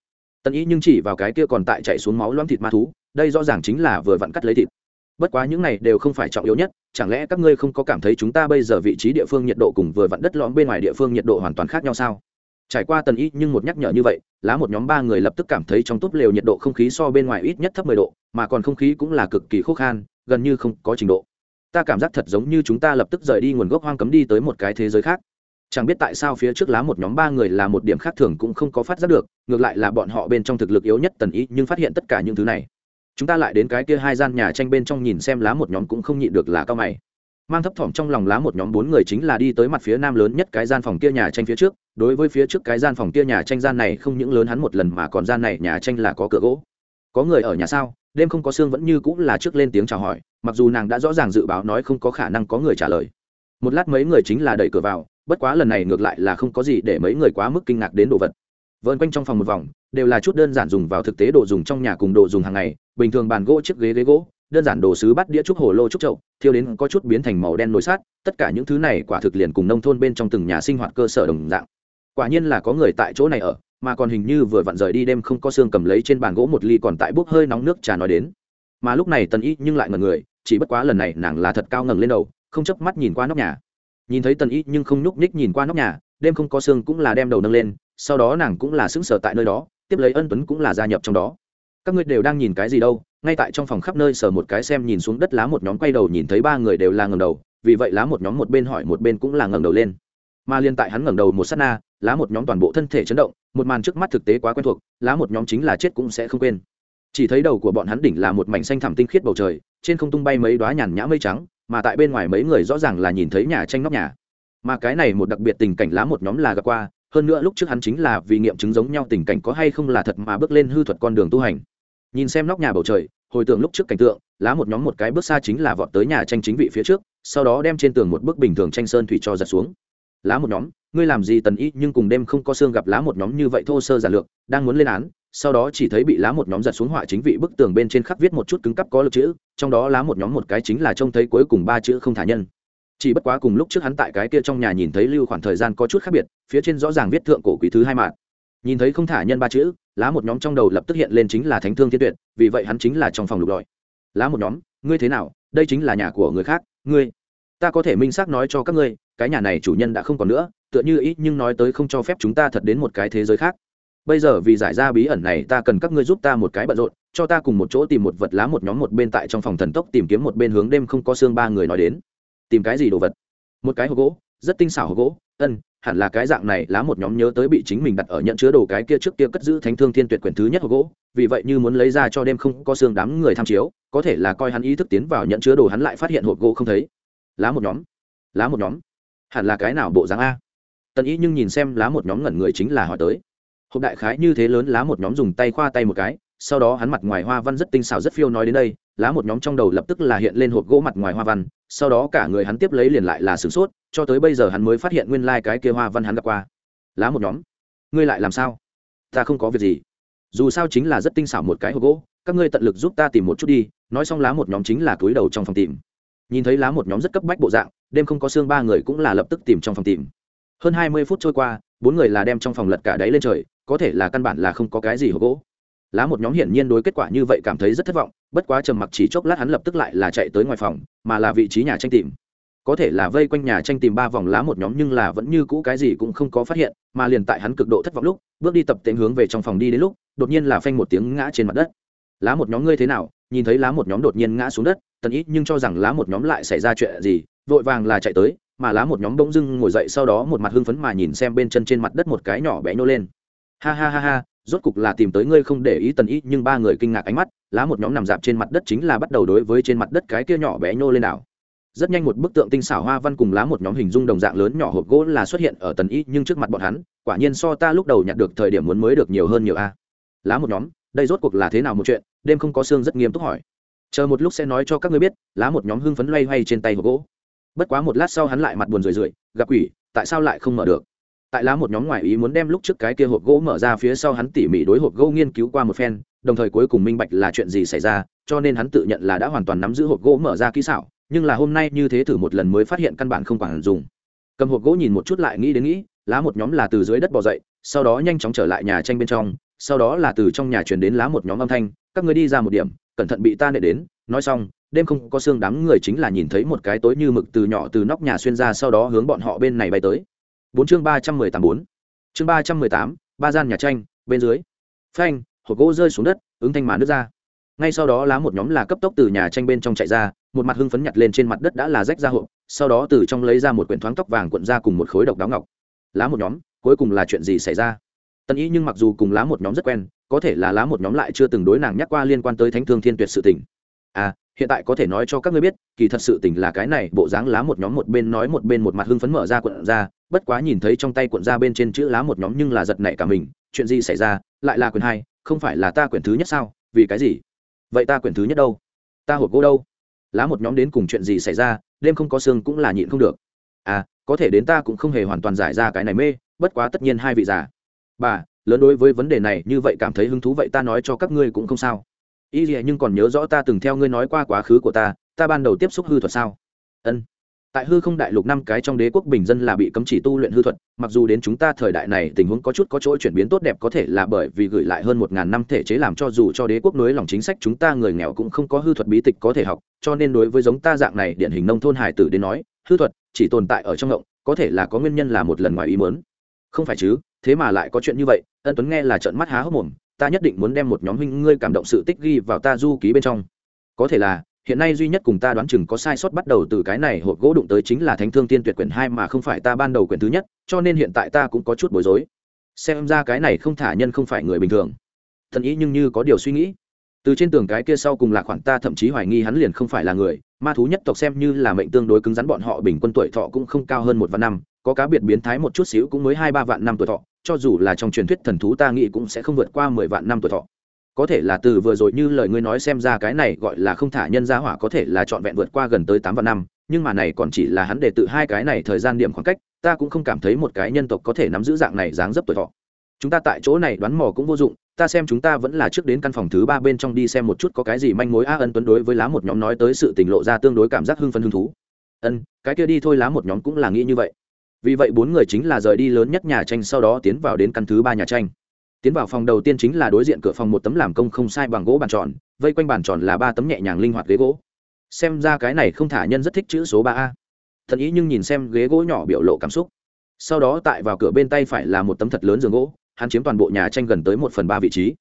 Tân ý nhưng chỉ vào cái kia còn tại chạy xuống máu loãng thịt ma thú, đây rõ ràng chính là vừa vặn cắt lấy thịt. Bất quá những này đều không phải trọng yếu nhất, chẳng lẽ các ngươi không có cảm thấy chúng ta bây giờ vị trí địa phương nhiệt độ cùng vừa vặn đất lõm bên ngoài địa phương nhiệt độ hoàn toàn khác nhau sao? Trải qua tần ý nhưng một nhắc nhở như vậy, lá một nhóm ba người lập tức cảm thấy trong túp lều nhiệt độ không khí so bên ngoài ít nhất thấp mười độ, mà còn không khí cũng là cực kỳ khô khan, gần như không có trình độ. Ta cảm giác thật giống như chúng ta lập tức rời đi nguồn gốc hoang cấm đi tới một cái thế giới khác. Chẳng biết tại sao phía trước lá một nhóm ba người là một điểm khác thường cũng không có phát giác được, ngược lại là bọn họ bên trong thực lực yếu nhất tần ý nhưng phát hiện tất cả những thứ này. Chúng ta lại đến cái kia hai gian nhà tranh bên trong nhìn xem lá một nhóm cũng không nhịn được là cao mày mang thấp thỏm trong lòng lá một nhóm bốn người chính là đi tới mặt phía nam lớn nhất cái gian phòng kia nhà tranh phía trước. Đối với phía trước cái gian phòng kia nhà tranh gian này không những lớn hắn một lần mà còn gian này nhà tranh là có cửa gỗ. Có người ở nhà sao? Đêm không có xương vẫn như cũng là trước lên tiếng chào hỏi, mặc dù nàng đã rõ ràng dự báo nói không có khả năng có người trả lời. Một lát mấy người chính là đẩy cửa vào, bất quá lần này ngược lại là không có gì để mấy người quá mức kinh ngạc đến đồ vật. Vợn quanh trong phòng một vòng, đều là chút đơn giản dùng vào thực tế đồ dùng trong nhà cùng đồ dùng hàng ngày, bình thường bàn gỗ chiếc ghế ghế gỗ đơn giản đồ sứ bắt đĩa trúc hồ lô trúc chậu, thiêu đến có chút biến thành màu đen nổi sát tất cả những thứ này quả thực liền cùng nông thôn bên trong từng nhà sinh hoạt cơ sở đồng dạng. Quả nhiên là có người tại chỗ này ở, mà còn hình như vừa vặn rời đi đêm không có xương cầm lấy trên bàn gỗ một ly còn tại bốc hơi nóng nước trà nói đến. Mà lúc này tần y nhưng lại ngần người, chỉ bất quá lần này nàng là thật cao ngẩng lên đầu, không chớp mắt nhìn qua nóc nhà. Nhìn thấy tần y nhưng không nhúc ních nhìn qua nóc nhà, đêm không có xương cũng là đem đầu nâng lên, sau đó nàng cũng là sững sờ tại nơi đó, tiếp lấy ân tuấn cũng là gia nhập trong đó các ngươi đều đang nhìn cái gì đâu, ngay tại trong phòng khắp nơi sờ một cái xem nhìn xuống đất lá một nhóm quay đầu nhìn thấy ba người đều là ngầm đầu, vì vậy lá một nhóm một bên hỏi một bên cũng là ngẩng đầu lên. Mà liên tại hắn ngẩng đầu một sát na, lá một nhóm toàn bộ thân thể chấn động, một màn trước mắt thực tế quá quen thuộc, lá một nhóm chính là chết cũng sẽ không quên. Chỉ thấy đầu của bọn hắn đỉnh là một mảnh xanh thẳm tinh khiết bầu trời, trên không tung bay mấy đoá nhàn nhã mây trắng, mà tại bên ngoài mấy người rõ ràng là nhìn thấy nhà tranh nóc nhà. Mà cái này một đặc biệt tình cảnh lá một nhóm là gặp qua, hơn nữa lúc trước hắn chính là vì nghiệm chứng giống nhau tình cảnh có hay không là thật mà bước lên hư thuật con đường tu hành nhìn xem nóc nhà bầu trời, hồi tưởng lúc trước cảnh tượng, lá một nhóm một cái bước xa chính là vọt tới nhà tranh chính vị phía trước, sau đó đem trên tường một bức bình thường tranh sơn thủy cho giật xuống. Lá một nhóm, ngươi làm gì tần ý nhưng cùng đêm không có xương gặp lá một nhóm như vậy thô sơ giản lược, đang muốn lên án, sau đó chỉ thấy bị lá một nhóm giật xuống họa chính vị bức tường bên trên khắc viết một chút cứng cắp có lực chữ, trong đó lá một nhóm một cái chính là trông thấy cuối cùng ba chữ không thả nhân. Chỉ bất quá cùng lúc trước hắn tại cái kia trong nhà nhìn thấy lưu khoảng thời gian có chút khác biệt, phía trên rõ ràng viết thượng cổ quý thứ hai mạng nhìn thấy không thả nhân ba chữ, lá một nhóm trong đầu lập tức hiện lên chính là thánh thương thiên tuyệt, vì vậy hắn chính là trong phòng lục lọi. Lá một nhóm, ngươi thế nào? Đây chính là nhà của người khác, ngươi. Ta có thể minh xác nói cho các ngươi, cái nhà này chủ nhân đã không còn nữa, tựa như ít nhưng nói tới không cho phép chúng ta thật đến một cái thế giới khác. Bây giờ vì giải ra bí ẩn này, ta cần các ngươi giúp ta một cái bận rộn, cho ta cùng một chỗ tìm một vật lá một nhóm một bên tại trong phòng thần tốc tìm kiếm một bên hướng đêm không có xương ba người nói đến. Tìm cái gì đồ vật? Một cái hộp gỗ, rất tinh xảo hộp gỗ, ân hẳn là cái dạng này lá một nhóm nhớ tới bị chính mình đặt ở nhận chứa đồ cái kia trước kia cất giữ thánh thương thiên tuyệt quyển thứ nhất hộp gỗ, vì vậy như muốn lấy ra cho đêm không có xương đám người tham chiếu, có thể là coi hắn ý thức tiến vào nhận chứa đồ hắn lại phát hiện hộp gỗ không thấy. Lá một nhóm, lá một nhóm, hẳn là cái nào bộ dáng a? Tần ý nhưng nhìn xem lá một nhóm ngẩn người chính là hỏi tới. Hộp đại khái như thế lớn, lá một nhóm dùng tay khoa tay một cái, sau đó hắn mặt ngoài hoa văn rất tinh xảo rất phiêu nói đến đây, lá một nhóm trong đầu lập tức là hiện lên hộp gỗ mặt ngoài hoa văn, sau đó cả người hắn tiếp lấy liền lại là sửng sốt cho tới bây giờ hắn mới phát hiện nguyên lai、like、cái kia hoa văn hắn gặp qua. Lá một nhóm. Ngươi lại làm sao? Ta không có việc gì. Dù sao chính là rất tinh xảo một cái hộp gỗ, các ngươi tận lực giúp ta tìm một chút đi, nói xong lá một nhóm chính là túi đầu trong phòng tìm. Nhìn thấy lá một nhóm rất cấp bách bộ dạng, đêm không có xương ba người cũng là lập tức tìm trong phòng tìm. Hơn hai mươi phút trôi qua, bốn người là đem trong phòng lật cả đáy lên trời, có thể là căn bản là không có cái gì hộp gỗ. Lá một nhóm hiển nhiên đối kết quả như vậy cảm thấy rất thất vọng, bất quá trầm mặc chỉ chốc lát hắn lập tức lại là chạy tới ngoài phòng, mà là vị trí nhà tranh tìm có thể là vây quanh nhà tranh tìm ba vòng lá một nhóm nhưng là vẫn như cũ cái gì cũng không có phát hiện, mà liền tại hắn cực độ thất vọng lúc, bước đi tập tễnh hướng về trong phòng đi đến lúc, đột nhiên là phanh một tiếng ngã trên mặt đất. Lá một nhóm ngươi thế nào? Nhìn thấy lá một nhóm đột nhiên ngã xuống đất, tần ít nhưng cho rằng lá một nhóm lại xảy ra chuyện gì, vội vàng là chạy tới, mà lá một nhóm bỗng dưng ngồi dậy sau đó một mặt hưng phấn mà nhìn xem bên chân trên mặt đất một cái nhỏ bé nhô lên. Ha ha ha ha, rốt cục là tìm tới ngươi không để ý tần ý, nhưng ba người kinh ngạc ánh mắt, lá một nhóm nằm dạp trên mặt đất chính là bắt đầu đối với trên mặt đất cái kia nhỏ bé nhô lên đảo rất nhanh một bức tượng tinh xảo hoa văn cùng lá một nhóm hình dung đồng dạng lớn nhỏ hộp gỗ là xuất hiện ở tần ý nhưng trước mặt bọn hắn, quả nhiên so ta lúc đầu nhặt được thời điểm muốn mới được nhiều hơn nhiều a. Lá một nhóm, đây rốt cuộc là thế nào một chuyện? Đêm không có xương rất nghiêm túc hỏi. Chờ một lúc sẽ nói cho các ngươi biết, lá một nhóm hưng phấn loay hoay trên tay hộp gỗ. Bất quá một lát sau hắn lại mặt buồn rười rượi, gặp quỷ, tại sao lại không mở được? Tại lá một nhóm ngoài ý muốn đem lúc trước cái kia hộp gỗ mở ra phía sau hắn tỉ mỉ đối hộp gỗ nghiên cứu qua một phen, đồng thời cuối cùng minh bạch là chuyện gì xảy ra, cho nên hắn tự nhận là đã hoàn toàn nắm giữ hộp gỗ mở ra kỹ xảo nhưng là hôm nay như thế thử một lần mới phát hiện căn bản không quản dùng. Cầm hộp gỗ nhìn một chút lại nghĩ đến nghĩ, lá một nhóm là từ dưới đất bò dậy, sau đó nhanh chóng trở lại nhà tranh bên trong, sau đó là từ trong nhà truyền đến lá một nhóm âm thanh, các người đi ra một điểm, cẩn thận bị ta nệ đến, nói xong, đêm không có xương đám người chính là nhìn thấy một cái tối như mực từ nhỏ từ nóc nhà xuyên ra sau đó hướng bọn họ bên này bay tới. Bốn chương ba trăm mười tám bốn. Chương ba trăm mười tám, ba gian nhà tranh, bên dưới. Phanh, hộp gỗ rơi xuống đất, ứng thanh mà nước ra ngay sau đó lá một nhóm là cấp tốc từ nhà tranh bên trong chạy ra, một mặt hưng phấn nhặt lên trên mặt đất đã là rách ra hộp, sau đó từ trong lấy ra một quyển thoáng tóc vàng cuộn ra cùng một khối độc đáo ngọc. Lá một nhóm, cuối cùng là chuyện gì xảy ra? Tân ý nhưng mặc dù cùng lá một nhóm rất quen, có thể là lá một nhóm lại chưa từng đối nàng nhắc qua liên quan tới thánh thương thiên tuyệt sự tình. À hiện tại có thể nói cho các ngươi biết, kỳ thật sự tình là cái này, bộ dáng lá một nhóm một bên nói một bên một mặt hưng phấn mở ra cuộn ra, bất quá nhìn thấy trong tay cuộn ra bên trên chữ lá một nhóm nhưng là giật nảy cả mình, chuyện gì xảy ra, lại là quyển hai, không phải là ta quyển thứ nhất sao, vì cái gì? Vậy ta quyển thứ nhất đâu? Ta hộp gỗ đâu? Lá một nhóm đến cùng chuyện gì xảy ra, đêm không có xương cũng là nhịn không được. À có thể đến ta cũng không hề hoàn toàn giải ra cái này mê, bất quá tất nhiên hai vị già. Bà, lớn đối với vấn đề này như vậy cảm thấy hứng thú vậy ta nói cho các ngươi cũng không sao. Y gì nhưng còn nhớ rõ ta từng theo ngươi nói qua quá khứ của ta ta ban đầu tiếp xúc hư thuật sao? Ân tại hư không đại lục năm cái trong đế quốc bình dân là bị cấm chỉ tu luyện hư thuật, mặc dù đến chúng ta thời đại này tình huống có chút có chỗ chuyển biến tốt đẹp có thể là bởi vì gửi lại hơn một ngàn năm thể chế làm cho dù cho đế quốc nối lòng chính sách chúng ta người nghèo cũng không có hư thuật bí tịch có thể học, cho nên đối với giống ta dạng này điển hình nông thôn hải tử đến nói, hư thuật chỉ tồn tại ở trong ngộng, có thể là có nguyên nhân là một lần ngoài ý muốn. Không phải chứ, thế mà lại có chuyện như vậy, ân tuấn nghe là trợn mắt há hốc mồm, ta nhất định muốn đem một nhóm huynh ngươi cảm động sự tích ghi vào ta du ký bên trong. Có thể là hiện nay duy nhất cùng ta đoán chừng có sai sót bắt đầu từ cái này hộp gỗ đụng tới chính là thánh thương tiên tuyệt quyển hai mà không phải ta ban đầu quyển thứ nhất, cho nên hiện tại ta cũng có chút bối rối. Xem ra cái này không thả nhân không phải người bình thường. Thần ý nhưng như có điều suy nghĩ. Từ trên tường cái kia sau cùng là khoản ta thậm chí hoài nghi hắn liền không phải là người. Ma thú nhất tộc xem như là mệnh tương đối cứng rắn bọn họ bình quân tuổi thọ cũng không cao hơn một vạn năm, có cá biệt biến thái một chút xíu cũng mới hai ba vạn năm tuổi thọ, cho dù là trong truyền thuyết thần thú ta nghĩ cũng sẽ không vượt qua mười vạn năm tuổi thọ có thể là từ vừa rồi như lời ngươi nói xem ra cái này gọi là không thả nhân gia hỏa có thể là trọn vẹn vượt qua gần tới tám vạn năm, nhưng mà này còn chỉ là hắn để tự hai cái này thời gian điểm khoảng cách, ta cũng không cảm thấy một cái nhân tộc có thể nắm giữ dạng này dáng dấp tuổi thọ. Chúng ta tại chỗ này đoán mò cũng vô dụng, ta xem chúng ta vẫn là trước đến căn phòng thứ ba bên trong đi xem một chút có cái gì manh mối. A ân tuấn đối với lá một nhóm nói tới sự tình lộ ra tương đối cảm giác hưng phấn hứng thú. Ân, cái kia đi thôi lá một nhóm cũng là nghĩ như vậy. Vì vậy bốn người chính là rời đi lớn nhất nhà tranh sau đó tiến vào đến căn thứ ba nhà tranh tiến vào phòng đầu tiên chính là đối diện cửa phòng một tấm làm công không sai bằng gỗ bàn tròn, vây quanh bàn tròn là ba tấm nhẹ nhàng linh hoạt ghế gỗ. Xem ra cái này không thả nhân rất thích chữ số ba a. Thần ý nhưng nhìn xem ghế gỗ nhỏ biểu lộ cảm xúc. Sau đó tại vào cửa bên tay phải là một tấm thật lớn giường gỗ, hắn chiếm toàn bộ nhà tranh gần tới một phần ba vị trí.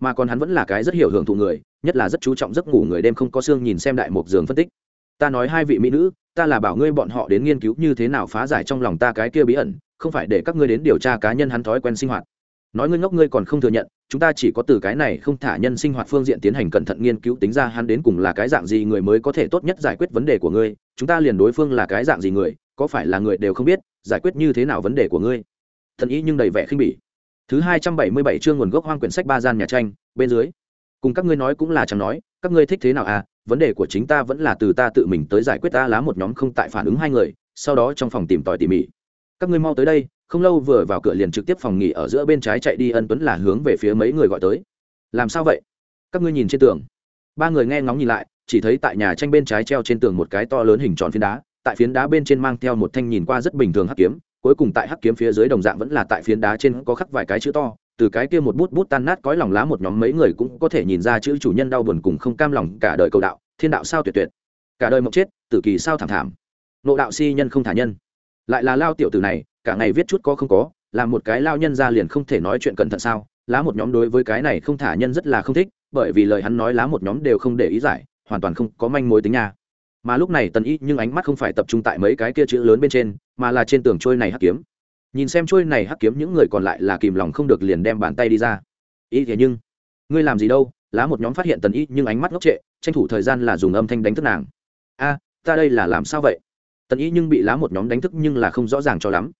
Mà còn hắn vẫn là cái rất hiểu hưởng thụ người, nhất là rất chú trọng giấc ngủ người đêm không có xương nhìn xem đại một giường phân tích. Ta nói hai vị mỹ nữ, ta là bảo ngươi bọn họ đến nghiên cứu như thế nào phá giải trong lòng ta cái kia bí ẩn, không phải để các ngươi đến điều tra cá nhân hắn thói quen sinh hoạt nói ngươi ngốc ngươi còn không thừa nhận, chúng ta chỉ có từ cái này không thả nhân sinh hoạt phương diện tiến hành cẩn thận nghiên cứu, tính ra hắn đến cùng là cái dạng gì người mới có thể tốt nhất giải quyết vấn đề của ngươi, chúng ta liền đối phương là cái dạng gì người, có phải là người đều không biết, giải quyết như thế nào vấn đề của ngươi. Thần ý nhưng đầy vẻ khinh bỉ. Thứ hai trăm bảy mươi bảy chương nguồn gốc hoang quyển sách ba gian nhà tranh, bên dưới. Cùng các ngươi nói cũng là chẳng nói, các ngươi thích thế nào à vấn đề của chính ta vẫn là từ ta tự mình tới giải quyết ta lá một nhóm không tại phản ứng hai người, sau đó trong phòng tìm tòi tỉ mỉ. Các ngươi mau tới đây không lâu vừa vào cửa liền trực tiếp phòng nghỉ ở giữa bên trái chạy đi ân tuấn là hướng về phía mấy người gọi tới. Làm sao vậy? Các ngươi nhìn trên tường. Ba người nghe ngóng nhìn lại, chỉ thấy tại nhà tranh bên trái treo trên tường một cái to lớn hình tròn phiến đá, tại phiến đá bên trên mang theo một thanh nhìn qua rất bình thường hắc kiếm, cuối cùng tại hắc kiếm phía dưới đồng dạng vẫn là tại phiến đá trên có khắc vài cái chữ to, từ cái kia một bút bút tan nát cõi lòng lá một nhóm mấy người cũng có thể nhìn ra chữ chủ nhân đau buồn cùng không cam lòng cả đời cầu đạo, thiên đạo sao tuyệt tuyệt. Cả đời mộng chết, tử kỳ sao thảm thảm. Nộ đạo si nhân không thả nhân. Lại là lao tiểu tử này cả ngày viết chút có không có làm một cái lao nhân ra liền không thể nói chuyện cẩn thận sao? Lá một nhóm đối với cái này không thả nhân rất là không thích, bởi vì lời hắn nói lá một nhóm đều không để ý giải, hoàn toàn không có manh mối tính nha. Mà lúc này tần ý nhưng ánh mắt không phải tập trung tại mấy cái kia chữ lớn bên trên, mà là trên tường trôi này hắc kiếm. Nhìn xem trôi này hắc kiếm, những người còn lại là kìm lòng không được liền đem bàn tay đi ra. Ý thế nhưng, ngươi làm gì đâu? Lá một nhóm phát hiện tần ý nhưng ánh mắt ngốc trệ, tranh thủ thời gian là dùng âm thanh đánh thức nàng. A, ta đây là làm sao vậy? Tần ý nhưng bị lá một nhóm đánh thức nhưng là không rõ ràng cho lắm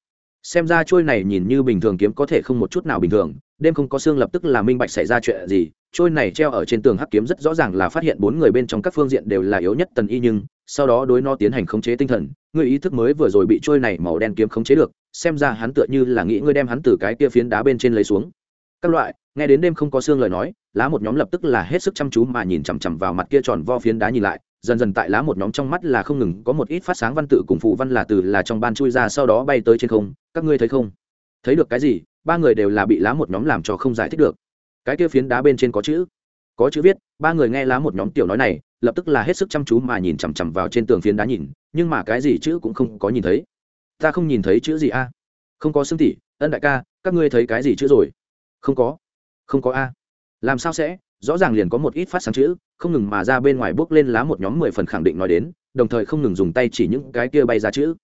xem ra trôi này nhìn như bình thường kiếm có thể không một chút nào bình thường, đêm không có xương lập tức là minh bạch xảy ra chuyện gì, trôi này treo ở trên tường hắc kiếm rất rõ ràng là phát hiện bốn người bên trong các phương diện đều là yếu nhất tần y nhưng, sau đó đối nó tiến hành khống chế tinh thần người ý thức mới vừa rồi bị trôi này màu đen kiếm khống chế được, xem ra hắn tựa như là nghĩ ngươi đem hắn từ cái kia phiến đá bên trên lấy xuống. Các loại, nghe đến đêm không có xương lời nói, lá một nhóm lập tức là hết sức chăm chú mà nhìn chằm chằm vào mặt kia tròn vo phiến đá nhìn lại dần dần tại lá một nhóm trong mắt là không ngừng có một ít phát sáng văn tự cùng phụ văn là từ là trong ban chui ra sau đó bay tới trên không. Các ngươi thấy không? Thấy được cái gì? Ba người đều là bị lá một nhóm làm cho không giải thích được. Cái kia phiến đá bên trên có chữ. Có chữ viết, ba người nghe lá một nhóm tiểu nói này, lập tức là hết sức chăm chú mà nhìn chằm chằm vào trên tường phiến đá nhìn, nhưng mà cái gì chữ cũng không có nhìn thấy. Ta không nhìn thấy chữ gì a? Không có xương tỷ, ân đại ca, các ngươi thấy cái gì chữ rồi? Không có. Không có a. Làm sao sẽ? Rõ ràng liền có một ít phát sáng chữ, không ngừng mà ra bên ngoài bước lên lá một nhóm mười phần khẳng định nói đến, đồng thời không ngừng dùng tay chỉ những cái kia bay ra chữ.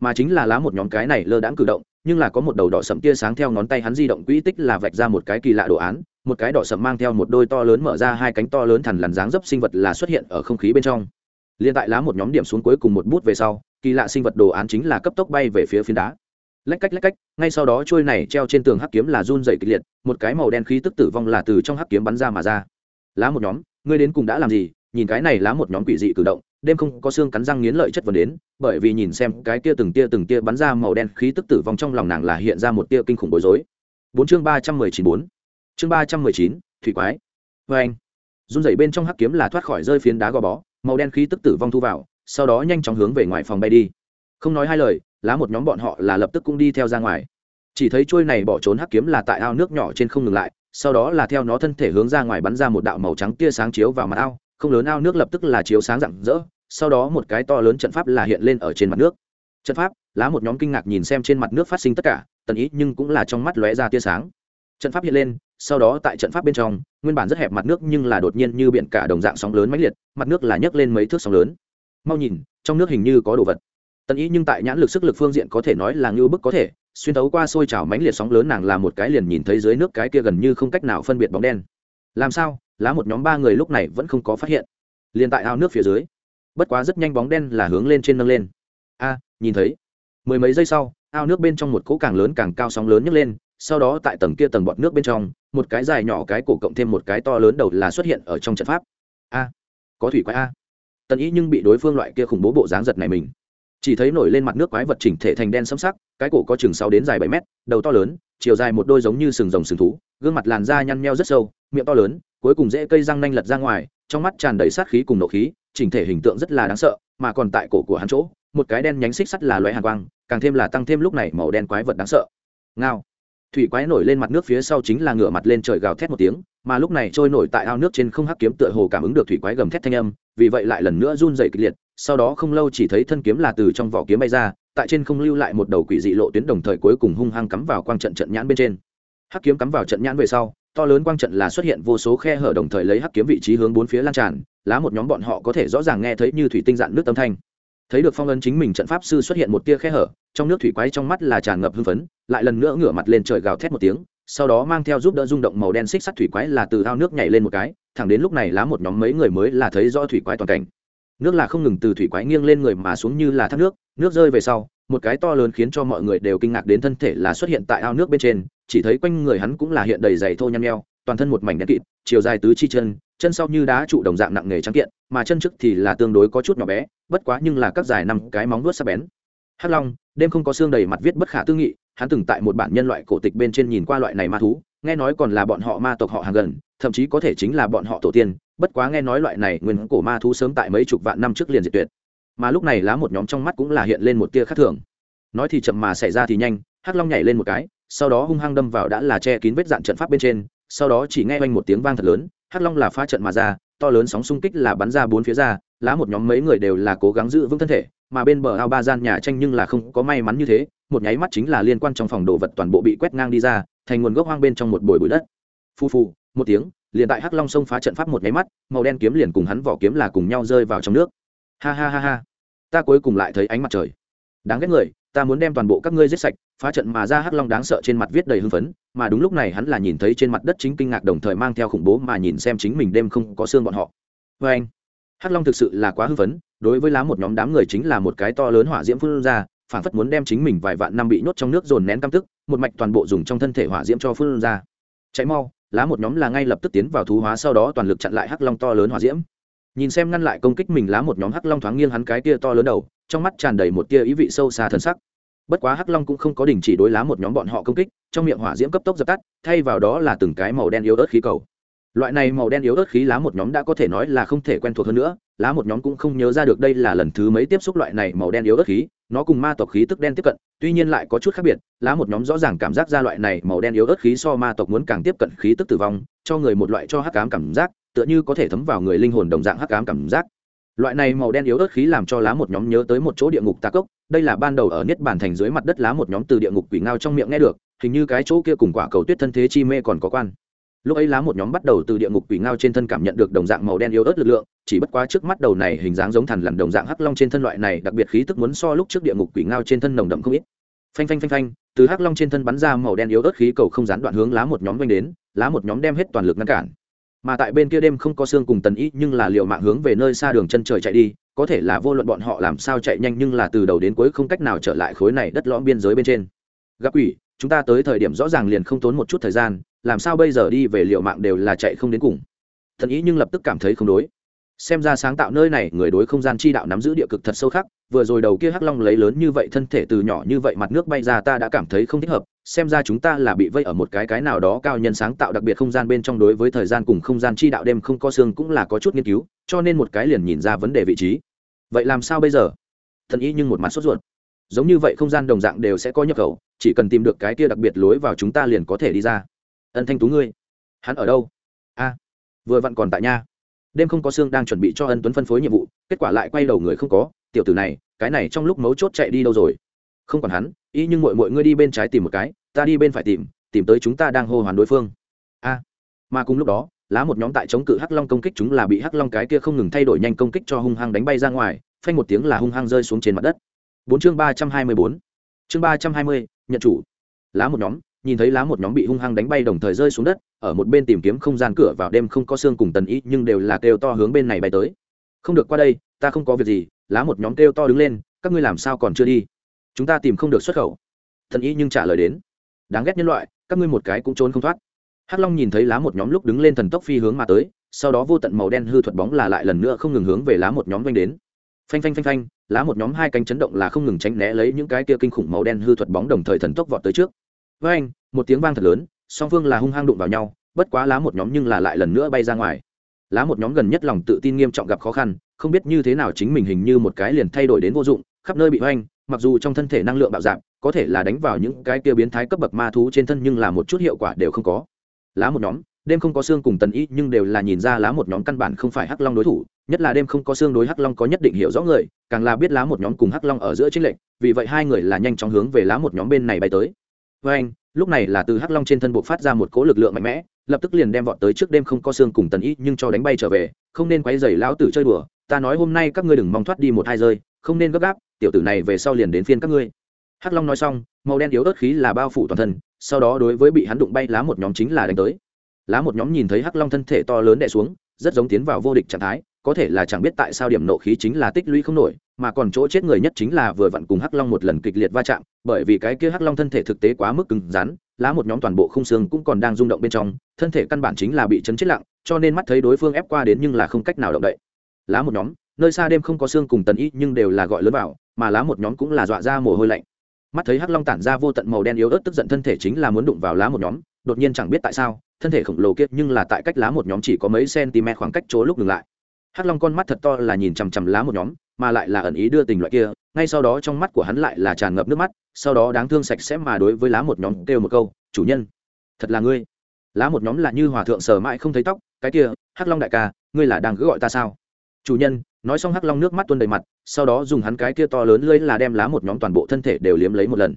Mà chính là lá một nhóm cái này lơ đãng cử động, nhưng là có một đầu đỏ sậm tia sáng theo ngón tay hắn di động quỹ tích là vạch ra một cái kỳ lạ đồ án, một cái đỏ sậm mang theo một đôi to lớn mở ra hai cánh to lớn thằn lằn dáng dấp sinh vật là xuất hiện ở không khí bên trong. Liên tại lá một nhóm điểm xuống cuối cùng một bút về sau, kỳ lạ sinh vật đồ án chính là cấp tốc bay về phía phiến đá lách cách lách cách, ngay sau đó trôi này treo trên tường hắc kiếm là run dày kịch liệt, một cái màu đen khí tức tử vong là từ trong hắc kiếm bắn ra mà ra. Lá một nhóm, ngươi đến cùng đã làm gì? Nhìn cái này lá một nhóm quỷ dị cử động, đêm không có xương cắn răng nghiến lợi chất vấn đến, bởi vì nhìn xem cái tia từng tia từng tia bắn ra màu đen khí tức tử vong trong lòng nàng là hiện ra một tia kinh khủng bối rối. Bốn chương ba trăm mười chín bốn. Chương ba trăm mười chín, thủy quái. Vê anh, run dày bên trong hắc kiếm là thoát khỏi rơi phiến đá gò bó, màu đen khí tức tử vong thu vào, sau đó nhanh chóng hướng về ngoài phòng bay đi. Không nói hai lời lá một nhóm bọn họ là lập tức cũng đi theo ra ngoài. Chỉ thấy trôi này bỏ trốn hắc kiếm là tại ao nước nhỏ trên không ngừng lại, sau đó là theo nó thân thể hướng ra ngoài bắn ra một đạo màu trắng tia sáng chiếu vào mặt ao, không lớn ao nước lập tức là chiếu sáng rạng rỡ, sau đó một cái to lớn trận pháp là hiện lên ở trên mặt nước. Trận pháp, lá một nhóm kinh ngạc nhìn xem trên mặt nước phát sinh tất cả, tần ý nhưng cũng là trong mắt lóe ra tia sáng. Trận pháp hiện lên, sau đó tại trận pháp bên trong, nguyên bản rất hẹp mặt nước nhưng là đột nhiên như biển cả đồng dạng sóng lớn mãnh liệt, mặt nước là nhấc lên mấy thước sóng lớn. Mau nhìn, trong nước hình như có đồ vật tần ý nhưng tại nhãn lực sức lực phương diện có thể nói là ngưu bức có thể, xuyên thấu qua xôi trào mánh liệt sóng lớn nàng là một cái liền nhìn thấy dưới nước cái kia gần như không cách nào phân biệt bóng đen. Làm sao? Lá một nhóm ba người lúc này vẫn không có phát hiện. Liền tại ao nước phía dưới. Bất quá rất nhanh bóng đen là hướng lên trên nâng lên. A, nhìn thấy. Mười mấy giây sau, ao nước bên trong một cỗ càng lớn càng cao sóng lớn nhấc lên, sau đó tại tầng kia tầng bọt nước bên trong, một cái dài nhỏ cái cổ cộng thêm một cái to lớn đầu là xuất hiện ở trong trận pháp. A, có thủy quái a. Tần ý nhưng bị đối phương loại kia khủng bố bộ dáng giật này mình chỉ thấy nổi lên mặt nước quái vật chỉnh thể thành đen sẫm sắc, cái cổ có chừng sáu đến dài bảy mét, đầu to lớn, chiều dài một đôi giống như sừng rồng sừng thú, gương mặt làn da nhăn nheo rất sâu, miệng to lớn, cuối cùng dễ cây răng nanh lật ra ngoài, trong mắt tràn đầy sát khí cùng nộ khí, chỉnh thể hình tượng rất là đáng sợ, mà còn tại cổ của hắn chỗ, một cái đen nhánh xích sắt là loại hàn quang, càng thêm là tăng thêm lúc này màu đen quái vật đáng sợ. Ngao. Thủy quái nổi lên mặt nước phía sau chính là ngửa mặt lên trời gào thét một tiếng, mà lúc này trôi nổi tại ao nước trên không hắc kiếm tựa hồ cảm ứng được thủy quái gầm thét thanh âm, vì vậy lại lần nữa run dày kịch liệt sau đó không lâu chỉ thấy thân kiếm là từ trong vỏ kiếm bay ra, tại trên không lưu lại một đầu quỷ dị lộ tuyến đồng thời cuối cùng hung hăng cắm vào quang trận trận nhãn bên trên. Hắc kiếm cắm vào trận nhãn về sau, to lớn quang trận là xuất hiện vô số khe hở đồng thời lấy hắc kiếm vị trí hướng bốn phía lan tràn, lá một nhóm bọn họ có thể rõ ràng nghe thấy như thủy tinh dạn nước âm thanh. Thấy được phong ấn chính mình trận pháp sư xuất hiện một tia khe hở, trong nước thủy quái trong mắt là tràn ngập hưng phấn, lại lần nữa ngửa mặt lên trời gào thét một tiếng, sau đó mang theo giúp đỡ rung động màu đen xích sắt thủy quái là từ ao nước nhảy lên một cái, thẳng đến lúc này lá một nhóm mấy người mới là thấy rõ thủy quái toàn cảnh nước là không ngừng từ thủy quái nghiêng lên người mà xuống như là thác nước nước rơi về sau, một cái to lớn khiến cho mọi người đều kinh ngạc đến thân thể là xuất hiện tại ao nước bên trên, chỉ thấy quanh người hắn cũng là hiện đầy dày thô nhăn nheo, toàn thân một mảnh đen kịt, chiều dài tứ chi chân chân sau như đá trụ đồng dạng nặng nề trắng kiện, mà chân trước thì là tương đối có chút nhỏ bé, bất quá nhưng là các dài năm cái móng vuốt sắc bén. Hắc long, đêm không có xương đầy mặt viết bất khả tư nghị, hắn từng tại một bản nhân loại cổ tịch bên trên nhìn qua loại này ma thú, nghe nói còn là bọn họ ma tộc họ hàng gần, thậm chí có thể chính là bọn họ tổ tiên bất quá nghe nói loại này nguyên cổ ma thú sớm tại mấy chục vạn năm trước liền diệt tuyệt. Mà lúc này lá một nhóm trong mắt cũng là hiện lên một tia khác thường. Nói thì chậm mà xảy ra thì nhanh, hắc long nhảy lên một cái, sau đó hung hăng đâm vào đã là che kín vết dạn trận pháp bên trên, sau đó chỉ nghe oanh một tiếng vang thật lớn, hắc long là phá trận mà ra, to lớn sóng xung kích là bắn ra bốn phía ra, lá một nhóm mấy người đều là cố gắng giữ vững thân thể, mà bên bờ ao ba gian nhà tranh nhưng là không có may mắn như thế, một nháy mắt chính là liên quan trong phòng đồ vật toàn bộ bị quét ngang đi ra, thành nguồn gốc hoang bên trong một bồi bụi đất. Phu phu một tiếng liền tại hắc long sông phá trận pháp một nháy mắt, màu đen kiếm liền cùng hắn vỏ kiếm là cùng nhau rơi vào trong nước. Ha ha ha ha. Ta cuối cùng lại thấy ánh mặt trời. Đáng ghét người, ta muốn đem toàn bộ các ngươi giết sạch, phá trận mà ra hắc long đáng sợ trên mặt viết đầy hưng phấn, mà đúng lúc này hắn là nhìn thấy trên mặt đất chính kinh ngạc đồng thời mang theo khủng bố mà nhìn xem chính mình đêm không có xương bọn họ. Vê anh, hắc long thực sự là quá hưng phấn, đối với lá một nhóm đám người chính là một cái to lớn hỏa diễm phun ra phản phất muốn đem chính mình vài vạn năm bị nhốt trong nước dồn nén căm tức, một mạch toàn bộ dùng trong thân thể hỏa diễm cho phun ra. Cháy mau lá một nhóm là ngay lập tức tiến vào thú hóa sau đó toàn lực chặn lại hắc long to lớn hỏa diễm. Nhìn xem ngăn lại công kích mình, lá một nhóm hắc long thoáng nghiêng hắn cái tia to lớn đầu, trong mắt tràn đầy một tia ý vị sâu xa thần sắc. Bất quá hắc long cũng không có đình chỉ đối lá một nhóm bọn họ công kích, trong miệng hỏa diễm cấp tốc dập tắt, thay vào đó là từng cái màu đen yếu ớt khí cầu. Loại này màu đen yếu ớt khí lá một nhóm đã có thể nói là không thể quen thuộc hơn nữa, lá một nhóm cũng không nhớ ra được đây là lần thứ mấy tiếp xúc loại này màu đen yếu ớt khí nó cùng ma tộc khí tức đen tiếp cận, tuy nhiên lại có chút khác biệt, lá một nhóm rõ ràng cảm giác ra loại này màu đen yếu ớt khí so ma tộc muốn càng tiếp cận khí tức tử vong, cho người một loại cho hắc cám cảm giác, tựa như có thể thấm vào người linh hồn đồng dạng hắc ám cảm giác. Loại này màu đen yếu ớt khí làm cho lá một nhóm nhớ tới một chỗ địa ngục tà cốc, đây là ban đầu ở niết bàn thành dưới mặt đất lá một nhóm từ địa ngục quỷ ngao trong miệng nghe được, hình như cái chỗ kia cùng quả cầu tuyết thân thế chi mê còn có quan. Lúc ấy lá một nhóm bắt đầu từ địa ngục quỷ ngao trên thân cảm nhận được đồng dạng màu đen yếu ớt lực lượng chỉ bất quá trước mắt đầu này hình dáng giống thằn lằn đồng dạng hắc long trên thân loại này, đặc biệt khí tức muốn so lúc trước địa ngục quỷ ngao trên thân nồng đậm không ít. Phanh phanh phanh phanh, từ hắc long trên thân bắn ra màu đen yếu ớt khí cầu không gián đoạn hướng lá một nhóm vanh đến, lá một nhóm đem hết toàn lực ngăn cản. Mà tại bên kia đêm không có xương cùng tần ý nhưng là liệu mạng hướng về nơi xa đường chân trời chạy đi, có thể là vô luận bọn họ làm sao chạy nhanh, nhưng là từ đầu đến cuối không cách nào trở lại khối này đất lõm biên giới bên trên. Gặp quỷ, chúng ta tới thời điểm rõ ràng liền không tốn một chút thời gian, làm sao bây giờ đi về liệu mạng đều là chạy không đến cùng. Thần ý nhưng lập tức cảm thấy không đối xem ra sáng tạo nơi này, người đối không gian chi đạo nắm giữ địa cực thật sâu khắc, vừa rồi đầu kia hắc long lấy lớn như vậy thân thể từ nhỏ như vậy mặt nước bay ra ta đã cảm thấy không thích hợp, xem ra chúng ta là bị vây ở một cái cái nào đó cao nhân sáng tạo đặc biệt không gian bên trong đối với thời gian cùng không gian chi đạo đêm không có xương cũng là có chút nghiên cứu, cho nên một cái liền nhìn ra vấn đề vị trí. Vậy làm sao bây giờ? Thần ý nhưng một mặt sốt ruột. Giống như vậy không gian đồng dạng đều sẽ có nhập khẩu, chỉ cần tìm được cái kia đặc biệt lối vào chúng ta liền có thể đi ra. Ân thanh tú ngươi, hắn ở đâu? A, vừa vặn còn tại nha đêm không có xương đang chuẩn bị cho ân tuấn phân phối nhiệm vụ, kết quả lại quay đầu người không có, tiểu tử này, cái này trong lúc mấu chốt chạy đi đâu rồi? Không còn hắn, ý nhưng mọi mọi ngươi đi bên trái tìm một cái, ta đi bên phải tìm tìm tới chúng ta đang hô hoán đối phương. A. Mà cùng lúc đó, lá một nhóm tại chống cự hắc long công kích chúng là bị hắc long cái kia không ngừng thay đổi nhanh công kích cho hung hăng đánh bay ra ngoài, phanh một tiếng là hung hăng rơi xuống trên mặt đất. Bốn chương ba trăm hai mươi bốn. Chương ba trăm hai mươi, nhận chủ. Lá một nhóm nhìn thấy lá một nhóm bị hung hăng đánh bay đồng thời rơi xuống đất, ở một bên tìm kiếm không gian cửa vào đêm không có xương cùng tần ý nhưng đều là kêu to hướng bên này bay tới. Không được qua đây, ta không có việc gì, lá một nhóm kêu to đứng lên, các ngươi làm sao còn chưa đi? Chúng ta tìm không được xuất khẩu. Thần ý nhưng trả lời đến. Đáng ghét nhân loại, các ngươi một cái cũng trốn không thoát. Hắc long nhìn thấy lá một nhóm lúc đứng lên thần tốc phi hướng mà tới, sau đó vô tận màu đen hư thuật bóng là lại lần nữa không ngừng hướng về lá một nhóm doanh đến. Phanh phanh phanh phanh, lá một nhóm hai cánh chấn động là không ngừng tránh né lấy những cái kia kinh khủng màu đen hư thuật bóng đồng thời thần tốc vọt tới trước với anh một tiếng vang thật lớn song phương là hung hăng đụng vào nhau bất quá lá một nhóm nhưng là lại lần nữa bay ra ngoài. Lá một nhóm gần nhất lòng tự tin nghiêm trọng gặp khó khăn không biết như thế nào chính mình hình như một cái liền thay đổi đến vô dụng khắp nơi bị anh, mặc dù trong thân thể năng lượng bạo dạng có thể là đánh vào những cái kia biến thái cấp bậc ma thú trên thân nhưng là một chút hiệu quả đều không có. Lá một nhóm đêm không có xương cùng tần ý nhưng đều là nhìn ra lá một nhóm căn bản không phải hắc long đối thủ nhất là đêm không có xương đối hắc long có nhất định hiểu rõ người càng là biết lá một nhóm cùng hắc long ở giữa chính lệnh vì vậy hai người là nhanh chóng hướng về lá một nhóm bên này bay tới với anh, lúc này là từ hắc long trên thân buộc phát ra một cỗ lực lượng mạnh mẽ, lập tức liền đem vọt tới trước đêm không có xương cùng tần ý nhưng cho đánh bay trở về, không nên quấy dày lão tử chơi đùa. Ta nói hôm nay các ngươi đừng mong thoát đi một hai rơi, không nên gấp gáp, tiểu tử này về sau liền đến phiên các ngươi. Hắc long nói xong, màu đen yếu ớt khí là bao phủ toàn thân, sau đó đối với bị hắn đụng bay lá một nhóm chính là đánh tới. Lá một nhóm nhìn thấy hắc long thân thể to lớn đè xuống, rất giống tiến vào vô địch trạng thái có thể là chẳng biết tại sao điểm nộ khí chính là tích lũy không nổi, mà còn chỗ chết người nhất chính là vừa vặn cùng hắc long một lần kịch liệt va chạm, bởi vì cái kia hắc long thân thể thực tế quá mức cứng rắn, lá một nhóm toàn bộ khung xương cũng còn đang rung động bên trong, thân thể căn bản chính là bị chấn chết lặng, cho nên mắt thấy đối phương ép qua đến nhưng là không cách nào động đậy. Lá một nhóm, nơi xa đêm không có xương cùng tần ý nhưng đều là gọi lớn vào, mà lá một nhóm cũng là dọa ra mồ hôi lạnh. Mắt thấy hắc long tản ra vô tận màu đen yếu ớt tức giận thân thể chính là muốn đụng vào lá một nhóm, đột nhiên chẳng biết tại sao, thân thể khổng lồ kiệt nhưng là tại cách lá một nhóm chỉ có mấy cm khoảng cách chỗ lúc ngừng lại hắc long con mắt thật to là nhìn chằm chằm lá một nhóm, mà lại là ẩn ý đưa tình loại kia, ngay sau đó trong mắt của hắn lại là tràn ngập nước mắt, sau đó đáng thương sạch sẽ mà đối với lá một nhóm kêu một câu, chủ nhân, thật là ngươi. Lá một nhóm là như hòa thượng sờ mãi không thấy tóc, cái kia, hắc long đại ca, ngươi là đang cứ gọi ta sao? Chủ nhân, nói xong hắc long nước mắt tuôn đầy mặt, sau đó dùng hắn cái kia to lớn lưỡi là đem lá một nhóm toàn bộ thân thể đều liếm lấy một lần.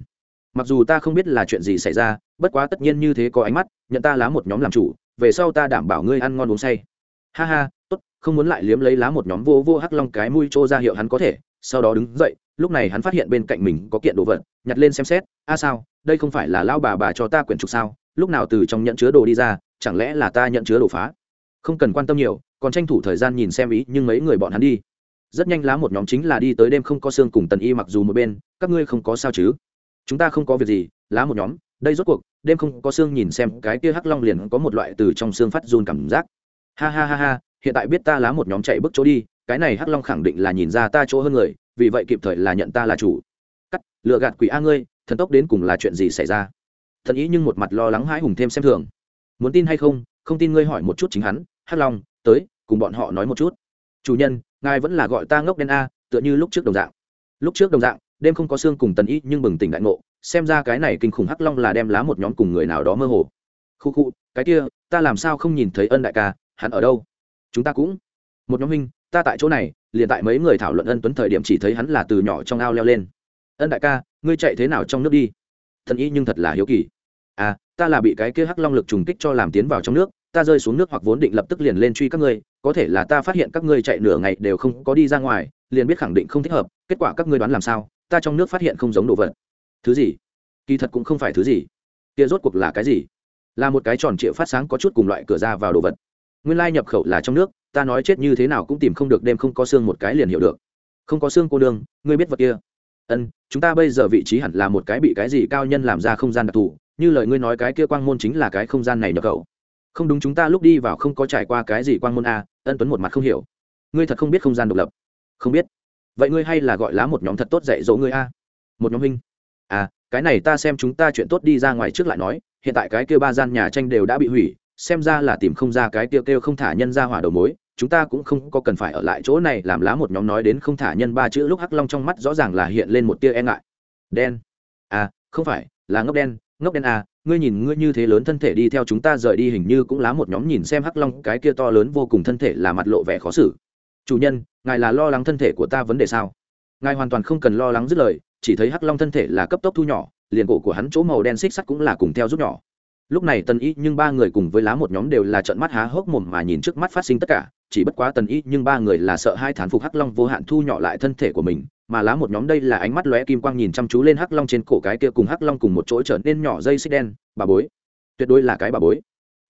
Mặc dù ta không biết là chuyện gì xảy ra, bất quá tất nhiên như thế có ánh mắt, nhận ta lá một nhóm làm chủ, về sau ta đảm bảo ngươi ăn ngon uống say. Ha ha không muốn lại liếm lấy lá một nhóm vô vô hắc long cái mũi trô ra hiệu hắn có thể, sau đó đứng dậy, lúc này hắn phát hiện bên cạnh mình có kiện đồ vật, nhặt lên xem xét, a sao, đây không phải là lao bà bà cho ta quyển trục sao? Lúc nào từ trong nhận chứa đồ đi ra, chẳng lẽ là ta nhận chứa đồ phá? Không cần quan tâm nhiều, còn tranh thủ thời gian nhìn xem ý, nhưng mấy người bọn hắn đi. Rất nhanh lá một nhóm chính là đi tới đêm không có xương cùng tần y mặc dù một bên, các ngươi không có sao chứ? Chúng ta không có việc gì, lá một nhóm, đây rốt cuộc, đêm không có xương nhìn xem cái kia hắc long liền có một loại từ trong xương phát run cảm giác. Ha ha ha ha hiện tại biết ta lá một nhóm chạy bước chỗ đi, cái này hắc long khẳng định là nhìn ra ta chỗ hơn người, vì vậy kịp thời là nhận ta là chủ. Cắt lựa gạt quỷ a ngươi, thần tốc đến cùng là chuyện gì xảy ra? Thần ý nhưng một mặt lo lắng hãi hùng thêm xem thường. Muốn tin hay không không tin ngươi hỏi một chút chính hắn, hắc long, tới, cùng bọn họ nói một chút. Chủ nhân, ngài vẫn là gọi ta ngốc đen a, tựa như lúc trước đồng dạng. Lúc trước đồng dạng, đêm không có xương cùng tần ý nhưng bừng tỉnh đại ngộ, xem ra cái này kinh khủng hắc long là đem lá một nhóm cùng người nào đó mơ hồ. Khu khu, cái kia, ta làm sao không nhìn thấy ân đại ca, hắn ở đâu? Chúng ta cũng. Một nhóm huynh, ta tại chỗ này, liền tại mấy người thảo luận ân tuấn thời điểm chỉ thấy hắn là từ nhỏ trong ao leo lên. Ân đại ca, ngươi chạy thế nào trong nước đi? Thần ý nhưng thật là hiếu kỳ. À ta là bị cái kia hắc long lực trùng kích cho làm tiến vào trong nước, ta rơi xuống nước hoặc vốn định lập tức liền lên truy các ngươi, có thể là ta phát hiện các ngươi chạy nửa ngày đều không có đi ra ngoài, liền biết khẳng định không thích hợp, kết quả các ngươi đoán làm sao, ta trong nước phát hiện không giống đồ vật. Thứ gì? Kỳ thật cũng không phải thứ gì. Kia rốt cuộc là cái gì? Là một cái tròn triệu phát sáng có chút cùng loại cửa ra vào đồ vật nguyên lai nhập khẩu là trong nước, ta nói chết như thế nào cũng tìm không được, đêm không có xương một cái liền hiểu được. Không có xương cô đương ngươi biết vật kia. Ân, chúng ta bây giờ vị trí hẳn là một cái bị cái gì cao nhân làm ra không gian đặc thù, như lời ngươi nói cái kia quang môn chính là cái không gian này nhập khẩu. Không đúng, chúng ta lúc đi vào không có trải qua cái gì quang môn a, ân tuấn một mặt không hiểu. Ngươi thật không biết không gian độc lập. Không biết. Vậy ngươi hay là gọi lá một nhóm thật tốt dạy dỗ ngươi a. Một nhóm huynh. À cái này ta xem chúng ta chuyện tốt đi ra ngoài trước lại nói, hiện tại cái kia ba gian nhà tranh đều đã bị hủy xem ra là tìm không ra cái tiêu kêu không thả nhân ra hỏa đầu mối, chúng ta cũng không có cần phải ở lại chỗ này làm lá một nhóm nói đến không thả nhân ba chữ lúc hắc long trong mắt rõ ràng là hiện lên một tia e ngại. Đen. À không phải, là ngốc đen ngốc đen à ngươi nhìn ngươi như thế lớn thân thể đi theo chúng ta rời đi hình như cũng lá một nhóm nhìn xem hắc long cái kia to lớn vô cùng thân thể là mặt lộ vẻ khó xử. Chủ nhân, ngài là lo lắng thân thể của ta vấn đề sao? Ngài hoàn toàn không cần lo lắng dứt lời, chỉ thấy hắc long thân thể là cấp tốc thu nhỏ, liền cổ của hắn chỗ màu đen xích sắt cũng là cùng theo rút nhỏ lúc này tần y nhưng ba người cùng với lá một nhóm đều là trợn mắt há hốc mồm mà nhìn trước mắt phát sinh tất cả, chỉ bất quá tần y nhưng ba người là sợ hai thán phục hắc long vô hạn thu nhỏ lại thân thể của mình, mà lá một nhóm đây là ánh mắt lóe kim quang nhìn chăm chú lên hắc long trên cổ cái kia cùng hắc long cùng một chỗ trở nên nhỏ dây xích đen, bà bối. Tuyệt đối là cái bà bối.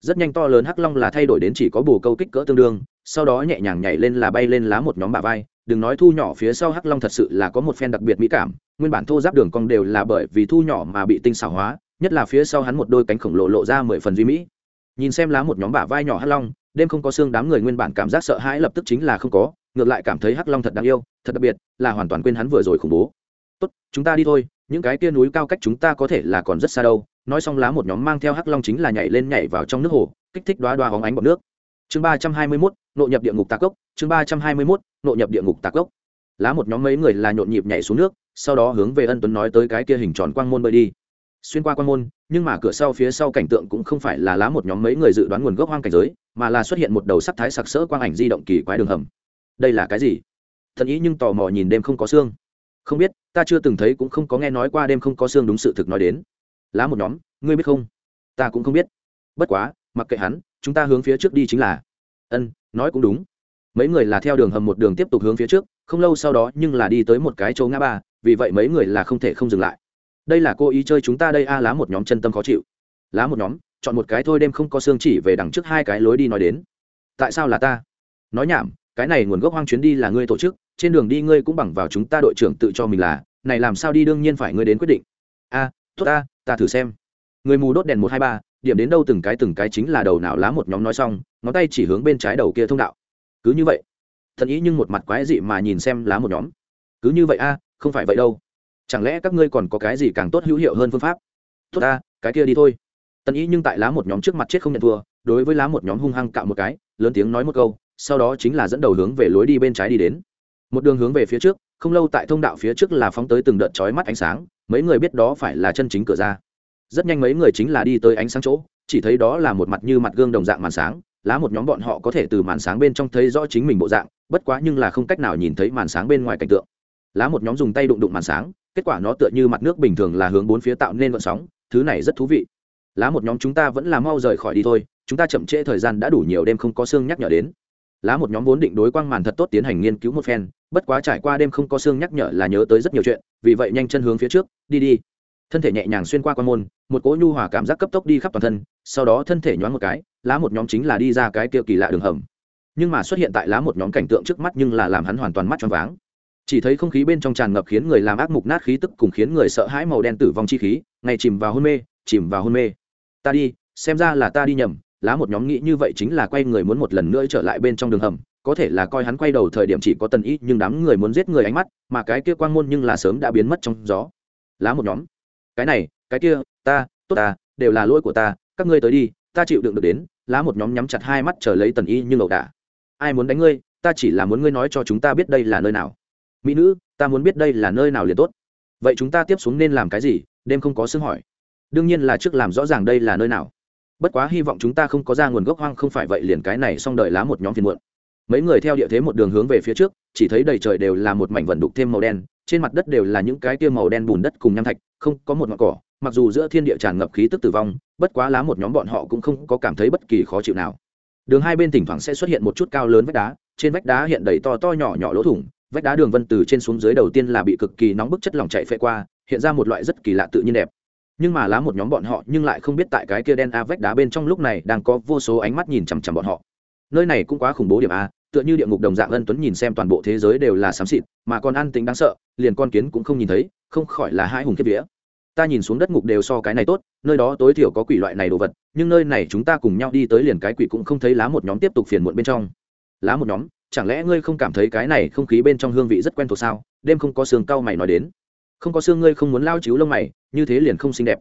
Rất nhanh to lớn hắc long là thay đổi đến chỉ có bù câu kích cỡ tương đương, sau đó nhẹ nhàng nhảy lên là bay lên lá một nhóm bà vai, đừng nói thu nhỏ phía sau hắc long thật sự là có một phen đặc biệt mỹ cảm, nguyên bản thô giáp đường cong đều là bởi vì thu nhỏ mà bị tinh xảo hóa nhất là phía sau hắn một đôi cánh khổng lồ lộ ra mười phần duy mỹ. Nhìn xem lá một nhóm bả vai nhỏ hắc long, đêm không có xương đám người nguyên bản cảm giác sợ hãi lập tức chính là không có, ngược lại cảm thấy hắc long thật đáng yêu, thật đặc biệt, là hoàn toàn quên hắn vừa rồi khủng bố. Tốt, chúng ta đi thôi, những cái kia núi cao cách chúng ta có thể là còn rất xa đâu. Nói xong lá một nhóm mang theo hắc long chính là nhảy lên nhảy vào trong nước hồ, kích thích đoá đoá hóng ánh bọc nước. Chương ba trăm hai mươi mốt nộ nhập địa ngục tạc cốc, chương ba trăm hai mươi mốt nộ nhập địa ngục tạc cốc. Lá một nhóm mấy người là nhộn nhịp nhảy xuống nước, sau đó hướng về ân tuấn nói tới cái kia hình tròn quang môn bơi đi xuyên qua quan môn, nhưng mà cửa sau phía sau cảnh tượng cũng không phải là lá một nhóm mấy người dự đoán nguồn gốc hoang cảnh giới, mà là xuất hiện một đầu sắc thái sặc sỡ quang ảnh di động kỳ quái đường hầm. Đây là cái gì? Thần ý nhưng tò mò nhìn đêm không có xương không biết, ta chưa từng thấy cũng không có nghe nói qua đêm không có xương đúng sự thực nói đến. Lá một nhóm, ngươi biết không? Ta cũng không biết. Bất quá, mặc kệ hắn, chúng ta hướng phía trước đi chính là. Ân, nói cũng đúng. Mấy người là theo đường hầm một đường tiếp tục hướng phía trước, không lâu sau đó nhưng là đi tới một cái chỗ ngã ba, vì vậy mấy người là không thể không dừng lại đây là cô ý chơi chúng ta đây a, lá một nhóm chân tâm khó chịu. Lá một nhóm, chọn một cái thôi đêm không có xương chỉ về đằng trước hai cái lối đi nói đến. Tại sao là ta? Nói nhảm, cái này nguồn gốc hoang chuyến đi là ngươi tổ chức, trên đường đi ngươi cũng bằng vào chúng ta đội trưởng tự cho mình là, này làm sao đi đương nhiên phải ngươi đến quyết định. A, tốt ta ta thử xem. Người mù đốt đèn một hai ba, điểm đến đâu từng cái từng cái chính là đầu nào lá một nhóm nói xong, ngón tay chỉ hướng bên trái đầu kia thông đạo. Cứ như vậy. Thần ý nhưng một mặt quái dị mà nhìn xem lá một nhóm. Cứ như vậy a, không phải vậy đâu chẳng lẽ các ngươi còn có cái gì càng tốt hữu hiệu hơn phương pháp? Tốt ta, cái kia đi thôi. Tần ý nhưng tại lá một nhóm trước mặt chết không nhận thua, đối với lá một nhóm hung hăng cạo một cái, lớn tiếng nói một câu, sau đó chính là dẫn đầu hướng về lối đi bên trái đi đến. Một đường hướng về phía trước, không lâu tại thông đạo phía trước là phóng tới từng đợt chói mắt ánh sáng, mấy người biết đó phải là chân chính cửa ra. Rất nhanh mấy người chính là đi tới ánh sáng chỗ, chỉ thấy đó là một mặt như mặt gương đồng dạng màn sáng, lá một nhóm bọn họ có thể từ màn sáng bên trong thấy rõ chính mình bộ dạng, bất quá nhưng là không cách nào nhìn thấy màn sáng bên ngoài cảnh tượng. Lá một nhóm dùng tay đụng đụng màn sáng kết quả nó tựa như mặt nước bình thường là hướng bốn phía tạo nên vận sóng, thứ này rất thú vị. Lá một nhóm chúng ta vẫn là mau rời khỏi đi thôi, chúng ta chậm trễ thời gian đã đủ nhiều đêm không có xương nhắc nhở đến. Lá một nhóm vốn định đối quang màn thật tốt tiến hành nghiên cứu một phen, bất quá trải qua đêm không có xương nhắc nhở là nhớ tới rất nhiều chuyện, vì vậy nhanh chân hướng phía trước, đi đi. Thân thể nhẹ nhàng xuyên qua quan môn, một cỗ nhu hòa cảm giác cấp tốc đi khắp toàn thân, sau đó thân thể nhoáng một cái, lá một nhóm chính là đi ra cái kia kỳ lạ đường hầm. Nhưng mà xuất hiện tại lá một nhóm cảnh tượng trước mắt nhưng là làm hắn hoàn toàn mắt choáng váng chỉ thấy không khí bên trong tràn ngập khiến người làm ác mục nát khí tức cùng khiến người sợ hãi màu đen tử vong chi khí, ngày chìm vào hôn mê, chìm vào hôn mê. Ta đi, xem ra là ta đi nhầm, lá một nhóm nghĩ như vậy chính là quay người muốn một lần nữa trở lại bên trong đường hầm, có thể là coi hắn quay đầu thời điểm chỉ có tần ý, nhưng đám người muốn giết người ánh mắt, mà cái kia quang môn nhưng là sớm đã biến mất trong gió. Lá một nhóm, cái này, cái kia, ta, tốt ta, đều là lỗi của ta, các ngươi tới đi, ta chịu đựng được đến. Lá một nhóm nhắm chặt hai mắt chờ lấy tần y nhưng ẩu đả. Ai muốn đánh ngươi, ta chỉ là muốn ngươi nói cho chúng ta biết đây là nơi nào mỹ nữ, ta muốn biết đây là nơi nào liền tốt. Vậy chúng ta tiếp xuống nên làm cái gì? Đêm không có xương hỏi. Đương nhiên là trước làm rõ ràng đây là nơi nào. Bất quá hy vọng chúng ta không có ra nguồn gốc hoang không phải vậy liền cái này xong đợi lá một nhóm phiền muộn. Mấy người theo địa thế một đường hướng về phía trước, chỉ thấy đầy trời đều là một mảnh vận đục thêm màu đen, trên mặt đất đều là những cái kia màu đen bùn đất cùng nham thạch, không có một ngọn cỏ, mặc dù giữa thiên địa tràn ngập khí tức tử vong, bất quá lá một nhóm bọn họ cũng không có cảm thấy bất kỳ khó chịu nào. Đường hai bên thỉnh thoảng sẽ xuất hiện một chút cao lớn vách đá, trên vách đá hiện đầy to to nhỏ nhỏ lỗ thủng vách đá đường vân từ trên xuống dưới đầu tiên là bị cực kỳ nóng bức chất lỏng chạy phệ qua, hiện ra một loại rất kỳ lạ tự nhiên đẹp. Nhưng mà lá một nhóm bọn họ nhưng lại không biết tại cái kia đen a vách đá bên trong lúc này đang có vô số ánh mắt nhìn chằm chằm bọn họ. Nơi này cũng quá khủng bố điểm a, tựa như địa ngục đồng dạng ân tuấn nhìn xem toàn bộ thế giới đều là xám xịt, mà còn ăn tính đáng sợ, liền con kiến cũng không nhìn thấy, không khỏi là hai hùng kiếp vía. Ta nhìn xuống đất ngục đều so cái này tốt, nơi đó tối thiểu có quỷ loại này đồ vật, nhưng nơi này chúng ta cùng nhau đi tới liền cái quỷ cũng không thấy lá một nhóm tiếp tục phiền muộn bên trong. Lá một nhóm chẳng lẽ ngươi không cảm thấy cái này không khí bên trong hương vị rất quen thuộc sao? Đêm không có xương cau mày nói đến. Không có xương ngươi không muốn lao chiếu lông mày, như thế liền không xinh đẹp.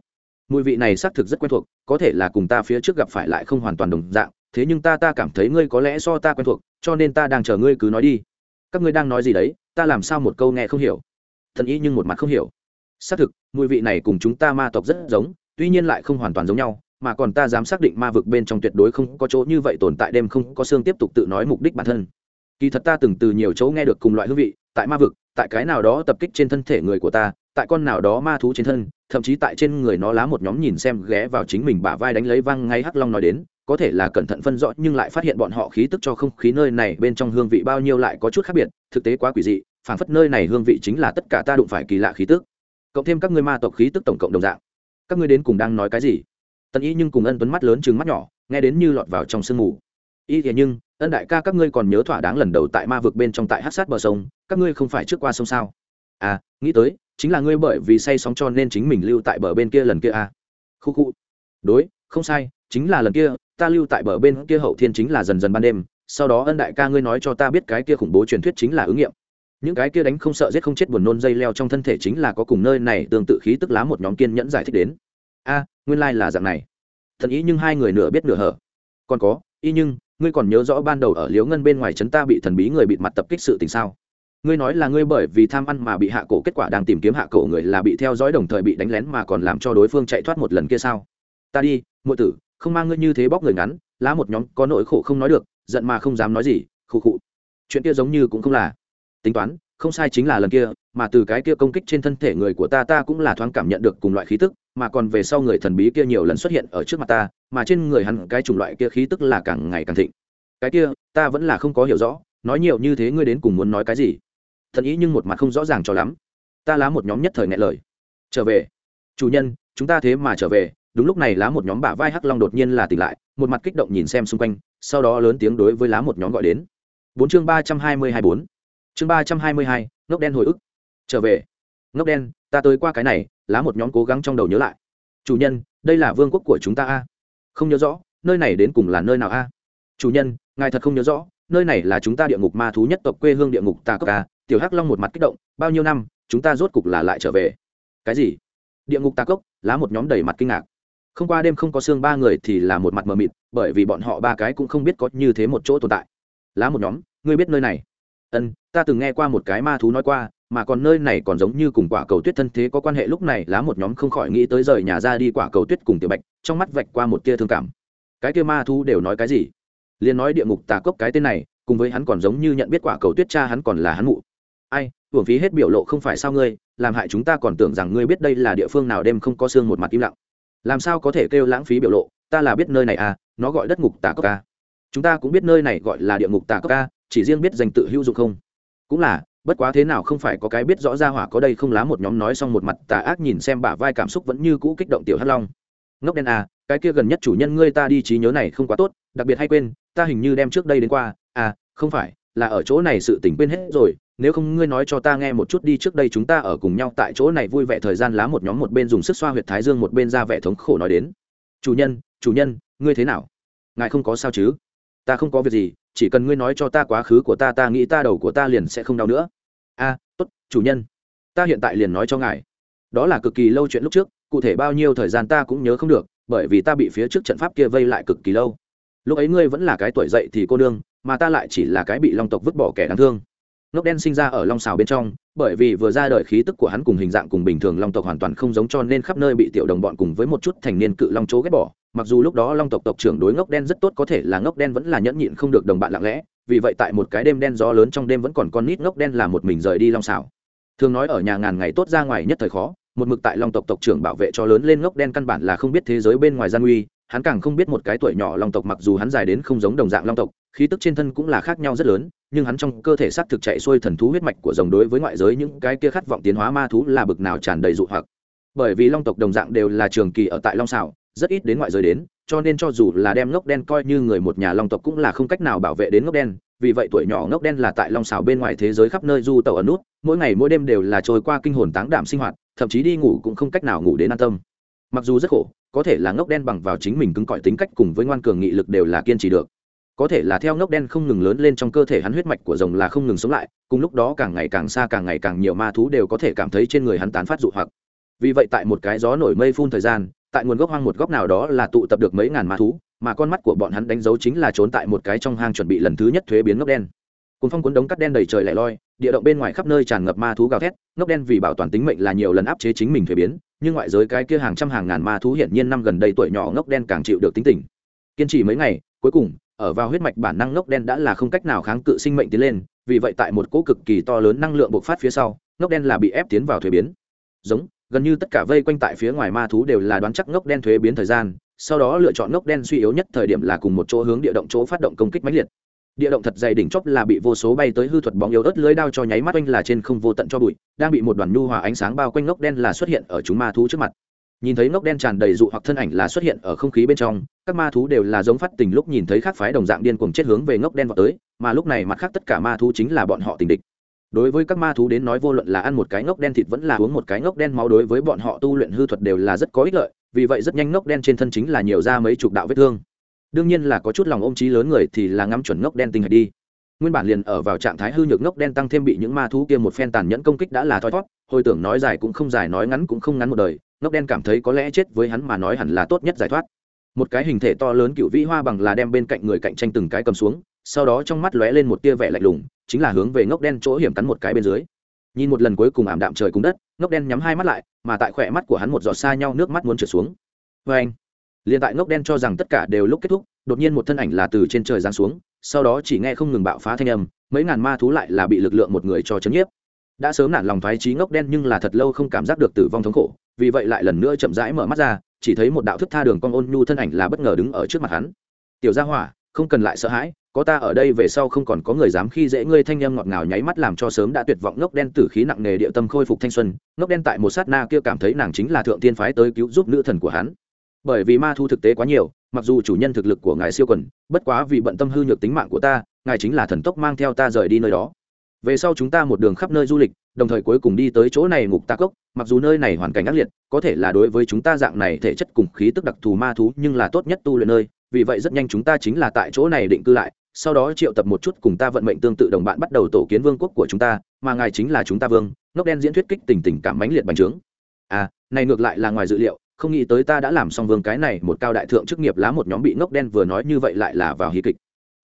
Mùi vị này xác thực rất quen thuộc, có thể là cùng ta phía trước gặp phải lại không hoàn toàn đồng dạng, thế nhưng ta ta cảm thấy ngươi có lẽ so ta quen thuộc, cho nên ta đang chờ ngươi cứ nói đi. Các ngươi đang nói gì đấy? Ta làm sao một câu nghe không hiểu? Thần ý nhưng một mặt không hiểu. Xác thực, mùi vị này cùng chúng ta ma tộc rất giống, tuy nhiên lại không hoàn toàn giống nhau, mà còn ta dám xác định ma vực bên trong tuyệt đối không có chỗ như vậy tồn tại, đêm không có xương tiếp tục tự nói mục đích bản thân kỳ thật ta từng từ nhiều chỗ nghe được cùng loại hương vị, tại ma vực, tại cái nào đó tập kích trên thân thể người của ta, tại con nào đó ma thú trên thân, thậm chí tại trên người nó lá một nhóm nhìn xem ghé vào chính mình bả vai đánh lấy văng ngay hắc long nói đến, có thể là cẩn thận phân rõ nhưng lại phát hiện bọn họ khí tức cho không khí nơi này bên trong hương vị bao nhiêu lại có chút khác biệt, thực tế quá quỷ dị, phảng phất nơi này hương vị chính là tất cả ta đụng phải kỳ lạ khí tức. Cộng thêm các ngươi ma tộc khí tức tổng cộng đồng dạng. Các ngươi đến cùng đang nói cái gì? Tân ý nhưng cùng ân tuấn mắt lớn chừng mắt nhỏ, nghe đến như lọt vào trong sương mù. Y thế nhưng ân đại ca, các ngươi còn nhớ thỏa đáng lần đầu tại ma vực bên trong tại hát sát bờ sông, các ngươi không phải trước qua sông sao? À nghĩ tới, chính là ngươi bởi vì say sóng cho nên chính mình lưu tại bờ bên kia lần kia à? Khu khu. Đối, không sai, chính là lần kia, ta lưu tại bờ bên kia hậu thiên chính là dần dần ban đêm, sau đó ân đại ca ngươi nói cho ta biết cái kia khủng bố truyền thuyết chính là ứng nghiệm. Những cái kia đánh không sợ giết không chết buồn nôn dây leo trong thân thể chính là có cùng nơi này tương tự khí tức lá một nhóm kiên nhẫn giải thích đến. A nguyên lai là dạng này. Thần ý nhưng hai người nửa biết nửa hở. Còn có, y nhưng ngươi còn nhớ rõ ban đầu ở liếu ngân bên ngoài trấn ta bị thần bí người bịt mặt tập kích sự tình sao? Ngươi nói là ngươi bởi vì tham ăn mà bị hạ cổ kết quả đang tìm kiếm hạ cổ người là bị theo dõi đồng thời bị đánh lén mà còn làm cho đối phương chạy thoát một lần kia sao? Ta đi, muội tử, không mang ngươi như thế bóc người ngắn, lá một nhóm có nỗi khổ không nói được, giận mà không dám nói gì, khụ khụ. Chuyện kia giống như cũng không là. Tính toán, không sai chính là lần kia, mà từ cái kia công kích trên thân thể người của ta ta cũng là thoáng cảm nhận được cùng loại khí tức mà còn về sau người thần bí kia nhiều lần xuất hiện ở trước mặt ta, mà trên người hắn cái chủng loại kia khí tức là càng ngày càng thịnh. Cái kia, ta vẫn là không có hiểu rõ, nói nhiều như thế ngươi đến cùng muốn nói cái gì? Thần ý nhưng một mặt không rõ ràng cho lắm. Ta lá một nhóm nhất thời ngại lời. Trở về. Chủ nhân, chúng ta thế mà trở về. Đúng lúc này lá một nhóm bả vai hắc long đột nhiên là tỉnh lại, một mặt kích động nhìn xem xung quanh, sau đó lớn tiếng đối với lá một nhóm gọi đến. Bốn chương ba trăm hai mươi hai bốn. Chương ba trăm hai mươi hai, ngốc đen hồi ức. Trở về. Ngốc đen, ta tới qua cái này lá một nhóm cố gắng trong đầu nhớ lại. Chủ nhân, đây là vương quốc của chúng ta a. Không nhớ rõ, nơi này đến cùng là nơi nào a? Chủ nhân, ngài thật không nhớ rõ, nơi này là chúng ta địa ngục ma thú nhất tộc quê hương địa ngục ta cốc a? Tiểu hắc long một mặt kích động, bao nhiêu năm, chúng ta rốt cục là lại trở về. Cái gì? Địa ngục ta cốc, lá một nhóm đầy mặt kinh ngạc. Không qua đêm không có xương ba người thì là một mặt mờ mịt, bởi vì bọn họ ba cái cũng không biết có như thế một chỗ tồn tại. Lá một nhóm, ngươi biết nơi này? Ân, ta từng nghe qua một cái ma thú nói qua mà còn nơi này còn giống như cùng quả cầu tuyết thân thế có quan hệ. Lúc này lá một nhóm không khỏi nghĩ tới rời nhà ra đi quả cầu tuyết cùng tiểu bạch, trong mắt vạch qua một tia thương cảm. Cái kia ma thu đều nói cái gì? Liền nói địa ngục tà cốc cái tên này, cùng với hắn còn giống như nhận biết quả cầu tuyết cha hắn còn là hắn mụ. Ai, hưởng phí hết biểu lộ không phải sao ngươi, làm hại chúng ta còn tưởng rằng ngươi biết đây là địa phương nào đêm không có xương một mặt im lặng. Làm sao có thể kêu lãng phí biểu lộ? Ta là biết nơi này à nó gọi đất ngục tà cốc ca chúng ta cũng biết nơi này gọi là địa ngục tà cốc ca chỉ riêng biết danh tự hữu dụng không? Cũng là bất quá thế nào không phải có cái biết rõ ra hỏa có đây không lá một nhóm nói xong một mặt tà ác nhìn xem bả vai cảm xúc vẫn như cũ kích động tiểu hắc long. Ngốc đen à cái kia gần nhất chủ nhân ngươi ta đi trí nhớ này không quá tốt, đặc biệt hay quên, ta hình như đem trước đây đến qua. À không phải, là ở chỗ này sự tình quên hết rồi, nếu không ngươi nói cho ta nghe một chút đi, trước đây chúng ta ở cùng nhau tại chỗ này vui vẻ thời gian lá một nhóm một bên dùng sức xoa huyệt thái dương một bên ra vẻ thống khổ nói đến. Chủ nhân chủ nhân, ngươi thế nào? Ngài không có sao chứ? Ta không có việc gì, chỉ cần ngươi nói cho ta quá khứ của ta ta nghĩ ta đầu của ta liền sẽ không đau nữa a tốt, chủ nhân. Ta hiện tại liền nói cho ngài. Đó là cực kỳ lâu chuyện lúc trước, cụ thể bao nhiêu thời gian ta cũng nhớ không được, bởi vì ta bị phía trước trận pháp kia vây lại cực kỳ lâu. Lúc ấy ngươi vẫn là cái tuổi dậy thì cô nương, mà ta lại chỉ là cái bị long tộc vứt bỏ kẻ đáng thương. Ngốc đen sinh ra ở long xào bên trong, bởi vì vừa ra đời khí tức của hắn cùng hình dạng cùng bình thường long tộc hoàn toàn không giống cho nên khắp nơi bị tiểu đồng bọn cùng với một chút thành niên cự long chố ghét bỏ. Mặc dù lúc đó long tộc tộc trưởng đối ngốc đen rất tốt, có thể là ngốc đen vẫn là nhẫn nhịn không được đồng bạn lặng lẽ vì vậy tại một cái đêm đen gió lớn trong đêm vẫn còn con nít ngốc đen là một mình rời đi long xảo. Thường nói ở nhà ngàn ngày tốt ra ngoài nhất thời khó, một mực tại long tộc tộc trưởng bảo vệ cho lớn lên ngốc đen căn bản là không biết thế giới bên ngoài gian nguy, hắn càng không biết một cái tuổi nhỏ long tộc mặc dù hắn dài đến không giống đồng dạng long tộc, khí tức trên thân cũng là khác nhau rất lớn, nhưng hắn trong cơ thể xác thực chạy xuôi thần thú huyết mạch của rồng đối với ngoại giới những cái kia khát vọng tiến hóa ma thú là bực nào tràn đầy dụ hoặc. Bởi vì long tộc đồng dạng đều là trường kỳ ở tại long xảo, rất ít đến ngoại giới đến cho nên cho dù là đem ngốc đen coi như người một nhà long tộc cũng là không cách nào bảo vệ đến ngốc đen, vì vậy tuổi nhỏ ngốc đen là tại long xào bên ngoài thế giới khắp nơi du tàu ở nút, mỗi ngày mỗi đêm đều là trôi qua kinh hồn táng đảm sinh hoạt, thậm chí đi ngủ cũng không cách nào ngủ đến an tâm. Mặc dù rất khổ, có thể là ngốc đen bằng vào chính mình cứng cỏi tính cách cùng với ngoan cường nghị lực đều là kiên trì được. Có thể là theo ngốc đen không ngừng lớn lên trong cơ thể hắn huyết mạch của rồng là không ngừng sống lại, cùng lúc đó càng ngày càng xa càng ngày càng nhiều ma thú đều có thể cảm thấy trên người hắn tán phát dụ hoặc. Vì vậy tại một cái gió nổi mây phun thời gian tại nguồn gốc hoang một góc nào đó là tụ tập được mấy ngàn ma thú, mà con mắt của bọn hắn đánh dấu chính là trốn tại một cái trong hang chuẩn bị lần thứ nhất thuế biến ngốc đen. Cùng phong cuốn đống cắt đen đầy trời lẻ loi, địa động bên ngoài khắp nơi tràn ngập ma thú gào thét, ngốc đen vì bảo toàn tính mệnh là nhiều lần áp chế chính mình thuế biến, nhưng ngoại giới cái kia hàng trăm hàng ngàn ma thú hiển nhiên năm gần đây tuổi nhỏ ngốc đen càng chịu được tính tình. Kiên trì mấy ngày, cuối cùng, ở vào huyết mạch bản năng ngốc đen đã là không cách nào kháng cự sinh mệnh tiến lên, vì vậy tại một cỗ cực kỳ to lớn năng lượng bộc phát phía sau, ngốc đen là bị ép tiến vào thuế biến. Giống gần như tất cả vây quanh tại phía ngoài ma thú đều là đoán chắc ngốc đen thuế biến thời gian, sau đó lựa chọn ngốc đen suy yếu nhất thời điểm là cùng một chỗ hướng địa động chỗ phát động công kích mãnh liệt. Địa động thật dày đỉnh chóp là bị vô số bay tới hư thuật bóng yếu ớt lưới đao cho nháy mắt oanh là trên không vô tận cho bụi, đang bị một đoàn nhu hòa ánh sáng bao quanh ngốc đen là xuất hiện ở chúng ma thú trước mặt. Nhìn thấy ngốc đen tràn đầy dụ hoặc thân ảnh là xuất hiện ở không khí bên trong, các ma thú đều là giống phát tình lúc nhìn thấy khác phái đồng dạng điên cuồng chết hướng về ngốc đen vào tới, mà lúc này mặt khác tất cả ma thú chính là bọn họ tình địch đối với các ma thú đến nói vô luận là ăn một cái ngốc đen thịt vẫn là uống một cái ngốc đen máu đối với bọn họ tu luyện hư thuật đều là rất có ích lợi, vì vậy rất nhanh ngốc đen trên thân chính là nhiều ra mấy chục đạo vết thương. Đương nhiên là có chút lòng ôm trí lớn người thì là ngắm chuẩn ngốc đen tinh hạch đi. Nguyên bản liền ở vào trạng thái hư nhược ngốc đen tăng thêm bị những ma thú kia một phen tàn nhẫn công kích đã là thoi thót, hồi tưởng nói dài cũng không dài nói ngắn cũng không ngắn một đời, ngốc đen cảm thấy có lẽ chết với hắn mà nói hẳn là tốt nhất giải thoát. Một cái hình thể to lớn cựu vĩ hoa bằng là đem bên cạnh người cạnh tranh từng cái cầm xuống sau đó trong mắt lóe lên một tia vẻ lạnh lùng, chính là hướng về ngốc đen chỗ hiểm cắn một cái bên dưới. Nhìn một lần cuối cùng ảm đạm trời cùng đất, ngốc đen nhắm hai mắt lại, mà tại khỏe mắt của hắn một giọt xa nhau nước mắt muốn trượt xuống. Vê anh, liền tại ngốc đen cho rằng tất cả đều lúc kết thúc, đột nhiên một thân ảnh là từ trên trời giáng xuống, sau đó chỉ nghe không ngừng bạo phá thanh âm, mấy ngàn ma thú lại là bị lực lượng một người cho chấn nhiếp. Đã sớm nản lòng thoái trí ngốc đen nhưng là thật lâu không cảm giác được tử vong thống khổ, vì vậy lại lần nữa chậm rãi mở mắt ra, chỉ thấy một đạo thức tha đường con ôn nhu thân ảnh là bất ngờ đứng ở trước mặt hắn. Tiểu gia hỏa, không cần lại sợ hãi có ta ở đây về sau không còn có người dám khi dễ ngươi, thanh em ngọt ngào nháy mắt làm cho sớm đã tuyệt vọng, ngốc đen tử khí nặng nề địa tâm khôi phục thanh xuân, ngốc đen tại một sát na kia cảm thấy nàng chính là thượng tiên phái tới cứu giúp nữ thần của hắn. Bởi vì ma thu thực tế quá nhiều, mặc dù chủ nhân thực lực của ngài siêu quần, bất quá vì bận tâm hư nhược tính mạng của ta, ngài chính là thần tốc mang theo ta rời đi nơi đó. Về sau chúng ta một đường khắp nơi du lịch, đồng thời cuối cùng đi tới chỗ này ngục ta cốc, mặc dù nơi này hoàn cảnh ác liệt, có thể là đối với chúng ta dạng này thể chất cùng khí tức đặc thù ma thú nhưng là tốt nhất tu luyện nơi, vì vậy rất nhanh chúng ta chính là tại chỗ này định cư lại sau đó triệu tập một chút cùng ta vận mệnh tương tự đồng bạn bắt đầu tổ kiến vương quốc của chúng ta, mà ngài chính là chúng ta vương nóc đen diễn thuyết kích tình tình cảm mãnh liệt bành trướng. À này ngược lại là ngoài dự liệu, không nghĩ tới ta đã làm xong vương cái này một cao đại thượng chức nghiệp lá một nhóm bị ngốc đen vừa nói như vậy lại là vào hí kịch.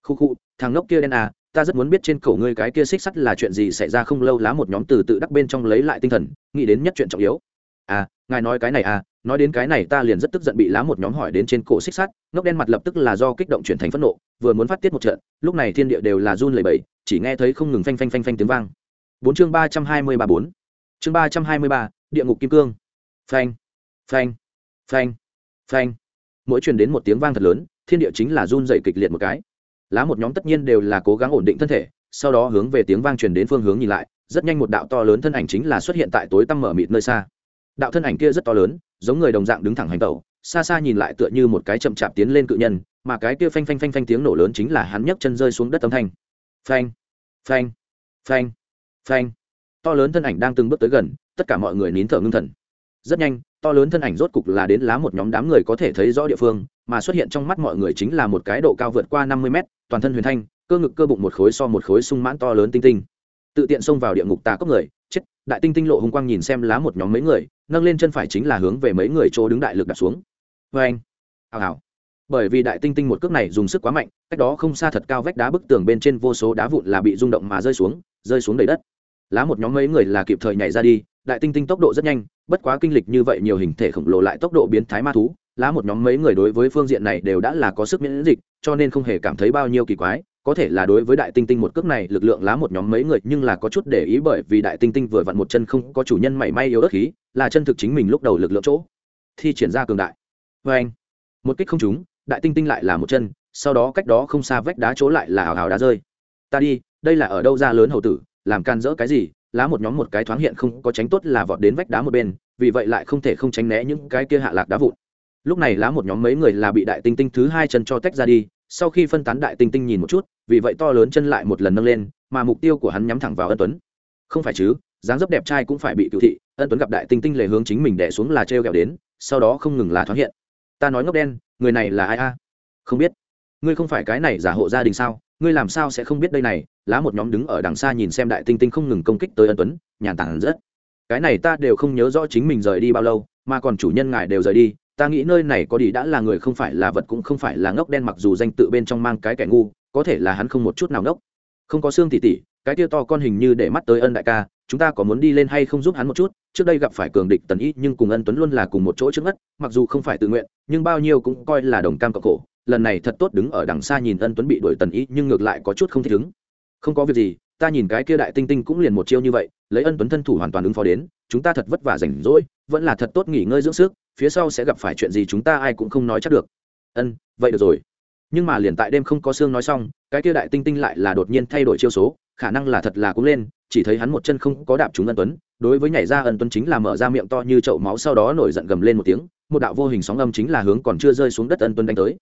Khu khu, thằng ngốc kia đen à ta rất muốn biết trên cổ ngươi cái kia xích sắt là chuyện gì xảy ra không lâu lá một nhóm từ tự đắc bên trong lấy lại tinh thần, nghĩ đến nhất chuyện trọng yếu à ngài nói cái này à nói đến cái này ta liền rất tức giận bị lá một nhóm hỏi đến trên cổ xích sắt, ngốc đen mặt lập tức là do kích động chuyển thành phẫn nộ, vừa muốn phát tiết một trận, lúc này thiên địa đều là run lẩy bẩy, chỉ nghe thấy không ngừng phanh phanh phanh phanh tiếng vang. Bốn chương ba trăm hai mươi ba bốn. Chương ba trăm hai mươi ba, địa ngục kim cương. Phanh phanh phanh phanh. Mỗi truyền đến một tiếng vang thật lớn, thiên địa chính là run dày kịch liệt một cái. Lá một nhóm tất nhiên đều là cố gắng ổn định thân thể, sau đó hướng về tiếng vang truyền đến phương hướng nhìn lại, rất nhanh một đạo to lớn thân ảnh chính là xuất hiện tại tối tăm mở mịt nơi xa đạo thân ảnh kia rất to lớn, giống người đồng dạng đứng thẳng hành tẩu, xa xa nhìn lại tựa như một cái chậm chạp tiến lên cự nhân, mà cái kia phanh phanh phanh phanh tiếng nổ lớn chính là hắn nhấc chân rơi xuống đất âm thanh. Phanh phanh phanh phanh. To lớn thân ảnh đang từng bước tới gần, tất cả mọi người nín thở ngưng thần. Rất nhanh, to lớn thân ảnh rốt cục là đến lá một nhóm đám người có thể thấy rõ địa phương, mà xuất hiện trong mắt mọi người chính là một cái độ cao vượt qua năm mươi mét, toàn thân huyền thanh, cơ ngực cơ bụng một khối so một khối sung mãn to lớn tinh tinh. Tự tiện xông vào địa ngục tà cốc người chết, đại tinh tinh lộ hùng quang nhìn xem lá một nhóm mấy người, nâng lên chân phải chính là hướng về mấy người chỗ đứng đại lực đặt xuống. Vê anh, hào hào. Bởi vì đại tinh tinh một cước này dùng sức quá mạnh, cách đó không xa thật cao vách đá bức tường bên trên vô số đá vụn là bị rung động mà rơi xuống rơi xuống đầy đất. Lá một nhóm mấy người là kịp thời nhảy ra đi, đại tinh tinh tốc độ rất nhanh, bất quá kinh lịch như vậy nhiều hình thể khổng lồ lại tốc độ biến thái ma thú, lá một nhóm mấy người đối với phương diện này đều đã là có sức miễn dịch, cho nên không hề cảm thấy bao nhiêu kỳ quái có thể là đối với đại tinh tinh một cước này, lực lượng lá một nhóm mấy người nhưng là có chút để ý bởi vì đại tinh tinh vừa vặn một chân không có chủ nhân mảy may yếu ớt khí, là chân thực chính mình lúc đầu lực lượng chỗ. Thi triển ra cường đại. Vê anh, một kích không trúng, đại tinh tinh lại là một chân, sau đó cách đó không xa vách đá chỗ lại là hào hào đá rơi. Ta đi, đây là ở đâu ra lớn hầu tử, làm can dỡ cái gì, lá một nhóm một cái thoáng hiện không có tránh tốt là vọt đến vách đá một bên, vì vậy lại không thể không tránh né những cái kia hạ lạc đá vụn. Lúc này lá một nhóm mấy người là bị đại tinh tinh thứ hai chân cho tách ra đi sau khi phân tán đại tinh tinh nhìn một chút, vì vậy to lớn chân lại một lần nâng lên, mà mục tiêu của hắn nhắm thẳng vào ân tuấn. Không phải chứ, dáng dấp đẹp trai cũng phải bị cựu thị, ân tuấn gặp đại tinh tinh lề hướng chính mình đẻ xuống là treo kẹo đến, sau đó không ngừng là thoáng hiện. Ta nói ngốc đen, người này là ai a? Không biết. Ngươi không phải cái này giả hộ gia đình sao? Ngươi làm sao sẽ không biết đây này? Lá một nhóm đứng ở đằng xa nhìn xem đại tinh tinh không ngừng công kích tới ân tuấn, nhàn tản rất. Cái này ta đều không nhớ rõ chính mình rời đi bao lâu, mà còn chủ nhân ngài đều rời đi ta nghĩ nơi này có đi đã là người không phải là vật cũng không phải là ngốc đen mặc dù danh tự bên trong mang cái kẻ ngu, có thể là hắn không một chút nào ngốc. Không có xương tỉ tỉ, cái tia to con hình như để mắt tới ân đại ca, chúng ta có muốn đi lên hay không giúp hắn một chút? Trước đây gặp phải cường địch tần ý, nhưng cùng ân tuấn luôn là cùng một chỗ trước mắt mặc dù không phải tự nguyện, nhưng bao nhiêu cũng coi là đồng cam cộng khổ. Lần này thật tốt đứng ở đằng xa nhìn ân tuấn bị đuổi tần ý, nhưng ngược lại có chút không thích ứng. Không có việc gì, ta nhìn cái kia đại tinh tinh cũng liền một chiêu như vậy, lấy ân tuấn thân thủ hoàn toàn ứng phó đến, chúng ta thật vất vả rảnh rỗi, vẫn là thật tốt nghỉ ngơi dưỡng sức phía sau sẽ gặp phải chuyện gì chúng ta ai cũng không nói chắc được. Ân, vậy được rồi. Nhưng mà liền tại đêm không có xương nói xong, cái kia đại tinh tinh lại là đột nhiên thay đổi chiêu số, khả năng là thật là cũng lên, chỉ thấy hắn một chân không có đạp trúng ân tuấn, đối với nhảy ra ân tuấn chính là mở ra miệng to như chậu máu sau đó nổi giận gầm lên một tiếng, một đạo vô hình sóng âm chính là hướng còn chưa rơi xuống đất ân tuấn đánh tới.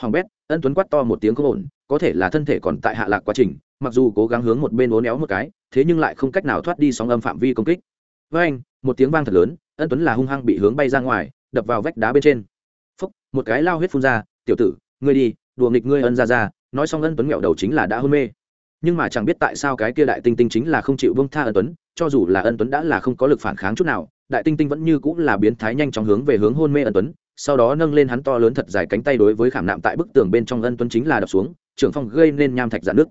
Hoàng bét, ân tuấn quát to một tiếng không ổn, có thể là thân thể còn tại hạ lạc quá trình, mặc dù cố gắng hướng một bên uốn éo một cái, thế nhưng lại không cách nào thoát đi sóng âm phạm vi công kích. Với anh một tiếng vang thật lớn ân tuấn là hung hăng bị hướng bay ra ngoài, đập vào vách đá bên trên. Phúc, một cái lao huyết phun ra, tiểu tử, ngươi đi, đùa nghịch ngươi ân ra ra, nói xong ân tuấn nghẹo đầu chính là đã hôn mê. Nhưng mà chẳng biết tại sao cái kia đại tinh tinh chính là không chịu bông tha ân tuấn, cho dù là ân tuấn đã là không có lực phản kháng chút nào, đại tinh tinh vẫn như cũng là biến thái nhanh chóng hướng về hướng hôn mê ân tuấn, sau đó nâng lên hắn to lớn thật dài cánh tay đối với khảm nạm tại bức tường bên trong ân tuấn chính là đập xuống, trưởng phong gây nên nham thạch dạn nước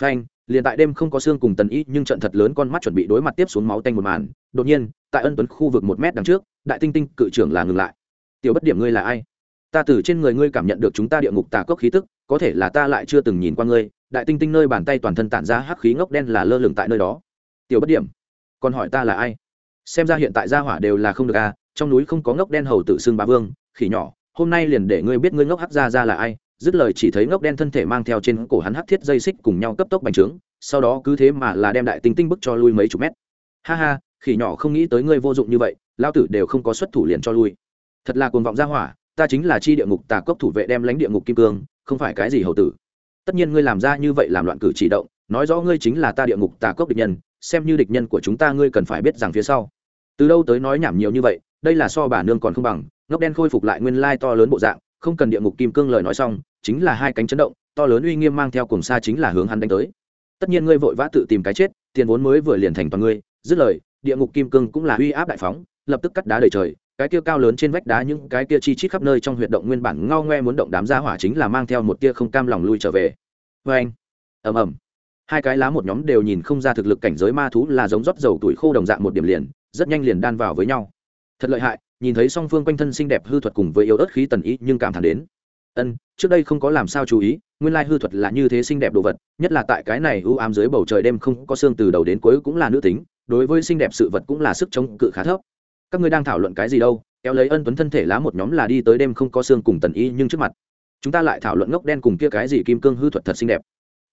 phanh, liền tại đêm không có xương cùng tần y, nhưng trận thật lớn con mắt chuẩn bị đối mặt tiếp xuống máu tanh một màn. Đột nhiên, tại ân tuấn khu vực một mét đằng trước, đại tinh tinh cự trưởng là ngừng lại. Tiểu bất điểm ngươi là ai? Ta từ trên người ngươi cảm nhận được chúng ta địa ngục tà cốc khí tức, có thể là ta lại chưa từng nhìn qua ngươi. Đại tinh tinh nơi bàn tay toàn thân tản ra hắc khí ngốc đen là lơ lửng tại nơi đó. Tiểu bất điểm, còn hỏi ta là ai? Xem ra hiện tại gia hỏa đều là không được à trong núi không có ngốc đen hầu tự xưng bá vương, khỉ nhỏ, hôm nay liền để ngươi biết ngươi ngốc hắc ra ra là ai dứt lời chỉ thấy ngốc đen thân thể mang theo trên cổ hắn hắc thiết dây xích cùng nhau cấp tốc bành trướng, sau đó cứ thế mà là đem đại tinh tinh bức cho lui mấy chục mét. Ha ha, khỉ nhỏ không nghĩ tới ngươi vô dụng như vậy lao tử đều không có xuất thủ liền cho lui. Thật là cuồng vọng gia hỏa, ta chính là chi địa ngục tà cốc thủ vệ đem lánh địa ngục kim cương, không phải cái gì hầu tử. Tất nhiên ngươi làm ra như vậy làm loạn cử chỉ động, nói rõ ngươi chính là ta địa ngục tà cốc địch nhân, xem như địch nhân của chúng ta ngươi cần phải biết rằng phía sau. Từ đâu tới nói nhảm nhiều như vậy, đây là so bà nương còn không bằng, ngốc đen khôi phục lại nguyên lai to lớn bộ dạng không cần địa ngục kim cương lời nói xong, chính là hai cánh chấn động, to lớn uy nghiêm mang theo cùng xa chính là hướng hắn đánh tới. Tất nhiên ngươi vội vã tự tìm cái chết, tiền vốn mới vừa liền thành toàn ngươi, dứt lời, địa ngục kim cương cũng là uy áp đại phóng, lập tức cắt đá đầy trời, cái kia cao lớn trên vách đá những cái kia chi chít khắp nơi trong huyệt động nguyên bản ngao ngoe muốn động đám gia hỏa chính là mang theo một tia không cam lòng lui trở về. Vê anh, ầm ầm, hai cái lá một nhóm đều nhìn không ra thực lực cảnh giới ma thú là giống rót dầu tuổi khô đồng dạng một điểm liền, rất nhanh liền đan vào với nhau. Thật lợi hại nhìn thấy song phương quanh thân xinh đẹp hư thuật cùng với yếu ớt khí tần ý nhưng cảm thán đến. Ân, trước đây không có làm sao chú ý, nguyên lai hư thuật là như thế xinh đẹp đồ vật, nhất là tại cái này ưu ám dưới bầu trời đêm không có xương từ đầu đến cuối cũng là nữ tính, đối với xinh đẹp sự vật cũng là sức chống cự khá thấp. Các ngươi đang thảo luận cái gì đâu, kéo lấy ân tuấn thân thể lá một nhóm là đi tới đêm không có xương cùng tần y nhưng trước mặt. Chúng ta lại thảo luận ngốc đen cùng kia cái gì kim cương hư thuật thật xinh đẹp.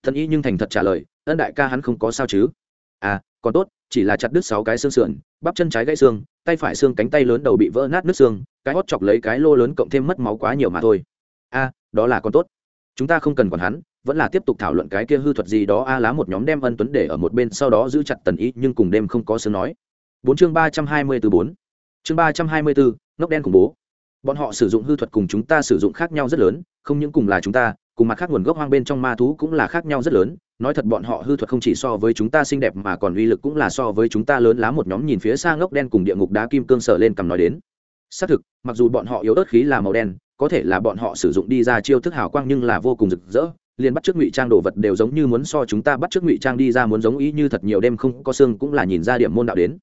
Tần y nhưng thành thật trả lời, ân đại ca hắn không có sao chứ? À còn tốt, chỉ là chặt đứt sáu cái xương sườn bắp chân trái gãy xương tay phải xương cánh tay lớn đầu bị vỡ nát nước xương cái hót chọc lấy cái lô lớn cộng thêm mất máu quá nhiều mà thôi. A à, đó là con tốt. Chúng ta không cần còn hắn vẫn là tiếp tục thảo luận cái kia hư thuật gì đó. A lá một nhóm đem ân tuấn để ở một bên sau đó giữ chặt tần ý nhưng cùng đêm không có sớm nói. Bốn chương ba trăm hai mươi từ bốn. Chương ba trăm hai mươi bốn ngốc đen khủng bố. Bọn họ sử dụng hư thuật cùng chúng ta sử dụng khác nhau rất lớn không những cùng là chúng ta cùng mặt khác nguồn gốc hoang bên trong ma thú cũng là khác nhau rất lớn, nói thật bọn họ hư thuật không chỉ so với chúng ta xinh đẹp mà còn uy lực cũng là so với chúng ta lớn lá một nhóm nhìn phía xa ngốc đen cùng địa ngục đá kim cương sở lên cầm nói đến. Xác thực, mặc dù bọn họ yếu ớt khí là màu đen, có thể là bọn họ sử dụng đi ra chiêu thức hào quang nhưng là vô cùng rực rỡ, liền bắt chước ngụy trang đồ vật đều giống như muốn so chúng ta bắt chước ngụy trang đi ra muốn giống ý như thật nhiều đêm không có xương cũng là nhìn ra điểm môn đạo đến.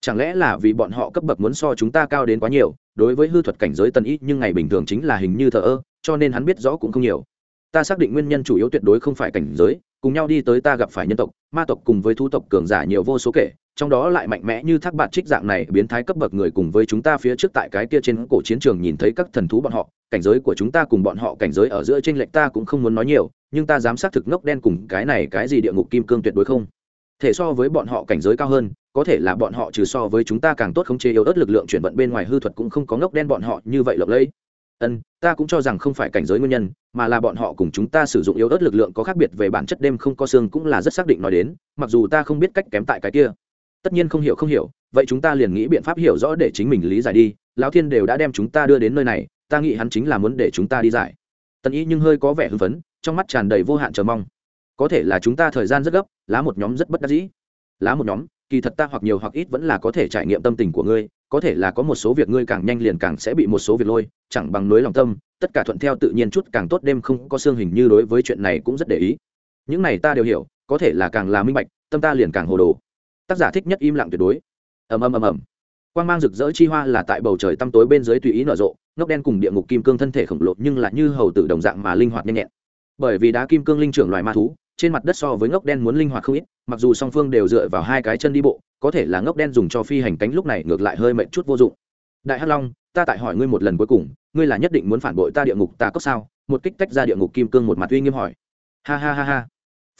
Chẳng lẽ là vì bọn họ cấp bậc muốn so chúng ta cao đến quá nhiều, đối với hư thuật cảnh giới tân ý nhưng ngày bình thường chính là hình như thờ ơ, cho nên hắn biết rõ cũng không nhiều ta xác định nguyên nhân chủ yếu tuyệt đối không phải cảnh giới, cùng nhau đi tới ta gặp phải nhân tộc, ma tộc cùng với thu tộc cường giả nhiều vô số kể, trong đó lại mạnh mẽ như thác bạt trích dạng này biến thái cấp bậc người cùng với chúng ta phía trước tại cái kia trên cổ chiến trường nhìn thấy các thần thú bọn họ, cảnh giới của chúng ta cùng bọn họ cảnh giới ở giữa trên lệnh ta cũng không muốn nói nhiều, nhưng ta dám xác thực ngốc đen cùng cái này cái gì địa ngục kim cương tuyệt đối không. Thể so với bọn họ cảnh giới cao hơn, có thể là bọn họ trừ so với chúng ta càng tốt không chế yếu ớt lực lượng chuyển vận bên ngoài hư thuật cũng không có ngốc đen bọn họ như vậy lộng lẫy ân, ta cũng cho rằng không phải cảnh giới nguyên nhân, mà là bọn họ cùng chúng ta sử dụng yếu ớt lực lượng có khác biệt về bản chất đêm không có xương cũng là rất xác định nói đến, mặc dù ta không biết cách kém tại cái kia. Tất nhiên không hiểu không hiểu, vậy chúng ta liền nghĩ biện pháp hiểu rõ để chính mình lý giải đi, lão thiên đều đã đem chúng ta đưa đến nơi này, ta nghĩ hắn chính là muốn để chúng ta đi giải. Tần ý nhưng hơi có vẻ hưng phấn, trong mắt tràn đầy vô hạn chờ mong. Có thể là chúng ta thời gian rất gấp, lá một nhóm rất bất đắc dĩ. Lá một nhóm, kỳ thật ta hoặc nhiều hoặc ít vẫn là có thể trải nghiệm tâm tình của ngươi có thể là có một số việc ngươi càng nhanh liền càng sẽ bị một số việc lôi, chẳng bằng nối lòng tâm, tất cả thuận theo tự nhiên chút, càng tốt đêm không có xương hình như đối với chuyện này cũng rất để ý. Những này ta đều hiểu, có thể là càng là minh bạch, tâm ta liền càng hồ đồ. Tác giả thích nhất im lặng tuyệt đối. Ầm ầm ầm ầm. Quan g mang rực rỡ chi hoa là tại bầu trời tăm tối bên dưới tùy ý nở rộ, ngốc đen cùng địa ngục kim cương thân thể khổng lồ nhưng lại như hầu tử đồng dạng mà linh hoạt nhanh nhẹn. Bởi vì đá kim cương linh trưởng loài ma thú, trên mặt đất so với ngốc đen muốn linh hoạt không ít, mặc dù song phương đều dựa vào hai cái chân đi bộ có thể là ngốc đen dùng cho phi hành cánh lúc này ngược lại hơi mệnh chút vô dụng. Đại hắc long, ta tại hỏi ngươi một lần cuối cùng, ngươi là nhất định muốn phản bội ta địa ngục ta cốc sao? Một kích tách ra địa ngục kim cương một mặt uy nghiêm hỏi. Ha ha ha ha.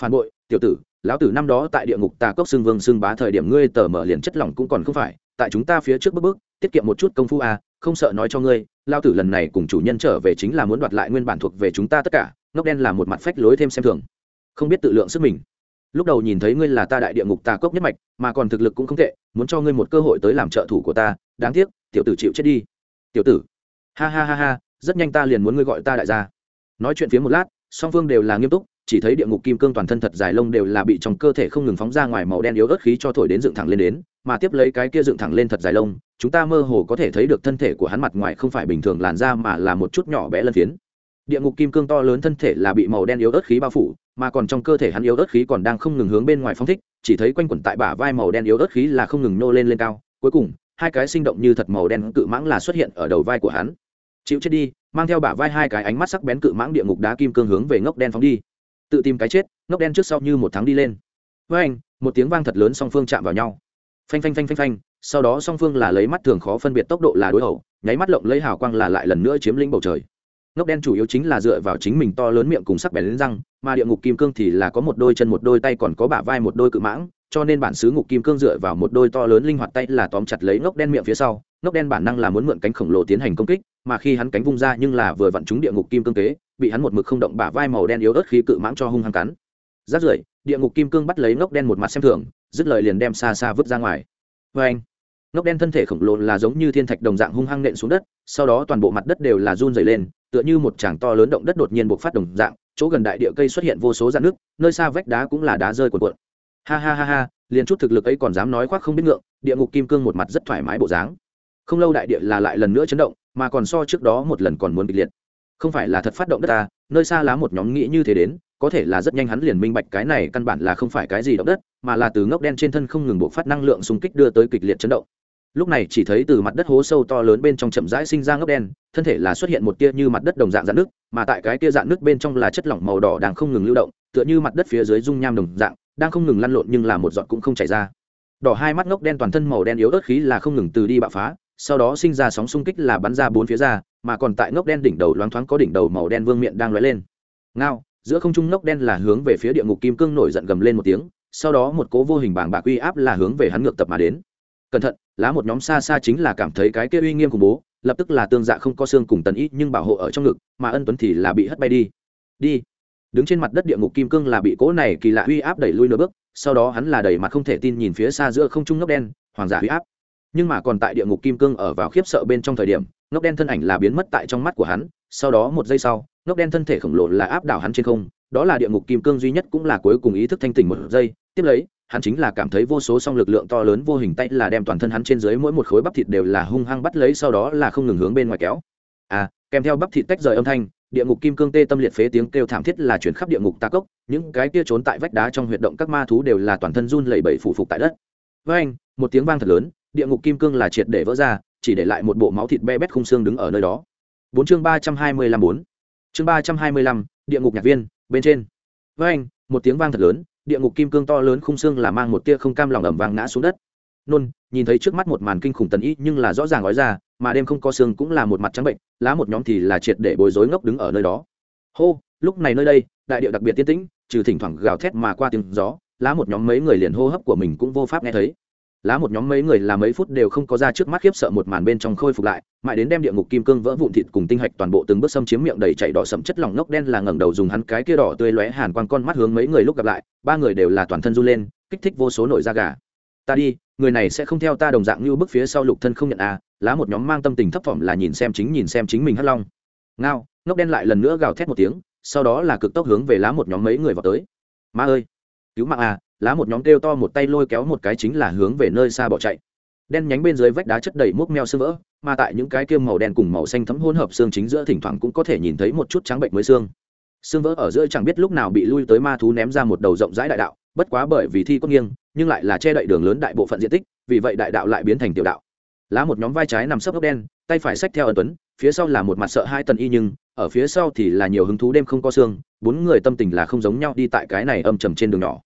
Phản bội, tiểu tử, lão tử năm đó tại địa ngục ta cốc xưng vương xưng bá thời điểm ngươi tờ mở liền chất lỏng cũng còn không phải, tại chúng ta phía trước bước bước, tiết kiệm một chút công phu à không sợ nói cho ngươi lao tử lần này cùng chủ nhân trở về chính là muốn đoạt lại nguyên bản thuộc về chúng ta tất cả, ngốc đen là một mặt phách lối thêm xem thường. Không biết tự lượng sức mình lúc đầu nhìn thấy ngươi là ta đại địa ngục tà cốc nhất mạch, mà còn thực lực cũng không tệ, muốn cho ngươi một cơ hội tới làm trợ thủ của ta, đáng tiếc, tiểu tử chịu chết đi. Tiểu tử. Ha ha ha ha, rất nhanh ta liền muốn ngươi gọi ta đại gia. Nói chuyện phía một lát, song phương đều là nghiêm túc, chỉ thấy địa ngục kim cương toàn thân thật dài lông đều là bị trong cơ thể không ngừng phóng ra ngoài màu đen yếu ớt khí cho thổi đến dựng thẳng lên đến, mà tiếp lấy cái kia dựng thẳng lên thật dài lông, chúng ta mơ hồ có thể thấy được thân thể của hắn mặt ngoài không phải bình thường làn da mà là một chút nhỏ bé lân phiến. Địa ngục kim cương to lớn thân thể là bị màu đen yếu ớt khí bao phủ mà còn trong cơ thể hắn yếu ớt khí còn đang không ngừng hướng bên ngoài phóng thích, chỉ thấy quanh quẩn tại bả vai màu đen yếu ớt khí là không ngừng nô lên lên cao. Cuối cùng, hai cái sinh động như thật màu đen cự mãng là xuất hiện ở đầu vai của hắn. Chịu chết đi. Mang theo bả vai hai cái ánh mắt sắc bén cự mãng địa ngục đá kim cương hướng về ngốc đen phóng đi. Tự tìm cái chết, ngốc đen trước sau như một tháng đi lên. Với anh, một tiếng vang thật lớn song phương chạm vào nhau. Phanh phanh phanh phanh phanh, sau đó song phương là lấy mắt thường khó phân biệt tốc độ là đối hậu, nháy mắt lộng lấy hào quang là lại lần nữa chiếm lĩnh bầu trời ngốc đen chủ yếu chính là dựa vào chính mình to lớn miệng cùng sắc bén lên răng, mà địa ngục kim cương thì là có một đôi chân một đôi tay còn có bả vai một đôi cự mãng, cho nên bản xứ ngục kim cương dựa vào một đôi to lớn linh hoạt tay là tóm chặt lấy ngốc đen miệng phía sau. Ngốc đen bản năng là muốn mượn cánh khổng lồ tiến hành công kích, mà khi hắn cánh vung ra nhưng là vừa vặn trúng địa ngục kim cương kế, bị hắn một mực không động bả vai màu đen yếu ớt khí cự mãng cho hung hăng cắn. Rát rưởi, địa ngục kim cương bắt lấy ngốc đen một mặt xem thường, dứt lời liền đem xa xa vứt ra ngoài. Vê anh ngốc đen thân thể khổng lồ là giống như thiên thạch đồng dạng hung hăng nện xuống đất, sau đó toàn bộ mặt đất đều là run dày lên, tựa như một tràng to lớn động đất đột nhiên buộc phát đồng dạng, chỗ gần đại địa cây xuất hiện vô số dạn nước, nơi xa vách đá cũng là đá rơi cuộn cuộn. Ha ha ha ha, liền chút thực lực ấy còn dám nói khoác không biết ngượng, địa ngục kim cương một mặt rất thoải mái bộ dáng. Không lâu đại địa là lại lần nữa chấn động, mà còn so trước đó một lần còn muốn kịch liệt. Không phải là thật phát động đất ta, nơi xa lá một nhóm nghĩ như thế đến, có thể là rất nhanh hắn liền minh bạch cái này căn bản là không phải cái gì động đất, mà là từ ngốc đen trên thân không ngừng bộc phát năng lượng xung kích đưa tới kịch liệt chấn động lúc này chỉ thấy từ mặt đất hố sâu to lớn bên trong chậm rãi sinh ra ngốc đen, thân thể là xuất hiện một tia như mặt đất đồng dạng dạn nước mà tại cái tia dạn nước bên trong là chất lỏng màu đỏ đang không ngừng lưu động, tựa như mặt đất phía dưới dung nham đồng dạng, đang không ngừng lăn lộn nhưng là một giọt cũng không chảy ra. Đỏ hai mắt ngốc đen toàn thân màu đen yếu ớt khí là không ngừng từ đi bạo phá, sau đó sinh ra sóng xung kích là bắn ra bốn phía ra, mà còn tại ngốc đen đỉnh đầu loáng thoáng có đỉnh đầu màu đen vương miệng đang lóe lên. Ngao, giữa không trung ngốc đen là hướng về phía địa ngục kim cương nổi giận gầm lên một tiếng, sau đó một cố vô hình bảng bạc uy áp là hướng về hắn ngược tập mà đến. Cẩn thận lá một nhóm xa xa chính là cảm thấy cái kia uy nghiêm khủng bố, lập tức là tương dạ không có xương cùng tần ý, nhưng bảo hộ ở trong ngực, mà ân tuấn thì là bị hất bay đi. Đi. Đứng trên mặt đất địa ngục kim cương là bị cỗ này kỳ lạ uy áp đẩy lui nửa bước, sau đó hắn là đẩy mặt không thể tin nhìn phía xa giữa không trung ngốc đen, hoàng giả uy áp. Nhưng mà còn tại địa ngục kim cương ở vào khiếp sợ bên trong thời điểm, ngốc đen thân ảnh là biến mất tại trong mắt của hắn, sau đó một giây sau, ngốc đen thân thể khổng lồ là áp đảo hắn trên không, đó là địa ngục kim cương duy nhất cũng là cuối cùng ý thức thanh tỉnh một giây, tiếp lấy hắn chính là cảm thấy vô số song lực lượng to lớn vô hình tay là đem toàn thân hắn trên dưới mỗi một khối bắp thịt đều là hung hăng bắt lấy, sau đó là không ngừng hướng bên ngoài kéo. À kèm theo bắp thịt tách rời âm thanh, địa ngục kim cương tê tâm liệt phế tiếng kêu thảm thiết là chuyển khắp địa ngục ta cốc, những cái kia trốn tại vách đá trong huyệt động các ma thú đều là toàn thân run lẩy bẩy phủ phục tại đất. Với anh, một tiếng vang thật lớn, địa ngục kim cương là triệt để vỡ ra, chỉ để lại một bộ máu thịt be bét khung xương đứng ở nơi đó. Bốn chương ba trăm hai mươi lăm bốn. Chương ba trăm hai mươi lăm, địa ngục nhạc viên, bên trên. Với anh, một tiếng vang thật lớn địa ngục kim cương to lớn khung xương là mang một tia không cam lòng ẩm vàng ngã xuống đất. Nôn, nhìn thấy trước mắt một màn kinh khủng tần ý nhưng là rõ ràng nói ra, mà đêm không có xương cũng là một mặt trắng bệnh, lá một nhóm thì là triệt để bối rối ngốc đứng ở nơi đó. Hô, lúc này nơi đây, đại điệu đặc biệt tiên tĩnh, trừ thỉnh thoảng gào thét mà qua tiếng gió, lá một nhóm mấy người liền hô hấp của mình cũng vô pháp nghe thấy lá một nhóm mấy người là mấy phút đều không có ra trước mắt khiếp sợ một màn bên trong khôi phục lại, mãi đến đem địa ngục kim cương vỡ vụn thịt cùng tinh hạch toàn bộ từng bước xâm chiếm miệng đầy chảy đỏ sẫm chất lỏng nốc đen là ngẩng đầu dùng hắn cái kia đỏ tươi lóe hàn quang con mắt hướng mấy người lúc gặp lại, ba người đều là toàn thân run lên, kích thích vô số nổi da gà. Ta đi, người này sẽ không theo ta đồng dạng như bức phía sau lục thân không nhận à lá một nhóm mang tâm tình thấp phẩm là nhìn xem chính nhìn xem chính mình hắt long. Ngao nốc đen lại lần nữa gào thét một tiếng, sau đó là cực tốc hướng về lá một nhóm mấy người vào tới. Ma ơi, cứu mạng à lá một nhóm kêu to một tay lôi kéo một cái chính là hướng về nơi xa bỏ chạy. Đen nhánh bên dưới vách đá chất đầy múc meo xương vỡ, mà tại những cái kiêm màu đen cùng màu xanh thấm hỗn hợp xương chính giữa thỉnh thoảng cũng có thể nhìn thấy một chút trắng bệnh mới xương. Xương vỡ ở giữa chẳng biết lúc nào bị lui tới ma thú ném ra một đầu rộng rãi đại đạo, bất quá bởi vì thi có nghiêng, nhưng lại là che đậy đường lớn đại bộ phận diện tích, vì vậy đại đạo lại biến thành tiểu đạo. Lá một nhóm vai trái nằm sấp gốc đen, tay phải xách theo ẩn tuấn, phía sau là một mặt sợ hai tần y nhưng, ở phía sau thì là nhiều hứng thú đêm không có xương, bốn người tâm tình là không giống nhau đi tại cái này âm trầm trên đường nhỏ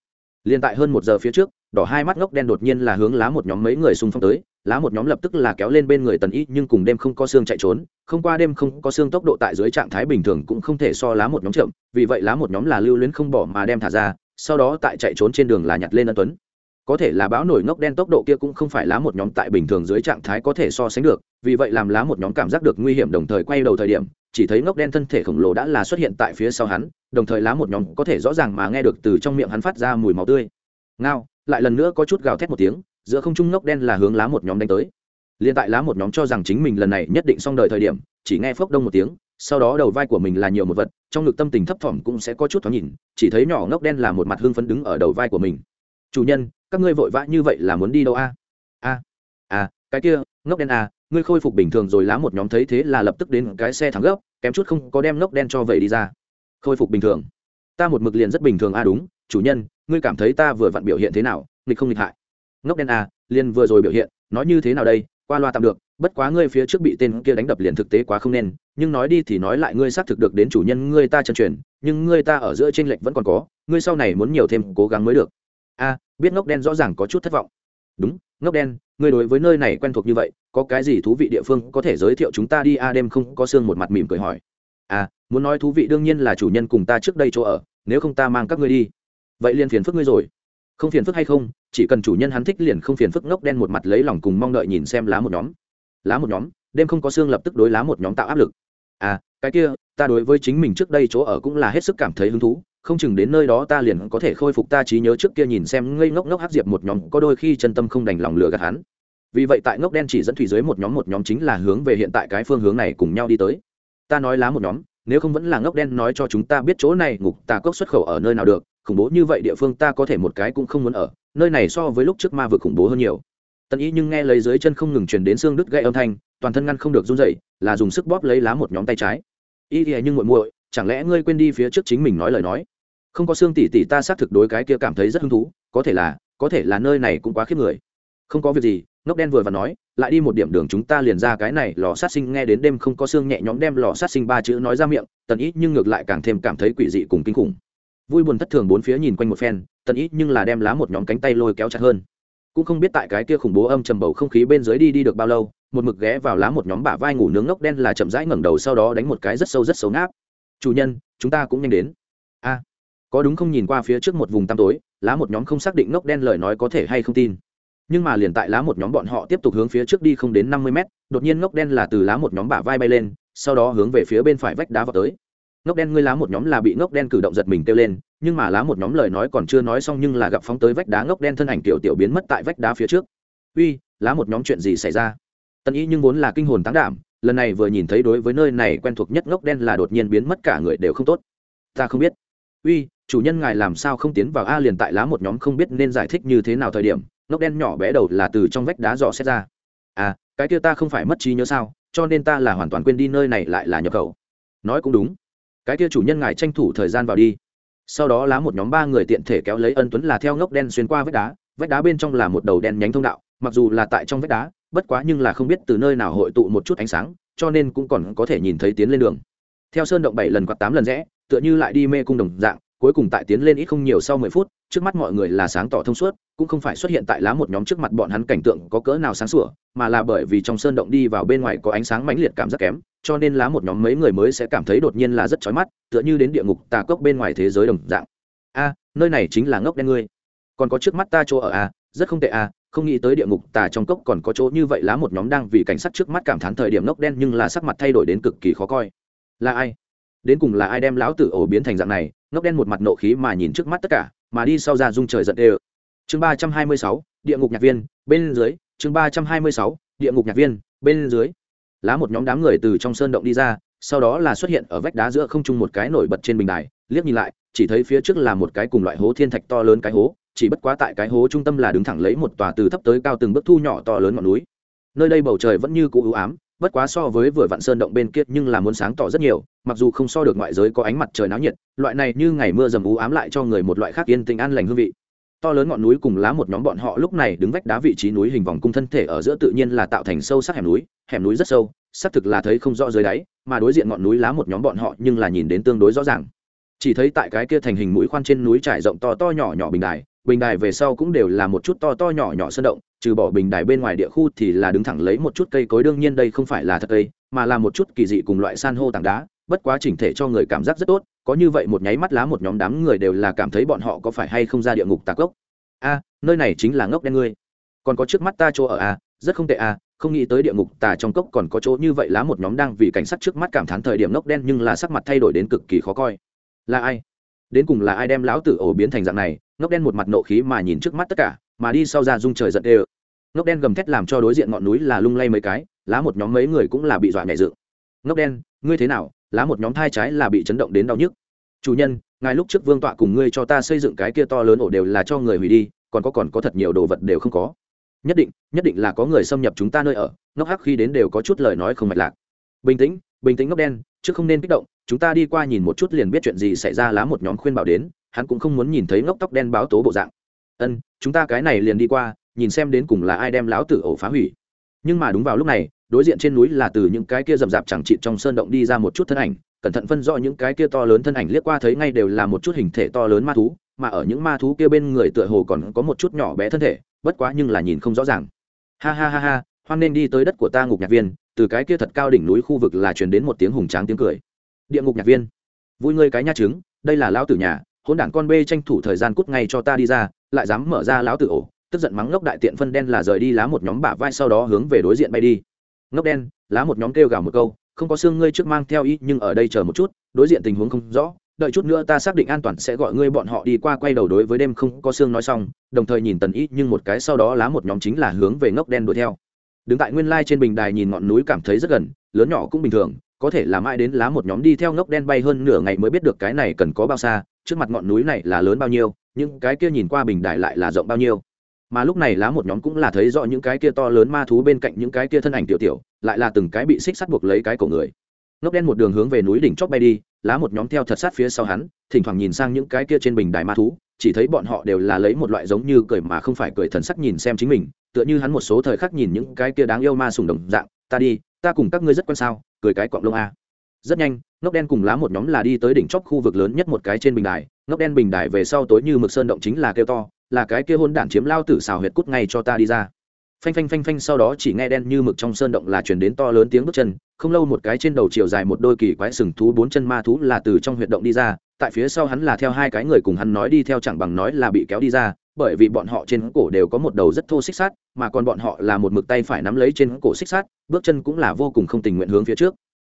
liền tại hơn một giờ phía trước, đỏ hai mắt ngốc đen đột nhiên là hướng lá một nhóm mấy người xung phong tới, lá một nhóm lập tức là kéo lên bên người tần y, nhưng cùng đêm không có xương chạy trốn, không qua đêm không có xương tốc độ tại dưới trạng thái bình thường cũng không thể so lá một nhóm chậm, vì vậy lá một nhóm là lưu luyến không bỏ mà đem thả ra, sau đó tại chạy trốn trên đường là nhặt lên ân tuấn. Có thể là bão nổi ngốc đen tốc độ kia cũng không phải lá một nhóm tại bình thường dưới trạng thái có thể so sánh được, vì vậy làm lá một nhóm cảm giác được nguy hiểm đồng thời quay đầu thời điểm, chỉ thấy ngốc đen thân thể khổng lồ đã là xuất hiện tại phía sau hắn đồng thời lá một nhóm có thể rõ ràng mà nghe được từ trong miệng hắn phát ra mùi máu tươi. Ngao, lại lần nữa có chút gào thét một tiếng, giữa không trung ngốc đen là hướng lá một nhóm đánh tới. Liền tại lá một nhóm cho rằng chính mình lần này nhất định xong đời thời điểm, chỉ nghe phốc đông một tiếng, sau đó đầu vai của mình là nhiều một vật, trong ngực tâm tình thấp thỏm cũng sẽ có chút thoáng nhìn, chỉ thấy nhỏ ngốc đen là một mặt hương phấn đứng ở đầu vai của mình. Chủ nhân, các ngươi vội vã như vậy là muốn đi đâu a? A a à, cái kia, ngốc đen a ngươi khôi phục bình thường rồi lá một nhóm thấy thế là lập tức đến cái xe thắng gấp, kém chút không có đem ngốc đen cho vậy đi ra khôi phục bình thường. Ta một mực liền rất bình thường a đúng. Chủ nhân, ngươi cảm thấy ta vừa vặn biểu hiện thế nào? Nghịch không nghịch hại? Ngốc đen a liền vừa rồi biểu hiện, nói như thế nào đây? Qua loa tạm được, bất quá ngươi phía trước bị tên kia đánh đập liền thực tế quá không nên. Nhưng nói đi thì nói lại, ngươi xác thực được đến chủ nhân ngươi ta chân truyền, nhưng ngươi ta ở giữa tranh lệch vẫn còn có. Ngươi sau này muốn nhiều thêm cố gắng mới được. A biết ngốc đen rõ ràng có chút thất vọng. Đúng, ngốc đen, ngươi đối với nơi này quen thuộc như vậy, có cái gì thú vị địa phương có thể giới thiệu chúng ta đi a đêm không có xương một mặt mỉm cười hỏi. À muốn nói thú vị đương nhiên là chủ nhân cùng ta trước đây chỗ ở, nếu không ta mang các ngươi đi. Vậy liền phiền phức ngươi rồi. Không phiền phức hay không, chỉ cần chủ nhân hắn thích liền không phiền phức ngốc đen một mặt lấy lòng cùng mong đợi nhìn xem lá một nhóm. Lá một nhóm, đêm không có xương lập tức đối lá một nhóm tạo áp lực. À cái kia, ta đối với chính mình trước đây chỗ ở cũng là hết sức cảm thấy hứng thú, không chừng đến nơi đó ta liền có thể khôi phục ta trí nhớ trước kia nhìn xem ngây ngốc ngốc hát diệp một nhóm, có đôi khi chân tâm không đành lòng lừa gạt hắn. Vì vậy tại ngốc đen chỉ dẫn thủy dưới một nhóm một nhóm chính là hướng về hiện tại cái phương hướng này cùng nhau đi tới. Ta nói lá một nhóm nếu không vẫn là ngốc đen nói cho chúng ta biết chỗ này ngục tà cốc xuất khẩu ở nơi nào được, khủng bố như vậy địa phương ta có thể một cái cũng không muốn ở, nơi này so với lúc trước ma vực khủng bố hơn nhiều. Tần ý nhưng nghe lấy dưới chân không ngừng truyền đến xương đứt gãy âm thanh, toàn thân ngăn không được run dậy là dùng sức bóp lấy lá một nhóm tay trái. Y thì nhưng muội muội, chẳng lẽ ngươi quên đi phía trước chính mình nói lời nói? Không có xương tỉ tỉ ta xác thực đối cái kia cảm thấy rất hứng thú, có thể là, có thể là nơi này cũng quá khiếp người không có việc gì, ngốc đen vừa và nói, lại đi một điểm đường chúng ta liền ra cái này, lò sát sinh nghe đến đêm không có xương nhẹ nhõm đem lò sát sinh ba chữ nói ra miệng, tần ít nhưng ngược lại càng thêm cảm thấy quỷ dị cùng kinh khủng. Vui buồn thất thường bốn phía nhìn quanh một phen, tần ít nhưng là đem lá một nhóm cánh tay lôi kéo chặt hơn. Cũng không biết tại cái kia khủng bố âm trầm bầu không khí bên dưới đi đi được bao lâu, một mực ghé vào lá một nhóm bả vai ngủ nướng ngốc đen là chậm rãi ngẩng đầu sau đó đánh một cái rất sâu rất xấu ngáp. Chủ nhân, chúng ta cũng nhanh đến. A, có đúng không? Nhìn qua phía trước một vùng tăm tối, lá một nhóm không xác định ngốc đen lời nói có thể hay không tin nhưng mà liền tại lá một nhóm bọn họ tiếp tục hướng phía trước đi không đến năm mươi mét, đột nhiên ngốc đen là từ lá một nhóm bả vai bay lên, sau đó hướng về phía bên phải vách đá vào tới. Ngốc đen ngươi lá một nhóm là bị ngốc đen cử động giật mình kêu lên, nhưng mà lá một nhóm lời nói còn chưa nói xong nhưng là gặp phóng tới vách đá ngốc đen thân ảnh tiểu tiểu biến mất tại vách đá phía trước. Uy, lá một nhóm chuyện gì xảy ra? Tân ý nhưng vốn là kinh hồn tán đảm, lần này vừa nhìn thấy đối với nơi này quen thuộc nhất ngốc đen là đột nhiên biến mất cả người đều không tốt. Ta không biết. Uy, chủ nhân ngài làm sao không tiến vào? A, liền tại lá một nhóm không biết nên giải thích như thế nào thời điểm ngốc đen nhỏ bé đầu là từ trong vách đá dò xét ra. À cái kia ta không phải mất trí nhớ sao, cho nên ta là hoàn toàn quên đi nơi này lại là nhập khẩu. Nói cũng đúng. Cái kia chủ nhân ngài tranh thủ thời gian vào đi. Sau đó lá một nhóm ba người tiện thể kéo lấy ân tuấn là theo ngốc đen xuyên qua vách đá. Vách đá bên trong là một đầu đen nhánh thông đạo, mặc dù là tại trong vách đá, bất quá nhưng là không biết từ nơi nào hội tụ một chút ánh sáng, cho nên cũng còn có thể nhìn thấy tiến lên đường. Theo sơn động bảy lần quạt tám lần rẽ, tựa như lại đi mê cung đồng dạng cuối cùng tại tiến lên ít không nhiều sau mười phút, trước mắt mọi người là sáng tỏ thông suốt, cũng không phải xuất hiện tại lá một nhóm trước mặt bọn hắn cảnh tượng có cỡ nào sáng sủa, mà là bởi vì trong sơn động đi vào bên ngoài có ánh sáng mãnh liệt cảm giác kém, cho nên lá một nhóm mấy người mới sẽ cảm thấy đột nhiên là rất chói mắt, tựa như đến địa ngục tà cốc bên ngoài thế giới đồng dạng. A, nơi này chính là ngốc đen ngươi. Còn có trước mắt ta chỗ ở a rất không tệ a không nghĩ tới địa ngục tà trong cốc còn có chỗ như vậy, lá một nhóm đang vì cảnh sát trước mắt cảm thán thời điểm ngốc đen nhưng là sắc mặt thay đổi đến cực kỳ khó coi. Là ai? Đến cùng là ai đem lão tử ổ biến thành dạng này ngốc đen một mặt nộ khí mà nhìn trước mắt tất cả, mà đi sau ra dung trời giận đê ơ. Chương ba trăm hai mươi sáu, địa ngục nhạc viên, bên dưới. Chương ba trăm hai mươi sáu, địa ngục nhạc viên, bên dưới. Lá một nhóm đám người từ trong sơn động đi ra, sau đó là xuất hiện ở vách đá giữa không trung một cái nổi bật trên bình đài. Liếc nhìn lại, chỉ thấy phía trước là một cái cùng loại hố thiên thạch to lớn cái hố, chỉ bất quá tại cái hố trung tâm là đứng thẳng lấy một tòa từ thấp tới cao từng bước thu nhỏ to lớn ngọn núi. Nơi đây bầu trời vẫn như cũ ưu ám bất quá so với vừa vạn sơn động bên kia nhưng là muốn sáng tỏ rất nhiều, mặc dù không so được ngoại giới có ánh mặt trời náo nhiệt, loại này như ngày mưa dầm ú ám lại cho người một loại khác yên tĩnh an lành hương vị. To lớn ngọn núi cùng lá một nhóm bọn họ lúc này đứng vách đá vị trí núi hình vòng cung thân thể ở giữa tự nhiên là tạo thành sâu sắc hẻm núi hẻm núi rất sâu, xác thực là thấy không rõ dưới đáy, mà đối diện ngọn núi lá một nhóm bọn họ nhưng là nhìn đến tương đối rõ ràng. Chỉ thấy tại cái kia thành hình mũi khoan trên núi trải rộng to to nhỏ nhỏ bình đài bình đài về sau cũng đều là một chút to to nhỏ nhỏ sơn động, trừ bỏ bình đài bên ngoài địa khu thì là đứng thẳng lấy một chút cây cối. Đương nhiên đây không phải là thật cây, mà là một chút kỳ dị cùng loại san hô tảng đá. Bất quá chỉnh thể cho người cảm giác rất tốt, có như vậy một nháy mắt lá một nhóm đám người đều là cảm thấy bọn họ có phải hay không ra địa ngục tạc gốc a, nơi này chính là ngốc đen ngươi. Còn có trước mắt ta chỗ ở a rất không tệ a không nghĩ tới địa ngục tà trong cốc còn có chỗ như vậy lá một nhóm đang vì cảnh sát trước mắt cảm thán thời điểm ngốc đen nhưng là sắc mặt thay đổi đến cực kỳ khó coi. Là ai? Đến cùng là ai đem lão tử ổ biến thành dạng này? Ngốc đen một mặt nộ khí mà nhìn trước mắt tất cả, mà đi sau ra dung trời giận đê ơ ngốc đen gầm thét làm cho đối diện ngọn núi là lung lay mấy cái, lá một nhóm mấy người cũng là bị dọa nhẹ dự ngốc đen, ngươi thế nào? Lá một nhóm thai trái là bị chấn động đến đau nhức. Chủ nhân, ngài lúc trước vương tọa cùng ngươi cho ta xây dựng cái kia to lớn ổ đều là cho người hủy đi, còn có còn có thật nhiều đồ vật đều không có. Nhất định nhất định là có người xâm nhập chúng ta nơi ở, ngốc hắc khi đến đều có chút lời nói không mạch lạc. Bình tĩnh bình tĩnh ngốc đen, chứ không nên kích động, chúng ta đi qua nhìn một chút liền biết chuyện gì xảy ra lá một nhóm khuyên bảo đến hắn cũng không muốn nhìn thấy ngốc tóc đen báo tố bộ dạng. Ân, chúng ta cái này liền đi qua, nhìn xem đến cùng là ai đem lão tử ổ phá hủy. Nhưng mà đúng vào lúc này, đối diện trên núi là từ những cái kia rậm rạp chẳng chịt trong sơn động đi ra một chút thân ảnh, cẩn thận phân rõ những cái kia to lớn thân ảnh liếc qua thấy ngay đều là một chút hình thể to lớn ma thú, mà ở những ma thú kia bên người tựa hồ còn có một chút nhỏ bé thân thể, bất quá nhưng là nhìn không rõ ràng. Ha ha ha ha, hoan nên đi tới đất của ta ngục nhạc viên, từ cái kia thật cao đỉnh núi khu vực là truyền đến một tiếng hùng tráng tiếng cười. Địa ngục nhạc viên. Vui ngươi cái nha trứng, đây là lão tử nhà hôn đản con bê tranh thủ thời gian cút ngay cho ta đi ra, lại dám mở ra lão tử ổ, tức giận mắng ngốc đại tiện phân đen là rời đi lá một nhóm bả vai sau đó hướng về đối diện bay đi. Ngốc đen, lá một nhóm kêu gào một câu, không có xương ngươi trước mang theo ý, nhưng ở đây chờ một chút, đối diện tình huống không rõ, đợi chút nữa ta xác định an toàn sẽ gọi ngươi bọn họ đi qua quay đầu đối với đêm không có xương nói xong, đồng thời nhìn tần ý, nhưng một cái sau đó lá một nhóm chính là hướng về ngốc đen đuổi theo. Đứng tại nguyên lai trên bình đài nhìn ngọn núi cảm thấy rất gần, lớn nhỏ cũng bình thường, có thể là mãi đến lá một nhóm đi theo ngốc đen bay hơn nửa ngày mới biết được cái này cần có bao xa trước mặt ngọn núi này là lớn bao nhiêu, những cái kia nhìn qua bình đài lại là rộng bao nhiêu. Mà lúc này lá một nhóm cũng là thấy rõ những cái kia to lớn ma thú bên cạnh những cái kia thân ảnh tiểu tiểu, lại là từng cái bị xích sắt buộc lấy cái cổ người. Ngốc đen một đường hướng về núi đỉnh chóp bay đi, lá một nhóm theo thật sát phía sau hắn, thỉnh thoảng nhìn sang những cái kia trên bình đài ma thú, chỉ thấy bọn họ đều là lấy một loại giống như cười mà không phải cười thần sắc nhìn xem chính mình, tựa như hắn một số thời khắc nhìn những cái kia đáng yêu ma sùng đồng dạng, ta đi, ta cùng các ngươi rất quan sao, cười cái cọng lông a rất nhanh, ngốc đen cùng lá một nhóm là đi tới đỉnh chóp khu vực lớn nhất một cái trên bình đài. Ngốc đen bình đài về sau tối như mực sơn động chính là kêu to, là cái kia hôn đản chiếm lao tử xào huyệt cút ngay cho ta đi ra. Phanh phanh phanh phanh sau đó chỉ nghe đen như mực trong sơn động là chuyển đến to lớn tiếng bước chân, không lâu một cái trên đầu chiều dài một đôi kỳ quái sừng thú bốn chân ma thú là từ trong huyệt động đi ra, tại phía sau hắn là theo hai cái người cùng hắn nói đi theo chẳng bằng nói là bị kéo đi ra, bởi vì bọn họ trên cổ đều có một đầu rất thô xích sát mà còn bọn họ là một mực tay phải nắm lấy trên cổ xích sát bước chân cũng là vô cùng không tình nguyện hướng phía trước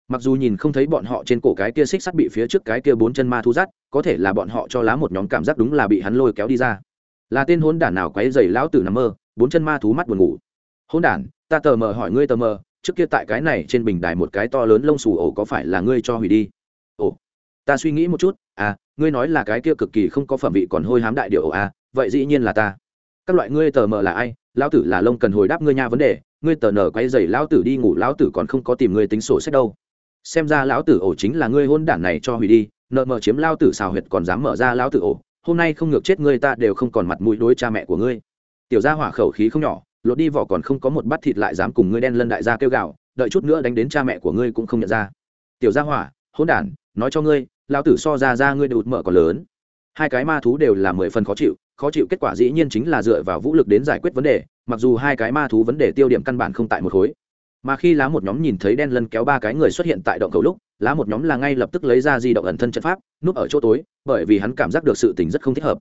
mặc dù nhìn không thấy bọn họ trên cổ cái kia xích sắt bị phía trước cái kia bốn chân ma thú rắt có thể là bọn họ cho lá một nhóm cảm giác đúng là bị hắn lôi kéo đi ra. Là tên hôn đản nào quấy dày lão tử nằm mơ, bốn chân ma thú mắt buồn ngủ. Hôn đản, ta tờ mờ hỏi ngươi tờ mờ, trước kia tại cái này trên bình đài một cái to lớn lông xù ổ có phải là ngươi cho hủy đi? Ồ, ta suy nghĩ một chút à ngươi nói là cái kia cực kỳ không có phẩm vị còn hôi hám đại điệu ổ à vậy dĩ nhiên là ta. Các loại ngươi tờ mờ là ai? Lão tử là lông cần hồi đáp ngươi nha vấn đề, ngươi tờ nở quay dày lão tử đi ngủ, lão tử còn không có tìm ngươi tính sổ sách đâu xem ra lão tử ổ chính là ngươi hôn đản này cho hủy đi, nợ mờ chiếm lao tử xào huyệt còn dám mở ra lão tử ổ, hôm nay không ngược chết ngươi ta đều không còn mặt mũi đối cha mẹ của ngươi. Tiểu gia hỏa khẩu khí không nhỏ, lột đi vỏ còn không có một bát thịt lại dám cùng ngươi đen lân đại gia kêu gạo đợi chút nữa đánh đến cha mẹ của ngươi cũng không nhận ra. Tiểu gia hỏa, hôn đản, nói cho ngươi, lão tử so ra ra ngươi đụt mở còn lớn. Hai cái ma thú đều là mười phần khó chịu khó chịu kết quả dĩ nhiên chính là dựa vào vũ lực đến giải quyết vấn đề, mặc dù hai cái ma thú vấn đề tiêu điểm căn bản không tại một khối mà khi lá một nhóm nhìn thấy đen lân kéo ba cái người xuất hiện tại động cầu lúc, lá một nhóm là ngay lập tức lấy ra di động ẩn thân trận pháp, núp ở chỗ tối, bởi vì hắn cảm giác được sự tình rất không thích hợp.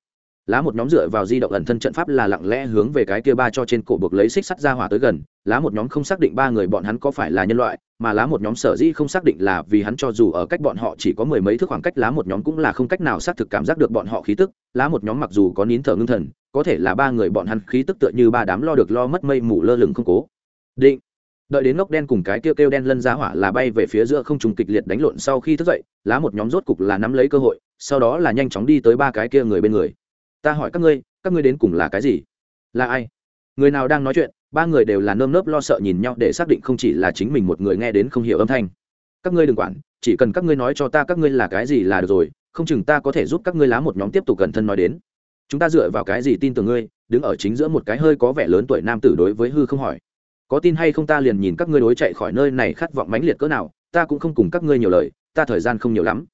Lá một nhóm dựa vào di động ẩn thân trận pháp là lặng lẽ hướng về cái kia ba cho trên cổ buộc lấy xích sắt ra hỏa tới gần. Lá một nhóm không xác định ba người bọn hắn có phải là nhân loại, mà lá một nhóm sở dĩ không xác định là vì hắn cho dù ở cách bọn họ chỉ có mười mấy thước khoảng cách, lá một nhóm cũng là không cách nào xác thực cảm giác được bọn họ khí tức. Lá một nhóm mặc dù có nín thở ngưng thần, có thể là ba người bọn hắn khí tức tựa như ba đám lo được lo mất mây mù lơ lửng không cố. Định đợi đến ngốc đen cùng cái kêu kêu đen lân giá hỏa là bay về phía giữa không trùng kịch liệt đánh lộn sau khi thức dậy, lá một nhóm rốt cục là nắm lấy cơ hội, sau đó là nhanh chóng đi tới ba cái kia người bên người. Ta hỏi các ngươi các ngươi đến cùng là cái gì? Là ai? Người nào đang nói chuyện? Ba người đều là nơm nớp lo sợ nhìn nhau để xác định không chỉ là chính mình một người nghe đến không hiểu âm thanh. Các ngươi đừng quản, chỉ cần các ngươi nói cho ta các ngươi là cái gì là được rồi, không chừng ta có thể giúp các ngươi lá một nhóm tiếp tục gần thân nói đến. Chúng ta dựa vào cái gì tin tưởng ngươi, đứng ở chính giữa một cái hơi có vẻ lớn tuổi nam tử đối với hư không hỏi có tin hay không ta liền nhìn các ngươi đối chạy khỏi nơi này khát vọng mãnh liệt cỡ nào, ta cũng không cùng các ngươi nhiều lời, ta thời gian không nhiều lắm.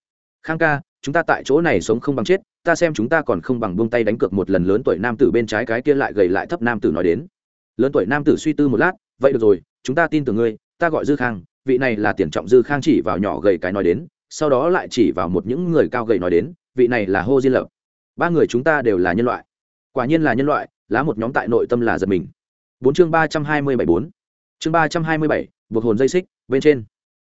Khang ca, chúng ta tại chỗ này sống không bằng chết, ta xem chúng ta còn không bằng buông tay đánh cược một lần lớn tuổi nam tử bên trái cái kia lại gầy lại thấp nam tử nói đến. Lớn tuổi nam tử suy tư một lát, vậy được rồi, chúng ta tin tưởng ngươi, ta gọi dư khang, vị này là tiền trọng dư khang chỉ vào nhỏ gầy cái nói đến, sau đó lại chỉ vào một những người cao gầy nói đến, vị này là hô diên lập. Ba người chúng ta đều là nhân loại. Quả nhiên là nhân loại, lá một nhóm tại nội tâm là giật mình bốn chương ba trăm hai mươi bảy bốn. Chương ba trăm hai mươi bảy buộc hồn dây xích, bên trên.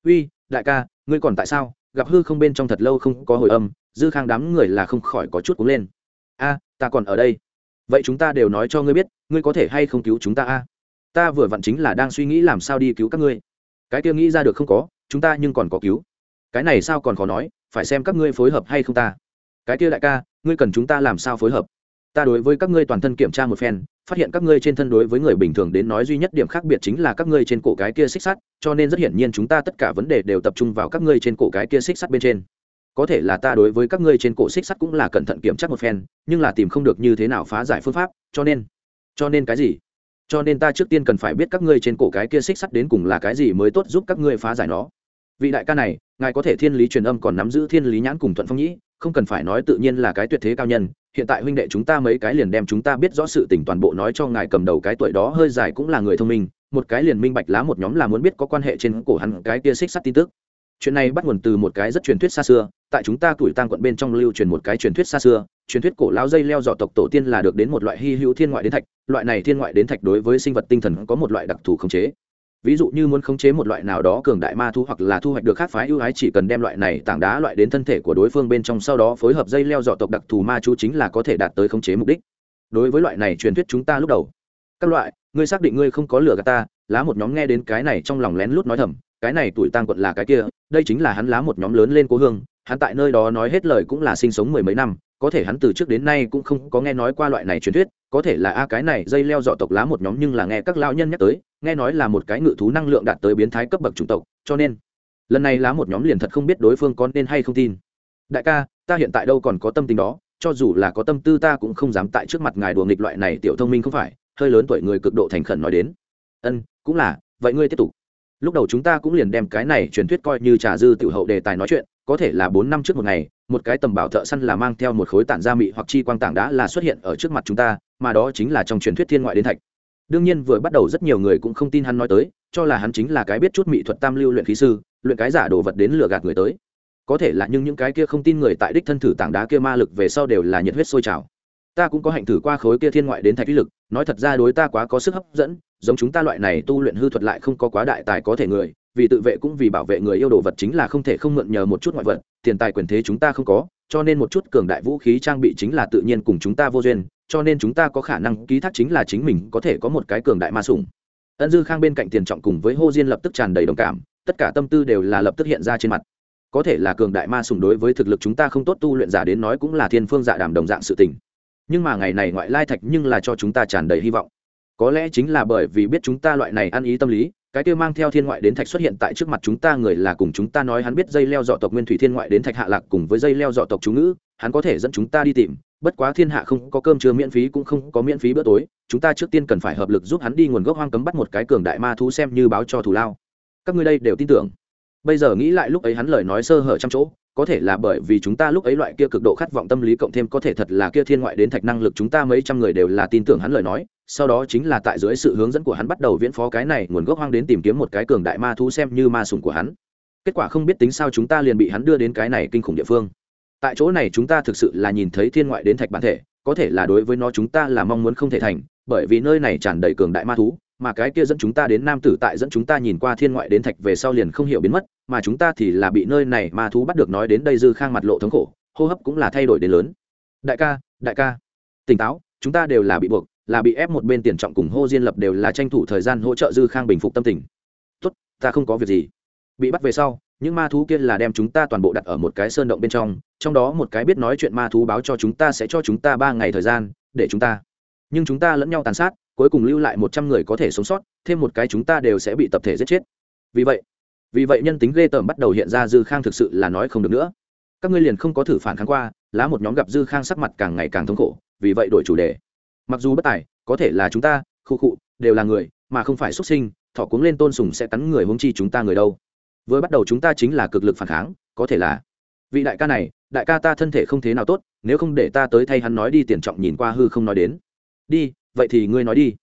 Uy, đại ca, ngươi còn tại sao? Gặp hư không bên trong thật lâu không có hồi âm, dư khang đám người là không khỏi có chút cúng lên. A, ta còn ở đây. Vậy chúng ta đều nói cho ngươi biết, ngươi có thể hay không cứu chúng ta a? Ta vừa vặn chính là đang suy nghĩ làm sao đi cứu các ngươi. Cái kia nghĩ ra được không có, chúng ta nhưng còn có cứu. Cái này sao còn khó nói, phải xem các ngươi phối hợp hay không ta. Cái kia đại ca, ngươi cần chúng ta làm sao phối hợp? Ta đối với các ngươi toàn thân kiểm tra một phen, phát hiện các ngươi trên thân đối với người bình thường đến nói duy nhất điểm khác biệt chính là các ngươi trên cổ cái kia xích sắt, cho nên rất hiển nhiên chúng ta tất cả vấn đề đều tập trung vào các ngươi trên cổ cái kia xích sắt bên trên. Có thể là ta đối với các ngươi trên cổ xích sắt cũng là cẩn thận kiểm tra một phen, nhưng là tìm không được như thế nào phá giải phương pháp, cho nên cho nên cái gì? Cho nên ta trước tiên cần phải biết các ngươi trên cổ cái kia xích sắt đến cùng là cái gì mới tốt giúp các ngươi phá giải nó vị đại ca này, ngài có thể thiên lý truyền âm còn nắm giữ thiên lý nhãn cùng thuận phong nhĩ, không cần phải nói tự nhiên là cái tuyệt thế cao nhân, hiện tại huynh đệ chúng ta mấy cái liền đem chúng ta biết rõ sự tình toàn bộ nói cho ngài cầm đầu cái tuổi đó hơi dài cũng là người thông minh, một cái liền minh bạch lá một nhóm là muốn biết có quan hệ trên cổ hắn cái kia xích sắt tin tức. Chuyện này bắt nguồn từ một cái rất truyền thuyết xa xưa, tại chúng ta tuổi tang quận bên trong lưu truyền một cái truyền thuyết xa xưa, truyền thuyết cổ lão dây leo dọ tộc tổ tiên là được đến một loại hy hữu thiên ngoại đến thạch, loại này thiên ngoại đến thạch đối với sinh vật tinh thần có một loại đặc thù khống chế ví dụ như muốn khống chế một loại nào đó cường đại ma thu hoặc là thu hoạch được khác phái ưu ái chỉ cần đem loại này tảng đá loại đến thân thể của đối phương bên trong sau đó phối hợp dây leo dọ tộc đặc thù ma chú chính là có thể đạt tới khống chế mục đích. Đối với loại này truyền thuyết chúng ta lúc đầu, các loại, ngươi xác định ngươi không có lừa gạt ta, lá một nhóm nghe đến cái này trong lòng lén lút nói thầm, cái này tuổi tang quận là cái kia, đây chính là hắn lá một nhóm lớn lên cố hương, hắn tại nơi đó nói hết lời cũng là sinh sống mười mấy năm, có thể hắn từ trước đến nay cũng không có nghe nói qua loại này truyền thuyết, có thể là, a, cái này dây leo dọ tộc lá một nhóm nhưng là nghe các lao nhân nhắc tới nghe nói là một cái ngự thú năng lượng đạt tới biến thái cấp bậc chủng tộc, cho nên, lần này lá một nhóm liền thật không biết đối phương có nên hay không tin. Đại ca, ta hiện tại đâu còn có tâm tình đó, cho dù là có tâm tư ta cũng không dám tại trước mặt ngài đùa nghịch loại này tiểu thông minh không phải, hơi lớn tuổi người cực độ thành khẩn nói đến. Ân, cũng là, vậy ngươi tiếp tục. Lúc đầu chúng ta cũng liền đem cái này truyền thuyết coi như trà dư tiểu hậu đề tài nói chuyện, có thể là bốn năm trước một ngày, một cái tầm bảo thợ săn là mang theo một khối tản gia mị hoặc chi quang tảng đá là xuất hiện ở trước mặt chúng ta, mà đó chính là trong truyền thuyết thiên ngoại đến thạch đương nhiên vừa bắt đầu rất nhiều người cũng không tin hắn nói tới, cho là hắn chính là cái biết chút mỹ thuật tam lưu luyện khí sư, luyện cái giả đồ vật đến lừa gạt người tới. Có thể là nhưng những cái kia không tin người tại đích thân thử tảng đá kia ma lực về sau đều là nhiệt huyết sôi trào. Ta cũng có hạnh thử qua khối kia thiên ngoại đến thạch lý lực, nói thật ra đối ta quá có sức hấp dẫn, giống chúng ta loại này tu luyện hư thuật lại không có quá đại tài có thể người vì tự vệ cũng vì bảo vệ người yêu đồ vật chính là không thể không mượn nhờ một chút ngoại vật, tiền tài quyền thế chúng ta không có, cho nên một chút cường đại vũ khí trang bị chính là tự nhiên cùng chúng ta vô duyên, cho nên chúng ta có khả năng ký thác chính là chính mình có thể có một cái cường đại ma sủng. Ân dư khang bên cạnh tiền trọng cùng với hô diên lập tức tràn đầy đồng cảm, tất cả tâm tư đều là lập tức hiện ra trên mặt. Có thể là cường đại ma sủng đối với thực lực chúng ta không tốt tu luyện giả đến nói cũng là thiên phương dạ đàm đồng dạng sự tình. Nhưng mà ngày này ngoại lai thạch nhưng là cho chúng ta tràn đầy hy vọng. Có lẽ chính là bởi vì biết chúng ta loại này ăn ý tâm lý cái kia mang theo thiên ngoại đến thạch xuất hiện tại trước mặt chúng ta người là cùng chúng ta nói hắn biết dây leo dọ tộc nguyên thủy thiên ngoại đến thạch hạ lạc cùng với dây leo dọ tộc chú ngữ, hắn có thể dẫn chúng ta đi tìm, bất quá thiên hạ không có cơm trưa miễn phí cũng không có miễn phí bữa tối, chúng ta trước tiên cần phải hợp lực giúp hắn đi nguồn gốc hoang cấm bắt một cái cường đại ma thú xem như báo cho thù lao. Các ngươi đây đều tin tưởng. Bây giờ nghĩ lại lúc ấy hắn lời nói sơ hở trăm chỗ, có thể là bởi vì chúng ta lúc ấy loại kia cực độ khát vọng tâm lý cộng thêm có thể thật là kia thiên ngoại đến thạch năng lực chúng ta mấy trăm người đều là tin tưởng hắn lời nói sau đó chính là tại dưới sự hướng dẫn của hắn bắt đầu viễn phó cái này, nguồn gốc hoang đến tìm kiếm một cái cường đại ma thú xem như ma sùng của hắn. Kết quả không biết tính sao chúng ta liền bị hắn đưa đến cái này kinh khủng địa phương. Tại chỗ này chúng ta thực sự là nhìn thấy thiên ngoại đến thạch bản thể, có thể là đối với nó chúng ta là mong muốn không thể thành, bởi vì nơi này tràn đầy cường đại ma thú, mà cái kia dẫn chúng ta đến nam tử tại dẫn chúng ta nhìn qua thiên ngoại đến thạch về sau liền không hiểu biến mất, mà chúng ta thì là bị nơi này ma thú bắt được nói đến đây dư khang mặt lộ thống khổ, hô hấp cũng là thay đổi đến lớn. Đại ca đại ca, tỉnh táo, chúng ta đều là bị buộc là bị ép một bên tiền trọng cùng hô diên lập đều là tranh thủ thời gian hỗ trợ dư khang bình phục tâm tình. Tốt, ta không có việc gì. Bị bắt về sau, những ma thú kia là đem chúng ta toàn bộ đặt ở một cái sơn động bên trong trong đó một cái biết nói chuyện ma thú báo cho chúng ta sẽ cho chúng ta ba ngày thời gian để chúng ta. Nhưng chúng ta lẫn nhau tàn sát, cuối cùng lưu lại một trăm người có thể sống sót, thêm một cái chúng ta đều sẽ bị tập thể giết chết. Vì vậy vì vậy nhân tính ghê tởm bắt đầu hiện ra dư khang thực sự là nói không được nữa. Các ngươi liền không có thử phản kháng qua, lá một nhóm gặp dư khang sắc mặt càng ngày càng thống khổ, vì vậy đổi chủ đề mặc dù bất tài, có thể là chúng ta, khu khụ đều là người, mà không phải xuất sinh, thọ cuống lên tôn sùng sẽ cắn người hung chi chúng ta người đâu. Vừa bắt đầu chúng ta chính là cực lực phản kháng, có thể là. Vị đại ca này, đại ca ta thân thể không thế nào tốt, nếu không để ta tới thay hắn nói đi tiền trọng nhìn qua hư không nói đến. Đi, vậy thì ngươi nói đi.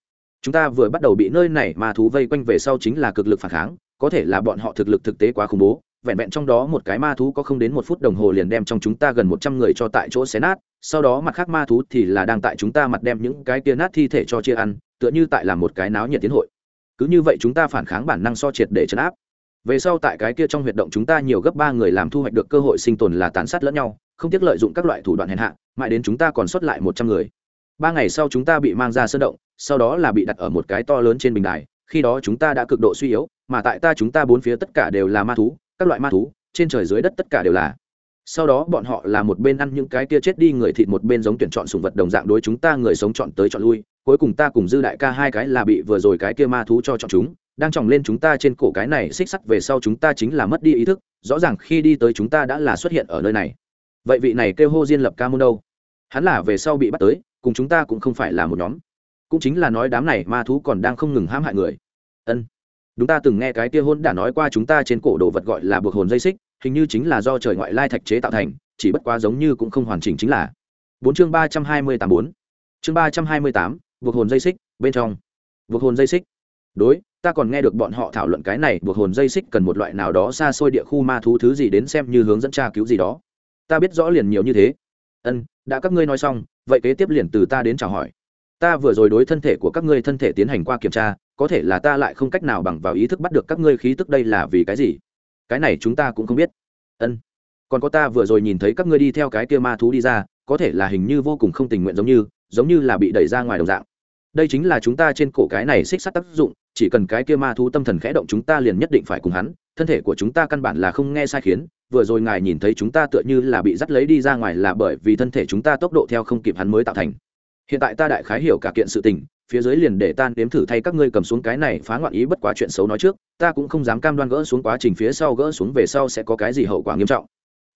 Chúng ta vừa bắt đầu bị nơi này mà thú vây quanh về sau chính là cực lực phản kháng, có thể là bọn họ thực lực thực tế quá khủng bố vẹn vẹn trong đó một cái ma thú có không đến một phút đồng hồ liền đem trong chúng ta gần một trăm người cho tại chỗ xé nát, sau đó mặt khác ma thú thì là đang tại chúng ta mặt đem những cái kia nát thi thể cho chia ăn, tựa như tại là một cái náo nhiệt tiến hội. Cứ như vậy chúng ta phản kháng bản năng so triệt để chấn áp. Về sau tại cái kia trong huyệt động chúng ta nhiều gấp ba người làm thu hoạch được cơ hội sinh tồn là tán sát lẫn nhau, không tiếc lợi dụng các loại thủ đoạn hèn hạ, mãi đến chúng ta còn sót lại một trăm người. Ba ngày sau chúng ta bị mang ra sơn động, sau đó là bị đặt ở một cái to lớn trên bình đài, khi đó chúng ta đã cực độ suy yếu, mà tại ta chúng ta bốn phía tất cả đều là ma thú các loại ma thú, trên trời dưới đất tất cả đều là. Sau đó bọn họ là một bên ăn những cái kia chết đi người thịt, một bên giống tuyển chọn sùng vật đồng dạng đối chúng ta người sống chọn tới chọn lui. Cuối cùng ta cùng dư đại ca hai cái là bị vừa rồi cái kia ma thú cho chọn chúng, đang chòng lên chúng ta trên cổ cái này xích sắt về sau chúng ta chính là mất đi ý thức, rõ ràng khi đi tới chúng ta đã là xuất hiện ở nơi này. Vậy vị này kêu hô diên lập ca môn đâu? Hắn là về sau bị bắt tới, cùng chúng ta cũng không phải là một nhóm. Cũng chính là nói đám này ma thú còn đang không ngừng hãm hại người. Ân đúng ta từng nghe cái kia hôn đã nói qua chúng ta trên cổ đồ vật gọi là buộc hồn dây xích, hình như chính là do trời ngoại lai thạch chế tạo thành, chỉ bất quá giống như cũng không hoàn chỉnh chính là. Bốn chương ba trăm hai mươi tám bốn. Chương ba trăm hai mươi tám buộc hồn dây xích, bên trong. Buộc hồn dây xích. Đối, ta còn nghe được bọn họ thảo luận cái này buộc hồn dây xích cần một loại nào đó xa xôi địa khu ma thú thứ gì đến xem như hướng dẫn tra cứu gì đó. Ta biết rõ liền nhiều như thế. Ân, đã các ngươi nói xong, vậy kế tiếp liền từ ta đến chào hỏi. Ta vừa rồi đối thân thể của các ngươi thân thể tiến hành qua kiểm tra có thể là ta lại không cách nào bằng vào ý thức bắt được các ngươi khí tức đây là vì cái gì? Cái này chúng ta cũng không biết. Ân. Còn có ta vừa rồi nhìn thấy các ngươi đi theo cái kia ma thú đi ra, có thể là hình như vô cùng không tình nguyện giống như giống như là bị đẩy ra ngoài đồng dạng. Đây chính là chúng ta trên cổ cái này xích sắt tác dụng, chỉ cần cái kia ma thú tâm thần khẽ động chúng ta liền nhất định phải cùng hắn, thân thể của chúng ta căn bản là không nghe sai khiến, vừa rồi ngài nhìn thấy chúng ta tựa như là bị dắt lấy đi ra ngoài là bởi vì thân thể chúng ta tốc độ theo không kịp hắn mới tạo thành. Hiện tại ta đại khái hiểu cả kiện sự tình phía dưới liền để tan đếm thử thay các ngươi cầm xuống cái này phá ngoạn ý bất quá chuyện xấu nói trước, ta cũng không dám cam đoan gỡ xuống quá trình phía sau gỡ xuống về sau sẽ có cái gì hậu quả nghiêm trọng.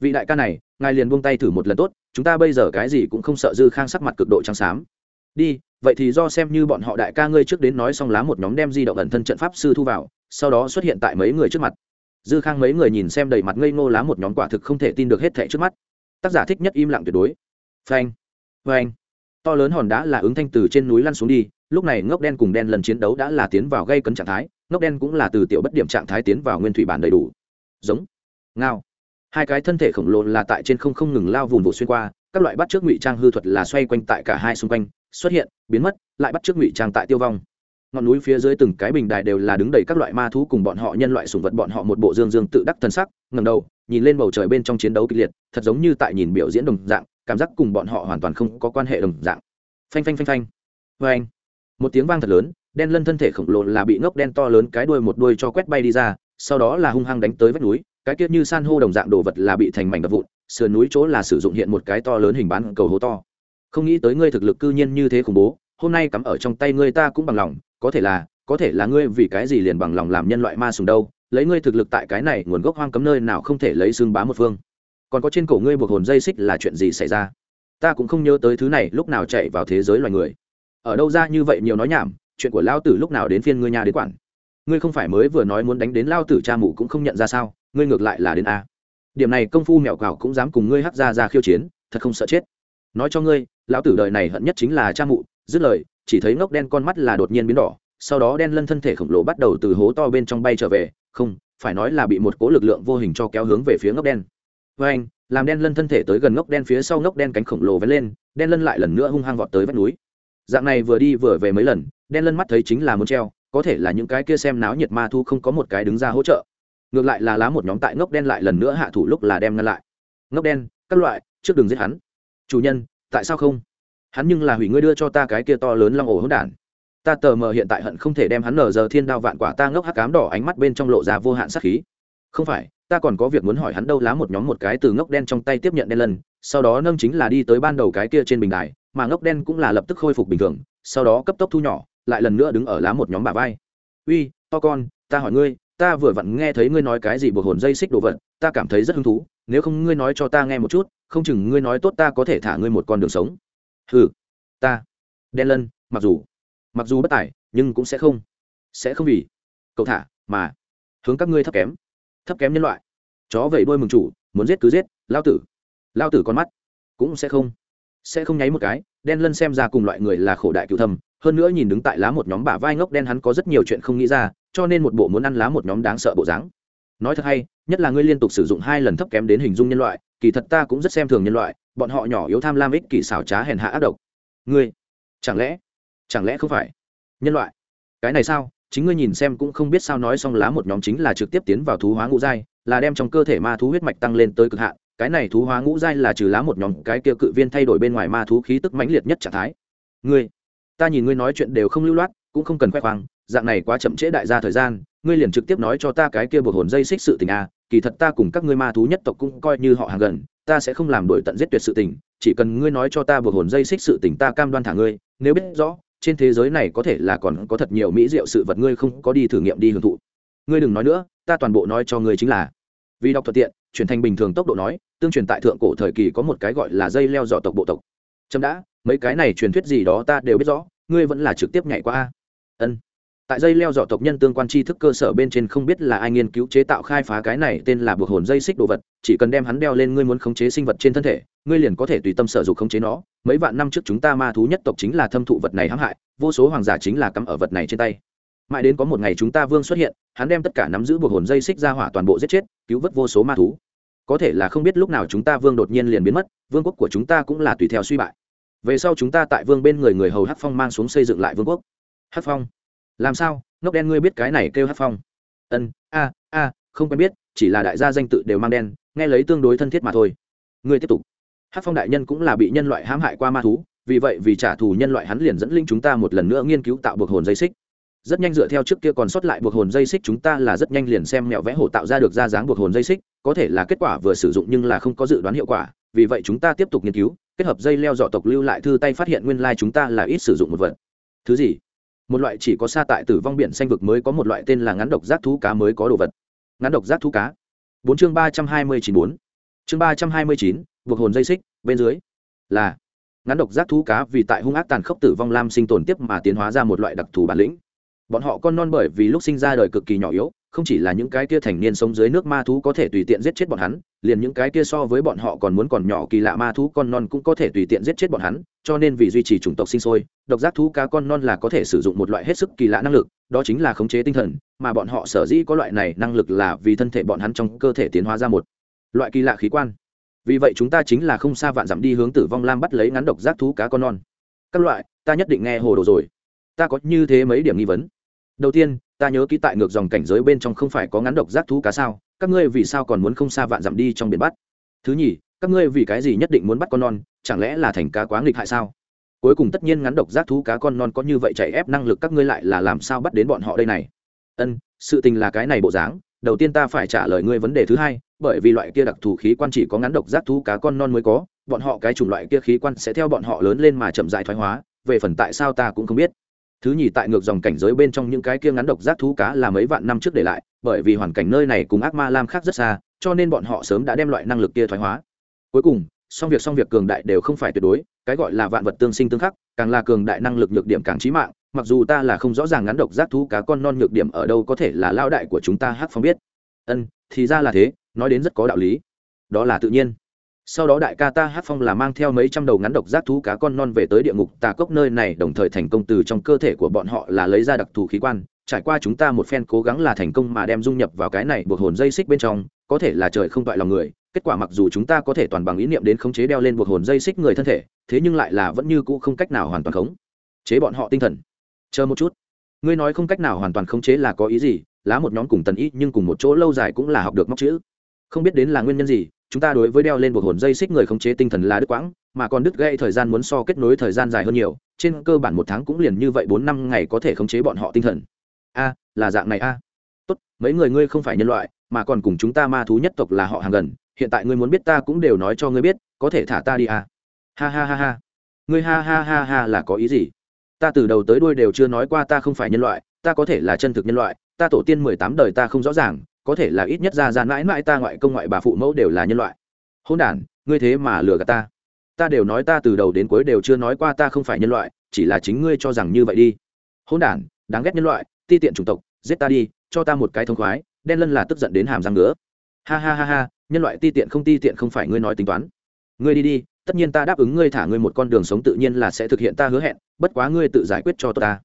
Vị đại ca này, ngài liền buông tay thử một lần tốt, chúng ta bây giờ cái gì cũng không sợ dư khang sắc mặt cực độ trắng xám. Đi, vậy thì do xem như bọn họ đại ca ngươi trước đến nói xong lá một nhóm đem di động ẩn thân trận pháp sư thu vào, sau đó xuất hiện tại mấy người trước mặt. Dư khang mấy người nhìn xem đầy mặt ngây ngô lá một nhóm quả thực không thể tin được hết thẻ trước mắt. Tác giả thích nhất im lặng tuyệt đối. Phanh phanh. To lớn hòn đá là ứng thanh từ trên núi lăn xuống đi lúc này ngốc đen cùng đen lần chiến đấu đã là tiến vào gây cấn trạng thái, ngốc đen cũng là từ tiểu bất điểm trạng thái tiến vào nguyên thủy bản đầy đủ. Giống, ngao. Hai cái thân thể khổng lồ là tại trên không không ngừng lao vùng vụ xuyên qua, các loại bắt trước ngụy trang hư thuật là xoay quanh tại cả hai xung quanh, xuất hiện, biến mất, lại bắt trước ngụy trang tại tiêu vong. Ngọn núi phía dưới từng cái bình đài đều là đứng đầy các loại ma thú cùng bọn họ nhân loại sùng vật bọn họ một bộ dương dương tự đắc thân sắc ngầm đầu, nhìn lên bầu trời bên trong chiến đấu kịch liệt, thật giống như tại nhìn biểu diễn đồng dạng, cảm giác cùng bọn họ hoàn toàn không có quan hệ đồng dạng. Phanh phanh phanh phanh. Vê anh một tiếng vang thật lớn, đen lân thân thể khổng lồ là bị ngốc đen to lớn cái đuôi một đuôi cho quét bay đi ra, sau đó là hung hăng đánh tới vách núi, cái kia như san hô đồng dạng đồ vật là bị thành mảnh đập vụn, sườn núi chỗ là sử dụng hiện một cái to lớn hình bán cầu hố to. Không nghĩ tới ngươi thực lực cư nhiên như thế khủng bố, hôm nay cắm ở trong tay ngươi ta cũng bằng lòng, có thể là, có thể là ngươi vì cái gì liền bằng lòng làm nhân loại ma sùng đâu, lấy ngươi thực lực tại cái này nguồn gốc hoang cấm nơi nào không thể lấy xương bá một phương. Còn có trên cổ ngươi buộc hồn dây xích là chuyện gì xảy ra? Ta cũng không nhớ tới thứ này lúc nào chạy vào thế giới loài người ở đâu ra như vậy nhiều nói nhảm, chuyện của lão tử lúc nào đến phiên ngươi nhà đến quản. Ngươi không phải mới vừa nói muốn đánh đến lao tử cha mụ cũng không nhận ra sao, ngươi ngược lại là đến a. Điểm này công phu mẹo cào cũng dám cùng ngươi hắc ra ra khiêu chiến, thật không sợ chết. Nói cho ngươi, lão tử đời này hận nhất chính là cha mụ, dứt lời, chỉ thấy ngốc đen con mắt là đột nhiên biến đỏ, sau đó đen lân thân thể khổng lồ bắt đầu từ hố to bên trong bay trở về, không, phải nói là bị một cố lực lượng vô hình cho kéo hướng về phía ngốc đen. Với anh, làm đen lân thân thể tới gần ngốc đen phía sau ngốc đen cánh khổng lồ vén lên, đen lân lại lần nữa hung hăng vọt tới vách núi dạng này vừa đi vừa về mấy lần, đen lân mắt thấy chính là muốn treo, có thể là những cái kia xem náo nhiệt ma thu không có một cái đứng ra hỗ trợ. Ngược lại là lá một nhóm tại ngốc đen lại lần nữa hạ thủ lúc là đem ngăn lại. Ngốc đen, các loại, trước đừng giết hắn. Chủ nhân, tại sao không? Hắn nhưng là hủy ngươi đưa cho ta cái kia to lớn long ổ hỗn đản. Ta tờ mờ hiện tại hận không thể đem hắn nở giờ thiên đao vạn quả ta ngốc hắc cám đỏ ánh mắt bên trong lộ ra vô hạn sát khí. Không phải, ta còn có việc muốn hỏi hắn đâu, lá một nhóm một cái từ ngốc đen trong tay tiếp nhận đen lần sau đó nâng chính là đi tới ban đầu cái kia trên bình đài mà ngốc đen cũng là lập tức khôi phục bình thường, sau đó cấp tốc thu nhỏ, lại lần nữa đứng ở lá một nhóm bà vai. Uy, to con, ta hỏi ngươi, ta vừa vặn nghe thấy ngươi nói cái gì buộc hồn dây xích đồ vật, ta cảm thấy rất hứng thú, nếu không ngươi nói cho ta nghe một chút, không chừng ngươi nói tốt ta có thể thả ngươi một con đường sống. Ừ ta. Đen lân, mặc dù mặc dù bất tài, nhưng cũng sẽ không sẽ không vì cậu thả mà hướng các ngươi thấp kém thấp kém nhân loại. Chó vẩy đôi mừng chủ, muốn giết cứ giết, lao tử lao tử con mắt cũng sẽ không sẽ không nháy một cái, đen lân xem ra cùng loại người là khổ đại cựu thâm, hơn nữa nhìn đứng tại lá một nhóm bả vai ngốc đen hắn có rất nhiều chuyện không nghĩ ra, cho nên một bộ muốn ăn lá một nhóm đáng sợ bộ dáng. Nói thật hay, nhất là ngươi liên tục sử dụng hai lần thấp kém đến hình dung nhân loại, kỳ thật ta cũng rất xem thường nhân loại, bọn họ nhỏ yếu tham lam ích kỷ xảo trá hèn hạ ác độc. Ngươi, chẳng lẽ chẳng lẽ không phải? Nhân loại, cái này sao? Chính ngươi nhìn xem cũng không biết sao nói xong lá một nhóm chính là trực tiếp tiến vào thú hóa ngũ giai, là đem trong cơ thể ma thú huyết mạch tăng lên tới cực hạn cái này thú hóa ngũ giai là trừ lá một nhóm, cái kia cự viên thay đổi bên ngoài ma thú khí tức mãnh liệt nhất trạng thái. Ngươi, ta nhìn ngươi nói chuyện đều không lưu loát, cũng không cần khoe khoang, dạng này quá chậm trễ đại gia thời gian, ngươi liền trực tiếp nói cho ta cái kia buộc hồn dây xích sự tình a kỳ thật ta cùng các ngươi ma thú nhất tộc cũng coi như họ hàng gần, ta sẽ không làm đổi tận giết tuyệt sự tình, chỉ cần ngươi nói cho ta buộc hồn dây xích sự tình ta cam đoan thả ngươi, nếu biết rõ, trên thế giới này có thể là còn có thật nhiều mỹ diệu sự vật ngươi không có đi thử nghiệm đi hưởng thụ. Ngươi đừng nói nữa, ta toàn bộ nói cho ngươi chính là vì đọc thuận tiện, chuyển thành bình thường tốc độ nói, tương truyền tại thượng cổ thời kỳ có một cái gọi là dây leo dọ tộc bộ tộc. Chấm đã, mấy cái này truyền thuyết gì đó ta đều biết rõ, ngươi vẫn là trực tiếp nhảy qua ân. Tại dây leo dọ tộc nhân tương quan tri thức cơ sở bên trên không biết là ai nghiên cứu chế tạo khai phá cái này tên là buộc hồn dây xích đồ vật, chỉ cần đem hắn đeo lên ngươi muốn khống chế sinh vật trên thân thể, ngươi liền có thể tùy tâm sở dục khống chế nó. Mấy vạn năm trước chúng ta ma thú nhất tộc chính là thâm thụ vật này hãm hại, vô số hoàng giả chính là cắm ở vật này trên tay mãi đến có một ngày chúng ta vương xuất hiện, hắn đem tất cả nắm giữ buộc hồn dây xích ra hỏa toàn bộ giết chết, cứu vớt vô số ma thú. Có thể là không biết lúc nào chúng ta vương đột nhiên liền biến mất, vương quốc của chúng ta cũng là tùy theo suy bại. Về sau chúng ta tại vương bên người người hầu hát phong mang xuống xây dựng lại vương quốc. Hát phong, làm sao? Ngốc đen ngươi biết cái này kêu hát phong? Ân, a a, không quen biết, chỉ là đại gia danh tự đều mang đen, nghe lấy tương đối thân thiết mà thôi. Ngươi tiếp tục. Hát phong đại nhân cũng là bị nhân loại hãm hại qua ma thú, vì vậy vì trả thù nhân loại hắn liền dẫn linh chúng ta một lần nữa nghiên cứu tạo buộc hồn dây xích rất nhanh dựa theo trước kia còn sót lại buộc hồn dây xích chúng ta là rất nhanh liền xem mẹo vẽ hổ tạo ra được ra dáng buộc hồn dây xích, có thể là kết quả vừa sử dụng nhưng là không có dự đoán hiệu quả, vì vậy chúng ta tiếp tục nghiên cứu, kết hợp dây leo dọ tộc lưu lại thư tay phát hiện nguyên lai chúng ta là ít sử dụng một vật. Thứ gì? Một loại chỉ có xa tại tử vong biển xanh vực mới có một loại tên là ngắn độc giác thú cá mới có đồ vật. Ngắn độc giác thú cá. Bốn chương ba trăm hai mươi chín bốn. Chương ba trăm hai mươi chín, buộc hồn dây xích, bên dưới. Là. Ngắn độc giác thú cá vì tại hung ác tàn khốc tử vong lam sinh tồn tiếp mà tiến hóa ra một loại đặc thù bản lĩnh bọn họ con non bởi vì lúc sinh ra đời cực kỳ nhỏ yếu, không chỉ là những cái kia thành niên sống dưới nước ma thú có thể tùy tiện giết chết bọn hắn, liền những cái kia so với bọn họ còn muốn còn nhỏ kỳ lạ ma thú con non cũng có thể tùy tiện giết chết bọn hắn, cho nên vì duy trì chủng tộc sinh sôi, độc giác thú cá con non là có thể sử dụng một loại hết sức kỳ lạ năng lực, đó chính là khống chế tinh thần, mà bọn họ sở dĩ có loại này năng lực là vì thân thể bọn hắn trong cơ thể tiến hóa ra một loại kỳ lạ khí quan. Vì vậy chúng ta chính là không xa vạn dặm đi hướng tử vong lam bắt lấy ngắn độc giác thú cá con non. Các loại, ta nhất định nghe hồ đồ rồi. Ta có như thế mấy điểm nghi vấn đầu tiên, ta nhớ ký tại ngược dòng cảnh giới bên trong không phải có ngắn độc giác thú cá sao, các ngươi vì sao còn muốn không xa vạn dặm đi trong biển bắt? Thứ nhì, các ngươi vì cái gì nhất định muốn bắt con non, chẳng lẽ là thành cá quá nghịch hại sao? Cuối cùng tất nhiên ngắn độc giác thú cá con non có như vậy chạy ép năng lực các ngươi lại là làm sao bắt đến bọn họ đây này? Ân, sự tình là cái này bộ dáng, đầu tiên ta phải trả lời ngươi vấn đề thứ hai, bởi vì loại kia đặc thù khí quan chỉ có ngắn độc giác thú cá con non mới có, bọn họ cái chủng loại kia khí quan sẽ theo bọn họ lớn lên mà chậm dại thoái hóa, về phần tại sao ta cũng không biết thứ nhì tại ngược dòng cảnh giới bên trong những cái kia ngắn độc giác thú cá là mấy vạn năm trước để lại, bởi vì hoàn cảnh nơi này cùng ác ma lam khác rất xa, cho nên bọn họ sớm đã đem loại năng lực kia thoái hóa. Cuối cùng, song việc song việc cường đại đều không phải tuyệt đối, cái gọi là vạn vật tương sinh tương khắc, càng là cường đại năng lực nhược điểm càng trí mạng, mặc dù ta là không rõ ràng ngắn độc giác thú cá con non nhược điểm ở đâu có thể là lao đại của chúng ta hắc phong biết. Ân, thì ra là thế, nói đến rất có đạo lý. Đó là tự nhiên sau đó đại ca ta hát phong là mang theo mấy trăm đầu ngắn độc giác thú cá con non về tới địa ngục, tà cốc nơi này đồng thời thành công từ trong cơ thể của bọn họ là lấy ra đặc thù khí quan. Trải qua chúng ta một phen cố gắng là thành công mà đem dung nhập vào cái này buộc hồn dây xích bên trong, có thể là trời không toại lòng người. Kết quả mặc dù chúng ta có thể toàn bằng ý niệm đến khống chế đeo lên buộc hồn dây xích người thân thể, thế nhưng lại là vẫn như cũ không cách nào hoàn toàn khống chế bọn họ tinh thần. Chờ một chút. Ngươi nói không cách nào hoàn toàn khống chế là có ý gì? Lá một nhóm cùng tần ý nhưng cùng một chỗ lâu dài cũng là học được móc chữ. Không biết đến là nguyên nhân gì chúng ta đối với đeo lên buộc hồn dây xích người khống chế tinh thần là đứt quãng, mà còn đứt gây thời gian muốn so kết nối thời gian dài hơn nhiều, trên cơ bản một tháng cũng liền như vậy bốn năm ngày có thể khống chế bọn họ tinh thần. A, là dạng này a. Tốt, mấy người ngươi không phải nhân loại, mà còn cùng chúng ta ma thú nhất tộc là họ hàng gần, hiện tại ngươi muốn biết ta cũng đều nói cho ngươi biết, có thể thả ta đi a. Ha ha ha ha. Ngươi ha ha ha ha là có ý gì? Ta từ đầu tới đuôi đều chưa nói qua ta không phải nhân loại, ta có thể là chân thực nhân loại, ta tổ tiên mười tám đời ta không rõ ràng có thể là ít nhất ra ra mãi mãi ta ngoại công ngoại bà phụ mẫu đều là nhân loại. Hôn đ ngươi thế mà lừa gạt ta. Ta đều nói ta từ đầu đến cuối đều chưa nói qua ta không phải nhân loại, chỉ là chính ngươi cho rằng như vậy đi. Hôn đ đáng ghét nhân loại, ti tiện chủng tộc, giết ta đi, cho ta một cái thông khoái, đen lân là tức giận đến hàm răng nữa ha ha ha ha, nhân loại ti tiện không ti tiện không phải ngươi nói tính toán. Ngươi đi đi, tất nhiên ta đáp ứng ngươi thả ngươi một con đường sống tự nhiên là sẽ thực hiện ta hứa hẹn, bất quá ngươi tự giải quyết cho ta.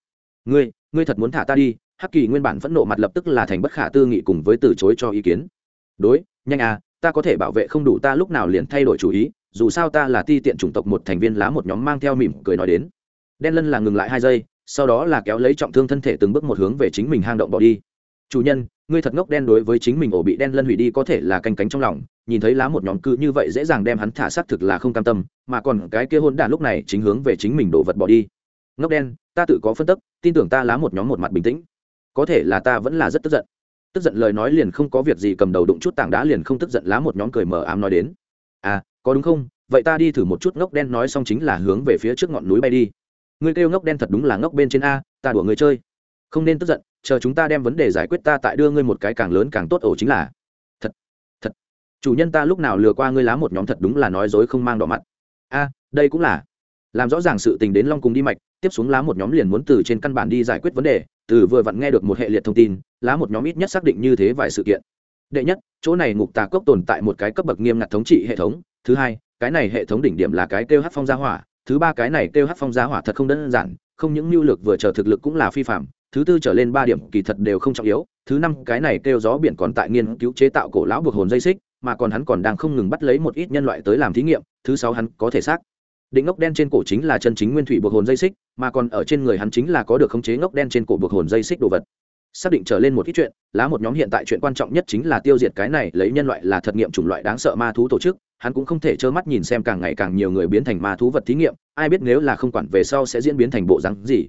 Ngươi ngươi thật muốn thả ta đi hắc kỳ nguyên bản phẫn nộ mặt lập tức là thành bất khả tư nghị cùng với từ chối cho ý kiến. Đối, nhanh à ta có thể bảo vệ không đủ ta lúc nào liền thay đổi chủ ý, dù sao ta là ti tiện chủng tộc một thành viên lá một nhóm mang theo mỉm cười nói đến. Đen lân là ngừng lại hai giây, sau đó là kéo lấy trọng thương thân thể từng bước một hướng về chính mình hang động bỏ đi. Chủ nhân, ngươi thật ngốc đen đối với chính mình ổ bị đen lân hủy đi có thể là canh cánh trong lòng, nhìn thấy lá một nhóm cư như vậy dễ dàng đem hắn thả xác thực là không cam tâm, mà còn cái kia hôn đản lúc này chính hướng về chính mình đổ vật bỏ đi. Ngốc đen, ta tự có phân tức, tin tưởng ta lá một nhóm một mặt bình tĩnh có thể là ta vẫn là rất tức giận. Tức giận lời nói liền không có việc gì cầm đầu đụng chút tảng đá liền không tức giận lá một nhóm cười mờ ám nói đến. À có đúng không? Vậy ta đi thử một chút ngốc đen nói xong chính là hướng về phía trước ngọn núi bay đi. Ngươi kêu ngốc đen thật đúng là ngốc bên trên a, ta đùa người chơi. Không nên tức giận, chờ chúng ta đem vấn đề giải quyết ta tại đưa ngươi một cái càng lớn càng tốt ổ chính là. Thật thật. Chủ nhân ta lúc nào lừa qua ngươi lá một nhóm thật đúng là nói dối không mang đỏ mặt. A, đây cũng là làm rõ ràng sự tình đến long cùng đi mạch, tiếp xuống lá một nhóm liền muốn từ trên căn bản đi giải quyết vấn đề, từ vừa vặn nghe được một hệ liệt thông tin, lá một nhóm ít nhất xác định như thế vài sự kiện. Đệ nhất, chỗ này ngục tà cốc tồn tại một cái cấp bậc nghiêm ngặt thống trị hệ thống. Thứ hai, cái này hệ thống đỉnh điểm là cái kêu hát phong gia hỏa. Thứ ba, cái này kêu hát phong gia hỏa thật không đơn giản, không những mưu lực vừa chờ thực lực cũng là phi phạm. Thứ tư trở lên ba điểm kỳ thật đều không trọng yếu. Thứ năm, cái này kêu gió biển còn tại nghiên cứu chế tạo cổ lão buộc hồn dây xích, mà còn hắn còn đang không ngừng bắt lấy một ít nhân loại tới làm thí nghiệm. Thứ sáu, hắn có thể xác định ngốc đen trên cổ chính là chân chính nguyên thủy buộc hồn dây xích, mà còn ở trên người hắn chính là có được khống chế ngốc đen trên cổ buộc hồn dây xích đồ vật. Xác định trở lên một ít chuyện, lá một nhóm hiện tại chuyện quan trọng nhất chính là tiêu diệt cái này lấy nhân loại là thật nghiệm chủng loại đáng sợ ma thú tổ chức, hắn cũng không thể trơ mắt nhìn xem càng ngày càng nhiều người biến thành ma thú vật thí nghiệm, ai biết nếu là không quản về sau sẽ diễn biến thành bộ rắn gì.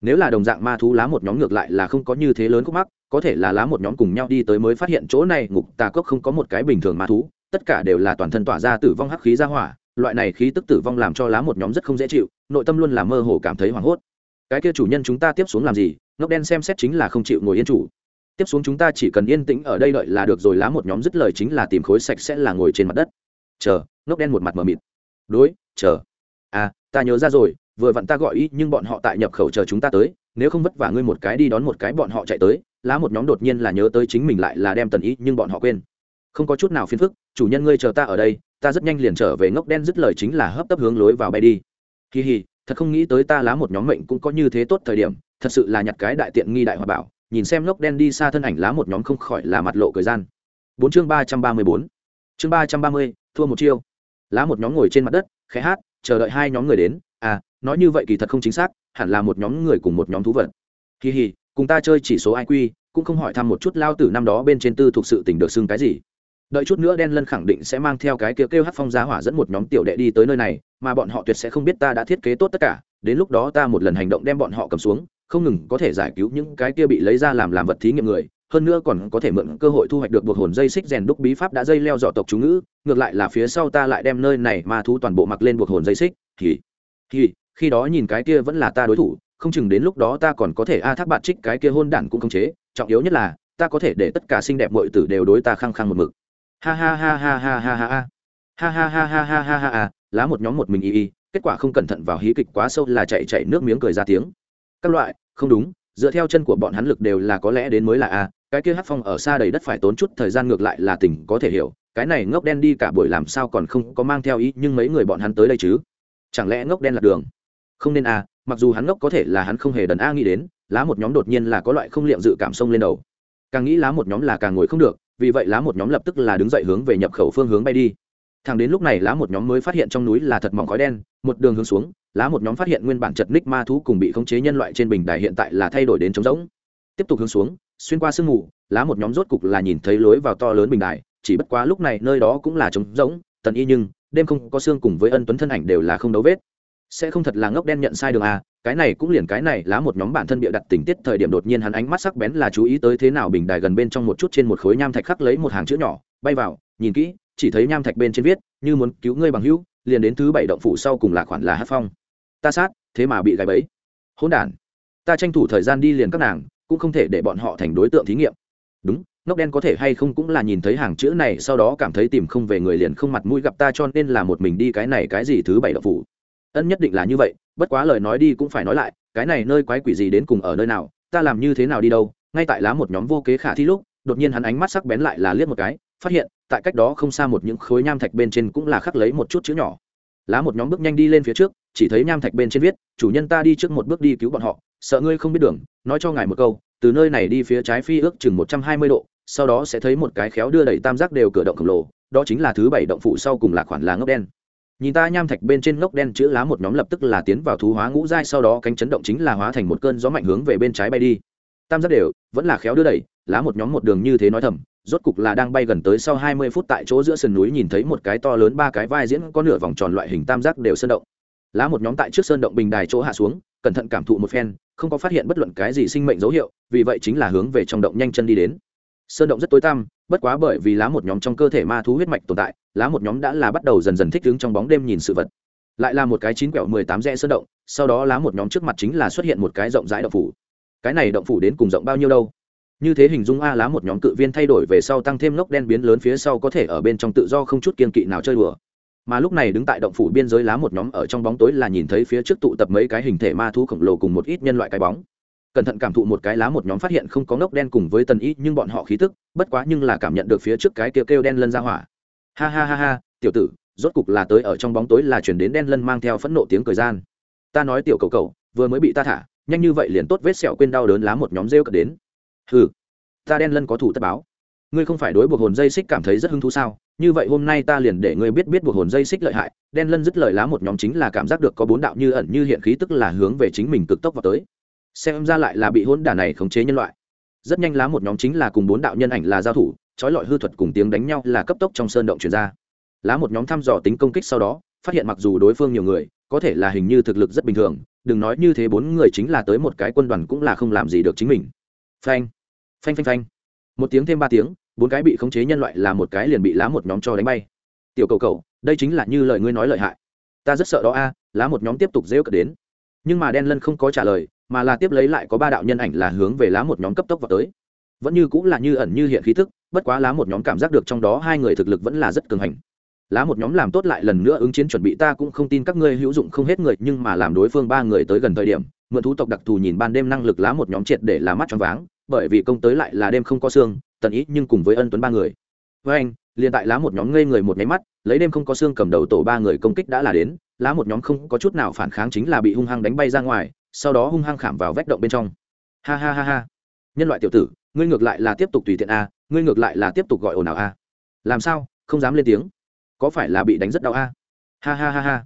Nếu là đồng dạng ma thú lá một nhóm ngược lại là không có như thế lớn khúc mắc, có thể là lá một nhóm cùng nhau đi tới mới phát hiện chỗ này ngục tà cốc không có một cái bình thường ma thú, tất cả đều là toàn thân tỏa ra tử vong hắc khí ra hỏa loại này khí tức tử vong làm cho lá một nhóm rất không dễ chịu, nội tâm luôn là mơ hồ cảm thấy hoảng hốt. Cái kia chủ nhân chúng ta tiếp xuống làm gì? Ngốc đen xem xét chính là không chịu ngồi yên chủ. Tiếp xuống chúng ta chỉ cần yên tĩnh ở đây đợi là được rồi, lá một nhóm dứt lời chính là tìm khối sạch sẽ là ngồi trên mặt đất. Chờ, ngốc đen một mặt mờ mịt. Đối, chờ. À ta nhớ ra rồi, vừa vặn ta gọi ý, nhưng bọn họ tại nhập khẩu chờ chúng ta tới, nếu không vất vả ngươi một cái đi đón một cái bọn họ chạy tới, lá một nhóm đột nhiên là nhớ tới chính mình lại là đem tần ý, nhưng bọn họ quên không có chút nào phiền phức, chủ nhân ngươi chờ ta ở đây, ta rất nhanh liền trở về ngốc đen dứt lời chính là hấp tấp hướng lối vào bay đi. Kỳ hì, thật không nghĩ tới ta lá một nhóm mệnh cũng có như thế tốt thời điểm, thật sự là nhặt cái đại tiện nghi đại hòa bảo, nhìn xem ngốc đen đi xa thân ảnh lá một nhóm không khỏi là mặt lộ thời gian. Bốn chương ba trăm ba mươi bốn. Chương ba trăm ba mươi, thua một chiêu. Lá một nhóm ngồi trên mặt đất, khẽ hát, chờ đợi hai nhóm người đến. À nói như vậy kỳ thật không chính xác, hẳn là một nhóm người cùng một nhóm thú vật. Kỳ hì, cùng ta chơi chỉ số iq cũng không hỏi thăm một chút lao tử năm đó bên trên tư thuộc sự tỉnh được xưng cái gì đợi chút nữa đen lân khẳng định sẽ mang theo cái kêu kêu hát phong giá hỏa dẫn một nhóm tiểu đệ đi tới nơi này, mà bọn họ tuyệt sẽ không biết ta đã thiết kế tốt tất cả, đến lúc đó ta một lần hành động đem bọn họ cầm xuống, không ngừng có thể giải cứu những cái kia bị lấy ra làm làm vật thí nghiệm người, hơn nữa còn có thể mượn cơ hội thu hoạch được buộc hồn dây xích rèn đúc bí pháp đã dây leo dọ tộc chú ngữ, ngược lại là phía sau ta lại đem nơi này ma thú toàn bộ mặc lên buộc hồn dây xích thì thì khi đó nhìn cái kia vẫn là ta đối thủ, không chừng đến lúc đó ta còn có thể a thác bạn trích cái kia hôn đản cũng không chế, trọng yếu nhất là, ta có thể để tất cả xinh đẹp mọi tử đều đối ta khăng khăng một mực ha ha ha ha ha ha ha ha ha ha ha ha ha ha ha ha lá một nhóm một mình y y kết quả không cẩn thận vào hí kịch quá sâu là chạy chạy nước miếng cười ra tiếng các loại không đúng dựa theo chân của bọn hắn lực đều là có lẽ đến mới là a cái kia hát phong ở xa đầy đất phải tốn chút thời gian ngược lại là tỉnh có thể hiểu cái này ngốc đen đi cả buổi làm sao còn không có mang theo ý nhưng mấy người bọn hắn tới đây chứ chẳng lẽ ngốc đen là đường không nên a mặc dù hắn ngốc có thể là hắn không hề đần a nghĩ đến lá một nhóm đột nhiên là có loại không liệm dự cảm sông lên đầu càng nghĩ lá một nhóm là càng ngồi không được vì vậy lá một nhóm lập tức là đứng dậy hướng về nhập khẩu phương hướng bay đi. Thằng đến lúc này lá một nhóm mới phát hiện trong núi là thật mỏng khói đen, một đường hướng xuống, lá một nhóm phát hiện nguyên bản chật ních ma thú cùng bị khống chế nhân loại trên bình đài hiện tại là thay đổi đến trống rỗng. Tiếp tục hướng xuống, xuyên qua sương mù, lá một nhóm rốt cục là nhìn thấy lối vào to lớn bình đài, chỉ bất quá lúc này nơi đó cũng là trống rỗng, tần y nhưng, đêm không có xương cùng với ân tuấn thân ảnh đều là không đấu vết sẽ không thật là ngốc đen nhận sai đường à cái này cũng liền cái này lá một nhóm bản thân bịa đặt tình tiết thời điểm đột nhiên hắn ánh mắt sắc bén là chú ý tới thế nào bình đài gần bên trong một chút trên một khối nham thạch khắc lấy một hàng chữ nhỏ, bay vào, nhìn kỹ, chỉ thấy nham thạch bên trên viết, như muốn cứu ngươi bằng hữu, liền đến thứ bảy động phủ sau cùng là khoản là hát phong. Ta sát, thế mà bị gãy bẫy. Hỗn đản, ta tranh thủ thời gian đi liền các nàng, cũng không thể để bọn họ thành đối tượng thí nghiệm. Đúng, ngốc đen có thể hay không cũng là nhìn thấy hàng chữ này, sau đó cảm thấy tìm không về người liền không mặt mũi gặp ta cho nên là một mình đi cái này cái gì thứ bảy động phủ ân nhất định là như vậy, bất quá lời nói đi cũng phải nói lại, cái này nơi quái quỷ gì đến cùng ở nơi nào, ta làm như thế nào đi đâu, ngay tại lá một nhóm vô kế khả thi lúc, đột nhiên hắn ánh mắt sắc bén lại là liếc một cái, phát hiện, tại cách đó không xa một những khối nham thạch bên trên cũng là khắc lấy một chút chữ nhỏ. Lá một nhóm bước nhanh đi lên phía trước, chỉ thấy nham thạch bên trên viết, chủ nhân ta đi trước một bước đi cứu bọn họ, sợ ngươi không biết đường, nói cho ngài một câu, từ nơi này đi phía trái phi ước chừng một trăm hai mươi độ, sau đó sẽ thấy một cái khéo đưa đẩy tam giác đều cửa động khổng lồ, đó chính là thứ bảy động phụ sau cùng là khoản là ngốc đen nhìn ta nham thạch bên trên ngốc đen chữ lá một nhóm lập tức là tiến vào thú hóa ngũ giai, sau đó cánh chấn động chính là hóa thành một cơn gió mạnh hướng về bên trái bay đi. Tam giác đều, vẫn là khéo đưa đẩy, lá một nhóm một đường như thế nói thầm, rốt cục là đang bay gần tới sau hai mươi phút tại chỗ giữa sườn núi nhìn thấy một cái to lớn ba cái vai diễn có nửa vòng tròn loại hình tam giác đều sơn động. Lá một nhóm tại trước sơn động bình đài chỗ hạ xuống, cẩn thận cảm thụ một phen, không có phát hiện bất luận cái gì sinh mệnh dấu hiệu, vì vậy chính là hướng về trong động nhanh chân đi đến. Sơn động rất tối tăm bất quá bởi vì lá một nhóm trong cơ thể ma thú huyết mạch tồn tại, lá một nhóm đã là bắt đầu dần dần thích ứng trong bóng đêm nhìn sự vật. Lại là một cái chín quẹo mười tám rẽ sơn động, sau đó lá một nhóm trước mặt chính là xuất hiện một cái rộng rãi động phủ. Cái này động phủ đến cùng rộng bao nhiêu đâu? Như thế hình dung a, lá một nhóm cự viên thay đổi về sau tăng thêm lốc đen biến lớn phía sau có thể ở bên trong tự do không chút kiên kỵ nào chơi đùa. Mà lúc này đứng tại động phủ biên giới lá một nhóm ở trong bóng tối là nhìn thấy phía trước tụ tập mấy cái hình thể ma thú khổng lồ cùng một ít nhân loại cái bóng cẩn thận cảm thụ một cái lá một nhóm phát hiện không có ngốc đen cùng với tần ý nhưng bọn họ khí tức, bất quá nhưng là cảm nhận được phía trước cái kêu kêu đen lân ra hỏa. Ha ha ha ha, tiểu tử, rốt cục là tới ở trong bóng tối là chuyển đến đen lân mang theo phẫn nộ tiếng cười gian. Ta nói tiểu cầu cầu vừa mới bị ta thả, nhanh như vậy liền tốt vết sẹo quên đau đớn lá một nhóm rêu cật đến. Hừ, ta đen lân có thủ tất báo. Ngươi không phải đối buộc hồn dây xích cảm thấy rất hứng thú sao? Như vậy hôm nay ta liền để ngươi biết biết buộc hồn dây xích lợi hại. Đen lân dứt lời lá một nhóm chính là cảm giác được có bốn đạo như ẩn như hiện khí tức là hướng về chính mình cực tốc vào tới xem ra lại là bị hỗn đả này khống chế nhân loại. Rất nhanh lá một nhóm chính là cùng bốn đạo nhân ảnh là giao thủ, trói lọi hư thuật cùng tiếng đánh nhau là cấp tốc trong sơn động chuyển ra. Lá một nhóm thăm dò tính công kích sau đó, phát hiện mặc dù đối phương nhiều người, có thể là hình như thực lực rất bình thường, đừng nói như thế bốn người chính là tới một cái quân đoàn cũng là không làm gì được chính mình. Phanh phanh phanh phanh. Một tiếng thêm ba tiếng, bốn cái bị khống chế nhân loại là một cái liền bị lá một nhóm cho đánh bay. Tiểu cầu cầu, đây chính là như lời ngươi nói lợi hại. Ta rất sợ đó a, lá một nhóm tiếp tục rêu cợt đến. Nhưng mà đen lân không có trả lời mà là tiếp lấy lại có ba đạo nhân ảnh là hướng về lá một nhóm cấp tốc vào tới. Vẫn như cũng là như ẩn như hiện khí thức bất quá lá một nhóm cảm giác được trong đó hai người thực lực vẫn là rất cường hành. Lá một nhóm làm tốt lại lần nữa ứng chiến chuẩn bị, ta cũng không tin các ngươi hữu dụng không hết người, nhưng mà làm đối phương ba người tới gần thời điểm, mượn thú tộc đặc thù nhìn ban đêm năng lực lá một nhóm triệt để là mắt choáng váng, bởi vì công tới lại là đêm không có xương, tần ý nhưng cùng với ân tuấn ba người. Với anh, liền tại lá một nhóm ngây người một nháy mắt, lấy đêm không có xương cầm đầu tổ ba người công kích đã là đến, lá một nhóm không có chút nào phản kháng chính là bị hung hăng đánh bay ra ngoài sau đó hung hăng khảm vào vách động bên trong. Ha ha ha ha. Nhân loại tiểu tử, ngươi ngược lại là tiếp tục tùy tiện a, ngươi ngược lại là tiếp tục gọi ồn ào a. Làm sao, không dám lên tiếng? Có phải là bị đánh rất đau a? Ha ha ha ha.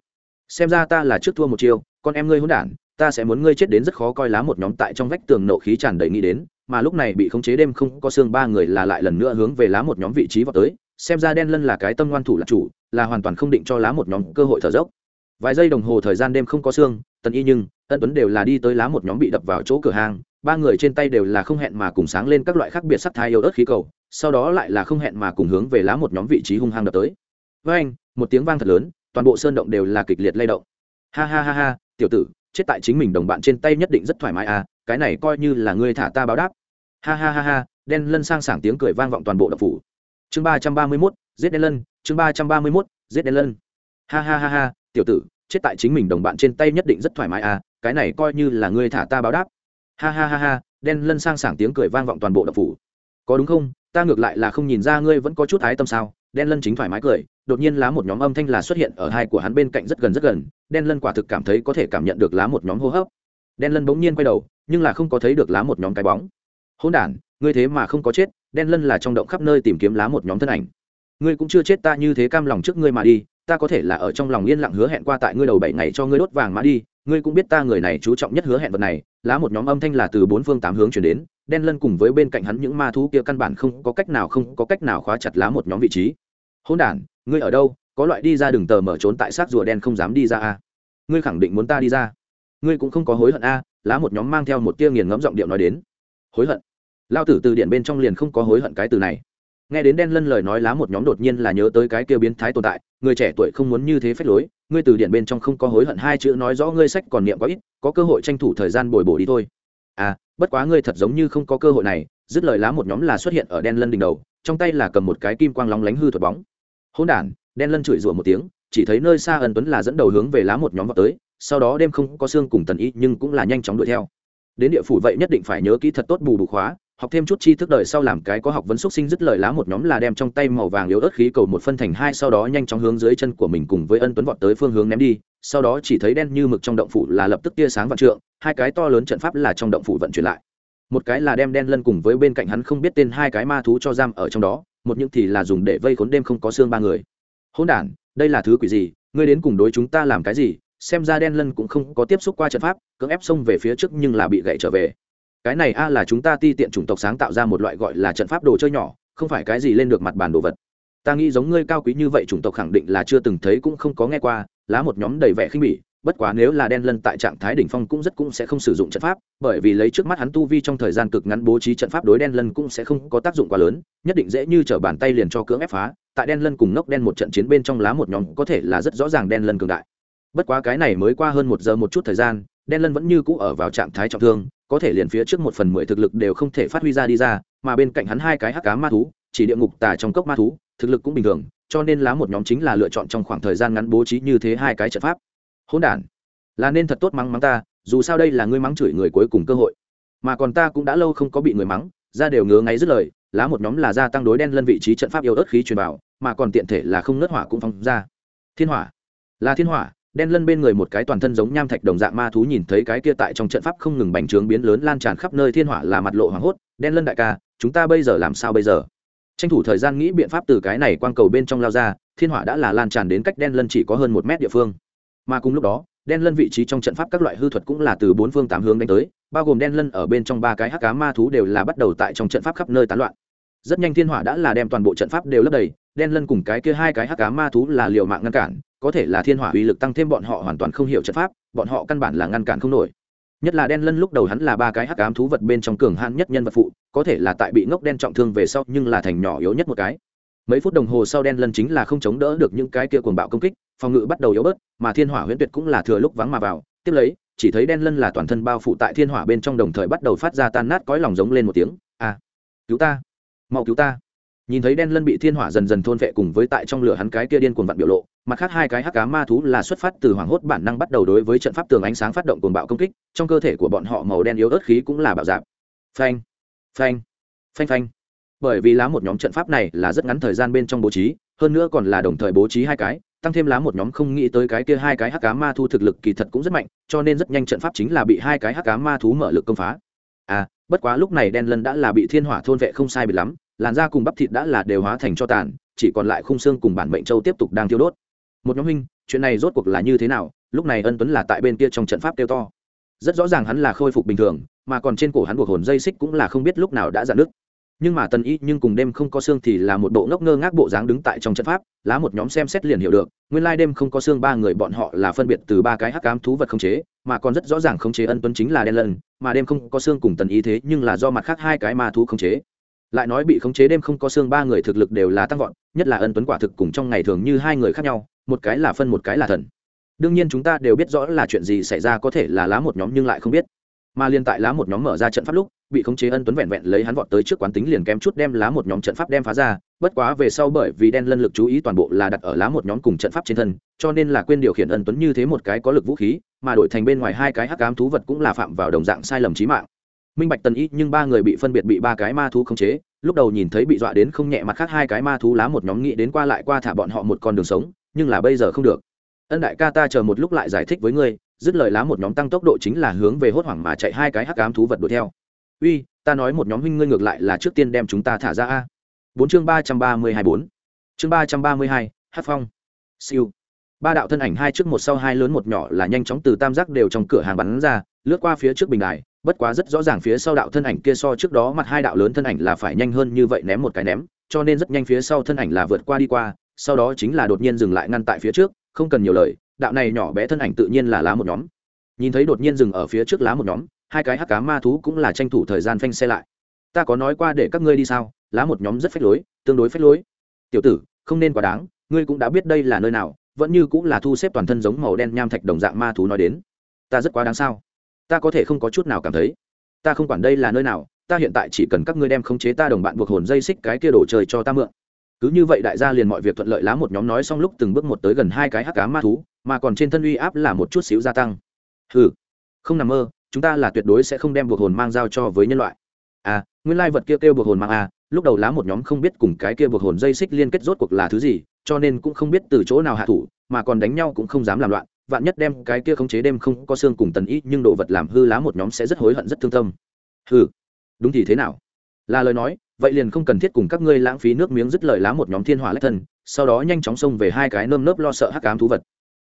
Xem ra ta là trước thua một chiêu, con em ngươi hỗn đản, ta sẽ muốn ngươi chết đến rất khó coi lá một nhóm tại trong vách tường nộ khí tràn đầy nghĩ đến, mà lúc này bị khống chế đêm không có xương ba người là lại lần nữa hướng về lá một nhóm vị trí vào tới, xem ra đen lân là cái tâm ngoan thủ là chủ, là hoàn toàn không định cho lá một nhóm cơ hội thở dốc. Vài giây đồng hồ thời gian đêm không có xương, tần y nhưng tân tuấn đều là đi tới lá một nhóm bị đập vào chỗ cửa hàng, ba người trên tay đều là không hẹn mà cùng sáng lên các loại khác biệt sắc thái yếu ớt khí cầu, sau đó lại là không hẹn mà cùng hướng về lá một nhóm vị trí hung hăng đập tới. Với anh, một tiếng vang thật lớn, toàn bộ sơn động đều là kịch liệt lay động. Ha ha ha ha, tiểu tử, chết tại chính mình đồng bạn trên tay nhất định rất thoải mái à cái này coi như là ngươi thả ta báo đáp. Ha ha ha ha, đen lân sang sảng tiếng cười vang vọng toàn bộ đập phủ. Chương ba trăm ba mươi mốt, giết đen lân, chương ba trăm ba mươi mốt, giết đen lân. Ha ha ha ha, tiểu tử, chết tại chính mình đồng bạn trên tay nhất định rất thoải mái à cái này coi như là ngươi thả ta báo đáp. Ha ha ha ha, đen lân sang sảng tiếng cười vang vọng toàn bộ đập phủ. Có đúng không? Ta ngược lại là không nhìn ra ngươi vẫn có chút ái tâm sao? Đen lân chính thoải mái cười, đột nhiên lá một nhóm âm thanh là xuất hiện ở hai của hắn bên cạnh rất gần rất gần, đen lân quả thực cảm thấy có thể cảm nhận được lá một nhóm hô hấp. Đen lân bỗng nhiên quay đầu, nhưng là không có thấy được lá một nhóm cái bóng. Hôn đ ngươi thế mà không có chết, đen lân là trong động khắp nơi tìm kiếm lá một nhóm thân ảnh ngươi cũng chưa chết ta như thế cam lòng trước ngươi mà đi, ta có thể là ở trong lòng yên lặng hứa hẹn qua tại ngươi đầu bảy ngày cho ngươi đốt vàng mã đi, ngươi cũng biết ta người này chú trọng nhất hứa hẹn vật này, lá một nhóm âm thanh là từ bốn phương tám hướng chuyển đến, đen lân cùng với bên cạnh hắn những ma thú kia căn bản không có cách nào không có cách nào khóa chặt lá một nhóm vị trí. Hôn đản, ngươi ở đâu? Có loại đi ra đường tờ mở trốn tại xác rùa đen không dám đi ra a ngươi khẳng định muốn ta đi ra. Ngươi cũng không có hối hận a lá một nhóm mang theo một tia nghiền ngẫm giọng điệu nói đến. Hối hận. Lao tử từ điện bên trong liền không có hối hận cái từ này nghe đến đen lân lời nói lá một nhóm đột nhiên là nhớ tới cái kia biến thái tồn tại, người trẻ tuổi không muốn như thế phép lối, ngươi từ điển bên trong không có hối hận hai chữ nói rõ ngươi sách còn niệm có ít, có cơ hội tranh thủ thời gian bồi bổ đi thôi. À bất quá ngươi thật giống như không có cơ hội này, dứt lời lá một nhóm là xuất hiện ở đen lân đỉnh đầu, trong tay là cầm một cái kim quang lóng lánh hư thuật bóng. Hôn đản, đen lân chửi rủa một tiếng, chỉ thấy nơi xa ân tuấn là dẫn đầu hướng về lá một nhóm vào tới, sau đó đêm không có xương cùng tần ý nhưng cũng là nhanh chóng đuổi theo. Đến địa phủ vậy nhất định phải nhớ kỹ thật tốt bù bù khóa học thêm chút chi thức đời sau làm cái có học vấn xúc sinh dứt lời lá một nhóm là đem trong tay màu vàng yếu ớt khí cầu một phân thành hai sau đó nhanh chóng hướng dưới chân của mình cùng với ân tuấn vọt tới phương hướng ném đi, sau đó chỉ thấy đen như mực trong động phủ là lập tức tia sáng vạn trượng, hai cái to lớn trận pháp là trong động phủ vận chuyển lại. Một cái là đem đen lân cùng với bên cạnh hắn không biết tên hai cái ma thú cho giam ở trong đó, một những thì là dùng để vây khốn đêm không có xương ba người. Hôn đản, đây là thứ quỷ gì? Ngươi đến cùng đối chúng ta làm cái gì? Xem ra đen lân cũng không có tiếp xúc qua trận pháp, cưỡng ép xông về phía trước nhưng là bị gậy trở về cái này a là chúng ta ti tiện chủng tộc sáng tạo ra một loại gọi là trận pháp đồ chơi nhỏ, không phải cái gì lên được mặt bàn đồ vật. Ta nghĩ giống ngươi cao quý như vậy chủng tộc khẳng định là chưa từng thấy cũng không có nghe qua, lá một nhóm đầy vẻ khinh bỉ, bất quá nếu là đen lân tại trạng thái đỉnh phong cũng rất cũng sẽ không sử dụng trận pháp, bởi vì lấy trước mắt hắn tu vi trong thời gian cực ngắn bố trí trận pháp đối đen lân cũng sẽ không có tác dụng quá lớn, nhất định dễ như t r ở bàn tay liền cho cưỡng ép phá, tại đen lân cùng ngốc đen một trận chiến bên trong lá một nhóm có thể là rất rõ ràng đen lân cường đại. Bất quá cái này mới qua hơn một giờ một chút thời gian đen lân vẫn như cũ ở vào trạng thái trọng thương, có thể liền phía trước một phần mười thực lực đều không thể phát huy ra đi ra, mà bên cạnh hắn hai cái hắc cá ma thú, chỉ địa ngục tà trong cốc ma thú, thực lực cũng bình thường, cho nên lá một nhóm chính là lựa chọn trong khoảng thời gian ngắn bố trí như thế hai cái trận pháp. Hỗn đản, là nên thật tốt mắng mắng ta, dù sao đây là ngươi mắng chửi người cuối cùng cơ hội. Mà còn ta cũng đã lâu không có bị người mắng, ra đều ngứa ngáy dứt lời, lá một nhóm là gia tăng đối đen lân vị trí trận pháp yêu ớt khí truyền vào, mà còn tiện thể là không nớt hỏa cũng phong ra. Thiên hỏa, là thiên hỏa đen lân bên người một cái toàn thân giống nham thạch đồng dạng ma thú nhìn thấy cái kia tại trong trận pháp không ngừng bành trướng biến lớn lan tràn khắp nơi thiên hỏa là mặt lộ hoảng hốt, đen lân đại ca, chúng ta bây giờ làm sao bây giờ? Tranh thủ thời gian nghĩ biện pháp từ cái này quang cầu bên trong lao ra, thiên hỏa đã là lan tràn đến cách đen lân chỉ có hơn một mét địa phương. Mà cùng lúc đó, đen lân vị trí trong trận pháp các loại hư thuật cũng là từ bốn phương tám hướng đánh tới, bao gồm đen lân ở bên trong ba cái hắc cá ma thú đều là bắt đầu tại trong trận pháp khắp nơi tán loạn. Rất nhanh thiên hỏa đã là đem toàn bộ trận pháp đều lấp đầy, đen lân cùng cái kia hai cái hắc cá ma thú là liều mạng ngăn cản có thể là thiên hỏa uy lực tăng thêm bọn họ hoàn toàn không hiểu trận pháp bọn họ căn bản là ngăn cản không nổi. Nhất là đen lân lúc đầu hắn là ba cái hắc ám thú vật bên trong cường hãn nhất nhân vật phụ có thể là tại bị ngốc đen trọng thương về sau nhưng là thành nhỏ yếu nhất một cái. Mấy phút đồng hồ sau đen lân chính là không chống đỡ được những cái kia cuồng bạo công kích phòng ngự bắt đầu yếu bớt mà thiên hỏa huyễn tuyệt cũng là thừa lúc vắng mà vào. Tiếp lấy chỉ thấy đen lân là toàn thân bao phủ tại thiên hỏa bên trong đồng thời bắt đầu phát ra tan nát cõi lòng giống lên một tiếng. A à, cứu ta mau cứu ta. Nhìn thấy đen lân bị thiên hỏa dần dần thôn vệ cùng với tại trong lửa hắn cái kia điên cuồng vặn biểu lộ mặt khác hai cái hắc cá ma thú là xuất phát từ hoảng hốt bản năng bắt đầu đối với trận pháp tường ánh sáng phát động cuồng bạo công kích, trong cơ thể của bọn họ màu đen yếu ớt khí cũng là bạo dạp phanh phanh phanh phanh. Bởi vì lá một nhóm trận pháp này là rất ngắn thời gian bên trong bố trí, hơn nữa còn là đồng thời bố trí hai cái, tăng thêm lá một nhóm không nghĩ tới cái kia hai cái hắc cá ma thú thực lực kỳ thật cũng rất mạnh, cho nên rất nhanh trận pháp chính là bị hai cái hắc cá ma thú mở lực công phá. À bất quá lúc này đen lân đã là bị thiên hỏa thôn vệ không sai bị lắm, làn da cùng bắp thịt đã là đều hóa thành cho tàn, chỉ còn lại khung xương cùng bản mệnh châu tiếp tục đang thiêu đốt một nhóm huynh, chuyện này rốt cuộc là như thế nào? Lúc này ân tuấn là tại bên kia trong trận pháp kêu to. Rất rõ ràng hắn là khôi phục bình thường, mà còn trên cổ hắn buộc hồn dây xích cũng là không biết lúc nào đã dạn nứt. Nhưng mà tần y nhưng cùng đêm không có xương thì là một bộ ngốc ngơ ngác bộ dáng đứng tại trong trận pháp, lá một nhóm xem xét liền hiểu được, nguyên lai đêm không có xương ba người bọn họ là phân biệt từ ba cái hắc cám thú vật khống chế, mà còn rất rõ ràng khống chế ân tuấn chính là đen lần mà đêm không có xương cùng tần y thế nhưng là do mặt khác hai cái ma thú khống chế. Lại nói bị khống chế đêm không có xương ba người thực lực đều là tăng vọt, nhất là ân tuấn quả thực cùng trong ngày thường như hai người khác nhau một cái là phân một cái là thần. Đương nhiên chúng ta đều biết rõ là chuyện gì xảy ra, có thể là lá một nhóm nhưng lại không biết. Mà liên tại lá một nhóm mở ra trận pháp lúc, bị khống chế ân tuấn vẹn vẹn lấy hắn vọt tới trước quán tính liền kém chút đem lá một nhóm trận pháp đem phá ra, bất quá về sau bởi vì đen lân lực chú ý toàn bộ là đặt ở lá một nhóm cùng trận pháp trên thân, cho nên là quên điều khiển ân tuấn như thế một cái có lực vũ khí, mà đổi thành bên ngoài hai cái hắc ám thú vật cũng là phạm vào đồng dạng sai lầm trí mạng. Minh bạch tần ý nhưng ba người bị phân biệt bị ba cái ma thú khống chế, lúc đầu nhìn thấy bị dọa đến không nhẹ mặt khác hai cái ma thú lá một nhóm nghĩ đến qua lại qua thả bọn họ một con đường sống nhưng là bây giờ không được. Ân đại ca ta chờ một lúc lại giải thích với ngươi, dứt lời lá một nhóm tăng tốc độ chính là hướng về hốt hoảng mà chạy hai cái hắc ám thú vật đuổi theo. Uy, ta nói một nhóm huynh ngươi ngược lại là trước tiên đem chúng ta thả ra a. Bốn chương ba trăm ba mươi hai bốn. Chương ba trăm ba mươi hai hát phong. Siêu. Ba đạo thân ảnh hai trước một sau hai lớn một nhỏ là nhanh chóng từ tam giác đều trong cửa hàng bắn ra, lướt qua phía trước bình đài, bất quá rất rõ ràng phía sau đạo thân ảnh kia so trước đó mặt hai đạo lớn thân ảnh là phải nhanh hơn như vậy ném một cái ném, cho nên rất nhanh phía sau thân ảnh là vượt qua đi qua sau đó chính là đột nhiên dừng lại ngăn tại phía trước, không cần nhiều lời, đạo này nhỏ bé thân ảnh tự nhiên là lá một nhóm. Nhìn thấy đột nhiên dừng ở phía trước lá một nhóm, hai cái hắc cá ma thú cũng là tranh thủ thời gian phanh xe lại. Ta có nói qua để các ngươi đi sao? Lá một nhóm rất phách lối, tương đối phách lối. Tiểu tử, không nên quá đáng, ngươi cũng đã biết đây là nơi nào, vẫn như cũng là thu xếp toàn thân giống màu đen nham thạch đồng dạng ma thú nói đến. Ta rất quá đáng sao? Ta có thể không có chút nào cảm thấy. Ta không quản đây là nơi nào, ta hiện tại chỉ cần các ngươi đem khống chế ta đồng bạn buộc hồn dây xích cái kia đổ trời cho ta mượn cứ như vậy đại gia liền mọi việc thuận lợi lá một nhóm nói xong lúc từng bước một tới gần hai cái hắc cá ma thú, mà còn trên thân uy áp là một chút xíu gia tăng. Ừ không nằm mơ, chúng ta là tuyệt đối sẽ không đem buộc hồn mang giao cho với nhân loại. À nguyên lai vật kia kêu buộc hồn mang à lúc đầu lá một nhóm không biết cùng cái kia buộc hồn dây xích liên kết rốt cuộc là thứ gì, cho nên cũng không biết từ chỗ nào hạ thủ, mà còn đánh nhau cũng không dám làm loạn, vạn nhất đem cái kia khống chế đêm không có xương cùng tần ý nhưng đồ vật làm hư lá một nhóm sẽ rất hối hận, rất thương tâm. Hừ, đúng thì thế nào? Là lời nói vậy liền không cần thiết cùng các ngươi lãng phí nước miếng dứt lời lá một nhóm thiên hỏa lách thân, sau đó nhanh chóng xông về hai cái nơm nớp lo sợ hắc ám thú vật.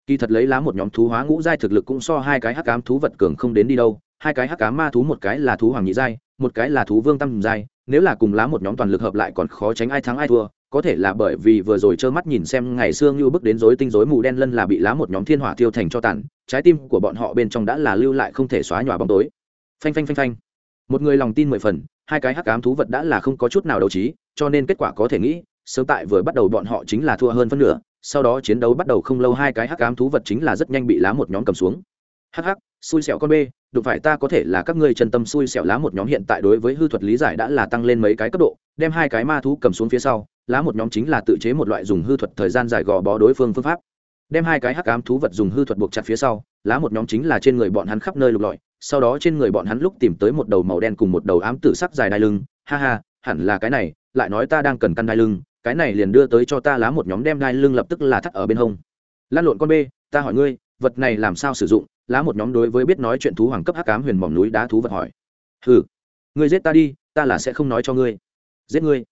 Kỳ thật lấy lá một nhóm thú hóa ngũ giai thực lực cũng so hai cái hắc ám thú vật cường không đến đi đâu, hai cái hắc ám ma thú một cái là thú hoàng nhị giai, một cái là thú vương tam giai, nếu là cùng lá một nhóm toàn lực hợp lại còn khó tránh ai thắng ai thua, có thể là bởi vì vừa rồi trơ mắt nhìn xem ngày xưa như bước đến rối tinh rối mù đen lân là bị lá một nhóm thiên hỏa tiêu thành cho tàn, trái tim của bọn họ bên trong đã là lưu lại không thể xóa nhòa bóng tối. Phanh phanh phanh phanh một người lòng tin mười phần, hai cái hắc ám thú vật đã là không có chút nào đấu trí, cho nên kết quả có thể nghĩ, sớm tại vừa bắt đầu bọn họ chính là thua hơn phân nửa, sau đó chiến đấu bắt đầu không lâu hai cái hắc ám thú vật chính là rất nhanh bị lá một nhóm cầm xuống. Hắc hắc, xui xẻo con bê, đụng phải ta có thể là các ngươi chân tâm xui xẻo lá một nhóm hiện tại đối với hư thuật lý giải đã là tăng lên mấy cái cấp độ, đem hai cái ma thú cầm xuống phía sau, lá một nhóm chính là tự chế một loại dùng hư thuật thời gian dài gò bó đối phương phương pháp. Đem hai cái hắc ám thú vật dùng hư thuật buộc chặt phía sau, lá một nhóm chính là trên người bọn hắn khắp nơi lục lọi sau đó trên người bọn hắn lúc tìm tới một đầu màu đen cùng một đầu ám tử sắc dài đai lưng. Ha ha, hẳn là cái này, lại nói ta đang cần căn đai lưng, cái này liền đưa tới cho ta lá một nhóm đem đai lưng lập tức là thắt ở bên hông. Lan lộn con bê, ta hỏi ngươi, vật này làm sao sử dụng? Lá một nhóm đối với biết nói chuyện thú hoàng cấp hắc ám huyền mỏm núi đá thú vật hỏi. Hừ, ngươi giết ta đi, ta là sẽ không nói cho ngươi. Giết ngươi?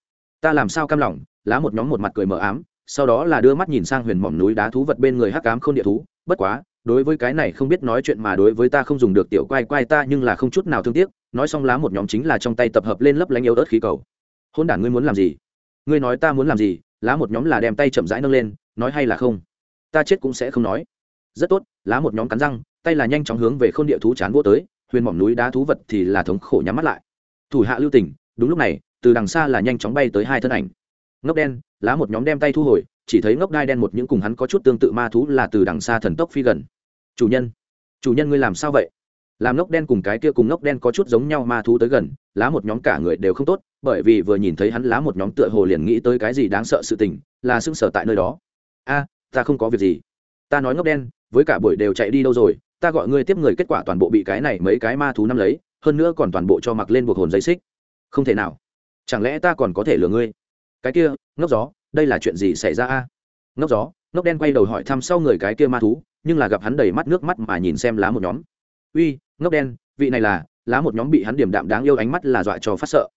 Ta làm sao cam lòng? Lá một nhóm một mặt cười mờ ám, sau đó là đưa mắt nhìn sang huyền mỏm núi đá thú vật bên người hắc ám n địa thú. Bất quá đối với cái này không biết nói chuyện mà đối với ta không dùng được tiểu quay quay ta nhưng là không chút nào thương tiếc, nói xong lá một nhóm chính là trong tay tập hợp lên lấp lánh yếu ớt khí cầu. Hôn đản ngươi muốn làm gì? Ngươi nói ta muốn làm gì? Lá một nhóm là đem tay chậm rãi nâng lên, nói hay là không? Ta chết cũng sẽ không nói. Rất tốt, lá một nhóm cắn răng, tay là nhanh chóng hướng về khôn địa thú chán vô tới, huyền mỏm núi đá thú vật thì là thống khổ nhắm mắt lại. Thủ hạ lưu tỉnh đúng lúc này, từ đằng xa là nhanh chóng bay tới hai thân ảnh. Ngốc đen, lá một nhóm đem tay thu hồi, chỉ thấy ngốc đai đen một những cùng hắn có chút tương tự ma thú là từ đằng xa thần tốc phi gần chủ nhân chủ nhân ngươi làm sao vậy? Làm ngốc đen cùng cái kia cùng ngốc đen có chút giống nhau ma thú tới gần, lá một nhóm cả người đều không tốt, bởi vì vừa nhìn thấy hắn lá một nhóm tựa hồ liền nghĩ tới cái gì đáng sợ sự tình, là sưng sở tại nơi đó. A, ta không có việc gì. Ta nói ngốc đen, với cả buổi đều chạy đi đâu rồi, ta gọi ngươi tiếp người kết quả toàn bộ bị cái này mấy cái ma thú nắm lấy, hơn nữa còn toàn bộ cho mặc lên buộc hồn dây xích. Không thể nào. Chẳng lẽ ta còn có thể lừa ngươi? Cái kia, ngốc gió, đây là chuyện gì xảy ra a? Ngốc gió ngốc đen quay đầu hỏi thăm sau người cái kia ma thú, nhưng là gặp hắn đầy mắt nước mắt mà nhìn xem lá một nhóm. Uy, ngốc đen, vị này là, lá một nhóm bị hắn điểm đạm đáng yêu ánh mắt là dọa cho phát sợ.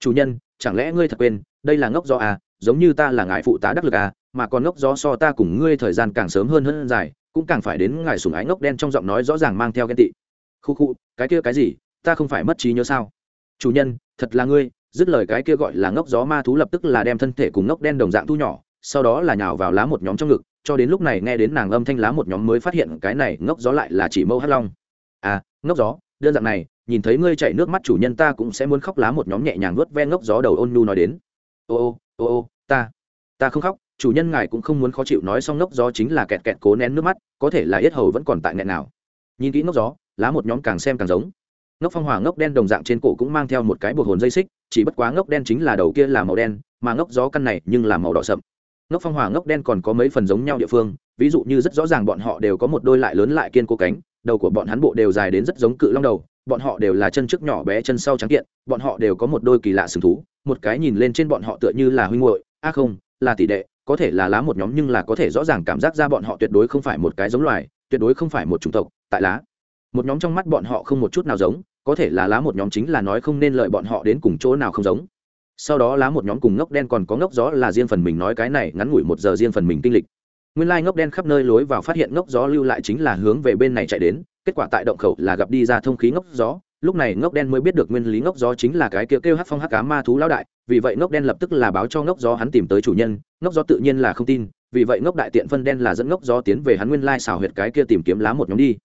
Chủ nhân, chẳng lẽ ngươi thật quên, đây là ngốc gió à giống như ta là ngài phụ tá đắc lực à mà còn ngốc gió so ta cùng ngươi thời gian càng sớm hơn hơn dài, cũng càng phải đến ngài sùng ái ngốc đen trong giọng nói rõ ràng mang theo ghen tị. Khu khu, cái kia cái gì, ta không phải mất trí nhớ sao? Chủ nhân, thật là ngươi, dứt lời cái kia gọi là ngốc gió ma thú lập tức là đem thân thể cùng ngốc đen đồng dạng thu nhỏ, sau đó là nhào vào lá một nhóm trong ngực cho đến lúc này nghe đến nàng âm thanh lá một nhóm mới phát hiện cái này ngốc gió lại là chỉ mâu hắc long. À ngốc gió, đơn giản này, nhìn thấy ngươi chạy nước mắt chủ nhân ta cũng sẽ muốn khóc lá một nhóm nhẹ nhàng nuốt ve ngốc gió đầu ôn nhu nói đến. Ô ô ô ô, ta ta không khóc, chủ nhân ngài cũng không muốn khó chịu nói xong ngốc gió chính là kẹt kẹt cố nén nước mắt, có thể là yết hầu vẫn còn tại nghẹn nào. Nhìn kỹ ngốc gió, lá một nhóm càng xem càng giống. Ngốc phong hỏa ngốc đen đồng dạng trên cổ cũng mang theo một cái buộc hồn dây xích, chỉ bất quá ngốc đen chính là đầu kia là màu đen, mà ngốc gió căn này nhưng là màu đỏ sậm ngốc phong hỏa ngốc đen còn có mấy phần giống nhau địa phương, ví dụ như rất rõ ràng bọn họ đều có một đôi lại lớn lại kiên cố cánh, đầu của bọn hắn bộ đều dài đến rất giống cự long đầu, bọn họ đều là chân trước nhỏ bé chân sau trắng kiện, bọn họ đều có một đôi kỳ lạ sừng thú, một cái nhìn lên trên bọn họ tựa như là huynh hội a không, là tỷ đệ, có thể là lá một nhóm nhưng là có thể rõ ràng cảm giác ra bọn họ tuyệt đối không phải một cái giống loài, tuyệt đối không phải một chủng tộc, tại lá. Một nhóm trong mắt bọn họ không một chút nào giống, có thể là lá một nhóm chính là nói không nên lợi bọn họ đến cùng chỗ nào không giống sau đó lá một nhóm cùng ngốc đen còn có ngốc gió là riêng phần mình nói cái này ngắn ngủi một giờ riêng phần mình kinh lịch. Nguyên lai ngốc đen khắp nơi lối vào phát hiện ngốc gió lưu lại chính là hướng về bên này chạy đến, kết quả tại động khẩu là gặp đi ra thông khí ngốc gió. Lúc này ngốc đen mới biết được nguyên lý ngốc gió chính là cái kêu kêu hát phong hát cá ma thú lão đại, vì vậy ngốc đen lập tức là báo cho ngốc gió hắn tìm tới chủ nhân, ngốc gió tự nhiên là không tin, vì vậy ngốc đại tiện phân đen là dẫn ngốc gió tiến về hắn nguyên lai xào huyệt cái kia tìm kiếm lá một nhóm đi.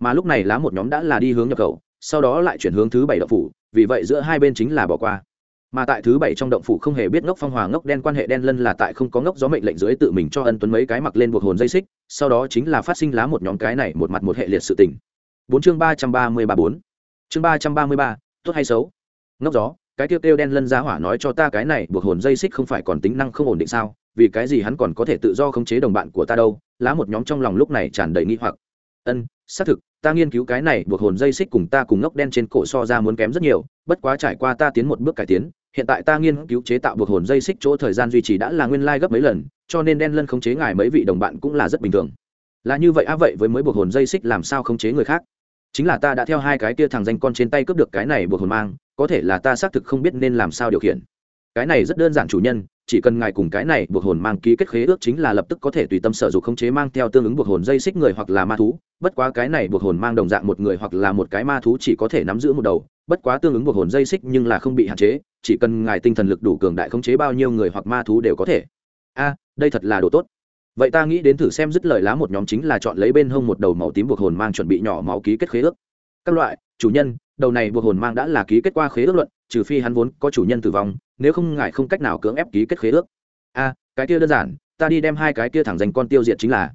Mà lúc này lá một nhóm đã là đi hướng nhập khẩu, sau đó lại chuyển hướng thứ bảy đậu phủ, vì vậy giữa hai bên chính là bỏ qua mà tại thứ bảy trong động phủ không hề biết ngốc phong hòa ngốc đen quan hệ đen lân là tại không có ngốc gió mệnh lệnh dưới tự mình cho ân tuấn mấy cái mặc lên buộc hồn dây xích, sau đó chính là phát sinh lá một nhóm cái này một mặt một hệ liệt sự tình. Bốn chương ba trăm ba mươi ba bốn. Chương ba trăm ba mươi ba, tốt hay xấu? Ngốc gió, cái tiêu tiêu đen lân giá hỏa nói cho ta cái này buộc hồn dây xích không phải còn tính năng không ổn định sao, vì cái gì hắn còn có thể tự do khống chế đồng bạn của ta đâu? Lá một nhóm trong lòng lúc này tràn đầy nghi hoặc. Ân, xác thực, ta nghiên cứu cái này buộc hồn dây xích cùng ta cùng ngốc đen trên cổ so ra muốn kém rất nhiều, bất quá trải qua ta tiến một bước cải tiến hiện tại ta nghiên cứu chế tạo buộc hồn dây xích chỗ thời gian duy trì đã là nguyên lai gấp mấy lần, cho nên đen lân khống chế ngài mấy vị đồng bạn cũng là rất bình thường. Là như vậy á, vậy với mới buộc hồn dây xích làm sao khống chế người khác? Chính là ta đã theo hai cái kia thằng danh con trên tay cướp được cái này buộc hồn mang, có thể là ta xác thực không biết nên làm sao điều khiển. Cái này rất đơn giản chủ nhân, chỉ cần ngài cùng cái này buộc hồn mang ký kết khế ước chính là lập tức có thể tùy tâm sở dục khống chế mang theo tương ứng buộc hồn dây xích người hoặc là ma thú. Bất quá cái này buộc hồn mang đồng dạng một người hoặc là một cái ma thú chỉ có thể nắm giữ một đầu, bất quá tương ứng buộc hồn dây xích nhưng là không bị hạn chế chỉ cần ngài tinh thần lực đủ cường đại khống chế bao nhiêu người hoặc ma thú đều có thể. A, đây thật là đồ tốt. Vậy ta nghĩ đến thử xem dứt lời lá một nhóm chính là chọn lấy bên hông một đầu màu tím buộc hồn mang chuẩn bị nhỏ máu ký kết khế ước. Các loại, chủ nhân, đầu này buộc hồn mang đã là ký kết qua khế ước luận, trừ phi hắn vốn có chủ nhân tử vong, nếu không ngài không cách nào cưỡng ép ký kết khế ước. A, cái kia đơn giản, ta đi đem hai cái kia thẳng dành con tiêu diệt chính là.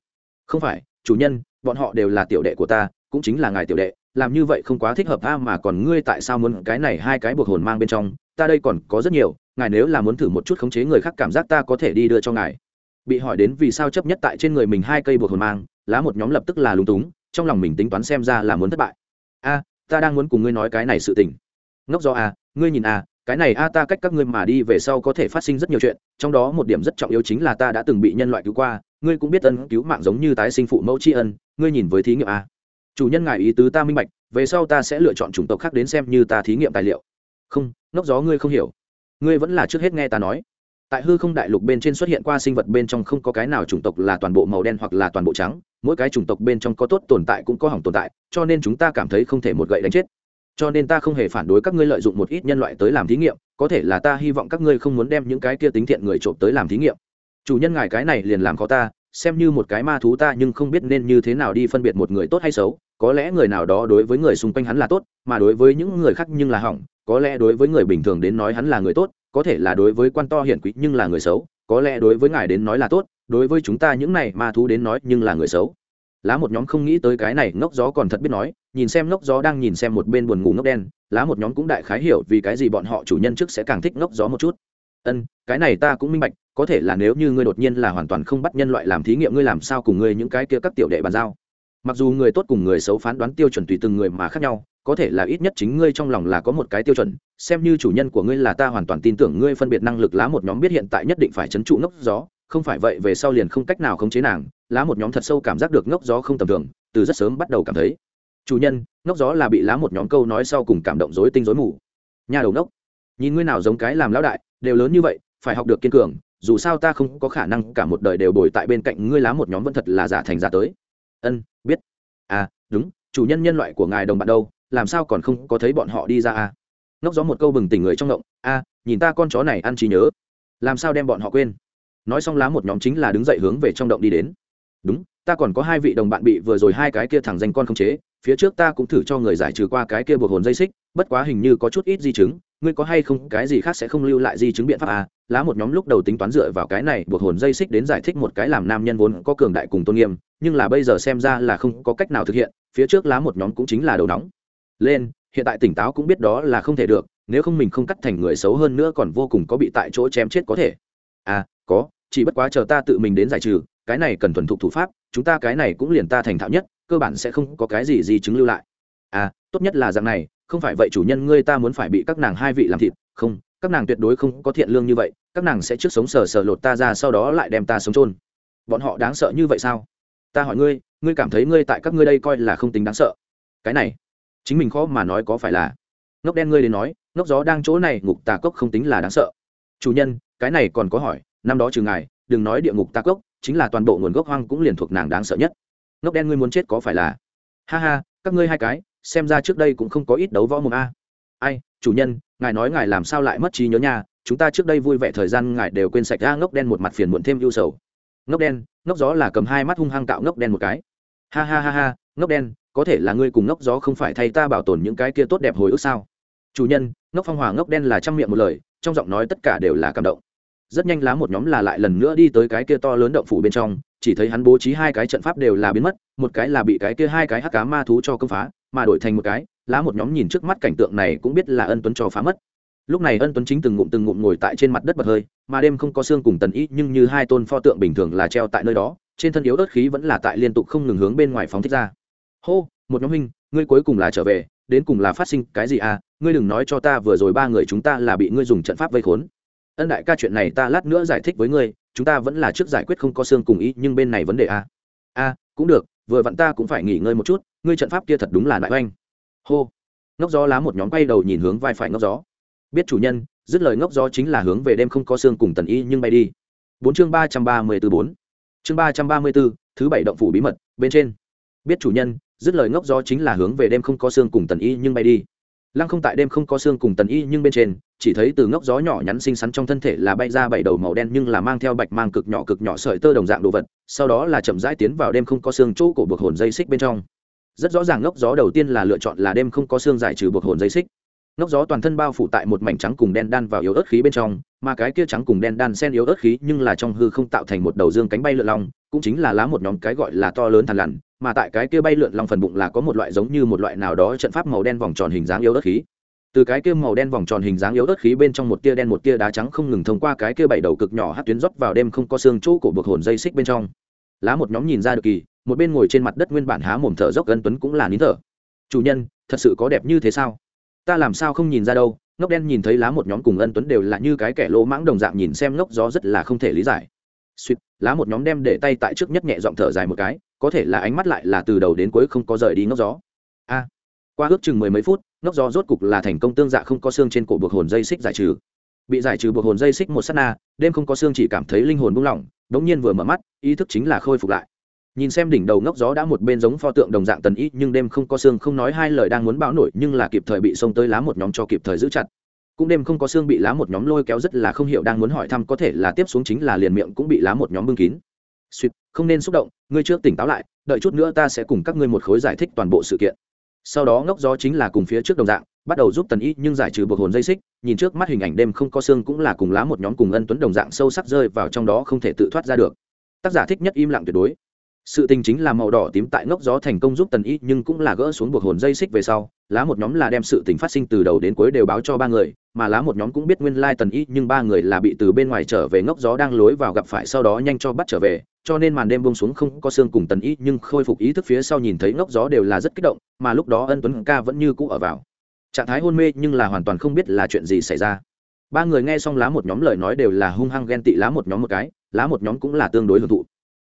Không phải, chủ nhân, bọn họ đều là tiểu đệ của ta, cũng chính là ngài tiểu đệ, làm như vậy không quá thích hợp a mà còn ngươi tại sao muốn cái này hai cái buộc hồn mang bên trong ta đây còn có rất nhiều, ngài nếu là muốn thử một chút khống chế người khác cảm giác ta có thể đi đưa cho ngài. Bị hỏi đến vì sao chấp nhất tại trên người mình hai cây buộc hồn mang, lá một nhóm lập tức là lúng túng, trong lòng mình tính toán xem ra là muốn thất bại. A, ta đang muốn cùng ngươi nói cái này sự tình. Ngốc do a, ngươi nhìn a, cái này a ta cách các ngươi mà đi về sau có thể phát sinh rất nhiều chuyện, trong đó một điểm rất trọng yếu chính là ta đã từng bị nhân loại cứu qua, ngươi cũng biết ân cứu mạng giống như tái sinh phụ mẫu tri ân, ngươi nhìn với thí nghiệm a. Chủ nhân ngài ý tứ ta minh bạch, về sau ta sẽ lựa chọn chủng tộc khác đến xem như ta thí nghiệm tài liệu không, ngốc gió ngươi không hiểu. Ngươi vẫn là trước hết nghe ta nói. Tại hư không đại lục bên trên xuất hiện qua sinh vật bên trong không có cái nào chủng tộc là toàn bộ màu đen hoặc là toàn bộ trắng. Mỗi cái chủng tộc bên trong có tốt tồn tại cũng có hỏng tồn tại, cho nên chúng ta cảm thấy không thể một gậy đánh chết. Cho nên ta không hề phản đối các ngươi lợi dụng một ít nhân loại tới làm thí nghiệm, có thể là ta hy vọng các ngươi không muốn đem những cái kia tính thiện người trộm tới làm thí nghiệm. Chủ nhân ngài cái này liền làm khó ta, xem như một cái ma thú ta nhưng không biết nên như thế nào đi phân biệt một người tốt hay xấu. Có lẽ người nào đó đối với người xung quanh hắn là tốt, mà đối với những người khác nhưng là hỏng có lẽ đối với người bình thường đến nói hắn là người tốt, có thể là đối với quan to hiển quý nhưng là người xấu, có lẽ đối với ngài đến nói là tốt, đối với chúng ta những này ma thú đến nói nhưng là người xấu. Lá một nhóm không nghĩ tới cái này, ngốc gió còn thật biết nói, nhìn xem ngốc gió đang nhìn xem một bên buồn ngủ ngốc đen, lá một nhóm cũng đại khái hiểu vì cái gì bọn họ chủ nhân trước sẽ càng thích ngốc gió một chút. Ân, cái này ta cũng minh bạch, có thể là nếu như ngươi đột nhiên là hoàn toàn không bắt nhân loại làm thí nghiệm, ngươi làm sao cùng ngươi những cái kia các tiểu đệ bàn giao? Mặc dù người tốt cùng người xấu phán đoán tiêu chuẩn tùy từng người mà khác nhau, có thể là ít nhất chính ngươi trong lòng là có một cái tiêu chuẩn, xem như chủ nhân của ngươi là ta hoàn toàn tin tưởng ngươi phân biệt năng lực lá một nhóm biết hiện tại nhất định phải chấn trụ ngốc gió, không phải vậy về sau liền không cách nào khống chế nàng, lá một nhóm thật sâu cảm giác được ngốc gió không tầm thường, từ rất sớm bắt đầu cảm thấy. Chủ nhân, ngốc gió là bị lá một nhóm câu nói sau cùng cảm động dối tinh dối mù. Nhà đầu ngốc nhìn ngươi nào giống cái làm lão đại, đều lớn như vậy, phải học được kiên cường, dù sao ta không có khả năng cả một đời đều bồi tại bên cạnh ngươi lá một nhóm vẫn thật là giả thành giả tới ân biết. À đúng chủ nhân nhân loại của ngài đồng bạn đâu làm sao còn không có thấy bọn họ đi ra à? Ngốc gió một câu bừng tỉnh người trong ngộng a à, nhìn ta con chó này ăn trí nhớ. Làm sao đem bọn họ quên? Nói xong lá một nhóm chính là đứng dậy hướng về trong động đi đến. Đúng ta còn có hai vị đồng bạn bị vừa rồi hai cái kia thẳng danh con không chế phía trước ta cũng thử cho người giải trừ qua cái kia buộc hồn dây xích bất quá hình như có chút ít di chứng ngươi có hay không, cái gì khác sẽ không lưu lại di chứng biện pháp à? Lá một nhóm lúc đầu tính toán dựa vào cái này, buộc hồn dây xích đến giải thích một cái làm nam nhân vốn có cường đại cùng tôn nghiêm, nhưng là bây giờ xem ra là không có cách nào thực hiện, phía trước lá một nhóm cũng chính là đầu nóng. Lên, hiện tại tỉnh táo cũng biết đó là không thể được, nếu không mình không cắt thành người xấu hơn nữa còn vô cùng có bị tại chỗ chém chết có thể. À có, chỉ bất quá chờ ta tự mình đến giải trừ, cái này cần thuần thục thủ pháp, chúng ta cái này cũng liền ta thành thạo nhất, cơ bản sẽ không có cái gì gì chứng lưu lại. À tốt nhất là dạng này không phải vậy chủ nhân ngươi ta muốn phải bị các nàng hai vị làm thịt, không, các nàng tuyệt đối không có thiện lương như vậy, các nàng sẽ trước sống sờ sờ lột ta ra sau đó lại đem ta sống trôn bọn họ đáng sợ như vậy sao? Ta hỏi ngươi ngươi cảm thấy ngươi tại các ngươi đây coi là không tính đáng sợ. Cái này, chính mình khó mà nói có phải là. Ngốc đen ngươi đến nói, ngốc gió đang chỗ này, ngục tà cốc không tính là đáng sợ. Chủ nhân, cái này còn có hỏi, năm đó trừ ngài, đừng nói địa ngục tà cốc, chính là toàn bộ nguồn gốc hoang cũng liền thuộc nàng đáng sợ nhất. Ngốc đen ngươi muốn chết có phải là? Ha ha, các ngươi hai cái xem ra trước đây cũng không có ít đấu võ mồm a. Ai, chủ nhân, ngài nói ngài làm sao lại mất trí nhớ nha, chúng ta trước đây vui vẻ thời gian ngài đều quên sạch ra ngốc đen một mặt phiền muộn thêm ưu sầu. Ngốc đen, ngốc gió là cầm hai mắt hung hăng cạo ngốc đen một cái. Ha ha ha ha, ngốc đen, có thể là ngươi cùng ngốc gió không phải thay ta bảo tồn những cái kia tốt đẹp hồi ức sao? Chủ nhân, ngốc phong hòa ngốc đen là trăm miệng một lời, trong giọng nói tất cả đều là cảm động. Rất nhanh lá một nhóm là lại lần nữa đi tới cái kia to lớn động phủ bên trong, chỉ thấy hắn bố trí hai cái trận pháp đều là biến mất, một cái là bị cái kia hai cái hắc cá ma thú cho công phá mà đổi thành một cái, lá một nhóm nhìn trước mắt cảnh tượng này cũng biết là ân tuấn cho phá mất. Lúc này ân tuấn chính từng ngụm từng ngụm ngồi tại trên mặt đất bật hơi, mà đêm không có xương cùng tần ý, nhưng như hai tôn pho tượng bình thường là treo tại nơi đó, trên thân yếu ớt khí vẫn là tại liên tục không ngừng hướng bên ngoài phóng thích ra. Hô, một nhóm huynh, ngươi cuối cùng là trở về, đến cùng là phát sinh cái gì à? Ngươi đừng nói cho ta vừa rồi ba người chúng ta là bị ngươi dùng trận pháp vây khốn. Ân đại ca, chuyện này ta lát nữa giải thích với ngươi, chúng ta vẫn là trước giải quyết không có xương cùng ý, nhưng bên này vấn đề a a cũng được vừa vặn ta cũng phải nghỉ ngơi một chút, ngươi trận pháp kia thật đúng là đại oanh. Hô. Ngốc gió lá một nhóm bay đầu nhìn hướng vai phải ngốc gió. Biết chủ nhân, dứt lời ngốc gió chính là hướng về đêm không có xương cùng tần y nhưng bay đi. Bốn chương ba trăm ba mươi tư bốn. Chương ba trăm ba mươi bốn thứ bảy động phủ bí mật, bên trên. Biết chủ nhân, dứt lời ngốc gió chính là hướng về đêm không có xương cùng tần y nhưng bay đi. Lăng không tại đêm không có xương cùng tần y nhưng bên trên chỉ thấy từ ngốc gió nhỏ nhắn xinh xắn trong thân thể là bay ra bảy đầu màu đen nhưng là mang theo bạch mang cực nhỏ cực nhỏ sợi tơ đồng dạng đồ vật, sau đó là chậm rãi tiến vào đêm không có xương chỗ cổ buộc hồn dây xích bên trong. Rất rõ ràng ngốc gió đầu tiên là lựa chọn là đêm không có xương giải trừ buộc hồn dây xích. Ngốc gió toàn thân bao phủ tại một mảnh trắng cùng đen đan vào yếu ớt khí bên trong, mà cái kia trắng cùng đen đan xen yếu ớt khí nhưng là trong hư không tạo thành một đầu dương cánh bay lượn long, cũng chính là lá một nhóm cái gọi là to lớn thằn lằn, mà tại cái kia bay lượn long phần bụng là có một loại giống như một loại nào đó trận pháp màu đen vòng tròn hình dáng yếu ớt khí từ cái kia màu đen vòng tròn hình dáng yếu ớt khí bên trong một tia đen một tia đá trắng không ngừng thông qua cái kia bảy đầu cực nhỏ hát tuyến rót vào đêm không có xương chỗ cổ buộc hồn dây xích bên trong. Lá một nhóm nhìn ra được kỳ, một bên ngồi trên mặt đất nguyên bản há mồm thở dốc gân tuấn cũng là nín thở. Chủ nhân, thật sự có đẹp như thế sao? Ta làm sao không nhìn ra đâu, ngốc đen nhìn thấy lá một nhóm cùng ân tuấn đều là như cái kẻ lỗ mãng đồng dạng nhìn xem ngốc gió rất là không thể lý giải. Suýt, lá một nhóm đem để tay tại trước nhất nhẹ giọng thở dài một cái, có thể là ánh mắt lại là từ đầu đến cuối không có rời đi ngốc gió. A, qua ước chừng mười mấy phút ngốc gió rốt cục là thành công tương dạ không có xương trên cổ buộc hồn dây xích giải trừ. Bị giải trừ buộc hồn dây xích một s á t na, đêm không có xương chỉ cảm thấy linh hồn buông lỏng đ ỗ n g nhiên vừa mở mắt, ý thức chính là khôi phục lại. Nhìn xem đỉnh đầu ngốc gió đã một bên giống pho tượng đồng dạng tần ý nhưng đêm không có xương không nói hai lời đang muốn bão nổi, nhưng là kịp thời bị xông tới lá một nhóm cho kịp thời giữ chặt. Cũng đêm không có xương bị lá một nhóm lôi kéo rất là không hiểu đang muốn hỏi thăm có thể là tiếp xuống chính là liền miệng cũng bị lá một nhóm bưng kín. Suýt không nên xúc động, ngươi trước tỉnh táo lại, đợi chút nữa ta sẽ cùng các ngươi một khối giải thích toàn bộ sự kiện sau đó ngốc gió chính là cùng phía trước đồng dạng, bắt đầu giúp tần y nhưng giải trừ buộc hồn dây xích, nhìn trước mắt hình ảnh đêm không có xương cũng là cùng lá một nhóm cùng ân tuấn đồng dạng sâu sắc rơi vào trong đó không thể tự thoát ra được. Tác giả thích nhất im lặng tuyệt đối sự tình chính là màu đỏ tím tại ngốc gió thành công giúp tần y nhưng cũng là gỡ xuống buộc hồn dây xích về sau, lá một nhóm là đem sự tình phát sinh từ đầu đến cuối đều báo cho ba người, mà lá một nhóm cũng biết nguyên lai tần y nhưng ba người là bị từ bên ngoài trở về ngốc gió đang lối vào gặp phải sau đó nhanh cho bắt trở về, cho nên màn đêm bông xuống không có xương cùng tần y nhưng khôi phục ý thức phía sau nhìn thấy ngốc gió đều là rất kích động, mà lúc đó ân tuấn ca vẫn như cũ ở vào. Trạng thái hôn mê nhưng là hoàn toàn không biết là chuyện gì xảy ra. Ba người nghe xong lá một nhóm lời nói đều là hung hăng ghen tị lá một nhóm một cái, lá một nhóm cũng là tương đối hưởng thụ.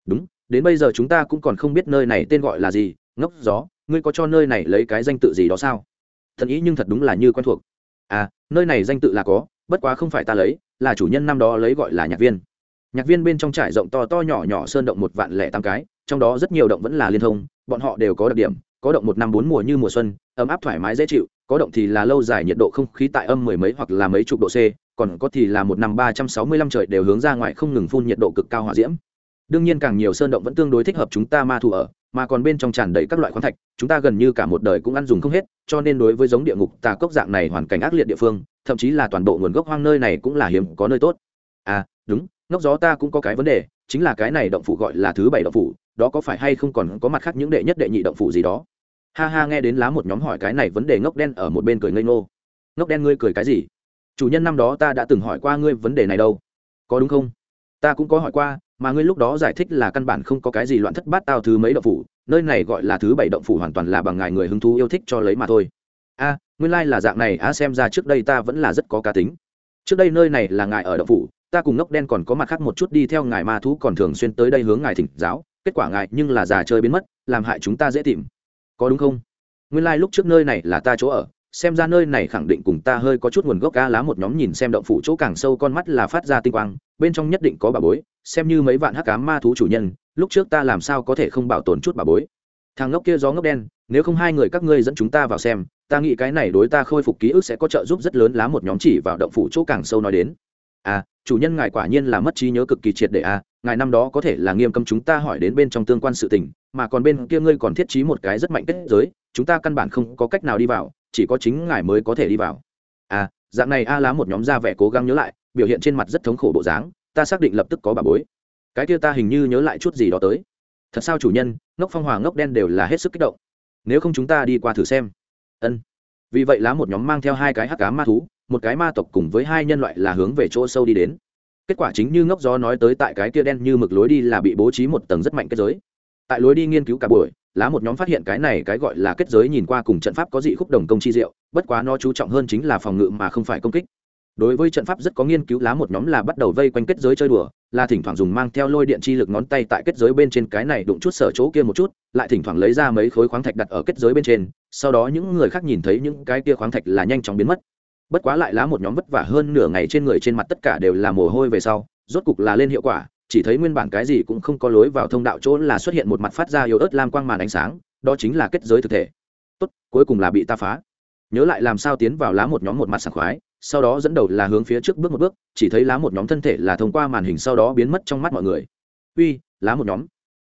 Đúng đến bây giờ chúng ta cũng còn không biết nơi này tên gọi là gì, ngốc gió, ngươi có cho nơi này lấy cái danh tự gì đó sao? Thần ý nhưng thật đúng là như quen thuộc. À nơi này danh tự là có, bất quá không phải ta lấy, là chủ nhân năm đó lấy gọi là nhạc viên. Nhạc viên bên trong trải rộng to to nhỏ nhỏ sơn động một vạn lẻ tám cái, trong đó rất nhiều động vẫn là liên thông, bọn họ đều có đặc điểm, có động một năm bốn mùa như mùa xuân, ấm áp thoải mái dễ chịu, có động thì là lâu dài nhiệt độ không khí tại âm mười mấy hoặc là mấy chục độ c, còn có thì là một năm ba trăm sáu mươi lăm trời đều hướng ra ngoài không ngừng phun nhiệt độ cực cao hỏa diễm đương nhiên càng nhiều sơn động vẫn tương đối thích hợp chúng ta ma thủ ở, mà còn bên trong tràn đầy các loại khoáng thạch, chúng ta gần như cả một đời cũng ăn dùng không hết, cho nên đối với giống địa ngục, tà cốc dạng này hoàn cảnh ác liệt địa phương, thậm chí là toàn bộ nguồn gốc hoang nơi này cũng là hiếm có nơi tốt. À đúng, ngốc gió ta cũng có cái vấn đề, chính là cái này động phủ gọi là thứ bảy động phủ, đó có phải hay không còn có mặt khác những đệ nhất đệ nhị động phủ gì đó? Ha ha, nghe đến lá một nhóm hỏi cái này vấn đề ngốc đen ở một bên cười ngây ngô. Ngốc đen ngươi cười cái gì? Chủ nhân năm đó ta đã từng hỏi qua ngươi vấn đề này đâu. Có đúng không? Ta cũng có hỏi qua mà ngươi lúc đó giải thích là căn bản không có cái gì loạn thất bát tao thứ mấy động phủ, nơi này gọi là thứ bảy động phủ hoàn toàn là bằng ngài người hứng thú yêu thích cho lấy mà thôi. A, nguyên lai、like、là dạng này a xem ra trước đây ta vẫn là rất có cá tính. Trước đây nơi này là ngài ở động phủ, ta cùng ngốc đen còn có mặt khác một chút đi theo ngài ma thú còn thường xuyên tới đây hướng ngài thỉnh giáo, kết quả ngài nhưng là già chơi biến mất, làm hại chúng ta dễ tìm. Có đúng không? Nguyên lai、like、lúc trước nơi này là ta chỗ ở xem ra nơi này khẳng định cùng ta hơi có chút nguồn gốc ca lá một nhóm nhìn xem động phủ chỗ càng sâu con mắt là phát ra tinh quang, bên trong nhất định có bà bối, xem như mấy vạn hắc cá ma thú chủ nhân, lúc trước ta làm sao có thể không bảo tồn chút bà bối. Thằng ngốc kia gió ngốc đen, nếu không hai người các ngươi dẫn chúng ta vào xem, ta nghĩ cái này đối ta khôi phục ký ức sẽ có trợ giúp rất lớn, lá một nhóm chỉ vào động phủ chỗ càng sâu nói đến. À chủ nhân ngài quả nhiên là mất trí nhớ cực kỳ triệt để à ngài năm đó có thể là nghiêm cấm chúng ta hỏi đến bên trong tương quan sự tình, mà còn bên kia ngươi còn thiết trí một cái rất mạnh kết giới, chúng ta căn bản không có cách nào đi vào chỉ có chính ngài mới có thể đi vào. À dạng này a lá một nhóm ra vẻ cố gắng nhớ lại, biểu hiện trên mặt rất thống khổ bộ dáng, ta xác định lập tức có bà bối. Cái kia ta hình như nhớ lại chút gì đó tới. Thật sao chủ nhân, ngốc phong hòa ngốc đen đều là hết sức kích động. Nếu không chúng ta đi qua thử xem. Ân. Vì vậy lá một nhóm mang theo hai cái hắc cá ma thú, một cái ma tộc cùng với hai nhân loại là hướng về chỗ sâu đi đến. Kết quả chính như ngốc gió nói tới tại cái kia đen như mực lối đi là bị bố trí một tầng rất mạnh kết giới. Tại lối đi nghiên cứu cả buổi lá một nhóm phát hiện cái này cái gọi là kết giới nhìn qua cùng trận pháp có dị khúc đồng công chi diệu, bất quá nó chú trọng hơn chính là phòng ngự mà không phải công kích. Đối với trận pháp rất có nghiên cứu, lá một nhóm là bắt đầu vây quanh kết giới chơi đùa, là thỉnh thoảng dùng mang theo lôi điện chi lực ngón tay tại kết giới bên trên cái này đụng chút sở chỗ kia một chút, lại thỉnh thoảng lấy ra mấy khối khoáng thạch đặt ở kết giới bên trên, sau đó những người khác nhìn thấy những cái kia khoáng thạch là nhanh chóng biến mất. Bất quá lại lá một nhóm vất vả hơn nửa ngày trên người trên mặt tất cả đều là mồ hôi về sau, rốt cục là lên hiệu quả chỉ thấy nguyên bản cái gì cũng không có lối vào thông đạo chỗ là xuất hiện một mặt phát ra yếu ớt lam quang màn ánh sáng, đó chính là kết giới thực thể. Tốt, cuối cùng là bị ta phá. Nhớ lại làm sao tiến vào lá một nhóm một mặt sảng khoái, sau đó dẫn đầu là hướng phía trước bước một bước, chỉ thấy lá một nhóm thân thể là thông qua màn hình sau đó biến mất trong mắt mọi người. Uy, lá một nhóm.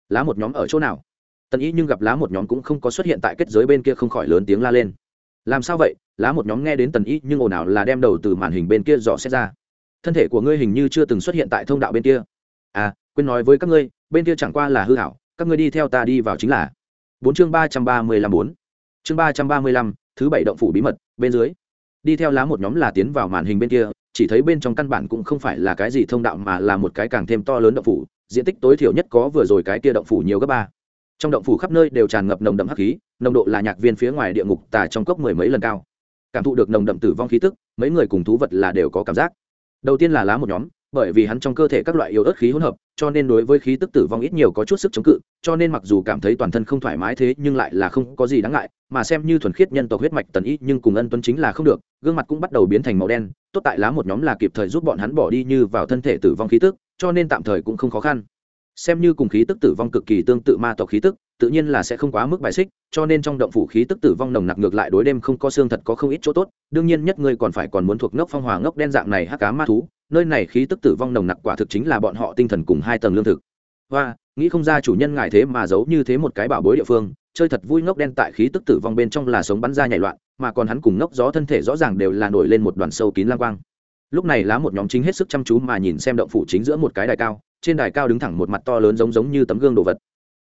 Lá một nhóm ở chỗ nào? Tần ý nhưng gặp lá một nhóm cũng không có xuất hiện tại kết giới bên kia không khỏi lớn tiếng la lên. Làm sao vậy? Lá một nhóm nghe đến tần ý nhưng ồn ào là đem đầu từ màn hình bên kia dò xét ra. Thân thể của ngươi hình như chưa từng xuất hiện tại thông đạo bên kia à quên nói với các ngươi, bên kia chẳng qua là hư hảo, các ngươi đi theo ta đi vào chính là. Bốn chương ba trăm ba mươi lăm bốn. Chương ba trăm ba mươi lăm, thứ bảy động phủ bí mật, bên dưới. Đi theo lá một nhóm là tiến vào màn hình bên kia, chỉ thấy bên trong căn bản cũng không phải là cái gì thông đạo mà là một cái càng thêm to lớn động phủ, diện tích tối thiểu nhất có vừa rồi cái kia động phủ nhiều gấp ba. Trong động phủ khắp nơi đều tràn ngập nồng đậm hắc khí, nồng độ là nhạc viên phía ngoài địa ngục tà trong cốc mười mấy lần cao. Cảm thụ được nồng đậm tử vong khí tức, mấy người cùng thú vật là đều có cảm giác. Đầu tiên là lá một nhóm bởi vì hắn trong cơ thể các loại yếu ớt khí hỗn hợp, cho nên đối với khí tức tử vong ít nhiều có chút sức chống cự, cho nên mặc dù cảm thấy toàn thân không thoải mái thế, nhưng lại là không có gì đáng ngại, mà xem như thuần khiết nhân tộc huyết mạch tần ý nhưng cùng ân tuấn chính là không được, gương mặt cũng bắt đầu biến thành màu đen, tốt tại lá một nhóm là kịp thời giúp bọn hắn bỏ đi như vào thân thể tử vong khí tức, cho nên tạm thời cũng không khó khăn. Xem như cùng khí tức tử vong cực kỳ tương tự ma tộc khí tức, tự nhiên là sẽ không quá mức bài xích, cho nên trong động phủ khí tức tử vong nồng nặc ngược lại đối đêm không có xương thật có không ít chỗ tốt, đương nhiên nhất ngươi còn phải còn muốn thuộc ngốc phong hòa ngốc đen dạng này hắc cá ma thú nơi này khí tức tử vong nồng nặc quả thực chính là bọn họ tinh thần cùng hai tầng lương thực. Và nghĩ không ra chủ nhân ngài thế mà giấu như thế một cái bảo bối địa phương, chơi thật vui ngốc đen tại khí tức tử vong bên trong là sống bắn ra nhảy loạn, mà còn hắn cùng ngốc gió thân thể rõ ràng đều là nổi lên một đoàn sâu kín lang quang. Lúc này lá một nhóm chính hết sức chăm chú mà nhìn xem động phủ chính giữa một cái đài cao, trên đài cao đứng thẳng một mặt to lớn giống giống như tấm gương đồ vật.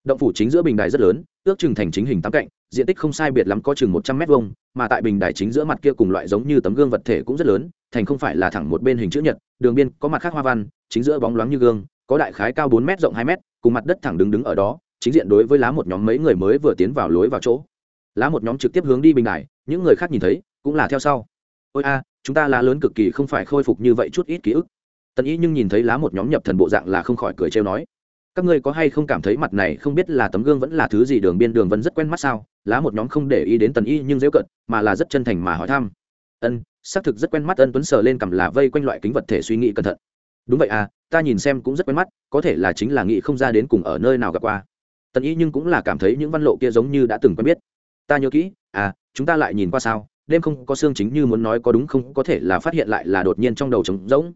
Động phủ chính giữa bình đài rất lớn, ước chừng thành chính hình tám cạnh, diện tích không sai biệt lắm có chừng một trăm mét vuông, mà tại bình đài chính giữa mặt kia cùng loại giống như tấm gương vật thể cũng rất lớn thành không phải là thẳng một bên hình chữ nhật, đường biên có mặt khác hoa văn, chính giữa bóng loáng như gương, có đại khái cao bốn m rộng hai m cùng mặt đất thẳng đứng đứng ở đó, chính diện đối với lá một nhóm mấy người mới vừa tiến vào lối vào chỗ. Lá một nhóm trực tiếp hướng đi bình đài, những người khác nhìn thấy, cũng là theo sau. Ôi a, chúng ta lá lớn cực kỳ không phải khôi phục như vậy chút ít ký ức. Tần ý nhưng nhìn thấy lá một nhóm nhập thần bộ dạng là không khỏi cười trêu nói. Các ngươi có hay không cảm thấy mặt này không biết là tấm gương vẫn là thứ gì, đường biên đường vẫn rất quen mắt sao? Lá một nhóm không để ý đến tần y nhưng dễ cận mà là rất chân thành mà hỏi thăm. Ân xác thực rất quen mắt ân tuấn sờ lên cầm là vây quanh loại kính vật thể suy nghĩ cẩn thận. Đúng vậy à ta nhìn xem cũng rất quen mắt, có thể là chính là nghĩ không ra đến cùng ở nơi nào gặp qua. Tần ý nhưng cũng là cảm thấy những văn lộ kia giống như đã từng quen biết. Ta nhớ kỹ à chúng ta lại nhìn qua sao, đêm không có xương chính như muốn nói có đúng không, có thể là phát hiện lại là đột nhiên trong đầu trống rỗng.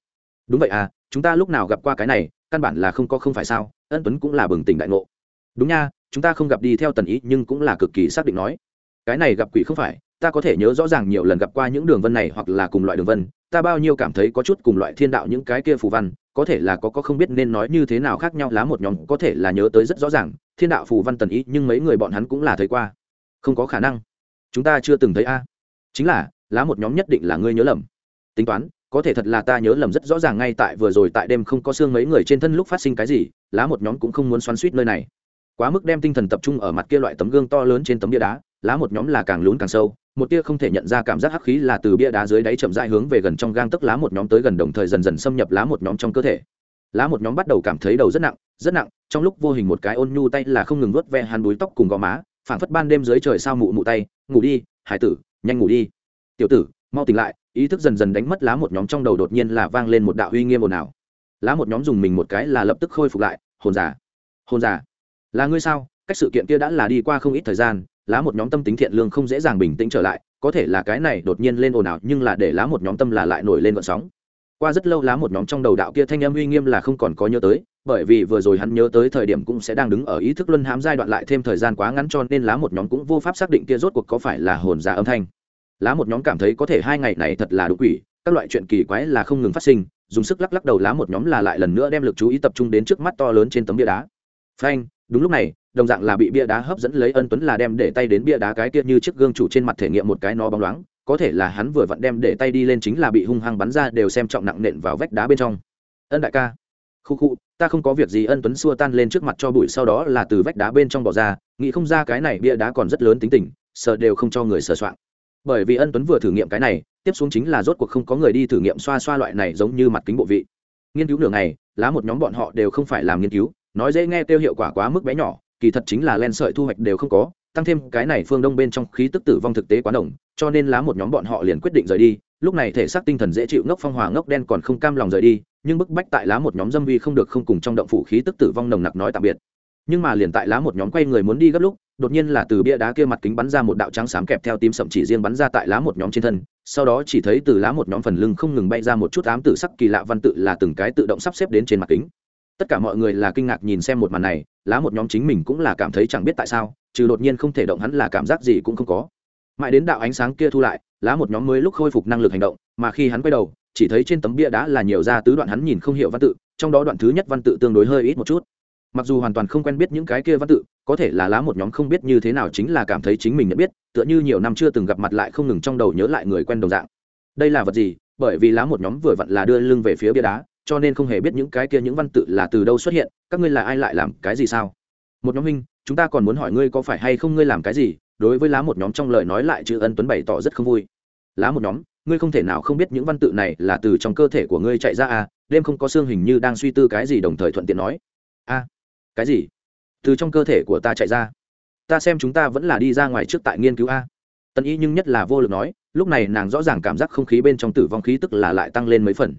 Đúng vậy à chúng ta lúc nào gặp qua cái này, căn bản là không có không phải sao, ân tuấn cũng là bừng tỉnh đại ngộ. Đúng nha, chúng ta không gặp đi theo tần ý nhưng cũng là cực kỳ xác định nói. Cái này gặp quỷ không phải ta có thể nhớ rõ ràng nhiều lần gặp qua những đường vân này hoặc là cùng loại đường vân, ta bao nhiêu cảm thấy có chút cùng loại thiên đạo những cái kia phù văn, có thể là có có không biết nên nói như thế nào khác nhau, lá một nhóm có thể là nhớ tới rất rõ ràng, thiên đạo phù văn tần ý, nhưng mấy người bọn hắn cũng là thấy qua. Không có khả năng. Chúng ta chưa từng thấy a. Chính là, lá một nhóm nhất định là ngươi nhớ lầm. Tính toán, có thể thật là ta nhớ lầm rất rõ ràng ngay tại vừa rồi tại đêm không có xương mấy người trên thân lúc phát sinh cái gì, lá một nhóm cũng không muốn xoắn suýt nơi này. Quá mức đem tinh thần tập trung ở mặt kia loại tấm gương to lớn trên tấm bia đá, lá một nhóm là càng lún càng sâu một tia không thể nhận ra cảm giác hắc khí là từ bia đá dưới đáy chậm rãi hướng về gần trong gang tức lá một nhóm tới gần đồng thời dần dần xâm nhập lá một nhóm trong cơ thể. Lá một nhóm bắt đầu cảm thấy đầu rất nặng rất nặng, trong lúc vô hình một cái ôn nhu tay là không ngừng vuốt ve hắn đuôi tóc cùng gò má, phảng phất ban đêm dưới trời sao mụ mụ tay, ngủ đi, hải tử, nhanh ngủ đi. Tiểu tử, mau tỉnh lại. Ý thức dần dần đánh mất lá một nhóm trong đầu đột nhiên là vang lên một đạo uy nghiêm ồn ào. Lá một nhóm dùng mình một cái là lập tức khôi phục lại, hồn giả hồn giả là ngươi sao? Cách sự kiện kia đã là đi qua không ít thời gian lá một nhóm tâm tính thiện lương không dễ dàng bình tĩnh trở lại, có thể là cái này đột nhiên lên ồn ào, nhưng là để lá một nhóm tâm là lại nổi lên vận sóng. Qua rất lâu lá một nhóm trong đầu đạo kia thanh âm uy nghiêm là không còn có nhớ tới, bởi vì vừa rồi hắn nhớ tới thời điểm cũng sẽ đang đứng ở ý thức luân hãm giai đoạn lại thêm thời gian quá ngắn cho nên lá một nhóm cũng vô pháp xác định kia rốt cuộc có phải là hồn giả âm thanh. Lá một nhóm cảm thấy có thể hai ngày này thật là đủ quỷ các loại chuyện kỳ quái là không ngừng phát sinh, dùng sức lắc lắc đầu lá một nhóm là lại lần nữa đem lực chú ý tập trung đến trước mắt to lớn trên tấm bia đá. Phanh, đúng lúc này đồng dạng là bị bia đá hấp dẫn lấy ân tuấn là đem để tay đến bia đá cái kia như chiếc gương chủ trên mặt thể nghiệm một cái nó bóng loáng, có thể là hắn vừa vặn đem để tay đi lên chính là bị hung hăng bắn ra đều xem trọng nặng nện vào vách đá bên trong. Ân đại ca. Khu khu, ta không có việc gì, ân tuấn xua tan lên trước mặt cho bụi, sau đó là từ vách đá bên trong bỏ ra, nghĩ không ra cái này bia đá còn rất lớn tính tình, sợ đều không cho người sờ soạn. Bởi vì ân tuấn vừa thử nghiệm cái này, tiếp xuống chính là rốt cuộc không có người đi thử nghiệm xoa xoa loại này giống như mặt kính bộ vị. Nghiên cứu nửa ngày, lá một nhóm bọn họ đều không phải làm nghiên cứu, nói dễ nghe tiêu hiệu quả quá mức bé nhỏ kỳ thật chính là len sợi thu hoạch đều không có, tăng thêm cái này phương đông bên trong khí tức tử vong thực tế quá đồng, cho nên lá một nhóm bọn họ liền quyết định rời đi. Lúc này thể xác tinh thần dễ chịu ngốc phong hòa ngốc đen còn không cam lòng rời đi, nhưng bức bách tại lá một nhóm dâm vi không được không cùng trong động phủ khí tức tử vong nồng nặc nói tạm biệt. Nhưng mà liền tại lá một nhóm quay người muốn đi gấp lúc, đột nhiên là từ bia đá kia mặt kính bắn ra một đạo trắng xám kẹp theo tím sậm chỉ riêng bắn ra tại lá một nhóm trên thân, sau đó chỉ thấy từ lá một nhóm phần lưng không ngừng bay ra một chút ám tử sắc kỳ lạ văn tự là từng cái tự động sắp xếp đến trên mặt kính. Tất cả mọi người là kinh ngạc nhìn xem một màn này lá một nhóm chính mình cũng là cảm thấy chẳng biết tại sao, trừ đột nhiên không thể động hắn là cảm giác gì cũng không có. Mãi đến đạo ánh sáng kia thu lại, lá một nhóm mới lúc khôi phục năng lực hành động, mà khi hắn quay đầu, chỉ thấy trên tấm bia đá là nhiều ra tứ đoạn hắn nhìn không hiểu văn tự, trong đó đoạn thứ nhất văn tự tương đối hơi ít một chút. Mặc dù hoàn toàn không quen biết những cái kia văn tự, có thể là lá một nhóm không biết như thế nào chính là cảm thấy chính mình nhận biết, tựa như nhiều năm chưa từng gặp mặt lại không ngừng trong đầu nhớ lại người quen đồng dạng. Đây là vật gì? Bởi vì lá một nhóm vừa vặn là đưa lưng về phía bia đá cho nên không hề biết những cái kia những văn tự là từ đâu xuất hiện, các ngươi là ai lại làm cái gì sao? Một nhóm huynh, chúng ta còn muốn hỏi ngươi có phải hay không ngươi làm cái gì, đối với lá một nhóm trong lời nói lại chữ ân tuấn bày tỏ rất không vui. Lá một nhóm, ngươi không thể nào không biết những văn tự này là từ trong cơ thể của ngươi chạy ra à đêm không có xương hình như đang suy tư cái gì đồng thời thuận tiện nói. A, cái gì? Từ trong cơ thể của ta chạy ra. Ta xem chúng ta vẫn là đi ra ngoài trước tại nghiên cứu a. Tân y nhưng nhất là vô lực nói, lúc này nàng rõ ràng cảm giác không khí bên trong tử vong khí tức là lại tăng lên mấy phần.